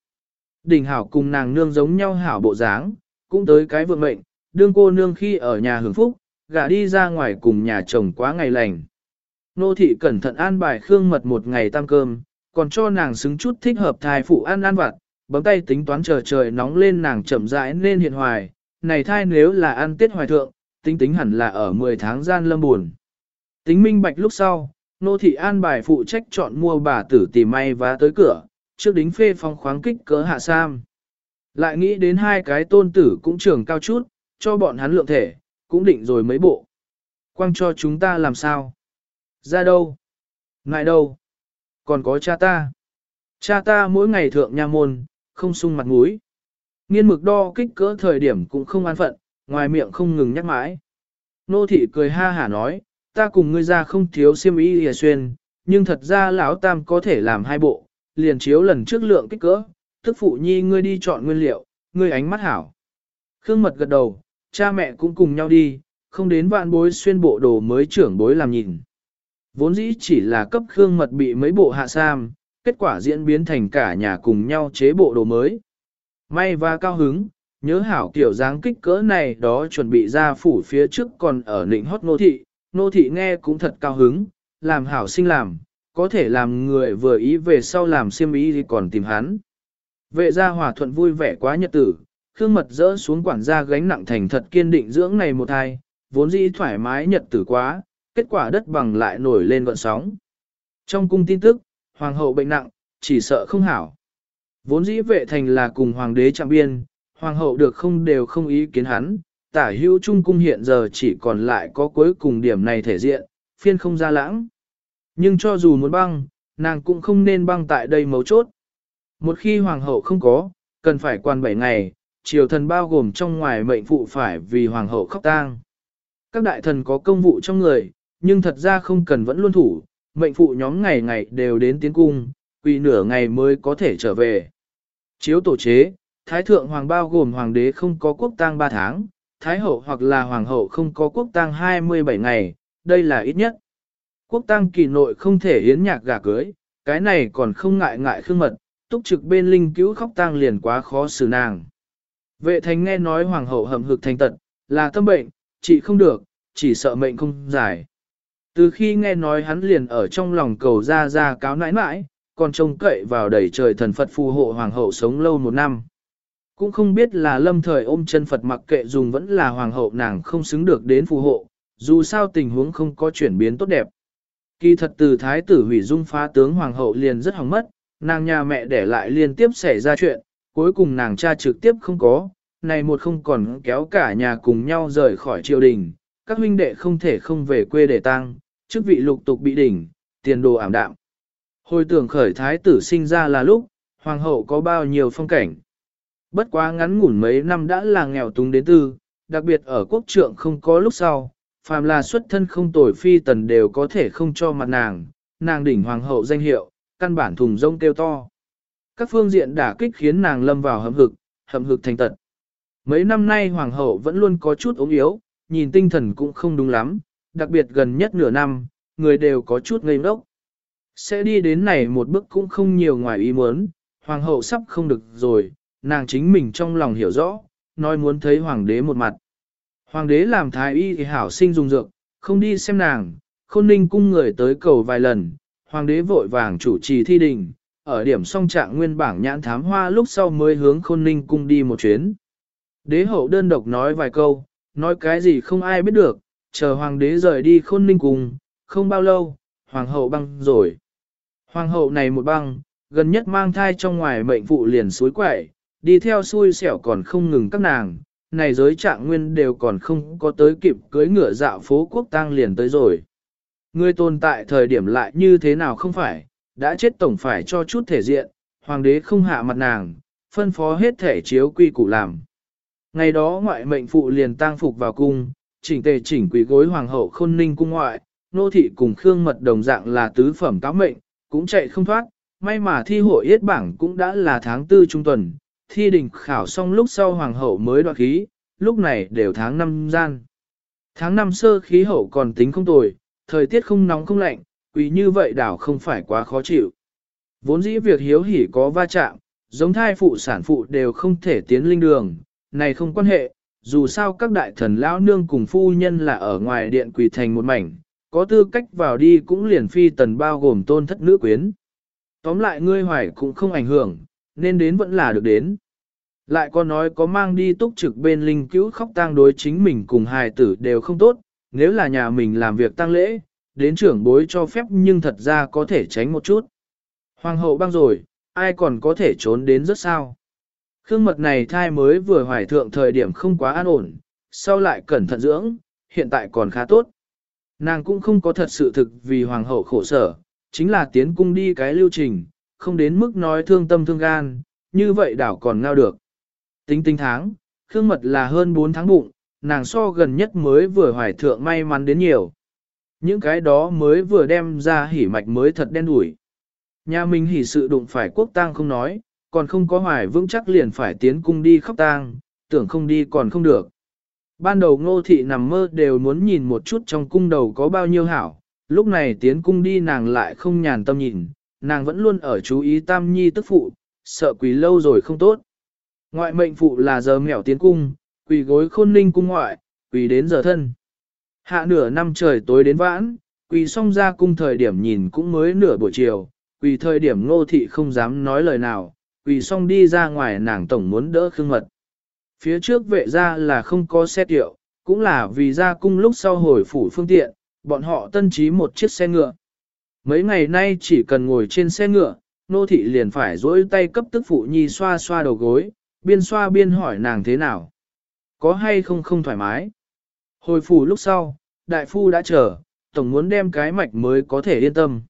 S1: Đình hảo cùng nàng nương giống nhau hảo bộ dáng, cũng tới cái vượng mệnh, đương cô nương khi ở nhà hưởng phúc, gả đi ra ngoài cùng nhà chồng quá ngày lành. Nô thị cẩn thận an bài khương mật một ngày tăng cơm, còn cho nàng xứng chút thích hợp thai phụ ăn ăn vặt, bấm tay tính toán chờ trời nóng lên nàng chậm rãi nên hiện hoài, này thai nếu là ăn tiết hoài thượng, tính tính hẳn là ở 10 tháng gian lâm buồn. Tính minh bạch lúc sau, nô thị an bài phụ trách chọn mua bà tử tìm may và tới cửa, trước đính phê phong khoáng kích cỡ hạ sam. Lại nghĩ đến hai cái tôn tử cũng trưởng cao chút, cho bọn hắn lượng thể, cũng định rồi mấy bộ. Quang cho chúng ta làm sao? Ra đâu? Ngại đâu? Còn có cha ta. Cha ta mỗi ngày thượng nha môn, không sung mặt mũi. Nghiên mực đo kích cỡ thời điểm cũng không an phận, ngoài miệng không ngừng nhắc mãi. Nô thị cười ha hả nói, ta cùng ngươi ra không thiếu xiêm y hề xuyên, nhưng thật ra lão tam có thể làm hai bộ, liền chiếu lần trước lượng kích cỡ, tức phụ nhi ngươi đi chọn nguyên liệu, ngươi ánh mắt hảo. Khương mật gật đầu, cha mẹ cũng cùng nhau đi, không đến vạn bối xuyên bộ đồ mới trưởng bối làm nhìn. Vốn dĩ chỉ là cấp Khương mật bị mấy bộ hạ sam, kết quả diễn biến thành cả nhà cùng nhau chế bộ đồ mới. May và cao hứng, nhớ hảo kiểu dáng kích cỡ này đó chuẩn bị ra phủ phía trước còn ở nịnh hót nô thị, nô thị nghe cũng thật cao hứng, làm hảo sinh làm, có thể làm người vừa ý về sau làm siêm ý thì còn tìm hắn. Vệ gia hòa thuận vui vẻ quá nhật tử, Khương Mật dỡ xuống quản gia gánh nặng thành thật kiên định dưỡng này một thai, vốn dĩ thoải mái nhật tử quá, kết quả đất bằng lại nổi lên vận sóng. Trong cung tin tức, hoàng hậu bệnh nặng, chỉ sợ không hảo. Vốn dĩ vệ thành là cùng hoàng đế chạm biên, hoàng hậu được không đều không ý kiến hắn, tả hữu trung cung hiện giờ chỉ còn lại có cuối cùng điểm này thể diện, phiên không ra lãng. Nhưng cho dù muốn băng, nàng cũng không nên băng tại đây mấu chốt. Một khi hoàng hậu không có, cần phải quan bảy ngày, triều thần bao gồm trong ngoài mệnh phụ phải vì hoàng hậu khóc tang. Các đại thần có công vụ trong người, nhưng thật ra không cần vẫn luôn thủ, mệnh phụ nhóm ngày ngày đều đến tiến cung, quỳ nửa ngày mới có thể trở về. Chiếu tổ chế, Thái thượng hoàng bao gồm hoàng đế không có quốc tang 3 tháng, Thái hậu hoặc là hoàng hậu không có quốc tang 27 ngày, đây là ít nhất. Quốc tang kỳ nội không thể hiến nhạc gà cưới, cái này còn không ngại ngại khương mật, túc trực bên linh cứu khóc tang liền quá khó xử nàng. Vệ thành nghe nói hoàng hậu hầm hực thành tật, là tâm bệnh, chị không được, chỉ sợ mệnh không giải. Từ khi nghe nói hắn liền ở trong lòng cầu ra ra cáo nãi nãi, còn trông cậy vào đẩy trời thần Phật phù hộ hoàng hậu sống lâu một năm. Cũng không biết là lâm thời ôm chân Phật mặc kệ dùng vẫn là hoàng hậu nàng không xứng được đến phù hộ, dù sao tình huống không có chuyển biến tốt đẹp. Kỳ thật từ thái tử hủy dung phá tướng hoàng hậu liền rất hỏng mất, nàng nhà mẹ để lại liên tiếp xảy ra chuyện, cuối cùng nàng cha trực tiếp không có, này một không còn kéo cả nhà cùng nhau rời khỏi triều đình, các huynh đệ không thể không về quê để tang, chức vị lục tục bị đỉnh, tiền đồ ảm đạm. Hồi tưởng khởi thái tử sinh ra là lúc, hoàng hậu có bao nhiêu phong cảnh. Bất quá ngắn ngủn mấy năm đã là nghèo túng đến tư, đặc biệt ở quốc trượng không có lúc sau, phàm là xuất thân không tồi phi tần đều có thể không cho mặt nàng, nàng đỉnh hoàng hậu danh hiệu, căn bản thùng rông kêu to. Các phương diện đả kích khiến nàng lâm vào hầm hực, hầm hực thành tật. Mấy năm nay hoàng hậu vẫn luôn có chút ốm yếu, nhìn tinh thần cũng không đúng lắm, đặc biệt gần nhất nửa năm, người đều có chút ngây ngốc. Sẽ đi đến này một bước cũng không nhiều ngoài ý muốn, hoàng hậu sắp không được rồi, nàng chính mình trong lòng hiểu rõ, nói muốn thấy hoàng đế một mặt. Hoàng đế làm thái y thì hảo sinh dùng dược, không đi xem nàng, khôn ninh cung người tới cầu vài lần, hoàng đế vội vàng chủ trì thi đình, ở điểm song trạng nguyên bảng nhãn thám hoa lúc sau mới hướng khôn ninh cung đi một chuyến. Đế hậu đơn độc nói vài câu, nói cái gì không ai biết được, chờ hoàng đế rời đi khôn ninh cung, không bao lâu, hoàng hậu băng rồi. Hoàng hậu này một băng, gần nhất mang thai trong ngoài mệnh phụ liền suối quẩy, đi theo xui xẻo còn không ngừng các nàng, này giới trạng nguyên đều còn không có tới kịp cưới ngựa dạo phố quốc tang liền tới rồi. Người tồn tại thời điểm lại như thế nào không phải, đã chết tổng phải cho chút thể diện, hoàng đế không hạ mặt nàng, phân phó hết thể chiếu quy củ làm. Ngày đó ngoại mệnh phụ liền tang phục vào cung, chỉnh tề chỉnh quý gối hoàng hậu khôn ninh cung ngoại, nô thị cùng khương mật đồng dạng là tứ phẩm cáo mệnh, cũng chạy không thoát, may mà thi hội yết bảng cũng đã là tháng tư trung tuần, thi đình khảo xong lúc sau hoàng hậu mới đoạt khí, lúc này đều tháng năm gian. Tháng năm sơ khí hậu còn tính không tồi, thời tiết không nóng không lạnh, quý như vậy đảo không phải quá khó chịu. Vốn dĩ việc hiếu hỉ có va chạm, giống thai phụ sản phụ đều không thể tiến linh đường, này không quan hệ, dù sao các đại thần lão nương cùng phu nhân là ở ngoài điện quỳ thành một mảnh, có tư cách vào đi cũng liền phi tần bao gồm tôn thất nữ quyến. Tóm lại ngươi hoài cũng không ảnh hưởng, nên đến vẫn là được đến. Lại có nói có mang đi túc trực bên linh cứu khóc tang đối chính mình cùng hài tử đều không tốt, nếu là nhà mình làm việc tang lễ, đến trưởng bối cho phép nhưng thật ra có thể tránh một chút. Hoàng hậu băng rồi, ai còn có thể trốn đến rất sao. Khương mật này thai mới vừa hoài thượng thời điểm không quá an ổn, sau lại cẩn thận dưỡng, hiện tại còn khá tốt. Nàng cũng không có thật sự thực vì hoàng hậu khổ sở, chính là tiến cung đi cái lưu trình, không đến mức nói thương tâm thương gan, như vậy đảo còn ngao được. Tính tính tháng, Khương Mật là hơn 4 tháng bụng, nàng so gần nhất mới vừa hoài thượng may mắn đến nhiều. Những cái đó mới vừa đem ra hỉ mạch mới thật đen đủi. Nhà mình hỉ sự đụng phải quốc tang không nói, còn không có hoài vững chắc liền phải tiến cung đi khóc tang, tưởng không đi còn không được. Ban đầu ngô thị nằm mơ đều muốn nhìn một chút trong cung đầu có bao nhiêu hảo, lúc này tiến cung đi nàng lại không nhàn tâm nhìn, nàng vẫn luôn ở chú ý tam nhi tức phụ, sợ quỳ lâu rồi không tốt. Ngoại mệnh phụ là giờ mèo tiến cung, quỳ gối khôn ninh cung ngoại, quỳ đến giờ thân. Hạ nửa năm trời tối đến vãn, quỳ xong ra cung thời điểm nhìn cũng mới nửa buổi chiều, quỳ thời điểm ngô thị không dám nói lời nào, quỳ xong đi ra ngoài nàng tổng muốn đỡ khương mật. Phía trước vệ ra là không có xe tiệu, cũng là vì ra cung lúc sau hồi phủ phương tiện, bọn họ tân trí một chiếc xe ngựa. Mấy ngày nay chỉ cần ngồi trên xe ngựa, nô thị liền phải dỗi tay cấp tức phụ nhi xoa xoa đầu gối, biên xoa biên hỏi nàng thế nào. Có hay không không thoải mái. Hồi phủ lúc sau, đại phu đã chờ, tổng muốn đem cái mạch mới có thể yên tâm.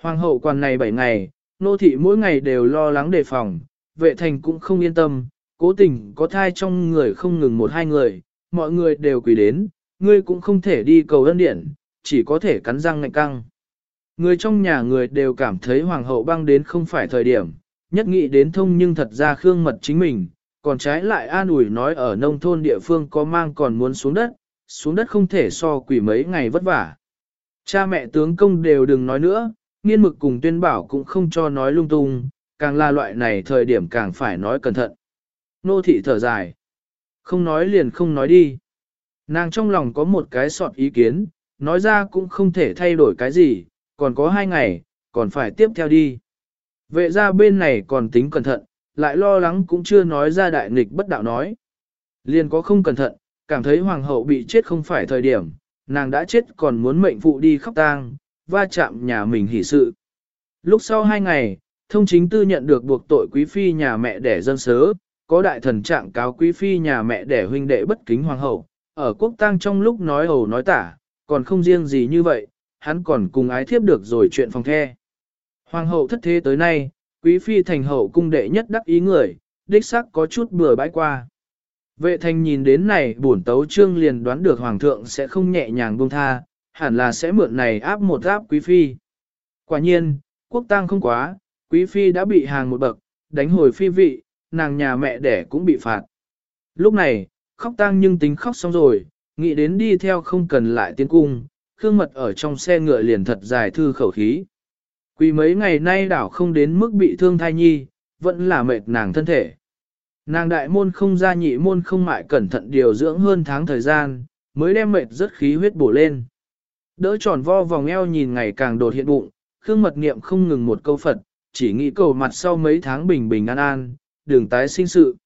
S1: Hoàng hậu quan này 7 ngày, nô thị mỗi ngày đều lo lắng đề phòng, vệ thành cũng không yên tâm, cố tình có thai trong người không ngừng một hai người, mọi người đều quỳ đến, ngươi cũng không thể đi cầu ân điện, chỉ có thể cắn răng ngạnh căng. Người trong nhà người đều cảm thấy hoàng hậu băng đến không phải thời điểm, nhất nghĩ đến thông nhưng thật ra khương mật chính mình, còn trái lại an ủi nói ở nông thôn địa phương có mang còn muốn xuống đất, xuống đất không thể so quỷ mấy ngày vất vả. Cha mẹ tướng công đều đừng nói nữa, nghiên mực cùng tuyên bảo cũng không cho nói lung tung, càng là loại này thời điểm càng phải nói cẩn thận. Nô thị thở dài. Không nói liền không nói đi. Nàng trong lòng có một cái sọt ý kiến, nói ra cũng không thể thay đổi cái gì, còn có hai ngày, còn phải tiếp theo đi. Vệ ra bên này còn tính cẩn thận, lại lo lắng cũng chưa nói ra đại nghịch bất đạo nói. Liền có không cẩn thận, cảm thấy hoàng hậu bị chết không phải thời điểm, nàng đã chết còn muốn mệnh phụ đi khóc tang, va chạm nhà mình hỉ sự. Lúc sau hai ngày, thông chính tư nhận được buộc tội quý phi nhà mẹ đẻ dân sớ, có đại thần trạng cáo quý phi nhà mẹ đẻ huynh đệ bất kính hoàng hậu, ở quốc tang trong lúc nói ẩu nói tả, còn không riêng gì như vậy, hắn còn cùng ái thiếp được rồi chuyện phòng the. Hoàng hậu thất thế tới nay, quý phi thành hậu cung đệ nhất đắc ý người, đích sắc có chút bừa bãi qua. Vệ thành nhìn đến này bổn tấu trương liền đoán được hoàng thượng sẽ không nhẹ nhàng buông tha, hẳn là sẽ mượn này áp một áp quý phi. Quả nhiên, quốc tang không quá, quý phi đã bị hàng một bậc, đánh hồi phi vị, nàng nhà mẹ đẻ cũng bị phạt. Lúc này, khóc tang nhưng tính khóc xong rồi, nghĩ đến đi theo không cần lại tiến cung, khương mật ở trong xe ngựa liền thật dài thư khẩu khí. Quỳ mấy ngày nay đảo không đến mức bị thương thai nhi, vẫn là mệt nàng thân thể. Nàng đại môn không ra nhị môn không mại cẩn thận điều dưỡng hơn tháng thời gian, mới đem mệt rất khí huyết bổ lên. Đỡ tròn vo vòng eo nhìn ngày càng đột hiện bụng, Khương Mật Niệm không ngừng một câu Phật, chỉ nghĩ cầu mặt sau mấy tháng bình bình an an, đường tái sinh sự.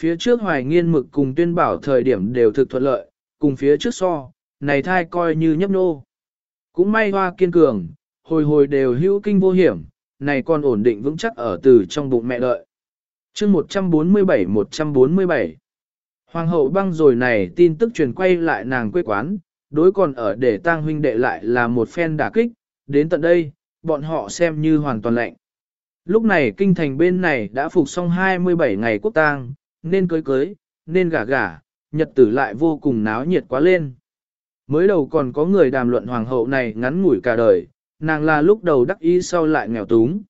S1: Phía trước hoài nghiên mực cùng tuyên bảo thời điểm đều thực thuận lợi, cùng phía trước so, này thai coi như nhấp nô. Cũng may hoa kiên cường, hồi hồi đều hữu kinh vô hiểm, này còn ổn định vững chắc ở từ trong bụng mẹ đợi chương 147-147 Hoàng hậu băng rồi này tin tức truyền quay lại nàng quê quán, đối còn ở để tang huynh đệ lại là một phen đả kích, đến tận đây, bọn họ xem như hoàn toàn lạnh. Lúc này kinh thành bên này đã phục xong 27 ngày quốc tang, nên cưới cưới, nên gả gả, nhật tử lại vô cùng náo nhiệt quá lên. Mới đầu còn có người đàm luận hoàng hậu này ngắn ngủi cả đời, nàng là lúc đầu đắc ý sau lại nghèo túng.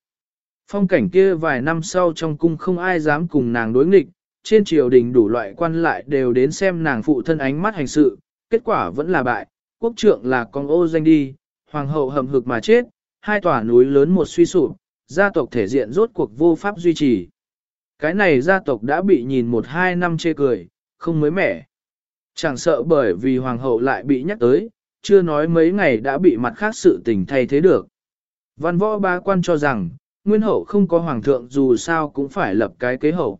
S1: Phong cảnh kia vài năm sau trong cung không ai dám cùng nàng đối nghịch, trên triều đình đủ loại quan lại đều đến xem nàng phụ thân ánh mắt hành sự, kết quả vẫn là bại, quốc trượng là con ô danh đi, hoàng hậu hầm hực mà chết, hai tòa núi lớn một suy sụp, gia tộc thể diện rốt cuộc vô pháp duy trì. Cái này gia tộc đã bị nhìn một hai năm chê cười, không mới mẻ. Chẳng sợ bởi vì hoàng hậu lại bị nhắc tới, chưa nói mấy ngày đã bị mặt khác sự tình thay thế được. Văn võ ba quan cho rằng, nguyên hậu không có hoàng thượng dù sao cũng phải lập cái kế hậu.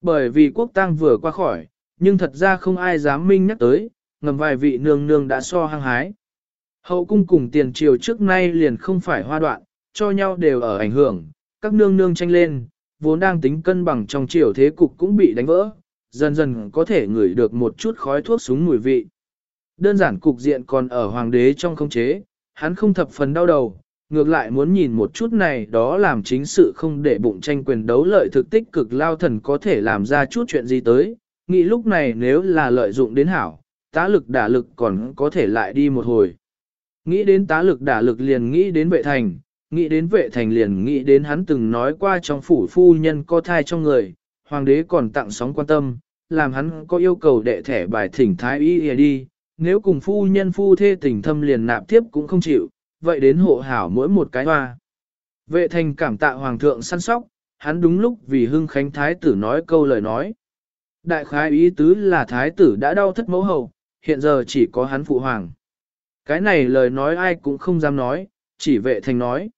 S1: Bởi vì quốc tang vừa qua khỏi, nhưng thật ra không ai dám minh nhắc tới, ngầm vài vị nương nương đã so hăng hái. Hậu cung cùng tiền triều trước nay liền không phải hoa đoạn, cho nhau đều ở ảnh hưởng, các nương nương tranh lên, vốn đang tính cân bằng trong triều thế cục cũng bị đánh vỡ, dần dần có thể ngửi được một chút khói thuốc súng mùi vị. Đơn giản cục diện còn ở hoàng đế trong không chế, hắn không thập phần đau đầu, ngược lại muốn nhìn một chút này đó làm chính sự không để bụng tranh quyền đấu lợi thực tích cực lao thần có thể làm ra chút chuyện gì tới, nghĩ lúc này nếu là lợi dụng đến hảo, tá lực đả lực còn có thể lại đi một hồi. Nghĩ đến tá lực đả lực liền nghĩ đến vệ thành, nghĩ đến vệ thành liền nghĩ đến hắn từng nói qua trong phủ phu nhân có thai trong người, hoàng đế còn tặng sóng quan tâm, làm hắn có yêu cầu đệ thẻ bài thỉnh thái y đi, nếu cùng phu nhân phu thê tình thâm liền nạp tiếp cũng không chịu, vậy đến hộ hảo mỗi một cái hoa. Vệ thành cảm tạ hoàng thượng săn sóc, hắn đúng lúc vì hưng khánh thái tử nói câu lời nói. Đại khái ý tứ là thái tử đã đau thất mẫu hậu, hiện giờ chỉ có hắn phụ hoàng. Cái này lời nói ai cũng không dám nói, chỉ vệ thành nói.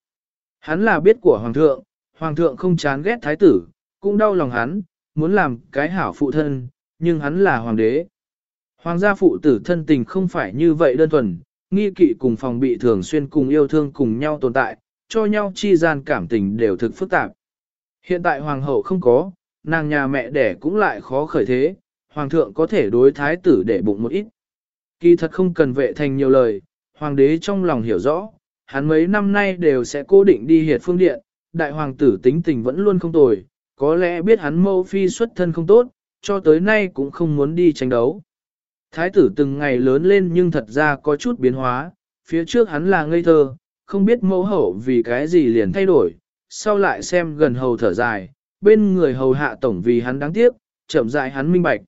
S1: Hắn là biết của hoàng thượng, Hoàng thượng không chán ghét thái tử, cũng đau lòng hắn, muốn làm cái hảo phụ thân, nhưng hắn là hoàng đế. Hoàng gia phụ tử thân tình không phải như vậy đơn thuần, nghi kỵ cùng phòng bị thường xuyên cùng yêu thương cùng nhau tồn tại, cho nhau chi gian cảm tình đều thực phức tạp. Hiện tại hoàng hậu không có, nàng nhà mẹ đẻ cũng lại khó khởi thế, hoàng thượng có thể đối thái tử để bụng một ít. Kỳ thật không cần vệ thành nhiều lời, hoàng đế trong lòng hiểu rõ, hắn mấy năm nay đều sẽ cố định đi hiệt phương điện, đại hoàng tử tính tình vẫn luôn không tồi, có lẽ biết hắn mâu phi xuất thân không tốt, cho tới nay cũng không muốn đi tranh đấu. Thái tử từng ngày lớn lên nhưng thật ra có chút biến hóa, phía trước hắn là ngây thơ, không biết mẫu hậu vì cái gì liền thay đổi, sau lại xem gần hầu thở dài, bên người hầu hạ tổng vì hắn đáng tiếc, chậm dại hắn minh bạch.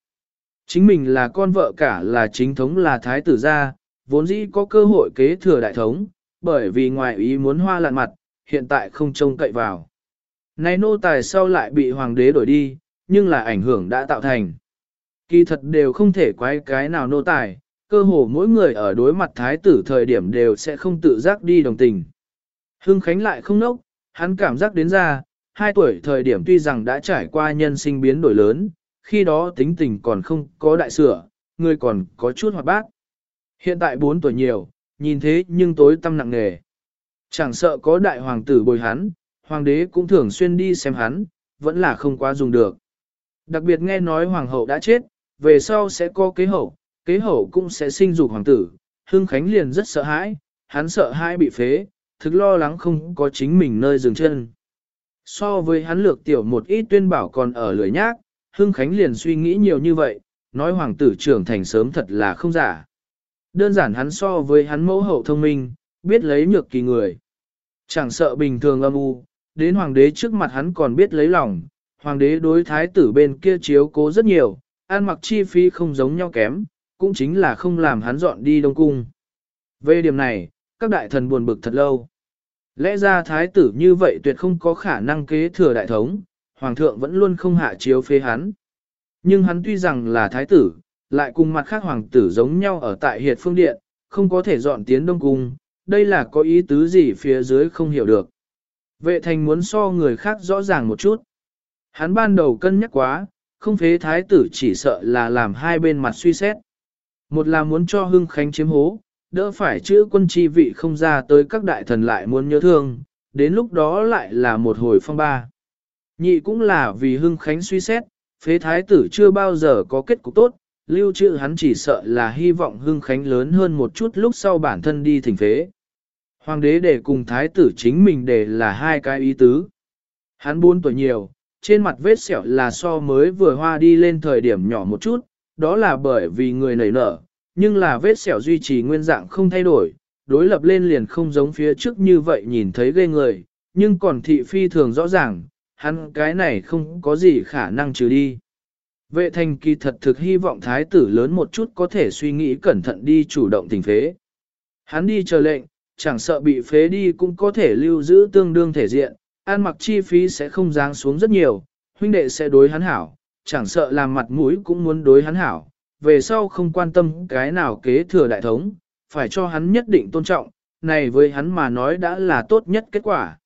S1: Chính mình là con vợ cả là chính thống là thái tử gia, vốn dĩ có cơ hội kế thừa đại thống, bởi vì ngoài ý muốn hoa lạn mặt, hiện tại không trông cậy vào. Này nô tài sau lại bị hoàng đế đổi đi, nhưng là ảnh hưởng đã tạo thành. Kỳ thật đều không thể quái cái nào nô tài, cơ hồ mỗi người ở đối mặt thái tử thời điểm đều sẽ không tự giác đi đồng tình. Hưng Khánh lại không nốc, hắn cảm giác đến ra, hai tuổi thời điểm tuy rằng đã trải qua nhân sinh biến đổi lớn, khi đó tính tình còn không có đại sửa, người còn có chút hoạt bát. Hiện tại 4 tuổi nhiều, nhìn thế nhưng tối tâm nặng nề. Chẳng sợ có đại hoàng tử bồi hắn, hoàng đế cũng thường xuyên đi xem hắn, vẫn là không quá dùng được. Đặc biệt nghe nói hoàng hậu đã chết, về sau sẽ có kế hậu, kế hậu cũng sẽ sinh dục hoàng tử. Hưng Khánh liền rất sợ hãi, hắn sợ hãi bị phế, thực lo lắng không có chính mình nơi dừng chân. So với hắn lược tiểu một ít tuyên bảo còn ở lưỡi nhác, Hưng Khánh liền suy nghĩ nhiều như vậy, nói hoàng tử trưởng thành sớm thật là không giả. Đơn giản hắn so với hắn mẫu hậu thông minh, biết lấy nhược kỳ người. Chẳng sợ bình thường âm u, đến hoàng đế trước mặt hắn còn biết lấy lòng, hoàng đế đối thái tử bên kia chiếu cố rất nhiều, ăn mặc chi phí không giống nhau kém, cũng chính là không làm hắn dọn đi Đông Cung. Về điểm này, các đại thần buồn bực thật lâu. Lẽ ra thái tử như vậy tuyệt không có khả năng kế thừa đại thống, hoàng thượng vẫn luôn không hạ chiếu phế hắn. Nhưng hắn tuy rằng là thái tử, lại cùng mặt khác hoàng tử giống nhau ở tại hiệt phương điện, không có thể dọn tiến Đông Cung, đây là có ý tứ gì phía dưới không hiểu được. Vệ thành muốn so người khác rõ ràng một chút. Hắn ban đầu cân nhắc quá, không phế thái tử chỉ sợ là làm hai bên mặt suy xét. Một là muốn cho Hưng Khánh chiếm hố, đỡ phải chữ quân chi vị không ra tới các đại thần lại muốn nhớ thương, đến lúc đó lại là một hồi phong ba. Nhị cũng là vì Hưng Khánh suy xét, phế thái tử chưa bao giờ có kết cục tốt, lưu trữ hắn chỉ sợ là hy vọng Hưng Khánh lớn hơn một chút lúc sau bản thân đi thỉnh phế. Hoàng đế để cùng thái tử chính mình để là hai cái ý tứ. Hắn buôn tuổi nhiều, trên mặt vết sẹo là so mới vừa hoa đi lên thời điểm nhỏ một chút, đó là bởi vì người nảy nở, nhưng là vết sẹo duy trì nguyên dạng không thay đổi, đối lập lên liền không giống phía trước như vậy nhìn thấy ghê người, nhưng còn thị phi thường rõ ràng, hắn cái này không có gì khả năng trừ đi. Vệ thành kỳ thật thực hy vọng thái tử lớn một chút có thể suy nghĩ cẩn thận đi chủ động tình phế. Hắn đi chờ lệnh, chẳng sợ bị phế đi cũng có thể lưu giữ tương đương thể diện, ăn mặc chi phí sẽ không giáng xuống rất nhiều, huynh đệ sẽ đối hắn hảo, chẳng sợ làm mặt mũi cũng muốn đối hắn hảo, về sau không quan tâm cái nào kế thừa đại thống, phải cho hắn nhất định tôn trọng, này với hắn mà nói đã là tốt nhất kết quả.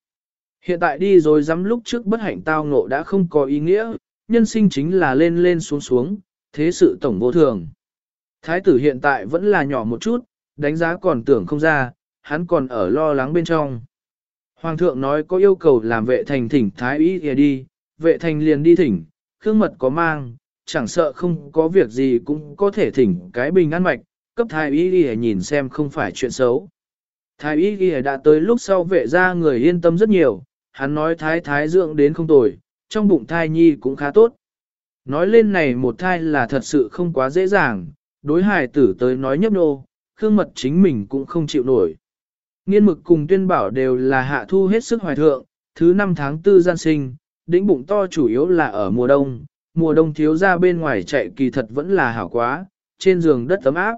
S1: Hiện tại đi rồi dám lúc trước bất hạnh tao ngộ đã không có ý nghĩa, nhân sinh chính là lên lên xuống xuống, thế sự tổng vô thường. Thái tử hiện tại vẫn là nhỏ một chút, đánh giá còn tưởng không ra, hắn còn ở lo lắng bên trong. Hoàng thượng nói có yêu cầu làm vệ thành thỉnh thái y kìa đi, vệ thành liền đi thỉnh, khương mật có mang, chẳng sợ không có việc gì cũng có thể thỉnh cái bình an mạch, cấp thái y kìa nhìn xem không phải chuyện xấu. Thái y kìa đã tới lúc sau vệ ra người yên tâm rất nhiều, hắn nói thái thái dưỡng đến không tồi, trong bụng thai nhi cũng khá tốt. Nói lên này một thai là thật sự không quá dễ dàng, đối hài tử tới nói nhấp nô, khương mật chính mình cũng không chịu nổi. Nghiên mực cùng tuyên bảo đều là hạ thu hết sức hoài thượng, thứ năm tháng tư gian sinh, đỉnh bụng to chủ yếu là ở mùa đông, mùa đông thiếu ra bên ngoài chạy kỳ thật vẫn là hảo quá, trên giường đất tấm áp.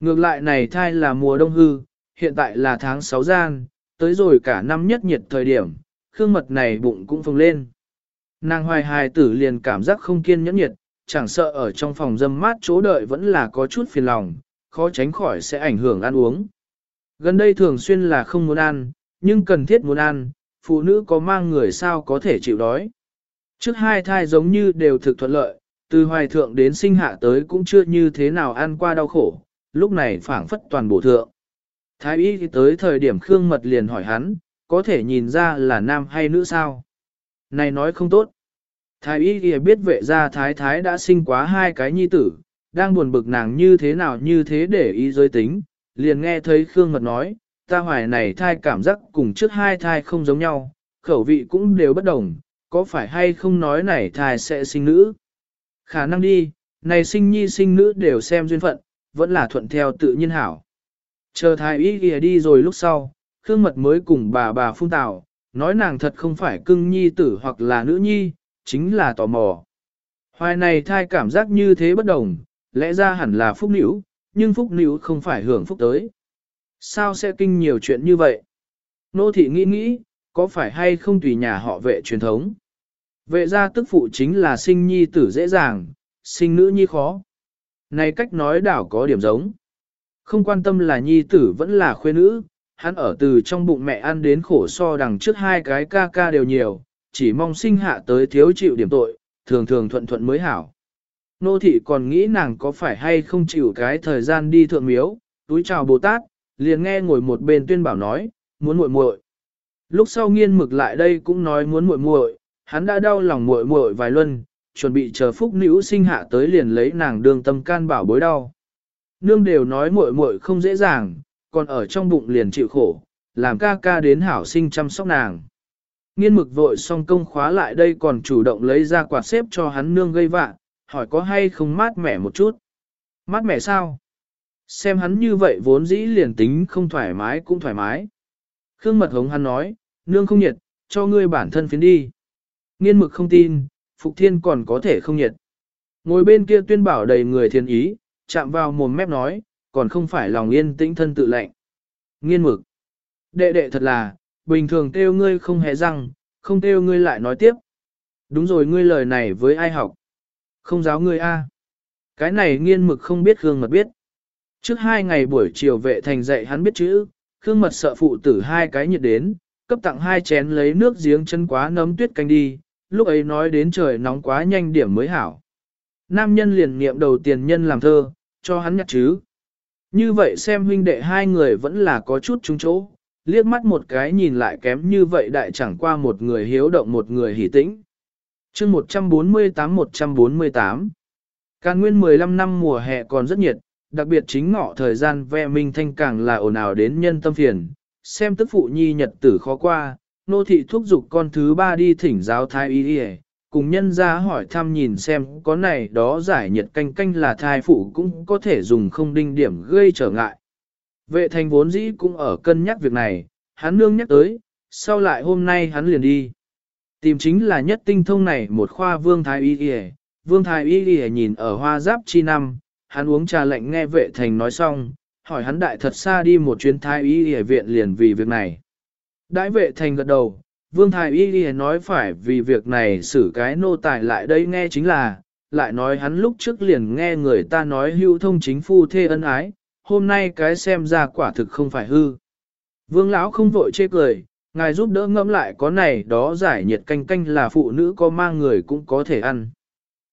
S1: Ngược lại này thai là mùa đông hư, hiện tại là tháng 6 gian, tới rồi cả năm nhất nhiệt thời điểm, khương mật này bụng cũng phồng lên. Nàng hoài hài tử liền cảm giác không kiên nhẫn nhiệt, chẳng sợ ở trong phòng dâm mát chỗ đợi vẫn là có chút phiền lòng, khó tránh khỏi sẽ ảnh hưởng ăn uống. Gần đây thường xuyên là không muốn ăn, nhưng cần thiết muốn ăn, phụ nữ có mang người sao có thể chịu đói. Trước hai thai giống như đều thực thuận lợi, từ hoài thượng đến sinh hạ tới cũng chưa như thế nào ăn qua đau khổ, lúc này phảng phất toàn bộ thượng. Thái y tới thời điểm Khương Mật liền hỏi hắn, có thể nhìn ra là nam hay nữ sao? Này nói không tốt. Thái y thì biết vệ gia thái thái đã sinh quá hai cái nhi tử, đang buồn bực nàng như thế nào như thế để ý giới tính, liền nghe thấy Khương Mật nói, ta hoài này thai cảm giác cùng trước hai thai không giống nhau, khẩu vị cũng đều bất đồng, có phải hay không nói này thai sẽ sinh nữ? Khả năng đi, này sinh nhi sinh nữ đều xem duyên phận, vẫn là thuận theo tự nhiên hảo. Chờ thái y kìa đi rồi lúc sau, Khương Mật mới cùng bà bà phun tào, nói nàng thật không phải cưng nhi tử hoặc là nữ nhi, chính là tò mò. Hoài này thai cảm giác như thế bất đồng, lẽ ra hẳn là phúc nữ, nhưng phúc nữ không phải hưởng phúc tới. Sao sẽ kinh nhiều chuyện như vậy? Nô thị nghĩ nghĩ, có phải hay không tùy nhà họ vệ truyền thống? Vệ gia tức phụ chính là sinh nhi tử dễ dàng, sinh nữ nhi khó. Này cách nói đảo có điểm giống. Không quan tâm là nhi tử vẫn là khuê nữ, hắn ở từ trong bụng mẹ ăn đến khổ so đằng trước hai cái ca ca đều nhiều, chỉ mong sinh hạ tới thiếu chịu điểm tội, thường thường thuận thuận mới hảo. Nô thị còn nghĩ nàng có phải hay không chịu cái thời gian đi thượng miếu, túi chào Bồ Tát, liền nghe ngồi một bên tuyên bảo nói, muốn muội muội. Lúc sau nghiên mực lại đây cũng nói muốn muội muội, hắn đã đau lòng muội muội vài luân, chuẩn bị chờ phúc nữ sinh hạ tới liền lấy nàng đường tâm can bảo bối đau. Nương đều nói muội muội không dễ dàng, còn ở trong bụng liền chịu khổ, làm ca ca đến hảo sinh chăm sóc nàng. Nghiên mực vội xong công khóa lại đây còn chủ động lấy ra quạt xếp cho hắn nương gây vạ, hỏi có hay không mát mẻ một chút. Mát mẻ sao? Xem hắn như vậy vốn dĩ liền tính không thoải mái cũng thoải mái. Khương mật hống hắn nói, nương không nhiệt, cho ngươi bản thân phiến đi. Nghiên mực không tin, Phục Thiên còn có thể không nhiệt. Ngồi bên kia tuyên bảo đầy người thiên ý, chạm vào mồm mép nói, còn không phải lòng yên tĩnh thân tự lệnh. Nghiên mực. Đệ đệ thật là, bình thường kêu ngươi không hề răng, không kêu ngươi lại nói tiếp. Đúng rồi ngươi lời này với ai học? Không giáo ngươi a. Cái này nghiên mực không biết Khương Mật biết. Trước hai ngày buổi chiều vệ thành dạy hắn biết chữ, Khương Mật sợ phụ tử hai cái nhiệt đến, cấp tặng hai chén lấy nước giếng chân quá nấm tuyết canh đi, lúc ấy nói đến trời nóng quá nhanh điểm mới hảo. Nam nhân liền niệm đầu tiền nhân làm thơ, cho hắn nhặt chứ. Như vậy xem huynh đệ hai người vẫn là có chút trúng chỗ, liếc mắt một cái nhìn lại kém như vậy đại chẳng qua một người hiếu động một người hỉ tĩnh chương 148-148 Càn nguyên 15 năm mùa hè còn rất nhiệt, đặc biệt chính ngọ thời gian ve minh thanh càng là ồn ào đến nhân tâm phiền, xem tức phụ nhi nhật tử khó qua, nô thị thúc giục con thứ ba đi thỉnh giáo thái y đi cùng nhân ra hỏi thăm nhìn xem có này đó giải nhiệt canh canh là thai phụ cũng có thể dùng không đinh điểm gây trở ngại. Vệ thành vốn dĩ cũng ở cân nhắc việc này, hắn nương nhắc tới, sau lại hôm nay hắn liền đi. Tìm chính là nhất tinh thông này một khoa vương thái y y vương thái y y nhìn ở hoa giáp chi năm, hắn uống trà lạnh nghe vệ thành nói xong, hỏi hắn đại thật xa đi một chuyến thái y y viện liền vì việc này. Đại vệ thành gật đầu, vương thái y y nói phải vì việc này xử cái nô tài lại đây nghe chính là, lại nói hắn lúc trước liền nghe người ta nói hưu thông chính phu thê ân ái, hôm nay cái xem ra quả thực không phải hư. Vương lão không vội chê cười, ngài giúp đỡ ngẫm lại có này đó giải nhiệt canh canh là phụ nữ có mang người cũng có thể ăn.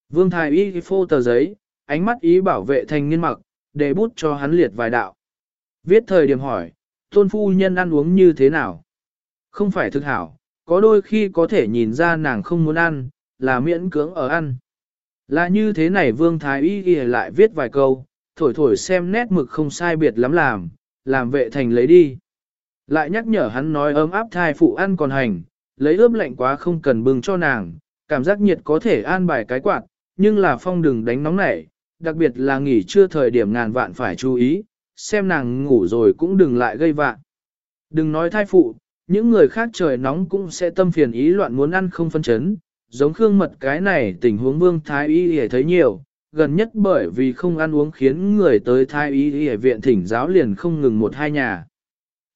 S1: Vương thái y phô tờ giấy, ánh mắt ý bảo vệ thành niên mặc, để bút cho hắn liệt vài đạo. Viết thời điểm hỏi, tôn phu nhân ăn uống như thế nào? Không phải thực hảo, có đôi khi có thể nhìn ra nàng không muốn ăn, là miễn cưỡng ở ăn. Là như thế này Vương Thái Y ghi lại viết vài câu, thổi thổi xem nét mực không sai biệt lắm làm, làm vệ thành lấy đi. Lại nhắc nhở hắn nói ấm áp thai phụ ăn còn hành, lấy ướp lạnh quá không cần bưng cho nàng, cảm giác nhiệt có thể an bài cái quạt, nhưng là phong đừng đánh nóng nảy, đặc biệt là nghỉ trưa thời điểm ngàn vạn phải chú ý, xem nàng ngủ rồi cũng đừng lại gây vạn. Đừng nói thai phụ, những người khác trời nóng cũng sẽ tâm phiền ý loạn muốn ăn không phân chấn, giống khương mật cái này tình huống vương thái y hề thấy nhiều, gần nhất bởi vì không ăn uống khiến người tới thái y hề viện thỉnh giáo liền không ngừng một hai nhà.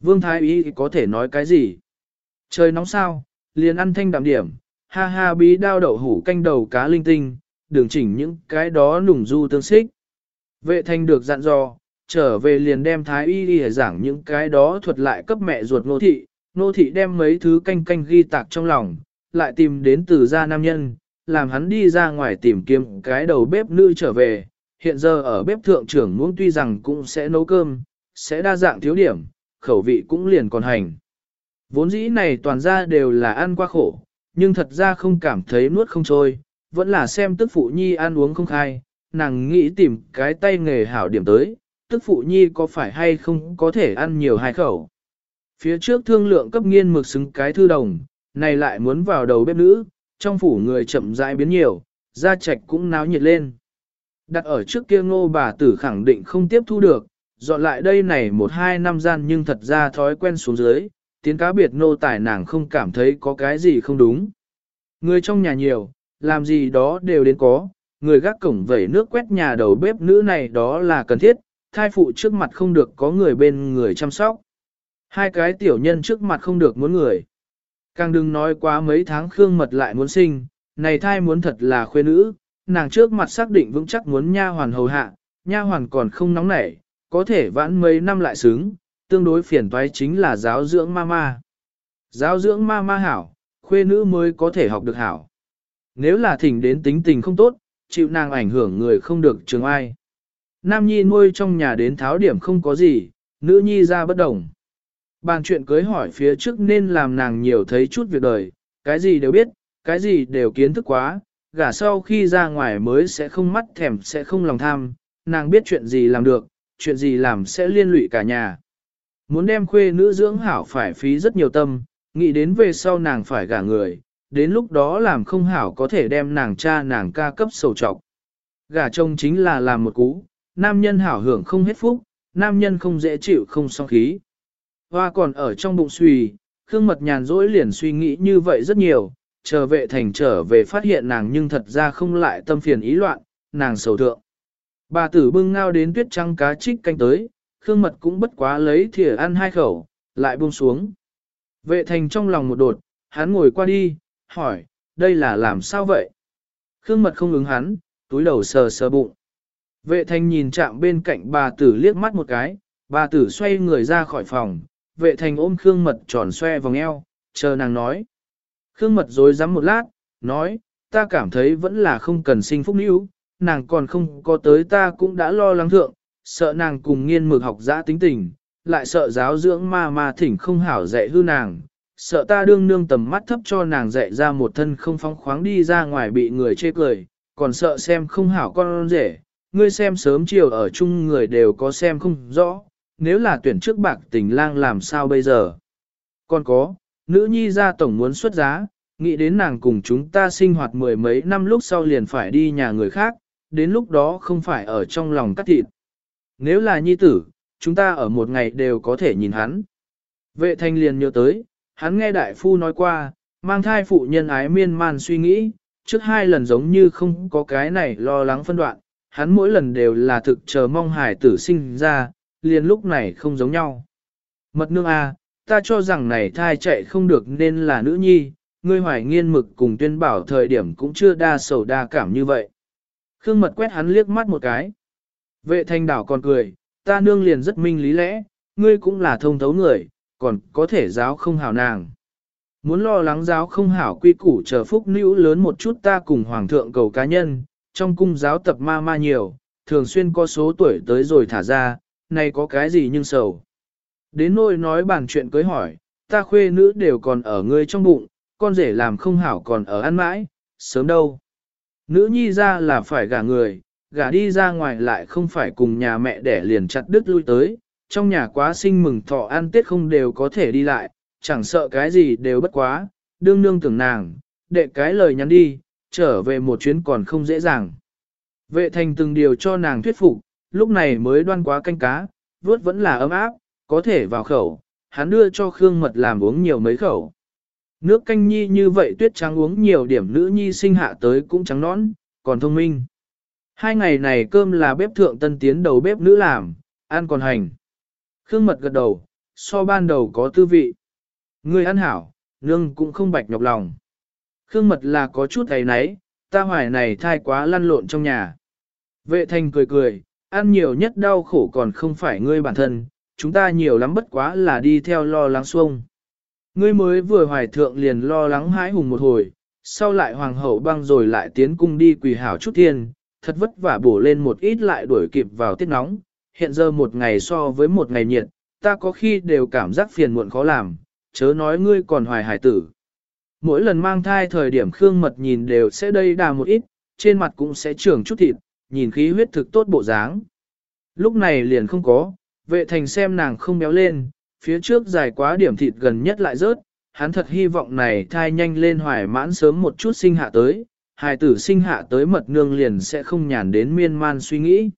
S1: Vương thái y có thể nói cái gì? Trời nóng sao, liền ăn thanh đạm điểm, ha ha bí đao đậu hủ canh đầu cá linh tinh, đường chỉnh những cái đó nùng du tương xích. Vệ thanh được dặn dò, trở về liền đem thái y đi giảng những cái đó thuật lại cấp mẹ ruột Nô thị, nô thị đem mấy thứ canh canh ghi tạc trong lòng, lại tìm đến từ gia nam nhân, làm hắn đi ra ngoài tìm kiếm cái đầu bếp nữ trở về. Hiện giờ ở bếp thượng trưởng muốn tuy rằng cũng sẽ nấu cơm, sẽ đa dạng thiếu điểm, khẩu vị cũng liền còn hành. Vốn dĩ này toàn ra đều là ăn qua khổ, nhưng thật ra không cảm thấy nuốt không trôi, vẫn là xem tức phụ nhi ăn uống không khai, nàng nghĩ tìm cái tay nghề hảo điểm tới, tức phụ nhi có phải hay không có thể ăn nhiều hai khẩu. Phía trước thương lượng cấp nghiên mực xứng cái thư đồng, này lại muốn vào đầu bếp nữ, trong phủ người chậm rãi biến nhiều, da trạch cũng náo nhiệt lên. Đặt ở trước kia ngô bà tử khẳng định không tiếp thu được, dọn lại đây này một hai năm gian nhưng thật ra thói quen xuống dưới, tiến cá biệt nô tài nàng không cảm thấy có cái gì không đúng. Người trong nhà nhiều, làm gì đó đều đến có, người gác cổng vẩy nước quét nhà đầu bếp nữ này đó là cần thiết, thai phụ trước mặt không được có người bên người chăm sóc. Hai cái tiểu nhân trước mặt không được muốn người. Càng đừng nói quá mấy tháng Khương Mật lại muốn sinh, này thai muốn thật là khuê nữ, nàng trước mặt xác định vững chắc muốn nha hoàn hầu hạ, nha hoàn còn không nóng nảy, có thể vãn mấy năm lại xứng, tương đối phiền toái chính là giáo dưỡng ma ma. Giáo dưỡng ma ma hảo, khuê nữ mới có thể học được hảo. Nếu là thỉnh đến tính tình không tốt, chịu nàng ảnh hưởng người không được trường ai. Nam nhi nuôi trong nhà đến tháo điểm không có gì, nữ nhi ra bất đồng. Bàn chuyện cưới hỏi phía trước nên làm nàng nhiều thấy chút việc đời, cái gì đều biết, cái gì đều kiến thức quá, gả sau khi ra ngoài mới sẽ không mắt thèm sẽ không lòng tham, nàng biết chuyện gì làm được, chuyện gì làm sẽ liên lụy cả nhà. Muốn đem khuê nữ dưỡng hảo phải phí rất nhiều tâm, nghĩ đến về sau nàng phải gả người, đến lúc đó làm không hảo có thể đem nàng cha nàng ca cấp sầu trọc. Gả chồng chính là làm một cú, nam nhân hảo hưởng không hết phúc, nam nhân không dễ chịu không song khí. Hoa còn ở trong bụng suy, Khương Mật nhàn rỗi liền suy nghĩ như vậy rất nhiều, trở về thành trở về phát hiện nàng nhưng thật ra không lại tâm phiền ý loạn, nàng sầu thượng. Bà tử bưng ngao đến tuyết trăng cá trích canh tới, Khương Mật cũng bất quá lấy thìa ăn hai khẩu, lại buông xuống. Vệ thành trong lòng một đột, hắn ngồi qua đi, hỏi, đây là làm sao vậy? Khương Mật không ứng hắn, túi đầu sờ sờ bụng. Vệ thành nhìn chạm bên cạnh bà tử liếc mắt một cái, bà tử xoay người ra khỏi phòng, vệ thành ôm Khương Mật tròn xoe vòng eo, chờ nàng nói. Khương Mật dối rắm một lát, nói, ta cảm thấy vẫn là không cần sinh phúc níu, nàng còn không có tới ta cũng đã lo lắng thượng, sợ nàng cùng nghiên mực học giã tính tình, lại sợ giáo dưỡng ma ma thỉnh không hảo dạy hư nàng, sợ ta đương nương tầm mắt thấp cho nàng dạy ra một thân không phóng khoáng đi ra ngoài bị người chê cười, còn sợ xem không hảo con rể, ngươi xem sớm chiều ở chung người đều có xem không rõ, nếu là tuyển trước bạc tình lang làm sao bây giờ. Còn có, nữ nhi gia tổng muốn xuất giá, nghĩ đến nàng cùng chúng ta sinh hoạt mười mấy năm lúc sau liền phải đi nhà người khác, đến lúc đó không phải ở trong lòng cắt thịt. Nếu là nhi tử, chúng ta ở một ngày đều có thể nhìn hắn. Vệ thanh liền nhớ tới, hắn nghe đại phu nói qua, mang thai phụ nhân ái miên man suy nghĩ, trước hai lần giống như không có cái này lo lắng phân đoạn, hắn mỗi lần đều là thực chờ mong hải tử sinh ra, liền lúc này không giống nhau. Mật nương A, ta cho rằng này thai chạy không được nên là nữ nhi, ngươi hoài nghiên mực cùng tuyên bảo thời điểm cũng chưa đa sầu đa cảm như vậy. Khương mật quét hắn liếc mắt một cái. Vệ thanh đảo còn cười, ta nương liền rất minh lý lẽ, ngươi cũng là thông thấu người, còn có thể giáo không hảo nàng. Muốn lo lắng giáo không hảo quy củ chờ phúc nữ lớn một chút ta cùng hoàng thượng cầu cá nhân, trong cung giáo tập ma ma nhiều, thường xuyên có số tuổi tới rồi thả ra, này có cái gì nhưng sầu. Đến nôi nói bàn chuyện cưới hỏi, ta khuê nữ đều còn ở ngươi trong bụng, con rể làm không hảo còn ở ăn mãi, sớm đâu. Nữ nhi ra là phải gả người, gả đi ra ngoài lại không phải cùng nhà mẹ để liền chặt đứt lui tới, trong nhà quá sinh mừng thọ ăn tết không đều có thể đi lại, chẳng sợ cái gì đều bất quá, đương nương tưởng nàng, đệ cái lời nhắn đi, trở về một chuyến còn không dễ dàng. Vệ thành từng điều cho nàng thuyết phục, lúc này mới đoan quá canh cá, vớt vẫn là ấm áp, có thể vào khẩu, hắn đưa cho Khương Mật làm uống nhiều mấy khẩu. Nước canh nhi như vậy tuyết trắng uống nhiều điểm nữ nhi sinh hạ tới cũng trắng nõn, còn thông minh. Hai ngày này cơm là bếp thượng tân tiến đầu bếp nữ làm, ăn còn hành. Khương Mật gật đầu, so ban đầu có tư vị. Người ăn hảo, nương cũng không bạch nhọc lòng. Khương Mật là có chút thấy nấy, ta hoài này thai quá lăn lộn trong nhà. Vệ thành cười cười, ăn nhiều nhất đau khổ còn không phải ngươi bản thân, chúng ta nhiều lắm bất quá là đi theo lo lắng xuông. Ngươi mới vừa hoài thượng liền lo lắng hãi hùng một hồi, sau lại hoàng hậu băng rồi lại tiến cung đi quỳ hảo chút thiên, thật vất vả bổ lên một ít lại đuổi kịp vào tiết nóng, hiện giờ một ngày so với một ngày nhiệt, ta có khi đều cảm giác phiền muộn khó làm, chớ nói ngươi còn hoài hải tử. Mỗi lần mang thai thời điểm Khương Mật nhìn đều sẽ đầy đà một ít, trên mặt cũng sẽ trưởng chút thịt, nhìn khí huyết thực tốt bộ dáng. Lúc này liền không có, vệ thành xem nàng không béo lên, phía trước dài quá điểm thịt gần nhất lại rớt, hắn thật hy vọng này thai nhanh lên hoài mãn sớm một chút sinh hạ tới, hài tử sinh hạ tới mật nương liền sẽ không nhàn đến miên man suy nghĩ.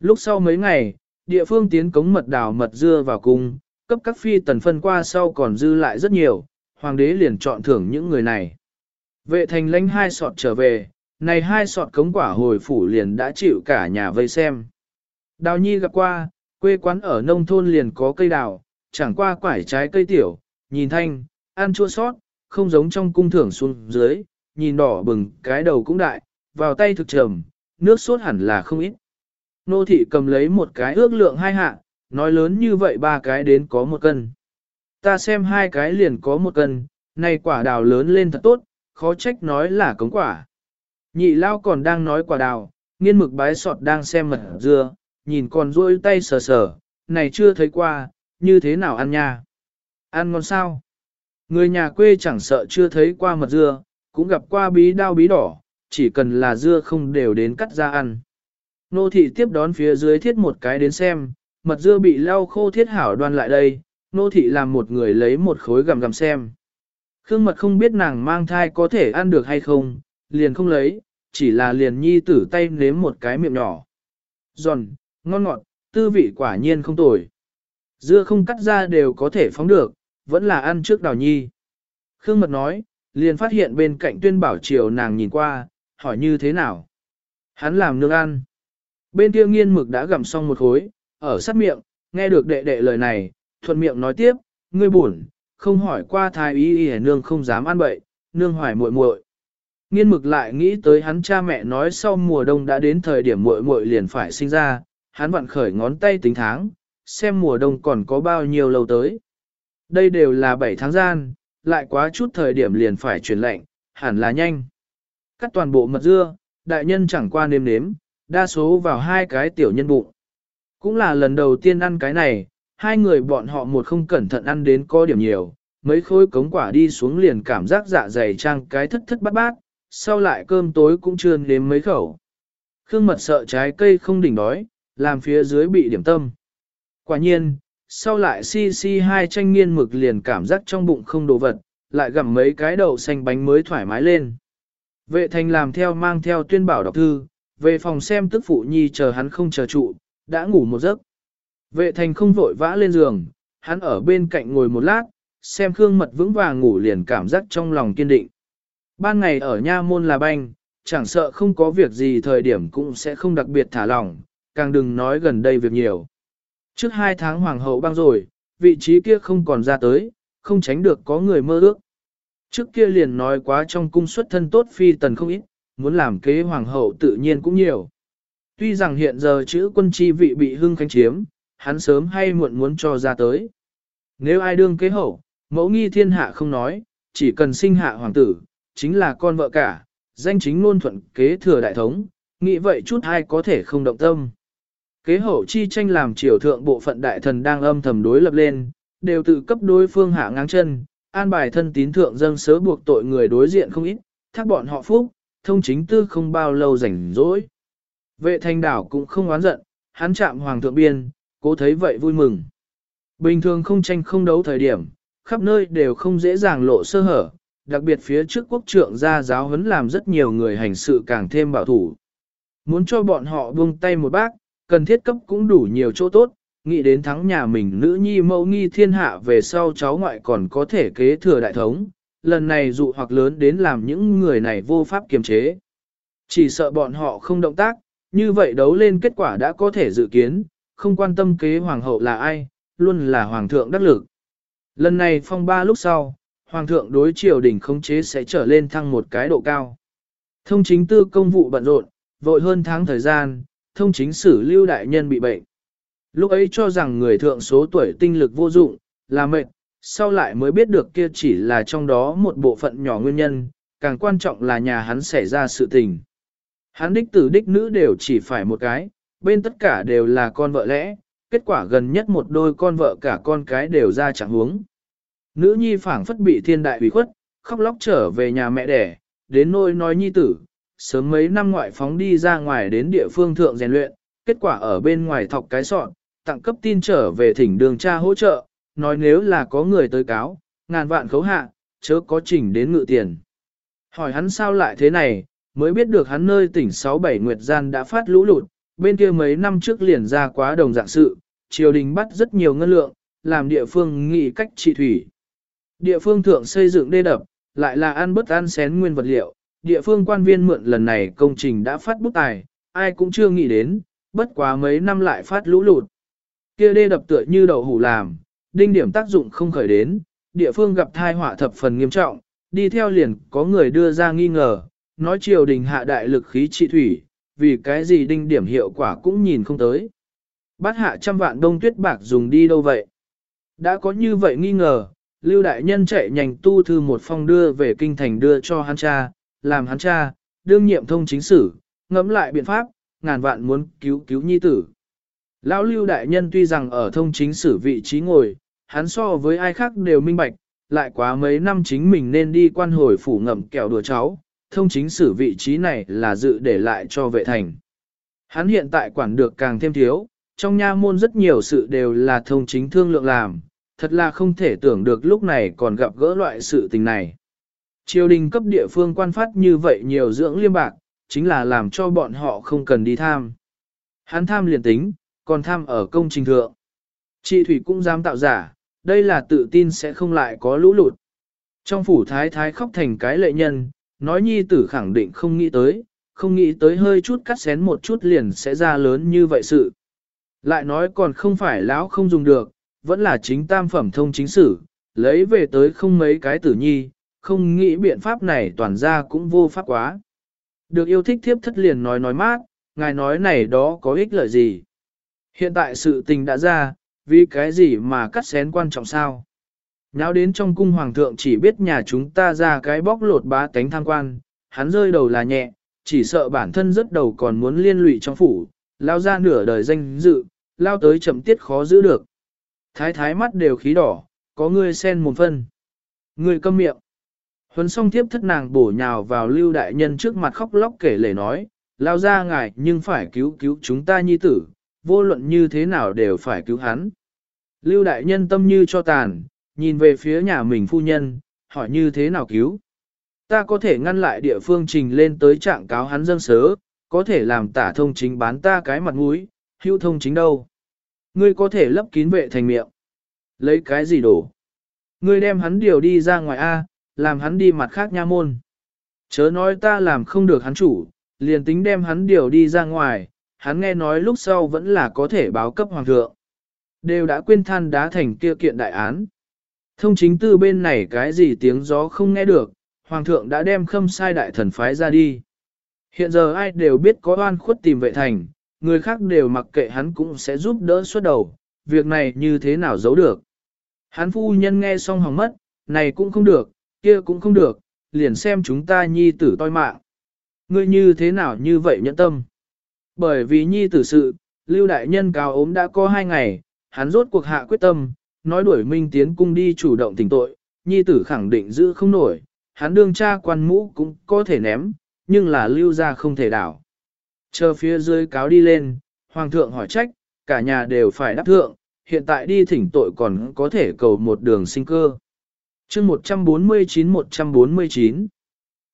S1: Lúc sau mấy ngày, địa phương tiến cống mật đào mật dưa vào cung, cấp các phi tần phân qua sau còn dư lại rất nhiều, hoàng đế liền chọn thưởng những người này. Vệ thành lãnh hai sọt trở về, này hai sọt cống quả hồi phủ liền đã chịu cả nhà vây xem. Đào nhi gặp qua, quê quán ở nông thôn liền có cây đào, chẳng qua quải trái cây tiểu, nhìn thanh, ăn chua sót, không giống trong cung thưởng xuống dưới, nhìn đỏ bừng, cái đầu cũng đại, vào tay thực trầm, nước sốt hẳn là không ít. Nô thị cầm lấy một cái ước lượng hai hạ, nói lớn như vậy ba cái đến có một cân. Ta xem hai cái liền có một cân, này quả đào lớn lên thật tốt, khó trách nói là cống quả. Nhị lao còn đang nói quả đào, nghiên mực bái sọt đang xem mật dưa, nhìn còn rôi tay sờ sờ, này chưa thấy qua, như thế nào ăn nha? Ăn ngon sao? Người nhà quê chẳng sợ chưa thấy qua mật dưa, cũng gặp qua bí đao bí đỏ, chỉ cần là dưa không đều đến cắt ra ăn. Nô thị tiếp đón phía dưới thiết một cái đến xem, mật dưa bị lau khô thiết hảo đoan lại đây, nô thị làm một người lấy một khối gầm gầm xem. Khương mật không biết nàng mang thai có thể ăn được hay không, liền không lấy, chỉ là liền nhi tử tay nếm một cái miệng nhỏ. Giòn, ngon ngọt, tư vị quả nhiên không tồi. Dưa không cắt ra đều có thể phóng được, vẫn là ăn trước đào nhi. Khương mật nói, liền phát hiện bên cạnh tuyên bảo triều nàng nhìn qua, hỏi như thế nào. Hắn làm nương ăn. Bên kia nghiên mực đã gặm xong một khối, ở sát miệng, nghe được đệ đệ lời này, thuận miệng nói tiếp, ngươi buồn, không hỏi qua thái y y nương không dám ăn bậy, nương hoài muội muội. Nghiên mực lại nghĩ tới hắn cha mẹ nói sau mùa đông đã đến thời điểm muội muội liền phải sinh ra, hắn vặn khởi ngón tay tính tháng, xem mùa đông còn có bao nhiêu lâu tới. Đây đều là 7 tháng gian, lại quá chút thời điểm liền phải chuyển lệnh, hẳn là nhanh. Cắt toàn bộ mật dưa, đại nhân chẳng qua nêm nếm, đa số vào hai cái tiểu nhân bụng. Cũng là lần đầu tiên ăn cái này, hai người bọn họ một không cẩn thận ăn đến có điểm nhiều, mấy khối cống quả đi xuống liền cảm giác dạ dày trang cái thất thất bát bát, sau lại cơm tối cũng chưa nếm mấy khẩu. Khương mật sợ trái cây không đỉnh đói, làm phía dưới bị điểm tâm. Quả nhiên, sau lại si si hai tranh nghiên mực liền cảm giác trong bụng không đồ vật, lại gặm mấy cái đậu xanh bánh mới thoải mái lên. Vệ thành làm theo mang theo tuyên bảo đọc thư, về phòng xem tức phụ nhi chờ hắn không chờ trụ, đã ngủ một giấc. Vệ thành không vội vã lên giường, hắn ở bên cạnh ngồi một lát, xem Khương Mật vững vàng ngủ liền cảm giác trong lòng kiên định. Ban ngày ở nha môn là banh, chẳng sợ không có việc gì thời điểm cũng sẽ không đặc biệt thả lỏng, càng đừng nói gần đây việc nhiều. Trước hai tháng hoàng hậu băng rồi, vị trí kia không còn ra tới, không tránh được có người mơ ước. Trước kia liền nói quá trong cung xuất thân tốt phi tần không ít, muốn làm kế hoàng hậu tự nhiên cũng nhiều. Tuy rằng hiện giờ chữ quân chi vị bị hưng khánh chiếm, hắn sớm hay muộn muốn cho ra tới. Nếu ai đương kế hậu, mẫu nghi thiên hạ không nói, chỉ cần sinh hạ hoàng tử, chính là con vợ cả, danh chính luôn thuận kế thừa đại thống, nghĩ vậy chút ai có thể không động tâm. Kế hậu chi tranh làm triều thượng bộ phận đại thần đang âm thầm đối lập lên, đều tự cấp đối phương hạ ngang chân, an bài thân tín thượng dâng sớ buộc tội người đối diện không ít, thác bọn họ phúc, thông chính tư không bao lâu rảnh rỗi. Vệ thanh đảo cũng không oán giận, hắn chạm hoàng thượng biên, cố thấy vậy vui mừng. Bình thường không tranh không đấu thời điểm, khắp nơi đều không dễ dàng lộ sơ hở, đặc biệt phía trước quốc trượng ra giáo huấn làm rất nhiều người hành sự càng thêm bảo thủ. Muốn cho bọn họ buông tay một bác, cần thiết cấp cũng đủ nhiều chỗ tốt, nghĩ đến thắng nhà mình nữ nhi mẫu nghi thiên hạ về sau cháu ngoại còn có thể kế thừa đại thống, lần này dụ hoặc lớn đến làm những người này vô pháp kiềm chế. Chỉ sợ bọn họ không động tác, như vậy đấu lên kết quả đã có thể dự kiến, không quan tâm kế hoàng hậu là ai, luôn là hoàng thượng đắc lực. Lần này phong ba lúc sau, hoàng thượng đối triều đình khống chế sẽ trở lên thăng một cái độ cao. Thông chính tư công vụ bận rộn, vội hơn tháng thời gian, thông chính sử lưu đại nhân bị bệnh. Lúc ấy cho rằng người thượng số tuổi tinh lực vô dụng, là mệt, sau lại mới biết được kia chỉ là trong đó một bộ phận nhỏ nguyên nhân, càng quan trọng là nhà hắn xảy ra sự tình. Hắn đích tử đích nữ đều chỉ phải một cái, bên tất cả đều là con vợ lẽ, kết quả gần nhất một đôi con vợ cả con cái đều ra chẳng huống. Nữ nhi phảng phất bị thiên đại ủy khuất, khóc lóc trở về nhà mẹ đẻ, đến nôi nói nhi tử, sớm mấy năm ngoại phóng đi ra ngoài đến địa phương thượng rèn luyện, kết quả ở bên ngoài thọc cái sọn, tặng cấp tin trở về thỉnh đường cha hỗ trợ, nói nếu là có người tới cáo, ngàn vạn khấu hạ, chớ có chỉnh đến ngự tiền. Hỏi hắn sao lại thế này, mới biết được hắn nơi tỉnh 6-7 Nguyệt Gian đã phát lũ lụt, bên kia mấy năm trước liền ra quá đồng dạng sự, triều đình bắt rất nhiều ngân lượng, làm địa phương nghị cách trị thủy. Địa phương thượng xây dựng đê đập, lại là ăn bất ăn xén nguyên vật liệu, địa phương quan viên mượn lần này công trình đã phát bút tài, ai cũng chưa nghĩ đến, bất quá mấy năm lại phát lũ lụt. Kia đê đập tựa như đậu hủ làm, đinh điểm tác dụng không khởi đến, địa phương gặp thai họa thập phần nghiêm trọng, đi theo liền có người đưa ra nghi ngờ, nói triều đình hạ đại lực khí trị thủy, vì cái gì đinh điểm hiệu quả cũng nhìn không tới. bắt hạ trăm vạn đông tuyết bạc dùng đi đâu vậy? Đã có như vậy nghi ngờ, Lưu Đại Nhân chạy nhanh tu thư một phong đưa về kinh thành đưa cho hắn cha, làm hắn cha, đương nhiệm thông chính sử, ngẫm lại biện pháp, ngàn vạn muốn cứu cứu nhi tử. Lão Lưu Đại Nhân tuy rằng ở thông chính sử vị trí ngồi, hắn so với ai khác đều minh bạch, lại quá mấy năm chính mình nên đi quan hồi phủ ngậm kẹo đùa cháu, thông chính sử vị trí này là dự để lại cho vệ thành. Hắn hiện tại quản được càng thêm thiếu, trong nha môn rất nhiều sự đều là thông chính thương lượng làm, thật là không thể tưởng được lúc này còn gặp gỡ loại sự tình này. Triều đình cấp địa phương quan phát như vậy nhiều dưỡng liêm bạc, chính là làm cho bọn họ không cần đi tham. Hắn tham liền tính, còn tham ở công trình thượng. Chị Thủy cũng dám tạo giả, đây là tự tin sẽ không lại có lũ lụt. Trong phủ thái thái khóc thành cái lệ nhân, nói nhi tử khẳng định không nghĩ tới, không nghĩ tới hơi chút cắt xén một chút liền sẽ ra lớn như vậy sự. Lại nói còn không phải lão không dùng được, vẫn là chính tam phẩm thông chính sử, lấy về tới không mấy cái tử nhi, không nghĩ biện pháp này toàn ra cũng vô pháp quá. Được yêu thích thiếp thất liền nói nói mát, ngài nói này đó có ích lợi gì. Hiện tại sự tình đã ra, vì cái gì mà cắt xén quan trọng sao? Nháo đến trong cung hoàng thượng chỉ biết nhà chúng ta ra cái bóc lột bá tánh tham quan, hắn rơi đầu là nhẹ, chỉ sợ bản thân rất đầu còn muốn liên lụy trong phủ, lao ra nửa đời danh dự, lao tới chậm tiết khó giữ được. Thái thái mắt đều khí đỏ, có ngươi sen một phân. Ngươi câm miệng. Huấn song tiếp thất nàng bổ nhào vào lưu đại nhân trước mặt khóc lóc kể lể nói, lao ra ngài nhưng phải cứu cứu chúng ta nhi tử, vô luận như thế nào đều phải cứu hắn. Lưu đại nhân tâm như cho tàn, nhìn về phía nhà mình phu nhân, hỏi như thế nào cứu. Ta có thể ngăn lại địa phương trình lên tới trạng cáo hắn dâng sớ, có thể làm tả thông chính bán ta cái mặt mũi, hữu thông chính đâu. Ngươi có thể lấp kín vệ thành miệng. Lấy cái gì đổ? Ngươi đem hắn điều đi ra ngoài A, làm hắn đi mặt khác nha môn. Chớ nói ta làm không được hắn chủ, liền tính đem hắn điều đi ra ngoài, hắn nghe nói lúc sau vẫn là có thể báo cấp hoàng thượng. Đều đã quên than đá thành kia kiện đại án. Thông chính tư bên này cái gì tiếng gió không nghe được, hoàng thượng đã đem khâm sai đại thần phái ra đi. Hiện giờ ai đều biết có oan khuất tìm vệ thành, người khác đều mặc kệ hắn cũng sẽ giúp đỡ suốt đầu, việc này như thế nào giấu được. Hắn phu nhân nghe xong hỏng mất, này cũng không được, kia cũng không được, liền xem chúng ta nhi tử toi mạng. Ngươi như thế nào như vậy nhẫn tâm? Bởi vì nhi tử sự, lưu đại nhân cao ốm đã có hai ngày, hắn rốt cuộc hạ quyết tâm, nói đuổi minh tiến cung đi chủ động tỉnh tội, nhi tử khẳng định giữ không nổi, hắn đương cha quan mũ cũng có thể ném, nhưng là lưu ra không thể đảo. Chờ phía dưới cáo đi lên, hoàng thượng hỏi trách, cả nhà đều phải đáp thượng, hiện tại đi thỉnh tội còn có thể cầu một đường sinh cơ chương 149-149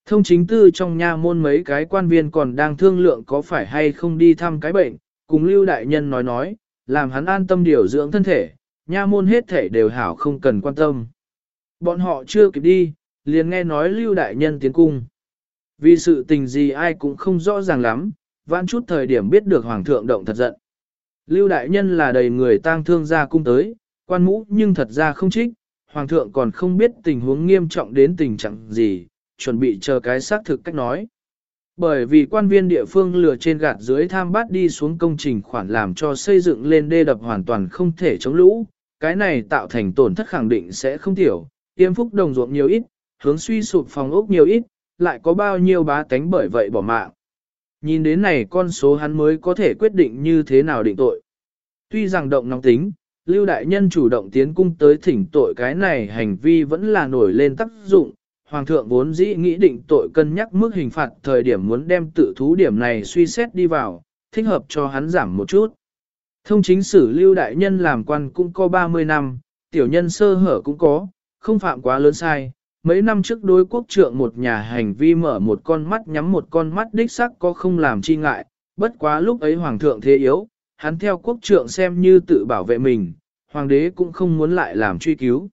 S1: Thông chính tư trong nha môn mấy cái quan viên còn đang thương lượng có phải hay không đi thăm cái bệnh, cùng Lưu Đại Nhân nói nói, làm hắn an tâm điều dưỡng thân thể, nha môn hết thể đều hảo không cần quan tâm. Bọn họ chưa kịp đi, liền nghe nói Lưu Đại Nhân tiến cung. Vì sự tình gì ai cũng không rõ ràng lắm, vãn chút thời điểm biết được Hoàng thượng động thật giận. Lưu Đại Nhân là đầy người tang thương ra cung tới, quan mũ nhưng thật ra không trích, Hoàng thượng còn không biết tình huống nghiêm trọng đến tình trạng gì, chuẩn bị chờ cái xác thực cách nói. Bởi vì quan viên địa phương lừa trên gạt dưới tham bát đi xuống công trình khoản làm cho xây dựng lên đê đập hoàn toàn không thể chống lũ, cái này tạo thành tổn thất khẳng định sẽ không thiểu. tiêm phúc đồng ruộng nhiều ít, hướng suy sụp phòng ốc nhiều ít, lại có bao nhiêu bá tánh bởi vậy bỏ mạng. Nhìn đến này con số hắn mới có thể quyết định như thế nào định tội. Tuy rằng động nóng tính, Lưu Đại Nhân chủ động tiến cung tới thỉnh tội cái này hành vi vẫn là nổi lên tác dụng. Hoàng thượng vốn dĩ nghĩ định tội cân nhắc mức hình phạt thời điểm muốn đem tự thú điểm này suy xét đi vào, thích hợp cho hắn giảm một chút. Thông chính sử Lưu Đại Nhân làm quan cũng có 30 năm, tiểu nhân sơ hở cũng có, không phạm quá lớn sai. Mấy năm trước đối quốc trượng một nhà hành vi mở một con mắt nhắm một con mắt đích sắc có không làm chi ngại, bất quá lúc ấy hoàng thượng thế yếu, hắn theo quốc trượng xem như tự bảo vệ mình, hoàng đế cũng không muốn lại làm truy cứu.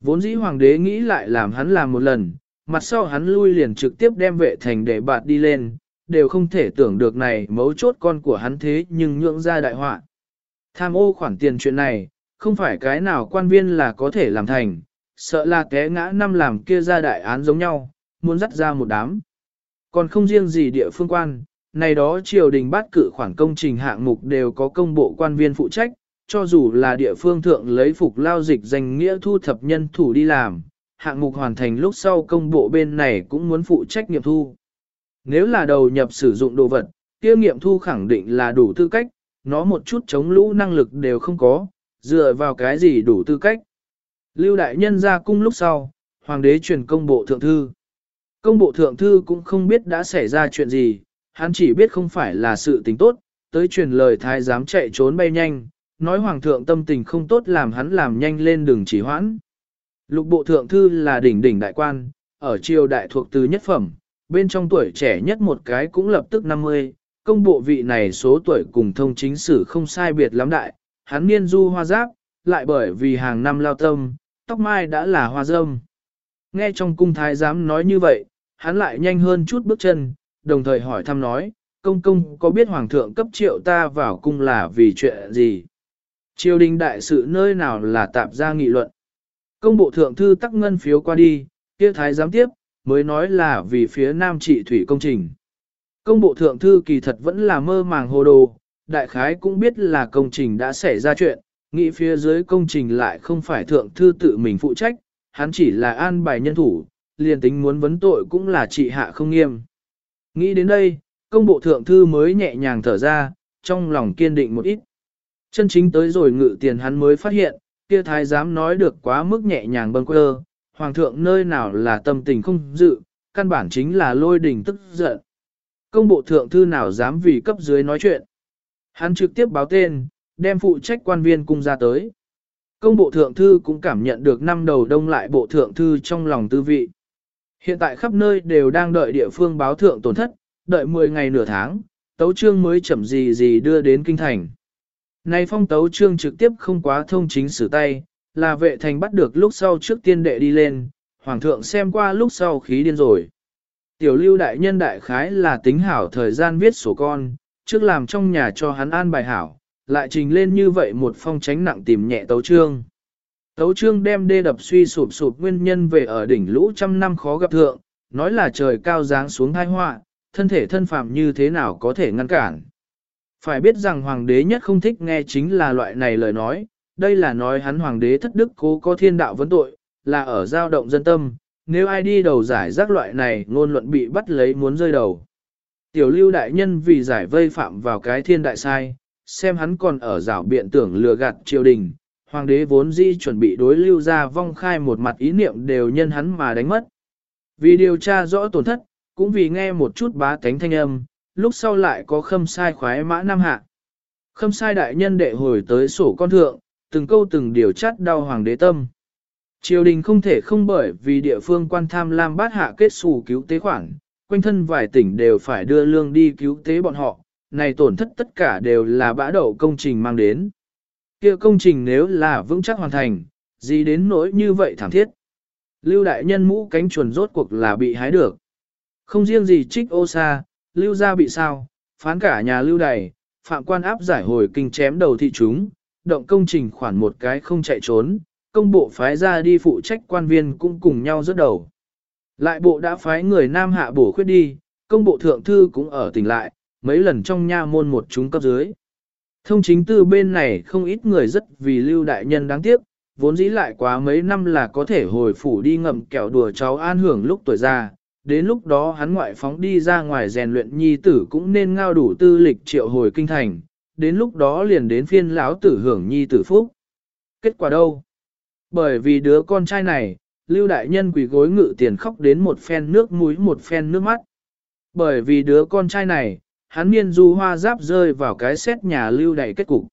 S1: Vốn dĩ hoàng đế nghĩ lại làm hắn làm một lần, mặt sau hắn lui liền trực tiếp đem vệ thành để bạt đi lên, đều không thể tưởng được này mấu chốt con của hắn thế nhưng nhượng ra đại họa. Tham ô khoản tiền chuyện này, không phải cái nào quan viên là có thể làm thành, sợ là té ngã năm làm kia ra đại án giống nhau, muốn dắt ra một đám. Còn không riêng gì địa phương quan, này đó triều đình bắt cử khoản công trình hạng mục đều có công bộ quan viên phụ trách, cho dù là địa phương thượng lấy phục lao dịch danh nghĩa thu thập nhân thủ đi làm, hạng mục hoàn thành lúc sau công bộ bên này cũng muốn phụ trách nghiệm thu. Nếu là đầu nhập sử dụng đồ vật, kia nghiệm thu khẳng định là đủ tư cách, nó một chút chống lũ năng lực đều không có, dựa vào cái gì đủ tư cách. Lưu đại nhân ra cung lúc sau, hoàng đế truyền công bộ thượng thư. Công bộ thượng thư cũng không biết đã xảy ra chuyện gì, hắn chỉ biết không phải là sự tình tốt, tới truyền lời thái giám chạy trốn bay nhanh, nói hoàng thượng tâm tình không tốt làm hắn làm nhanh lên đường chỉ hoãn. Lục bộ thượng thư là đỉnh đỉnh đại quan, ở triều đại thuộc từ nhất phẩm, bên trong tuổi trẻ nhất một cái cũng lập tức 50, công bộ vị này số tuổi cùng thông chính sử không sai biệt lắm đại, hắn niên du hoa giáp, lại bởi vì hàng năm lao tâm, tóc mai đã là hoa dâm. Nghe trong cung thái giám nói như vậy, hắn lại nhanh hơn chút bước chân, đồng thời hỏi thăm nói, công công có biết hoàng thượng cấp triệu ta vào cung là vì chuyện gì? Triều đình đại sự nơi nào là tạp ra nghị luận. Công bộ thượng thư tắc ngân phiếu qua đi, kia thái giám tiếp, mới nói là vì phía nam trị thủy công trình. Công bộ thượng thư kỳ thật vẫn là mơ màng hồ đồ, đại khái cũng biết là công trình đã xảy ra chuyện, nghĩ phía dưới công trình lại không phải thượng thư tự mình phụ trách, hắn chỉ là an bài nhân thủ, liền tính muốn vấn tội cũng là trị hạ không nghiêm. Nghĩ đến đây, công bộ thượng thư mới nhẹ nhàng thở ra, trong lòng kiên định một ít. Chân chính tới rồi ngự tiền hắn mới phát hiện, kia thái giám nói được quá mức nhẹ nhàng bâng quơ, hoàng thượng nơi nào là tâm tình không dự, căn bản chính là lôi đình tức giận. Công bộ thượng thư nào dám vì cấp dưới nói chuyện. Hắn trực tiếp báo tên, đem phụ trách quan viên cung ra tới. Công bộ thượng thư cũng cảm nhận được năm đầu đông lại bộ thượng thư trong lòng tư vị. Hiện tại khắp nơi đều đang đợi địa phương báo thượng tổn thất, đợi 10 ngày nửa tháng, tấu trương mới chậm gì gì đưa đến kinh thành. Này phong tấu trương trực tiếp không quá thông chính sử tay, là vệ thành bắt được lúc sau trước tiên đệ đi lên, hoàng thượng xem qua lúc sau khí điên rồi. Tiểu lưu đại nhân đại khái là tính hảo thời gian viết sổ con, trước làm trong nhà cho hắn an bài hảo, lại trình lên như vậy một phong tránh nặng tìm nhẹ tấu trương. Tấu trương đem đê đập suy sụp sụp nguyên nhân về ở đỉnh lũ trăm năm khó gặp thượng, nói là trời cao dáng xuống thai họa, thân thể thân phàm như thế nào có thể ngăn cản. Phải biết rằng hoàng đế nhất không thích nghe chính là loại này lời nói, đây là nói hắn hoàng đế thất đức cố có thiên đạo vấn tội, là ở giao động dân tâm, nếu ai đi đầu giải rác loại này ngôn luận bị bắt lấy muốn rơi đầu. Tiểu lưu đại nhân vì giải vây phạm vào cái thiên đại sai, xem hắn còn ở rảo biện tưởng lừa gạt triều đình, hoàng đế vốn di chuẩn bị đối lưu ra vong khai một mặt ý niệm đều nhân hắn mà đánh mất. Vì điều tra rõ tổn thất, cũng vì nghe một chút bá tánh thanh âm, lúc sau lại có khâm sai khoái mã nam hạ. Khâm sai đại nhân đệ hồi tới sổ con thượng, từng câu từng điều chắt đau hoàng đế tâm. Triều đình không thể không bởi vì địa phương quan tham lam bát hạ kết xù cứu tế khoản, quanh thân vài tỉnh đều phải đưa lương đi cứu tế bọn họ, này tổn thất tất cả đều là bã đậu công trình mang đến kia công trình nếu là vững chắc hoàn thành, gì đến nỗi như vậy thảm thiết. Lưu đại nhân mũ cánh chuồn rốt cuộc là bị hái được. Không riêng gì trích ô sa, lưu gia bị sao, phán cả nhà lưu đầy, phạm quan áp giải hồi kinh chém đầu thị chúng, động công trình khoản một cái không chạy trốn, công bộ phái ra đi phụ trách quan viên cũng cùng nhau rớt đầu. Lại bộ đã phái người nam hạ bổ khuyết đi, công bộ thượng thư cũng ở tỉnh lại, mấy lần trong nha môn một chúng cấp dưới. Thông chính tư bên này không ít người rất vì lưu đại nhân đáng tiếc, vốn dĩ lại quá mấy năm là có thể hồi phủ đi ngậm kẹo đùa cháu an hưởng lúc tuổi già, đến lúc đó hắn ngoại phóng đi ra ngoài rèn luyện nhi tử cũng nên ngao đủ tư lịch triệu hồi kinh thành, đến lúc đó liền đến phiên lão tử hưởng nhi tử phúc. Kết quả đâu? Bởi vì đứa con trai này, lưu đại nhân quỷ gối ngự tiền khóc đến một phen nước mũi một phen nước mắt. Bởi vì đứa con trai này, hắn niên du hoa giáp rơi vào cái xét nhà lưu đại kết cục.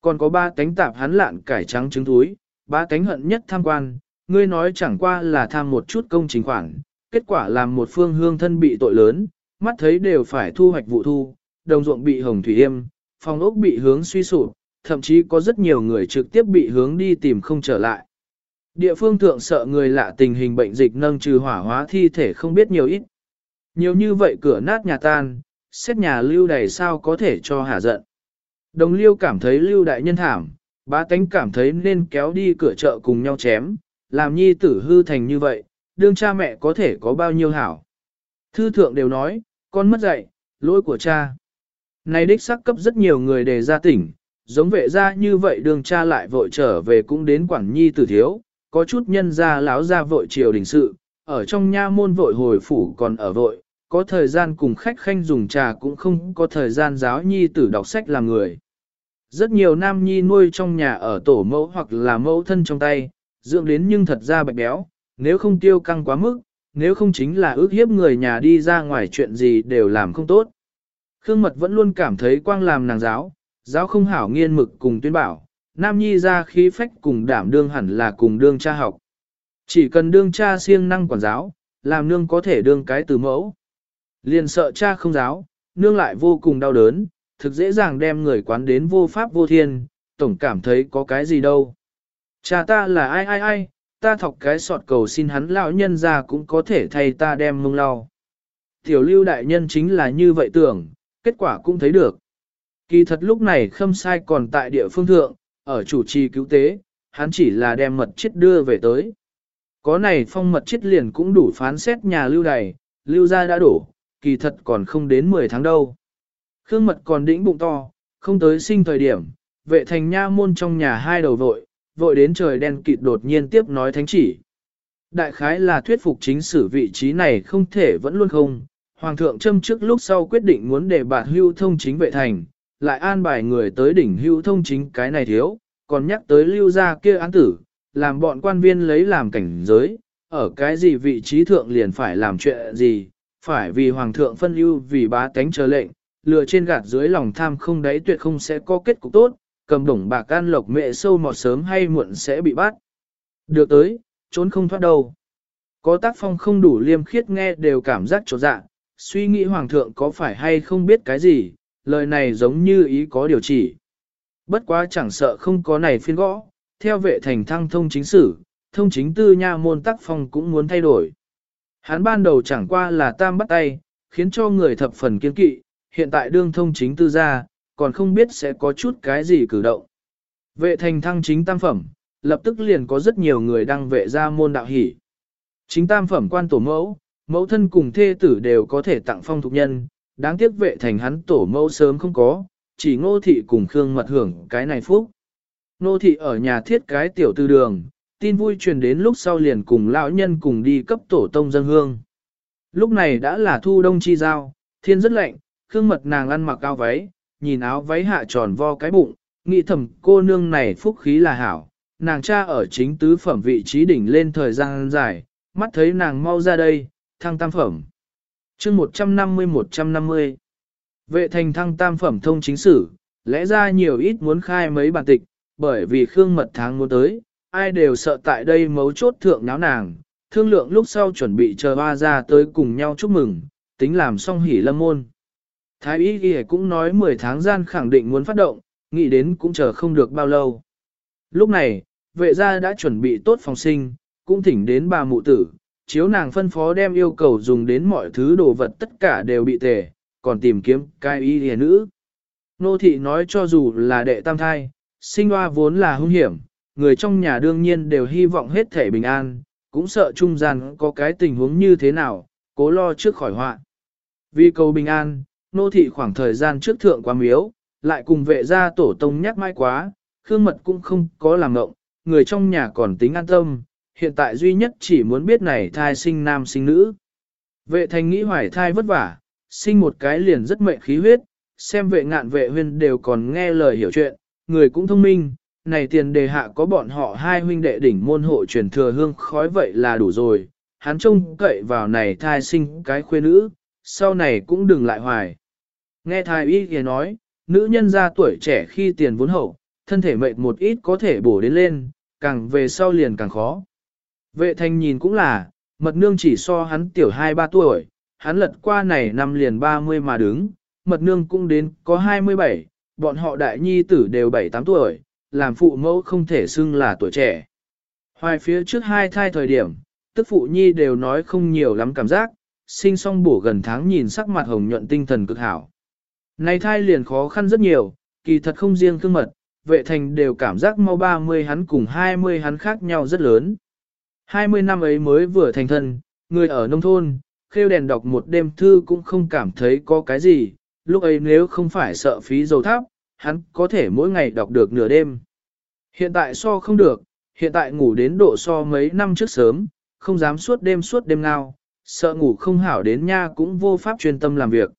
S1: Còn có ba cánh tạp hắn lạn cải trắng trứng túi, ba cánh hận nhất tham quan, ngươi nói chẳng qua là tham một chút công trình khoản, kết quả làm một phương hương thân bị tội lớn, mắt thấy đều phải thu hoạch vụ thu, đồng ruộng bị hồng thủy yêm, phòng ốc bị hướng suy sụp, thậm chí có rất nhiều người trực tiếp bị hướng đi tìm không trở lại. Địa phương thượng sợ người lạ tình hình bệnh dịch nâng trừ hỏa hóa thi thể không biết nhiều ít. Nhiều như vậy cửa nát nhà tan, xét nhà lưu đầy sao có thể cho hả giận. Đồng liêu cảm thấy lưu đại nhân thảm, bá tánh cảm thấy nên kéo đi cửa chợ cùng nhau chém, làm nhi tử hư thành như vậy, đương cha mẹ có thể có bao nhiêu hảo. Thư thượng đều nói, con mất dạy, lỗi của cha. Này đích xác cấp rất nhiều người đề ra tỉnh, giống vệ ra như vậy đường cha lại vội trở về cũng đến quản nhi tử thiếu, có chút nhân ra láo ra vội triều đình sự, ở trong nha môn vội hồi phủ còn ở vội, có thời gian cùng khách khanh dùng trà cũng không có thời gian giáo nhi tử đọc sách làm người. Rất nhiều nam nhi nuôi trong nhà ở tổ mẫu hoặc là mẫu thân trong tay, dưỡng đến nhưng thật ra bạch béo, nếu không tiêu căng quá mức, nếu không chính là ước hiếp người nhà đi ra ngoài chuyện gì đều làm không tốt. Khương Mật vẫn luôn cảm thấy quang làm nàng giáo, giáo không hảo nghiên mực cùng tuyên bảo, nam nhi ra khí phách cùng đảm đương hẳn là cùng đương cha học. Chỉ cần đương cha siêng năng quản giáo, làm nương có thể đương cái từ mẫu. Liền sợ cha không giáo, nương lại vô cùng đau đớn, thực dễ dàng đem người quán đến vô pháp vô thiên, tổng cảm thấy có cái gì đâu. Cha ta là ai ai ai, ta thọc cái sọt cầu xin hắn lão nhân ra cũng có thể thay ta đem mông lau. Tiểu lưu đại nhân chính là như vậy tưởng, kết quả cũng thấy được. Kỳ thật lúc này khâm sai còn tại địa phương thượng, ở chủ trì cứu tế, hắn chỉ là đem mật chết đưa về tới. Có này phong mật chết liền cũng đủ phán xét nhà lưu đày, lưu gia đã đổ, kỳ thật còn không đến 10 tháng đâu. Khương mật còn đĩnh bụng to, không tới sinh thời điểm, vệ thành nha môn trong nhà hai đầu vội, vội đến trời đen kịt đột nhiên tiếp nói thánh chỉ. Đại khái là thuyết phục chính sử vị trí này không thể vẫn luôn không, Hoàng thượng châm trước lúc sau quyết định muốn để bạt hưu thông chính vệ thành, lại an bài người tới đỉnh hưu thông chính cái này thiếu, còn nhắc tới lưu ra kia án tử, làm bọn quan viên lấy làm cảnh giới, ở cái gì vị trí thượng liền phải làm chuyện gì, phải vì hoàng thượng phân ưu vì bá tánh chờ lệnh, lừa trên gạt dưới lòng tham không đáy tuyệt không sẽ có kết cục tốt, cầm đồng bạc can lộc mẹ sâu mọt sớm hay muộn sẽ bị bắt. Được tới, trốn không thoát đâu. Có tác phong không đủ liêm khiết nghe đều cảm giác trột dạ, suy nghĩ hoàng thượng có phải hay không biết cái gì, lời này giống như ý có điều chỉ. Bất quá chẳng sợ không có này phiên gõ, theo vệ thành thăng thông chính sử, thông chính tư nha môn tác phong cũng muốn thay đổi. Hắn ban đầu chẳng qua là tam bắt tay, khiến cho người thập phần kiên kỵ, hiện tại đương thông chính tư gia, còn không biết sẽ có chút cái gì cử động. Vệ thành thăng chính tam phẩm, lập tức liền có rất nhiều người đăng vệ ra môn đạo hỷ. Chính tam phẩm quan tổ mẫu, mẫu thân cùng thê tử đều có thể tặng phong thục nhân, đáng tiếc vệ thành hắn tổ mẫu sớm không có, chỉ ngô thị cùng Khương mật hưởng cái này phúc. Ngô thị ở nhà thiết cái tiểu tư đường, tin vui truyền đến lúc sau liền cùng lão nhân cùng đi cấp tổ tông dân hương. Lúc này đã là thu đông chi giao, thiên rất lạnh, Khương mật nàng ăn mặc áo váy, nhìn áo váy hạ tròn vo cái bụng, nghĩ thầm cô nương này phúc khí là hảo, nàng cha ở chính tứ phẩm vị trí đỉnh lên thời gian dài, mắt thấy nàng mau ra đây, thăng tam phẩm. chương 150-150 Vệ thành thăng tam phẩm thông chính sử, lẽ ra nhiều ít muốn khai mấy bản tịch, bởi vì Khương Mật tháng muốn tới, ai đều sợ tại đây mấu chốt thượng náo nàng, thương lượng lúc sau chuẩn bị chờ ba ra tới cùng nhau chúc mừng, tính làm xong hỉ lâm môn. Thái y ghi cũng nói 10 tháng gian khẳng định muốn phát động, nghĩ đến cũng chờ không được bao lâu. Lúc này, vệ gia đã chuẩn bị tốt phòng sinh, cũng thỉnh đến bà mụ tử, chiếu nàng phân phó đem yêu cầu dùng đến mọi thứ đồ vật tất cả đều bị tề, còn tìm kiếm cai y ghi nữ. Nô thị nói cho dù là đệ tam thai, sinh hoa vốn là hung hiểm, người trong nhà đương nhiên đều hy vọng hết thể bình an, cũng sợ trung gian có cái tình huống như thế nào, cố lo trước khỏi họa. Vì cầu bình an, nô thị khoảng thời gian trước thượng quá miếu, lại cùng vệ gia tổ tông nhắc mãi quá, Khương Mật cũng không có làm ngộng, người trong nhà còn tính an tâm, hiện tại duy nhất chỉ muốn biết này thai sinh nam sinh nữ. Vệ thành nghĩ hoài thai vất vả, sinh một cái liền rất mệnh khí huyết, xem vệ ngạn vệ huyên đều còn nghe lời hiểu chuyện, người cũng thông minh, này tiền đề hạ có bọn họ hai huynh đệ đỉnh môn hộ truyền thừa hương khói vậy là đủ rồi, hắn trông cậy vào này thai sinh cái khuê nữ, sau này cũng đừng lại hoài. Nghe thái y kia nói, nữ nhân ra tuổi trẻ khi tiền vốn hậu, thân thể mệt một ít có thể bổ đến lên, càng về sau liền càng khó. Vệ thanh nhìn cũng là, mật nương chỉ so hắn tiểu 2-3 tuổi, hắn lật qua này năm liền 30 mà đứng, mật nương cũng đến có 27, bọn họ đại nhi tử đều 7-8 tuổi, làm phụ mẫu không thể xưng là tuổi trẻ. Hoài phía trước hai thai thời điểm, tức phụ nhi đều nói không nhiều lắm cảm giác, sinh xong bổ gần tháng nhìn sắc mặt hồng nhuận tinh thần cực hảo. Này thai liền khó khăn rất nhiều, kỳ thật không riêng thương mật, vệ thành đều cảm giác mau 30 hắn cùng 20 hắn khác nhau rất lớn. 20 năm ấy mới vừa thành thân, người ở nông thôn, khêu đèn đọc một đêm thư cũng không cảm thấy có cái gì, lúc ấy nếu không phải sợ phí dầu tháp, hắn có thể mỗi ngày đọc được nửa đêm. Hiện tại so không được, hiện tại ngủ đến độ so mấy năm trước sớm, không dám suốt đêm suốt đêm nào, sợ ngủ không hảo đến nha cũng vô pháp chuyên tâm làm việc.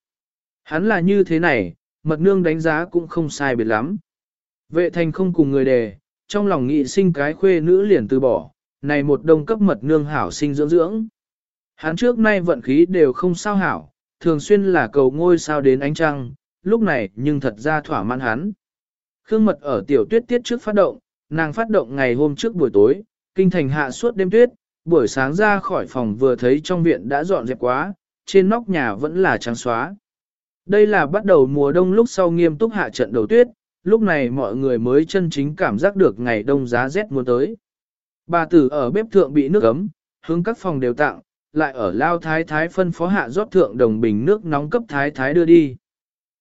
S1: Hắn là như thế này, mật nương đánh giá cũng không sai biệt lắm. Vệ thành không cùng người đề, trong lòng nghị sinh cái khuê nữ liền từ bỏ, này một đông cấp mật nương hảo sinh dưỡng dưỡng. Hắn trước nay vận khí đều không sao hảo, thường xuyên là cầu ngôi sao đến ánh trăng, lúc này nhưng thật ra thỏa mãn hắn. Khương mật ở tiểu tuyết tiết trước phát động, nàng phát động ngày hôm trước buổi tối, kinh thành hạ suốt đêm tuyết, buổi sáng ra khỏi phòng vừa thấy trong viện đã dọn dẹp quá, trên nóc nhà vẫn là trắng xóa. Đây là bắt đầu mùa đông lúc sau nghiêm túc hạ trận đầu tuyết, lúc này mọi người mới chân chính cảm giác được ngày đông giá rét muốn tới. Bà tử ở bếp thượng bị nước ấm, hướng các phòng đều tặng, lại ở lao thái thái phân phó hạ rót thượng đồng bình nước nóng cấp thái thái đưa đi.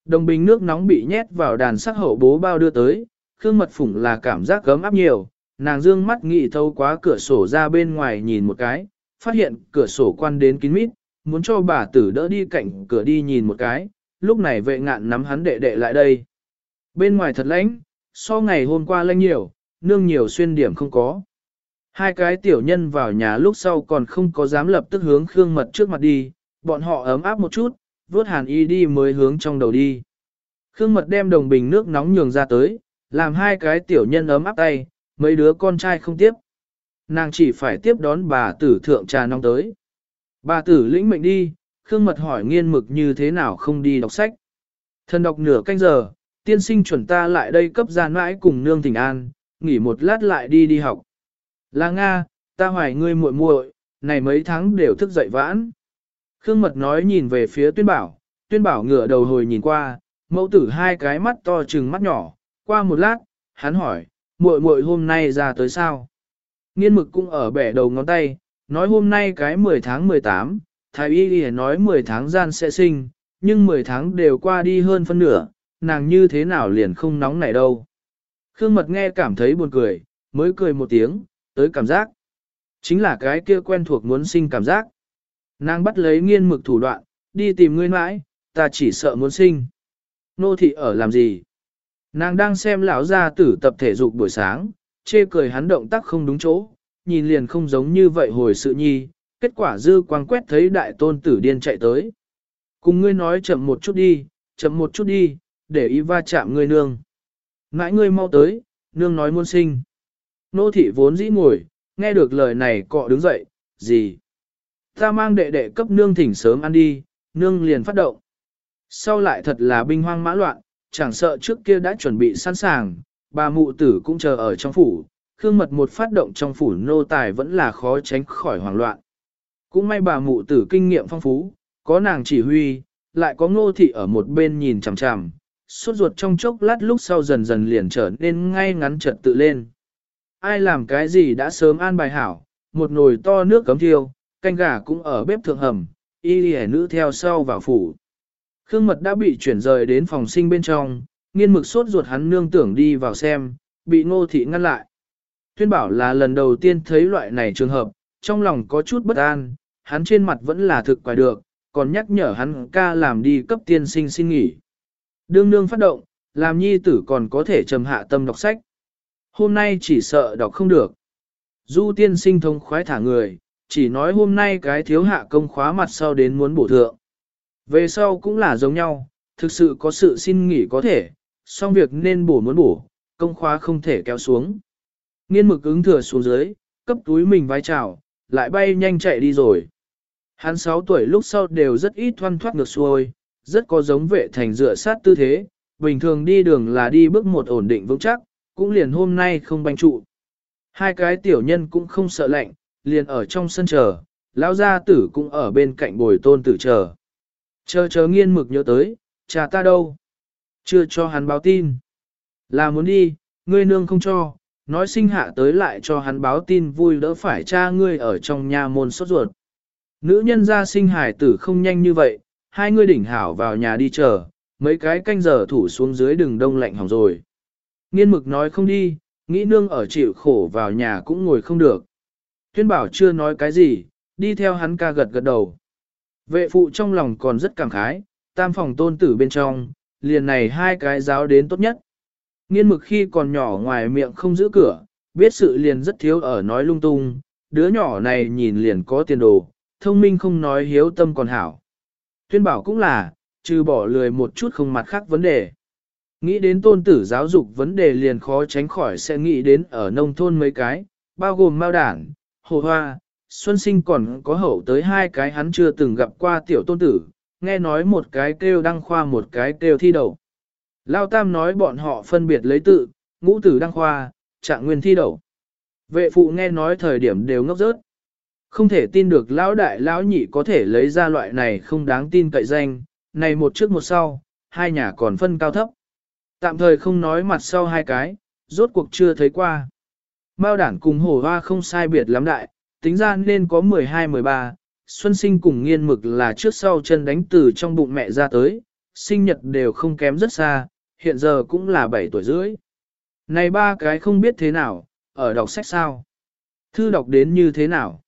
S1: Đồng bình nước nóng bị nhét vào đàn sắc hậu bố bao đưa tới, Khương Mật Phủng là cảm giác gấm áp nhiều, nàng dương mắt nghị thâu quá cửa sổ ra bên ngoài nhìn một cái, phát hiện cửa sổ quan đến kín mít, muốn cho bà tử đỡ đi cạnh cửa đi nhìn một cái, lúc này vệ ngạn nắm hắn đệ đệ lại đây. Bên ngoài thật lạnh, so ngày hôm qua lạnh nhiều, nương nhiều xuyên điểm không có. Hai cái tiểu nhân vào nhà lúc sau còn không có dám lập tức hướng Khương Mật trước mặt đi, bọn họ ấm áp một chút, vớt hàn y đi mới hướng trong đầu đi. Khương Mật đem đồng bình nước nóng nhường ra tới, làm hai cái tiểu nhân ấm áp tay, mấy đứa con trai không tiếp. Nàng chỉ phải tiếp đón bà tử thượng trà nóng tới. Bà tử lĩnh mệnh đi, Khương Mật hỏi nghiên mực như thế nào không đi đọc sách. Thần đọc nửa canh giờ, tiên sinh chuẩn ta lại đây cấp gian mãi cùng nương tình an, nghỉ một lát lại đi đi học. Là Nga, ta hoài ngươi muội muội, này mấy tháng đều thức dậy vãn. Khương Mật nói nhìn về phía tuyên bảo, tuyên bảo ngửa đầu hồi nhìn qua, mẫu tử hai cái mắt to trừng mắt nhỏ, qua một lát, hắn hỏi, muội muội hôm nay ra tới sao? Nghiên mực cũng ở bẻ đầu ngón tay, nói hôm nay cái 10 tháng 18, thái y Ghi nói 10 tháng gian sẽ sinh, nhưng 10 tháng đều qua đi hơn phân nửa, nàng như thế nào liền không nóng này đâu. Khương Mật nghe cảm thấy buồn cười, mới cười một tiếng, tới cảm giác. Chính là cái kia quen thuộc muốn sinh cảm giác. Nàng bắt lấy nghiên mực thủ đoạn, đi tìm ngươi mãi, ta chỉ sợ muốn sinh. Nô thị ở làm gì? Nàng đang xem lão gia tử tập thể dục buổi sáng, chê cười hắn động tác không đúng chỗ, nhìn liền không giống như vậy hồi sự nhi, kết quả dư quang quét thấy đại tôn tử điên chạy tới. Cùng ngươi nói chậm một chút đi, chậm một chút đi, để ý va chạm ngươi nương. Ngãi ngươi mau tới, nương nói muốn sinh. Nô thị vốn dĩ ngồi, nghe được lời này cọ đứng dậy, gì? Ta mang đệ đệ cấp nương thỉnh sớm ăn đi, nương liền phát động. Sau lại thật là binh hoang mã loạn, chẳng sợ trước kia đã chuẩn bị sẵn sàng, bà mụ tử cũng chờ ở trong phủ, khương mật một phát động trong phủ nô tài vẫn là khó tránh khỏi hoảng loạn. Cũng may bà mụ tử kinh nghiệm phong phú, có nàng chỉ huy, lại có ngô thị ở một bên nhìn chằm chằm, suốt ruột trong chốc lát lúc sau dần dần liền trở nên ngay ngắn trật tự lên. Ai làm cái gì đã sớm an bài hảo, một nồi to nước cấm thiêu, canh gà cũng ở bếp thượng hầm, y lì nữ theo sau vào phủ. Khương mật đã bị chuyển rời đến phòng sinh bên trong, nghiên mực sốt ruột hắn nương tưởng đi vào xem, bị ngô thị ngăn lại. Tuyên bảo là lần đầu tiên thấy loại này trường hợp, trong lòng có chút bất an, hắn trên mặt vẫn là thực quài được, còn nhắc nhở hắn ca làm đi cấp tiên sinh xin nghỉ. Đương nương phát động, Làm nhi tử còn có thể trầm hạ tâm đọc sách. Hôm nay chỉ sợ đọc không được. Du tiên sinh thông khoái thả người, chỉ nói hôm nay cái thiếu hạ công khóa mặt sau đến muốn bổ thượng. Về sau cũng là giống nhau, thực sự có sự xin nghỉ có thể, xong việc nên bổ muốn bổ, công khóa không thể kéo xuống. Nghiên mực ứng thừa xuống dưới, cấp túi mình vai trào, lại bay nhanh chạy đi rồi. Hắn 6 tuổi lúc sau đều rất ít thoăn thoát ngược xuôi, rất có giống vệ thành dựa sát tư thế, bình thường đi đường là đi bước một ổn định vững chắc, cũng liền hôm nay không banh trụ. Hai cái tiểu nhân cũng không sợ lạnh, liền ở trong sân chờ, lão gia tử cũng ở bên cạnh bồi tôn tử chờ. Chờ chờ nghiên mực nhớ tới, cha ta đâu? Chưa cho hắn báo tin. Là muốn đi, ngươi nương không cho, nói sinh hạ tới lại cho hắn báo tin vui đỡ phải cha ngươi ở trong nhà môn sốt ruột. Nữ nhân gia sinh hải tử không nhanh như vậy, hai ngươi đỉnh hảo vào nhà đi chờ, mấy cái canh giờ thủ xuống dưới đường đông lạnh hỏng rồi. Nghiên mực nói không đi, nghĩ nương ở chịu khổ vào nhà cũng ngồi không được. Tuyên bảo chưa nói cái gì, đi theo hắn ca gật gật đầu. Vệ phụ trong lòng còn rất cảm khái, tam phòng tôn tử bên trong, liền này hai cái giáo đến tốt nhất. Nghiên mực khi còn nhỏ ngoài miệng không giữ cửa, biết sự liền rất thiếu ở nói lung tung, đứa nhỏ này nhìn liền có tiền đồ, thông minh không nói hiếu tâm còn hảo. Tuyên bảo cũng là, trừ bỏ lười một chút không mặt khác vấn đề. Nghĩ đến tôn tử giáo dục vấn đề liền khó tránh khỏi sẽ nghĩ đến ở nông thôn mấy cái, bao gồm mao đảng, hồ hoa, xuân sinh còn có hậu tới hai cái hắn chưa từng gặp qua tiểu tôn tử, nghe nói một cái kêu đăng khoa một cái kêu thi đầu. Lao Tam nói bọn họ phân biệt lấy tự, ngũ tử đăng khoa, trạng nguyên thi đầu. Vệ phụ nghe nói thời điểm đều ngốc rớt. Không thể tin được lão đại lão nhị có thể lấy ra loại này không đáng tin cậy danh, này một trước một sau, hai nhà còn phân cao thấp. Tạm thời không nói mặt sau hai cái, rốt cuộc chưa thấy qua. Mao đản cùng hổ hoa không sai biệt lắm đại, tính ra nên có 12-13, Xuân Sinh cùng nghiên mực là trước sau chân đánh từ trong bụng mẹ ra tới, sinh nhật đều không kém rất xa, hiện giờ cũng là 7 tuổi rưỡi. Này ba cái không biết thế nào, ở đọc sách sao? Thư đọc đến như thế nào?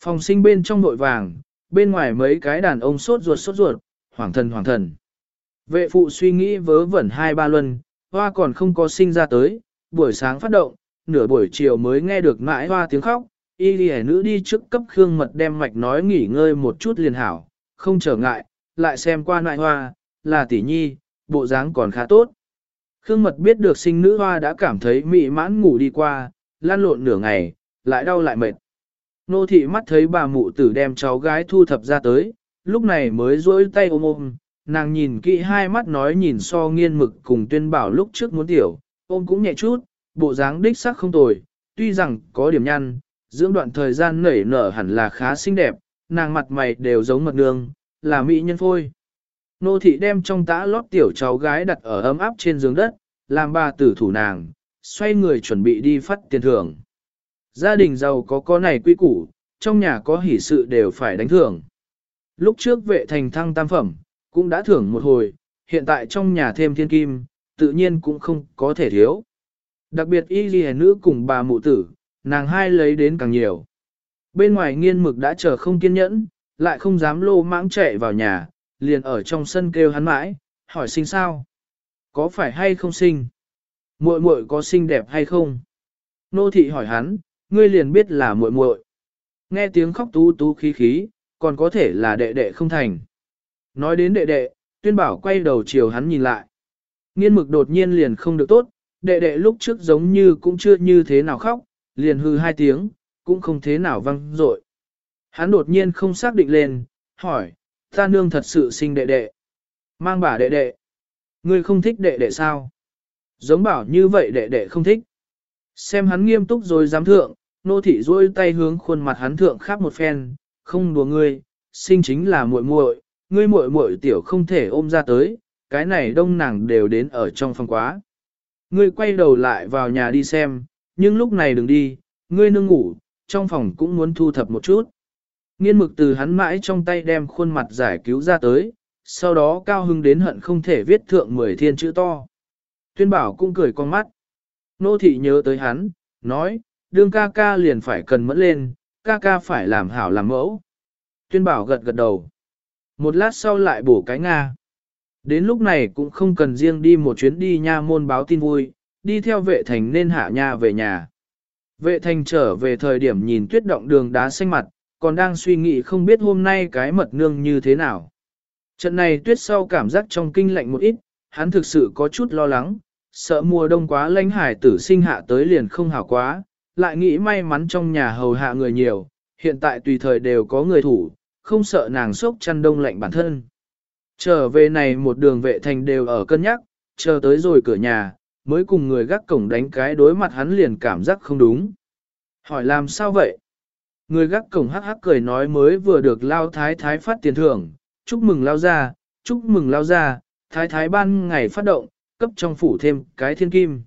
S1: Phòng sinh bên trong nội vàng, bên ngoài mấy cái đàn ông sốt ruột sốt ruột, hoàng thần hoàng thần. Vệ phụ suy nghĩ vớ vẩn hai ba luân, hoa còn không có sinh ra tới, buổi sáng phát động, nửa buổi chiều mới nghe được mãi hoa tiếng khóc, y lì nữ đi trước cấp khương mật đem mạch nói nghỉ ngơi một chút liền hảo, không trở ngại, lại xem qua mãi hoa, là tỷ nhi, bộ dáng còn khá tốt. Khương mật biết được sinh nữ hoa đã cảm thấy mị mãn ngủ đi qua, lan lộn nửa ngày, lại đau lại mệt. Nô thị mắt thấy bà mụ tử đem cháu gái thu thập ra tới, lúc này mới duỗi tay ôm ôm, nàng nhìn kỹ hai mắt nói nhìn so nghiên mực cùng tuyên bảo lúc trước muốn tiểu, ôm cũng nhẹ chút, bộ dáng đích sắc không tồi, tuy rằng có điểm nhăn, dưỡng đoạn thời gian nảy nở hẳn là khá xinh đẹp, nàng mặt mày đều giống mật nương, là mỹ nhân phôi. Nô thị đem trong tã lót tiểu cháu gái đặt ở ấm áp trên giường đất, làm bà tử thủ nàng, xoay người chuẩn bị đi phát tiền thưởng. Gia đình giàu có con này quy củ, trong nhà có hỷ sự đều phải đánh thưởng. Lúc trước vệ thành thăng tam phẩm, cũng đã thưởng một hồi, hiện tại trong nhà thêm thiên kim, tự nhiên cũng không có thể thiếu. Đặc biệt y ghi nữ cùng bà mụ tử, nàng hai lấy đến càng nhiều. Bên ngoài nghiên mực đã chờ không kiên nhẫn, lại không dám lô mãng chạy vào nhà, liền ở trong sân kêu hắn mãi, hỏi sinh sao? Có phải hay không sinh? Muội muội có xinh đẹp hay không? Nô thị hỏi hắn, ngươi liền biết là muội muội. Nghe tiếng khóc tú tú khí khí, còn có thể là đệ đệ không thành. Nói đến đệ đệ, tuyên bảo quay đầu chiều hắn nhìn lại. Nghiên mực đột nhiên liền không được tốt, đệ đệ lúc trước giống như cũng chưa như thế nào khóc, liền hư hai tiếng, cũng không thế nào văng rội. Hắn đột nhiên không xác định lên, hỏi, ta nương thật sự sinh đệ đệ. Mang bà đệ đệ. Ngươi không thích đệ đệ sao? Giống bảo như vậy đệ đệ không thích. Xem hắn nghiêm túc rồi dám thượng, nô thị duỗi tay hướng khuôn mặt hắn thượng khắp một phen, không đùa ngươi, sinh chính là muội muội, ngươi muội muội tiểu không thể ôm ra tới, cái này đông nàng đều đến ở trong phòng quá. Ngươi quay đầu lại vào nhà đi xem, nhưng lúc này đừng đi, ngươi nương ngủ, trong phòng cũng muốn thu thập một chút. Nghiên mực từ hắn mãi trong tay đem khuôn mặt giải cứu ra tới, sau đó cao hưng đến hận không thể viết thượng mười thiên chữ to. Tuyên bảo cũng cười con mắt. Nô thị nhớ tới hắn, nói, đương ca ca liền phải cần mẫn lên, ca ca phải làm hảo làm mẫu. Tuyên bảo gật gật đầu. Một lát sau lại bổ cái Nga. Đến lúc này cũng không cần riêng đi một chuyến đi nha môn báo tin vui, đi theo vệ thành nên hạ nha về nhà. Vệ thành trở về thời điểm nhìn tuyết động đường đá xanh mặt, còn đang suy nghĩ không biết hôm nay cái mật nương như thế nào. Trận này tuyết sau cảm giác trong kinh lạnh một ít, hắn thực sự có chút lo lắng, sợ mùa đông quá lãnh hải tử sinh hạ tới liền không hảo quá, lại nghĩ may mắn trong nhà hầu hạ người nhiều, hiện tại tùy thời đều có người thủ, không sợ nàng sốc chăn đông lạnh bản thân. Trở về này một đường vệ thành đều ở cân nhắc, chờ tới rồi cửa nhà, mới cùng người gác cổng đánh cái đối mặt hắn liền cảm giác không đúng. Hỏi làm sao vậy? Người gác cổng hắc hắc cười nói mới vừa được lao thái thái phát tiền thưởng, chúc mừng lao ra, chúc mừng lao ra, thái thái ban ngày phát động, cấp trong phủ thêm cái thiên kim.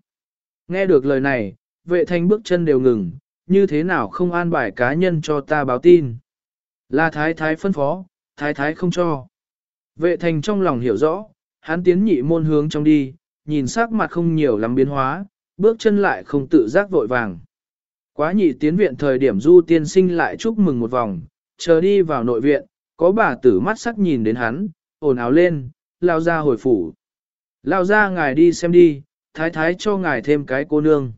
S1: Nghe được lời này, vệ thanh bước chân đều ngừng, như thế nào không an bài cá nhân cho ta báo tin. Là thái thái phân phó, thái thái không cho. Vệ thành trong lòng hiểu rõ, hắn tiến nhị môn hướng trong đi, nhìn sắc mặt không nhiều lắm biến hóa, bước chân lại không tự giác vội vàng. Quá nhị tiến viện thời điểm du tiên sinh lại chúc mừng một vòng, chờ đi vào nội viện, có bà tử mắt sắc nhìn đến hắn, ồn áo lên, lao ra hồi phủ. Lao ra ngài đi xem đi, thái thái cho ngài thêm cái cô nương.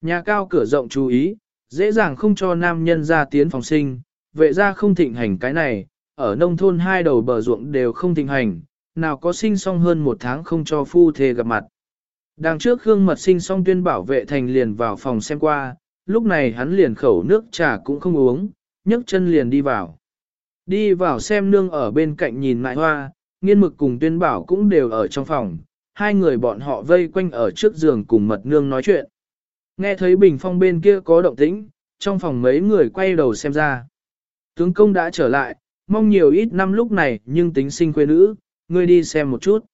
S1: Nhà cao cửa rộng chú ý, dễ dàng không cho nam nhân ra tiến phòng sinh, vệ ra không thịnh hành cái này, ở nông thôn hai đầu bờ ruộng đều không thịnh hành, nào có sinh xong hơn một tháng không cho phu thề gặp mặt. Đằng trước Khương Mật sinh xong tuyên bảo vệ thành liền vào phòng xem qua, lúc này hắn liền khẩu nước trà cũng không uống, nhấc chân liền đi vào. Đi vào xem nương ở bên cạnh nhìn lại hoa, nghiên mực cùng tuyên bảo cũng đều ở trong phòng, hai người bọn họ vây quanh ở trước giường cùng mật nương nói chuyện. Nghe thấy bình phong bên kia có động tĩnh, trong phòng mấy người quay đầu xem ra. Tướng công đã trở lại, mong nhiều ít năm lúc này nhưng tính sinh quê nữ, ngươi đi xem một chút.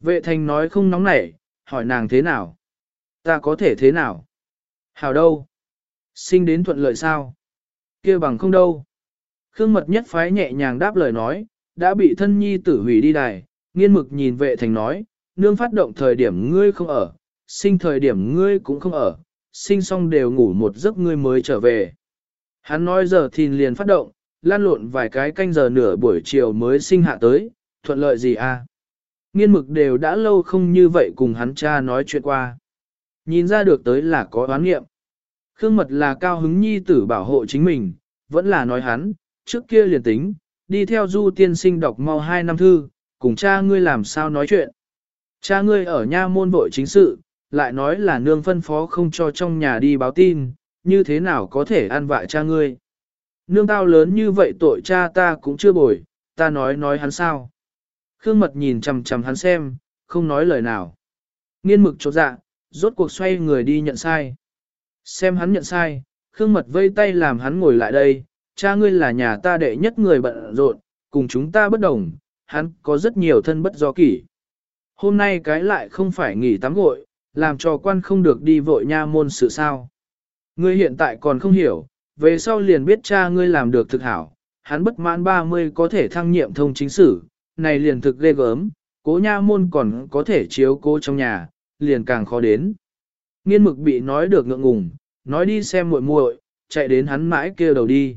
S1: Vệ thành nói không nóng nảy, hỏi nàng thế nào? Ta có thể thế nào? Hảo đâu? Sinh đến thuận lợi sao? kia bằng không đâu. Khương mật nhất phái nhẹ nhàng đáp lời nói, đã bị thân nhi tử hủy đi đài, nghiên mực nhìn vệ thành nói, nương phát động thời điểm ngươi không ở, sinh thời điểm ngươi cũng không ở, sinh xong đều ngủ một giấc ngươi mới trở về. Hắn nói giờ thì liền phát động, lan lộn vài cái canh giờ nửa buổi chiều mới sinh hạ tới, thuận lợi gì à? Nghiên mực đều đã lâu không như vậy cùng hắn cha nói chuyện qua. Nhìn ra được tới là có oán nghiệm. Khương mật là cao hứng nhi tử bảo hộ chính mình, vẫn là nói hắn, trước kia liền tính, đi theo du tiên sinh đọc mau hai năm thư, cùng cha ngươi làm sao nói chuyện. Cha ngươi ở nha môn vội chính sự, lại nói là nương phân phó không cho trong nhà đi báo tin, như thế nào có thể ăn vạ cha ngươi. Nương tao lớn như vậy tội cha ta cũng chưa bồi, ta nói nói hắn sao. Khương mật nhìn chằm chằm hắn xem, không nói lời nào. Nghiên mực chột dạ, rốt cuộc xoay người đi nhận sai. Xem hắn nhận sai, Khương mật vây tay làm hắn ngồi lại đây, cha ngươi là nhà ta đệ nhất người bận rộn, cùng chúng ta bất đồng, hắn có rất nhiều thân bất do kỷ. Hôm nay cái lại không phải nghỉ tắm gội, làm cho quan không được đi vội nha môn sự sao. Ngươi hiện tại còn không hiểu, về sau liền biết cha ngươi làm được thực hảo, hắn bất mãn 30 có thể thăng nhiệm thông chính sử, này liền thực ghê gớm, cố nha môn còn có thể chiếu cố trong nhà, liền càng khó đến. Nghiên mực bị nói được ngượng ngùng, nói đi xem muội muội, chạy đến hắn mãi kêu đầu đi.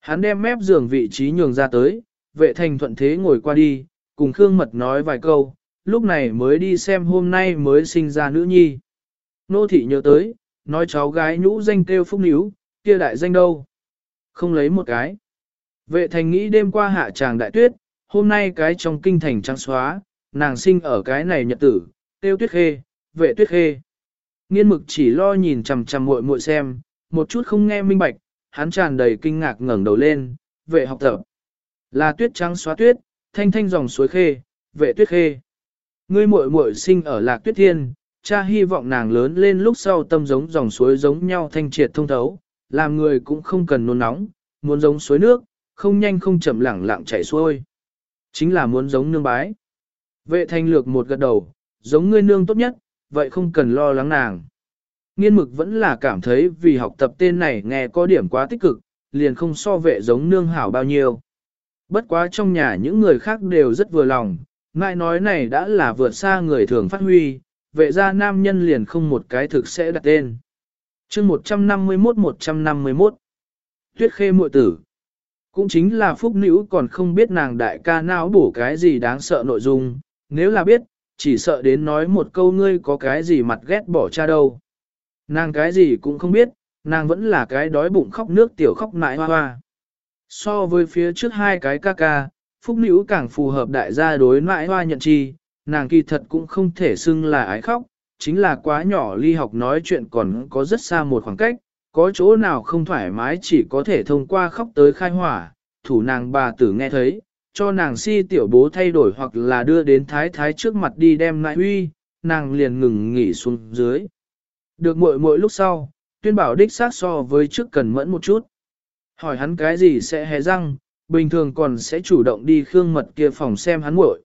S1: Hắn đem mép giường vị trí nhường ra tới, vệ thành thuận thế ngồi qua đi, cùng Khương Mật nói vài câu, lúc này mới đi xem hôm nay mới sinh ra nữ nhi. Nô thị nhớ tới, nói cháu gái nhũ danh kêu phúc níu, kia đại danh đâu? Không lấy một cái. Vệ thành nghĩ đêm qua hạ tràng đại tuyết, hôm nay cái trong kinh thành trắng xóa, nàng sinh ở cái này nhật tử, tiêu tuyết khê, vệ tuyết khê. Nghiên mực chỉ lo nhìn chằm chằm muội muội xem, một chút không nghe minh bạch, hắn tràn đầy kinh ngạc ngẩng đầu lên, vệ học tập. Là tuyết trắng xóa tuyết, thanh thanh dòng suối khê, vệ tuyết khê. Ngươi muội muội sinh ở lạc tuyết thiên, cha hy vọng nàng lớn lên lúc sau tâm giống dòng suối giống nhau thanh triệt thông thấu, làm người cũng không cần nôn nóng, muốn giống suối nước, không nhanh không chậm lẳng lặng chảy xuôi. Chính là muốn giống nương bái. Vệ thanh lược một gật đầu, giống ngươi nương tốt nhất, vậy không cần lo lắng nàng. Nghiên mực vẫn là cảm thấy vì học tập tên này nghe có điểm quá tích cực, liền không so vệ giống nương hảo bao nhiêu. Bất quá trong nhà những người khác đều rất vừa lòng, ngại nói này đã là vượt xa người thường phát huy, vệ ra nam nhân liền không một cái thực sẽ đặt tên chương 151-151 Tuyết khê muội tử Cũng chính là phúc nữ còn không biết nàng đại ca não bổ cái gì đáng sợ nội dung, nếu là biết, chỉ sợ đến nói một câu ngươi có cái gì mặt ghét bỏ cha đâu. Nàng cái gì cũng không biết, nàng vẫn là cái đói bụng khóc nước tiểu khóc mãi hoa hoa. So với phía trước hai cái ca ca, phúc nữ càng phù hợp đại gia đối mãi hoa nhận chi, nàng kỳ thật cũng không thể xưng là ái khóc, chính là quá nhỏ ly học nói chuyện còn có rất xa một khoảng cách, có chỗ nào không thoải mái chỉ có thể thông qua khóc tới khai hỏa, thủ nàng bà tử nghe thấy, cho nàng si tiểu bố thay đổi hoặc là đưa đến thái thái trước mặt đi đem lại huy, nàng liền ngừng nghỉ xuống dưới. Được muội muội lúc sau, tuyên bảo đích xác so với trước cần mẫn một chút. Hỏi hắn cái gì sẽ hé răng, bình thường còn sẽ chủ động đi khương mật kia phòng xem hắn muội.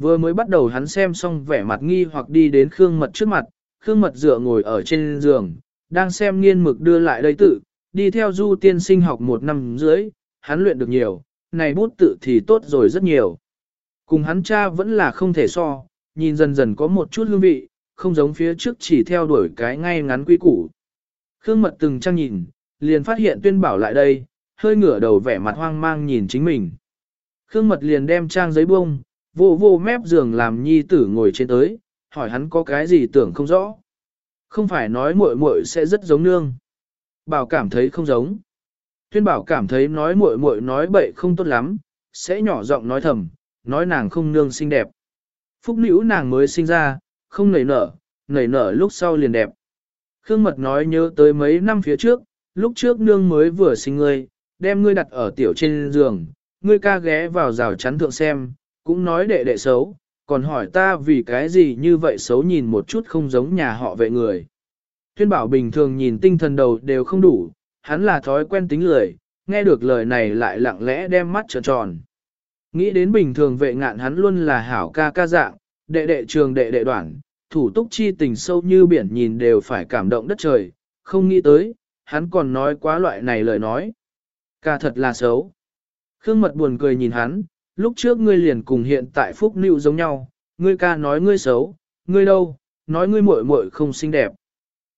S1: Vừa mới bắt đầu hắn xem xong vẻ mặt nghi hoặc đi đến khương mật trước mặt, khương mật dựa ngồi ở trên giường, đang xem nghiên mực đưa lại đây tự, đi theo du tiên sinh học một năm dưới, hắn luyện được nhiều, này bút tự thì tốt rồi rất nhiều. Cùng hắn cha vẫn là không thể so, nhìn dần dần có một chút hương vị, không giống phía trước chỉ theo đuổi cái ngay ngắn quy củ. Khương mật từng trang nhìn, liền phát hiện tuyên bảo lại đây, hơi ngửa đầu vẻ mặt hoang mang nhìn chính mình. Khương mật liền đem trang giấy bông, vô vô mép giường làm nhi tử ngồi trên tới, hỏi hắn có cái gì tưởng không rõ. Không phải nói muội muội sẽ rất giống nương. Bảo cảm thấy không giống. Tuyên bảo cảm thấy nói muội muội nói bậy không tốt lắm, sẽ nhỏ giọng nói thầm, nói nàng không nương xinh đẹp. Phúc nữ nàng mới sinh ra, không nảy nở, nảy nở lúc sau liền đẹp. Khương Mật nói nhớ tới mấy năm phía trước, lúc trước nương mới vừa sinh ngươi, đem ngươi đặt ở tiểu trên giường, ngươi ca ghé vào rào chắn thượng xem, cũng nói đệ đệ xấu, còn hỏi ta vì cái gì như vậy xấu nhìn một chút không giống nhà họ vệ người. Tuyên bảo bình thường nhìn tinh thần đầu đều không đủ, hắn là thói quen tính lười, nghe được lời này lại lặng lẽ đem mắt trợn tròn. Nghĩ đến bình thường vệ ngạn hắn luôn là hảo ca ca dạng, đệ đệ trường đệ đệ đoạn, thủ túc chi tình sâu như biển nhìn đều phải cảm động đất trời, không nghĩ tới, hắn còn nói quá loại này lời nói. Ca thật là xấu. Khương mật buồn cười nhìn hắn, lúc trước ngươi liền cùng hiện tại phúc nịu giống nhau, ngươi ca nói ngươi xấu, ngươi đâu, nói ngươi muội muội không xinh đẹp.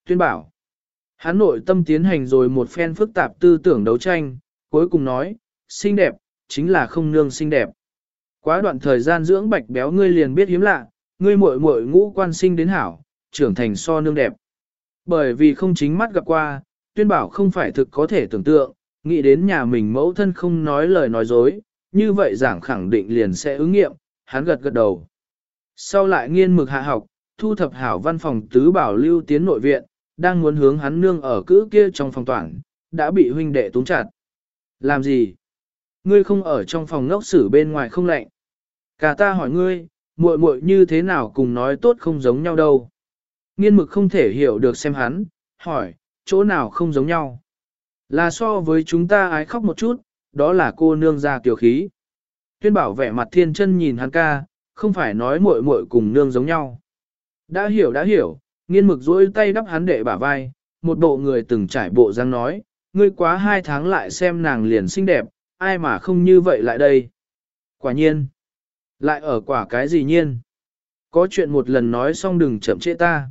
S1: Tuyên bảo, hắn nội tâm tiến hành rồi một phen phức tạp tư tưởng đấu tranh, cuối cùng nói, xinh đẹp, chính là không nương xinh đẹp. Quá đoạn thời gian dưỡng bạch béo ngươi liền biết hiếm lạ, ngươi muội muội ngũ quan sinh đến hảo, trưởng thành so nương đẹp. Bởi vì không chính mắt gặp qua, tuyên bảo không phải thực có thể tưởng tượng, nghĩ đến nhà mình mẫu thân không nói lời nói dối, như vậy giảng khẳng định liền sẽ ứng nghiệm, hắn gật gật đầu. Sau lại nghiên mực hạ học, thu thập hảo văn phòng tứ bảo lưu tiến nội viện, đang muốn hướng hắn nương ở cữ kia trong phòng toàn, đã bị huynh đệ túng chặt. Làm gì? Ngươi không ở trong phòng ngốc xử bên ngoài không lạnh. Cả ta hỏi ngươi, muội muội như thế nào cùng nói tốt không giống nhau đâu. Nghiên mực không thể hiểu được xem hắn, hỏi, chỗ nào không giống nhau. Là so với chúng ta ái khóc một chút, đó là cô nương ra kiều khí. Tuyên bảo vẻ mặt thiên chân nhìn hắn ca, không phải nói muội muội cùng nương giống nhau. Đã hiểu đã hiểu, nghiên mực duỗi tay đắp hắn đệ bả vai, một bộ người từng trải bộ răng nói, ngươi quá hai tháng lại xem nàng liền xinh đẹp, ai mà không như vậy lại đây. Quả nhiên, lại ở quả cái gì nhiên. Có chuyện một lần nói xong đừng chậm trễ ta.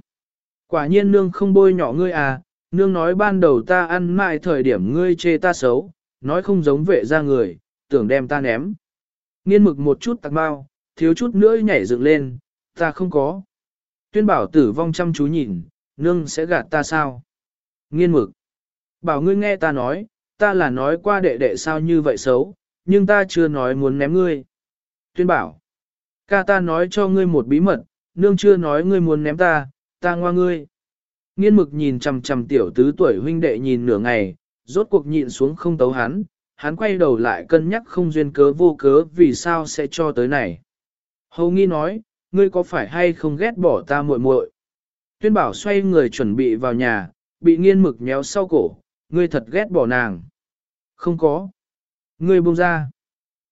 S1: Quả nhiên nương không bôi nhỏ ngươi à, nương nói ban đầu ta ăn mãi thời điểm ngươi chê ta xấu, nói không giống vệ ra người, tưởng đem ta ném. Nghiên mực một chút tạc bao, thiếu chút nữa nhảy dựng lên, ta không có. Tuyên bảo tử vong chăm chú nhìn, nương sẽ gạt ta sao? Nghiên mực. Bảo ngươi nghe ta nói, ta là nói qua đệ đệ sao như vậy xấu, nhưng ta chưa nói muốn ném ngươi. Tuyên bảo. Ca ta nói cho ngươi một bí mật, nương chưa nói ngươi muốn ném ta, ta ngoa ngươi. Nghiên mực nhìn chằm chằm tiểu tứ tuổi huynh đệ nhìn nửa ngày, rốt cuộc nhịn xuống không tấu hắn, hắn quay đầu lại cân nhắc không duyên cớ vô cớ vì sao sẽ cho tới này. Hầu nghi nói, ngươi có phải hay không ghét bỏ ta muội muội? Tuyên bảo xoay người chuẩn bị vào nhà, bị nghiên mực nhéo sau cổ, ngươi thật ghét bỏ nàng. Không có. Ngươi buông ra.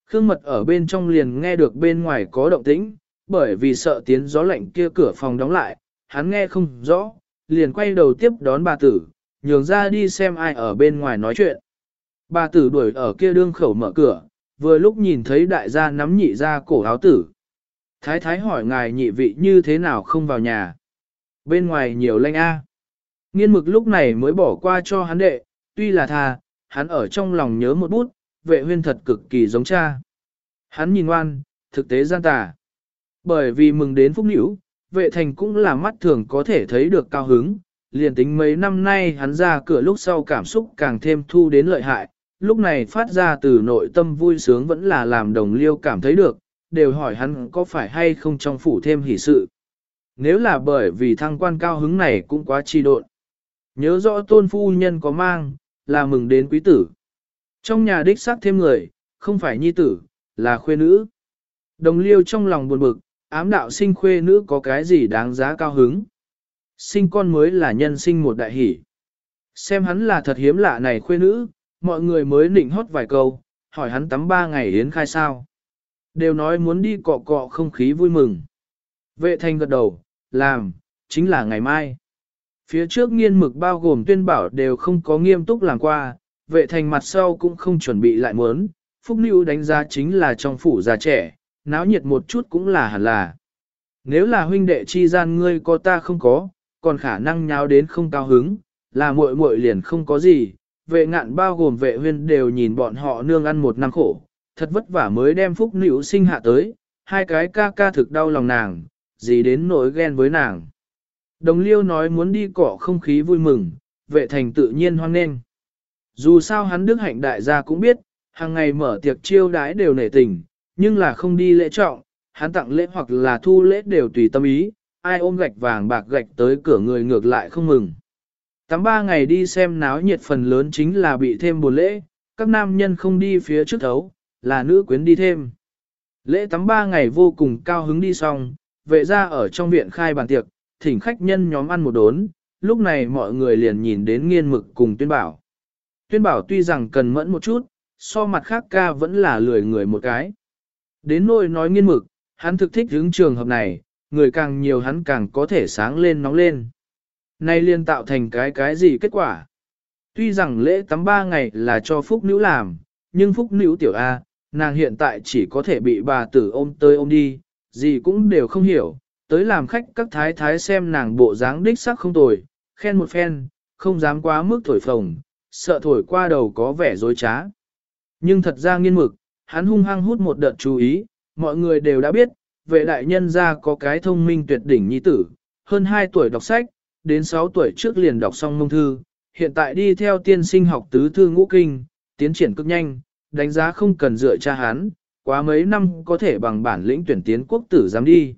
S1: Khương mật ở bên trong liền nghe được bên ngoài có động tĩnh, bởi vì sợ tiếng gió lạnh kia cửa phòng đóng lại, hắn nghe không rõ, liền quay đầu tiếp đón bà tử, nhường ra đi xem ai ở bên ngoài nói chuyện. Bà tử đuổi ở kia đương khẩu mở cửa, vừa lúc nhìn thấy đại gia nắm nhị ra cổ áo tử. Thái thái hỏi ngài nhị vị như thế nào không vào nhà. Bên ngoài nhiều lanh a. Nghiên mực lúc này mới bỏ qua cho hắn đệ, tuy là thà, hắn ở trong lòng nhớ một bút, vệ huyên thật cực kỳ giống cha. Hắn nhìn ngoan, thực tế gian tà. Bởi vì mừng đến phúc nữ, vệ thành cũng là mắt thường có thể thấy được cao hứng, liền tính mấy năm nay hắn ra cửa lúc sau cảm xúc càng thêm thu đến lợi hại, lúc này phát ra từ nội tâm vui sướng vẫn là làm đồng liêu cảm thấy được, đều hỏi hắn có phải hay không trong phủ thêm hỷ sự. Nếu là bởi vì thăng quan cao hứng này cũng quá chi độn. Nhớ rõ tôn phu nhân có mang, là mừng đến quý tử. Trong nhà đích xác thêm người, không phải nhi tử, là khuê nữ. Đồng liêu trong lòng buồn bực, ám đạo sinh khuê nữ có cái gì đáng giá cao hứng. Sinh con mới là nhân sinh một đại hỷ. Xem hắn là thật hiếm lạ này khuê nữ, mọi người mới nịnh hót vài câu, hỏi hắn tắm ba ngày yến khai sao. Đều nói muốn đi cọ cọ không khí vui mừng. Vệ thành gật đầu, làm, chính là ngày mai. Phía trước nghiên mực bao gồm tuyên bảo đều không có nghiêm túc làm qua, vệ thành mặt sau cũng không chuẩn bị lại muốn, Phúc Nữ đánh giá chính là trong phủ già trẻ, náo nhiệt một chút cũng là hẳn là. Nếu là huynh đệ chi gian ngươi có ta không có, còn khả năng nháo đến không cao hứng, là muội muội liền không có gì, vệ ngạn bao gồm vệ huyên đều nhìn bọn họ nương ăn một năm khổ, thật vất vả mới đem phúc nữ sinh hạ tới, hai cái ca ca thực đau lòng nàng, gì đến nỗi ghen với nàng. Đồng liêu nói muốn đi cỏ không khí vui mừng, vệ thành tự nhiên hoan nghênh. Dù sao hắn đức hạnh đại gia cũng biết, hàng ngày mở tiệc chiêu đái đều nể tình, nhưng là không đi lễ trọng, hắn tặng lễ hoặc là thu lễ đều tùy tâm ý, ai ôm gạch vàng bạc gạch tới cửa người ngược lại không mừng. Tắm ba ngày đi xem náo nhiệt phần lớn chính là bị thêm buồn lễ, các nam nhân không đi phía trước thấu, là nữ quyến đi thêm. Lễ tắm ba ngày vô cùng cao hứng đi xong, vệ ra ở trong viện khai bàn tiệc, thỉnh khách nhân nhóm ăn một đốn, lúc này mọi người liền nhìn đến nghiên mực cùng tuyên bảo. Tuyên bảo tuy rằng cần mẫn một chút, so mặt khác ca vẫn là lười người một cái. Đến nỗi nói nghiên mực, hắn thực thích hướng trường hợp này, người càng nhiều hắn càng có thể sáng lên nóng lên. Nay liên tạo thành cái cái gì kết quả? Tuy rằng lễ tắm ba ngày là cho Phúc Nữ làm, nhưng Phúc Nữ tiểu A, nàng hiện tại chỉ có thể bị bà tử ôm tới ôm đi, gì cũng đều không hiểu, tới làm khách các thái thái xem nàng bộ dáng đích sắc không tồi, khen một phen, không dám quá mức thổi phồng, sợ thổi qua đầu có vẻ dối trá. Nhưng thật ra nghiên mực, hắn hung hăng hút một đợt chú ý, mọi người đều đã biết, vệ đại nhân gia có cái thông minh tuyệt đỉnh nhi tử, hơn 2 tuổi đọc sách, đến 6 tuổi trước liền đọc xong mông thư, hiện tại đi theo tiên sinh học tứ thư ngũ kinh, tiến triển cực nhanh, đánh giá không cần dựa cha hắn, quá mấy năm có thể bằng bản lĩnh tuyển tiến quốc tử dám đi.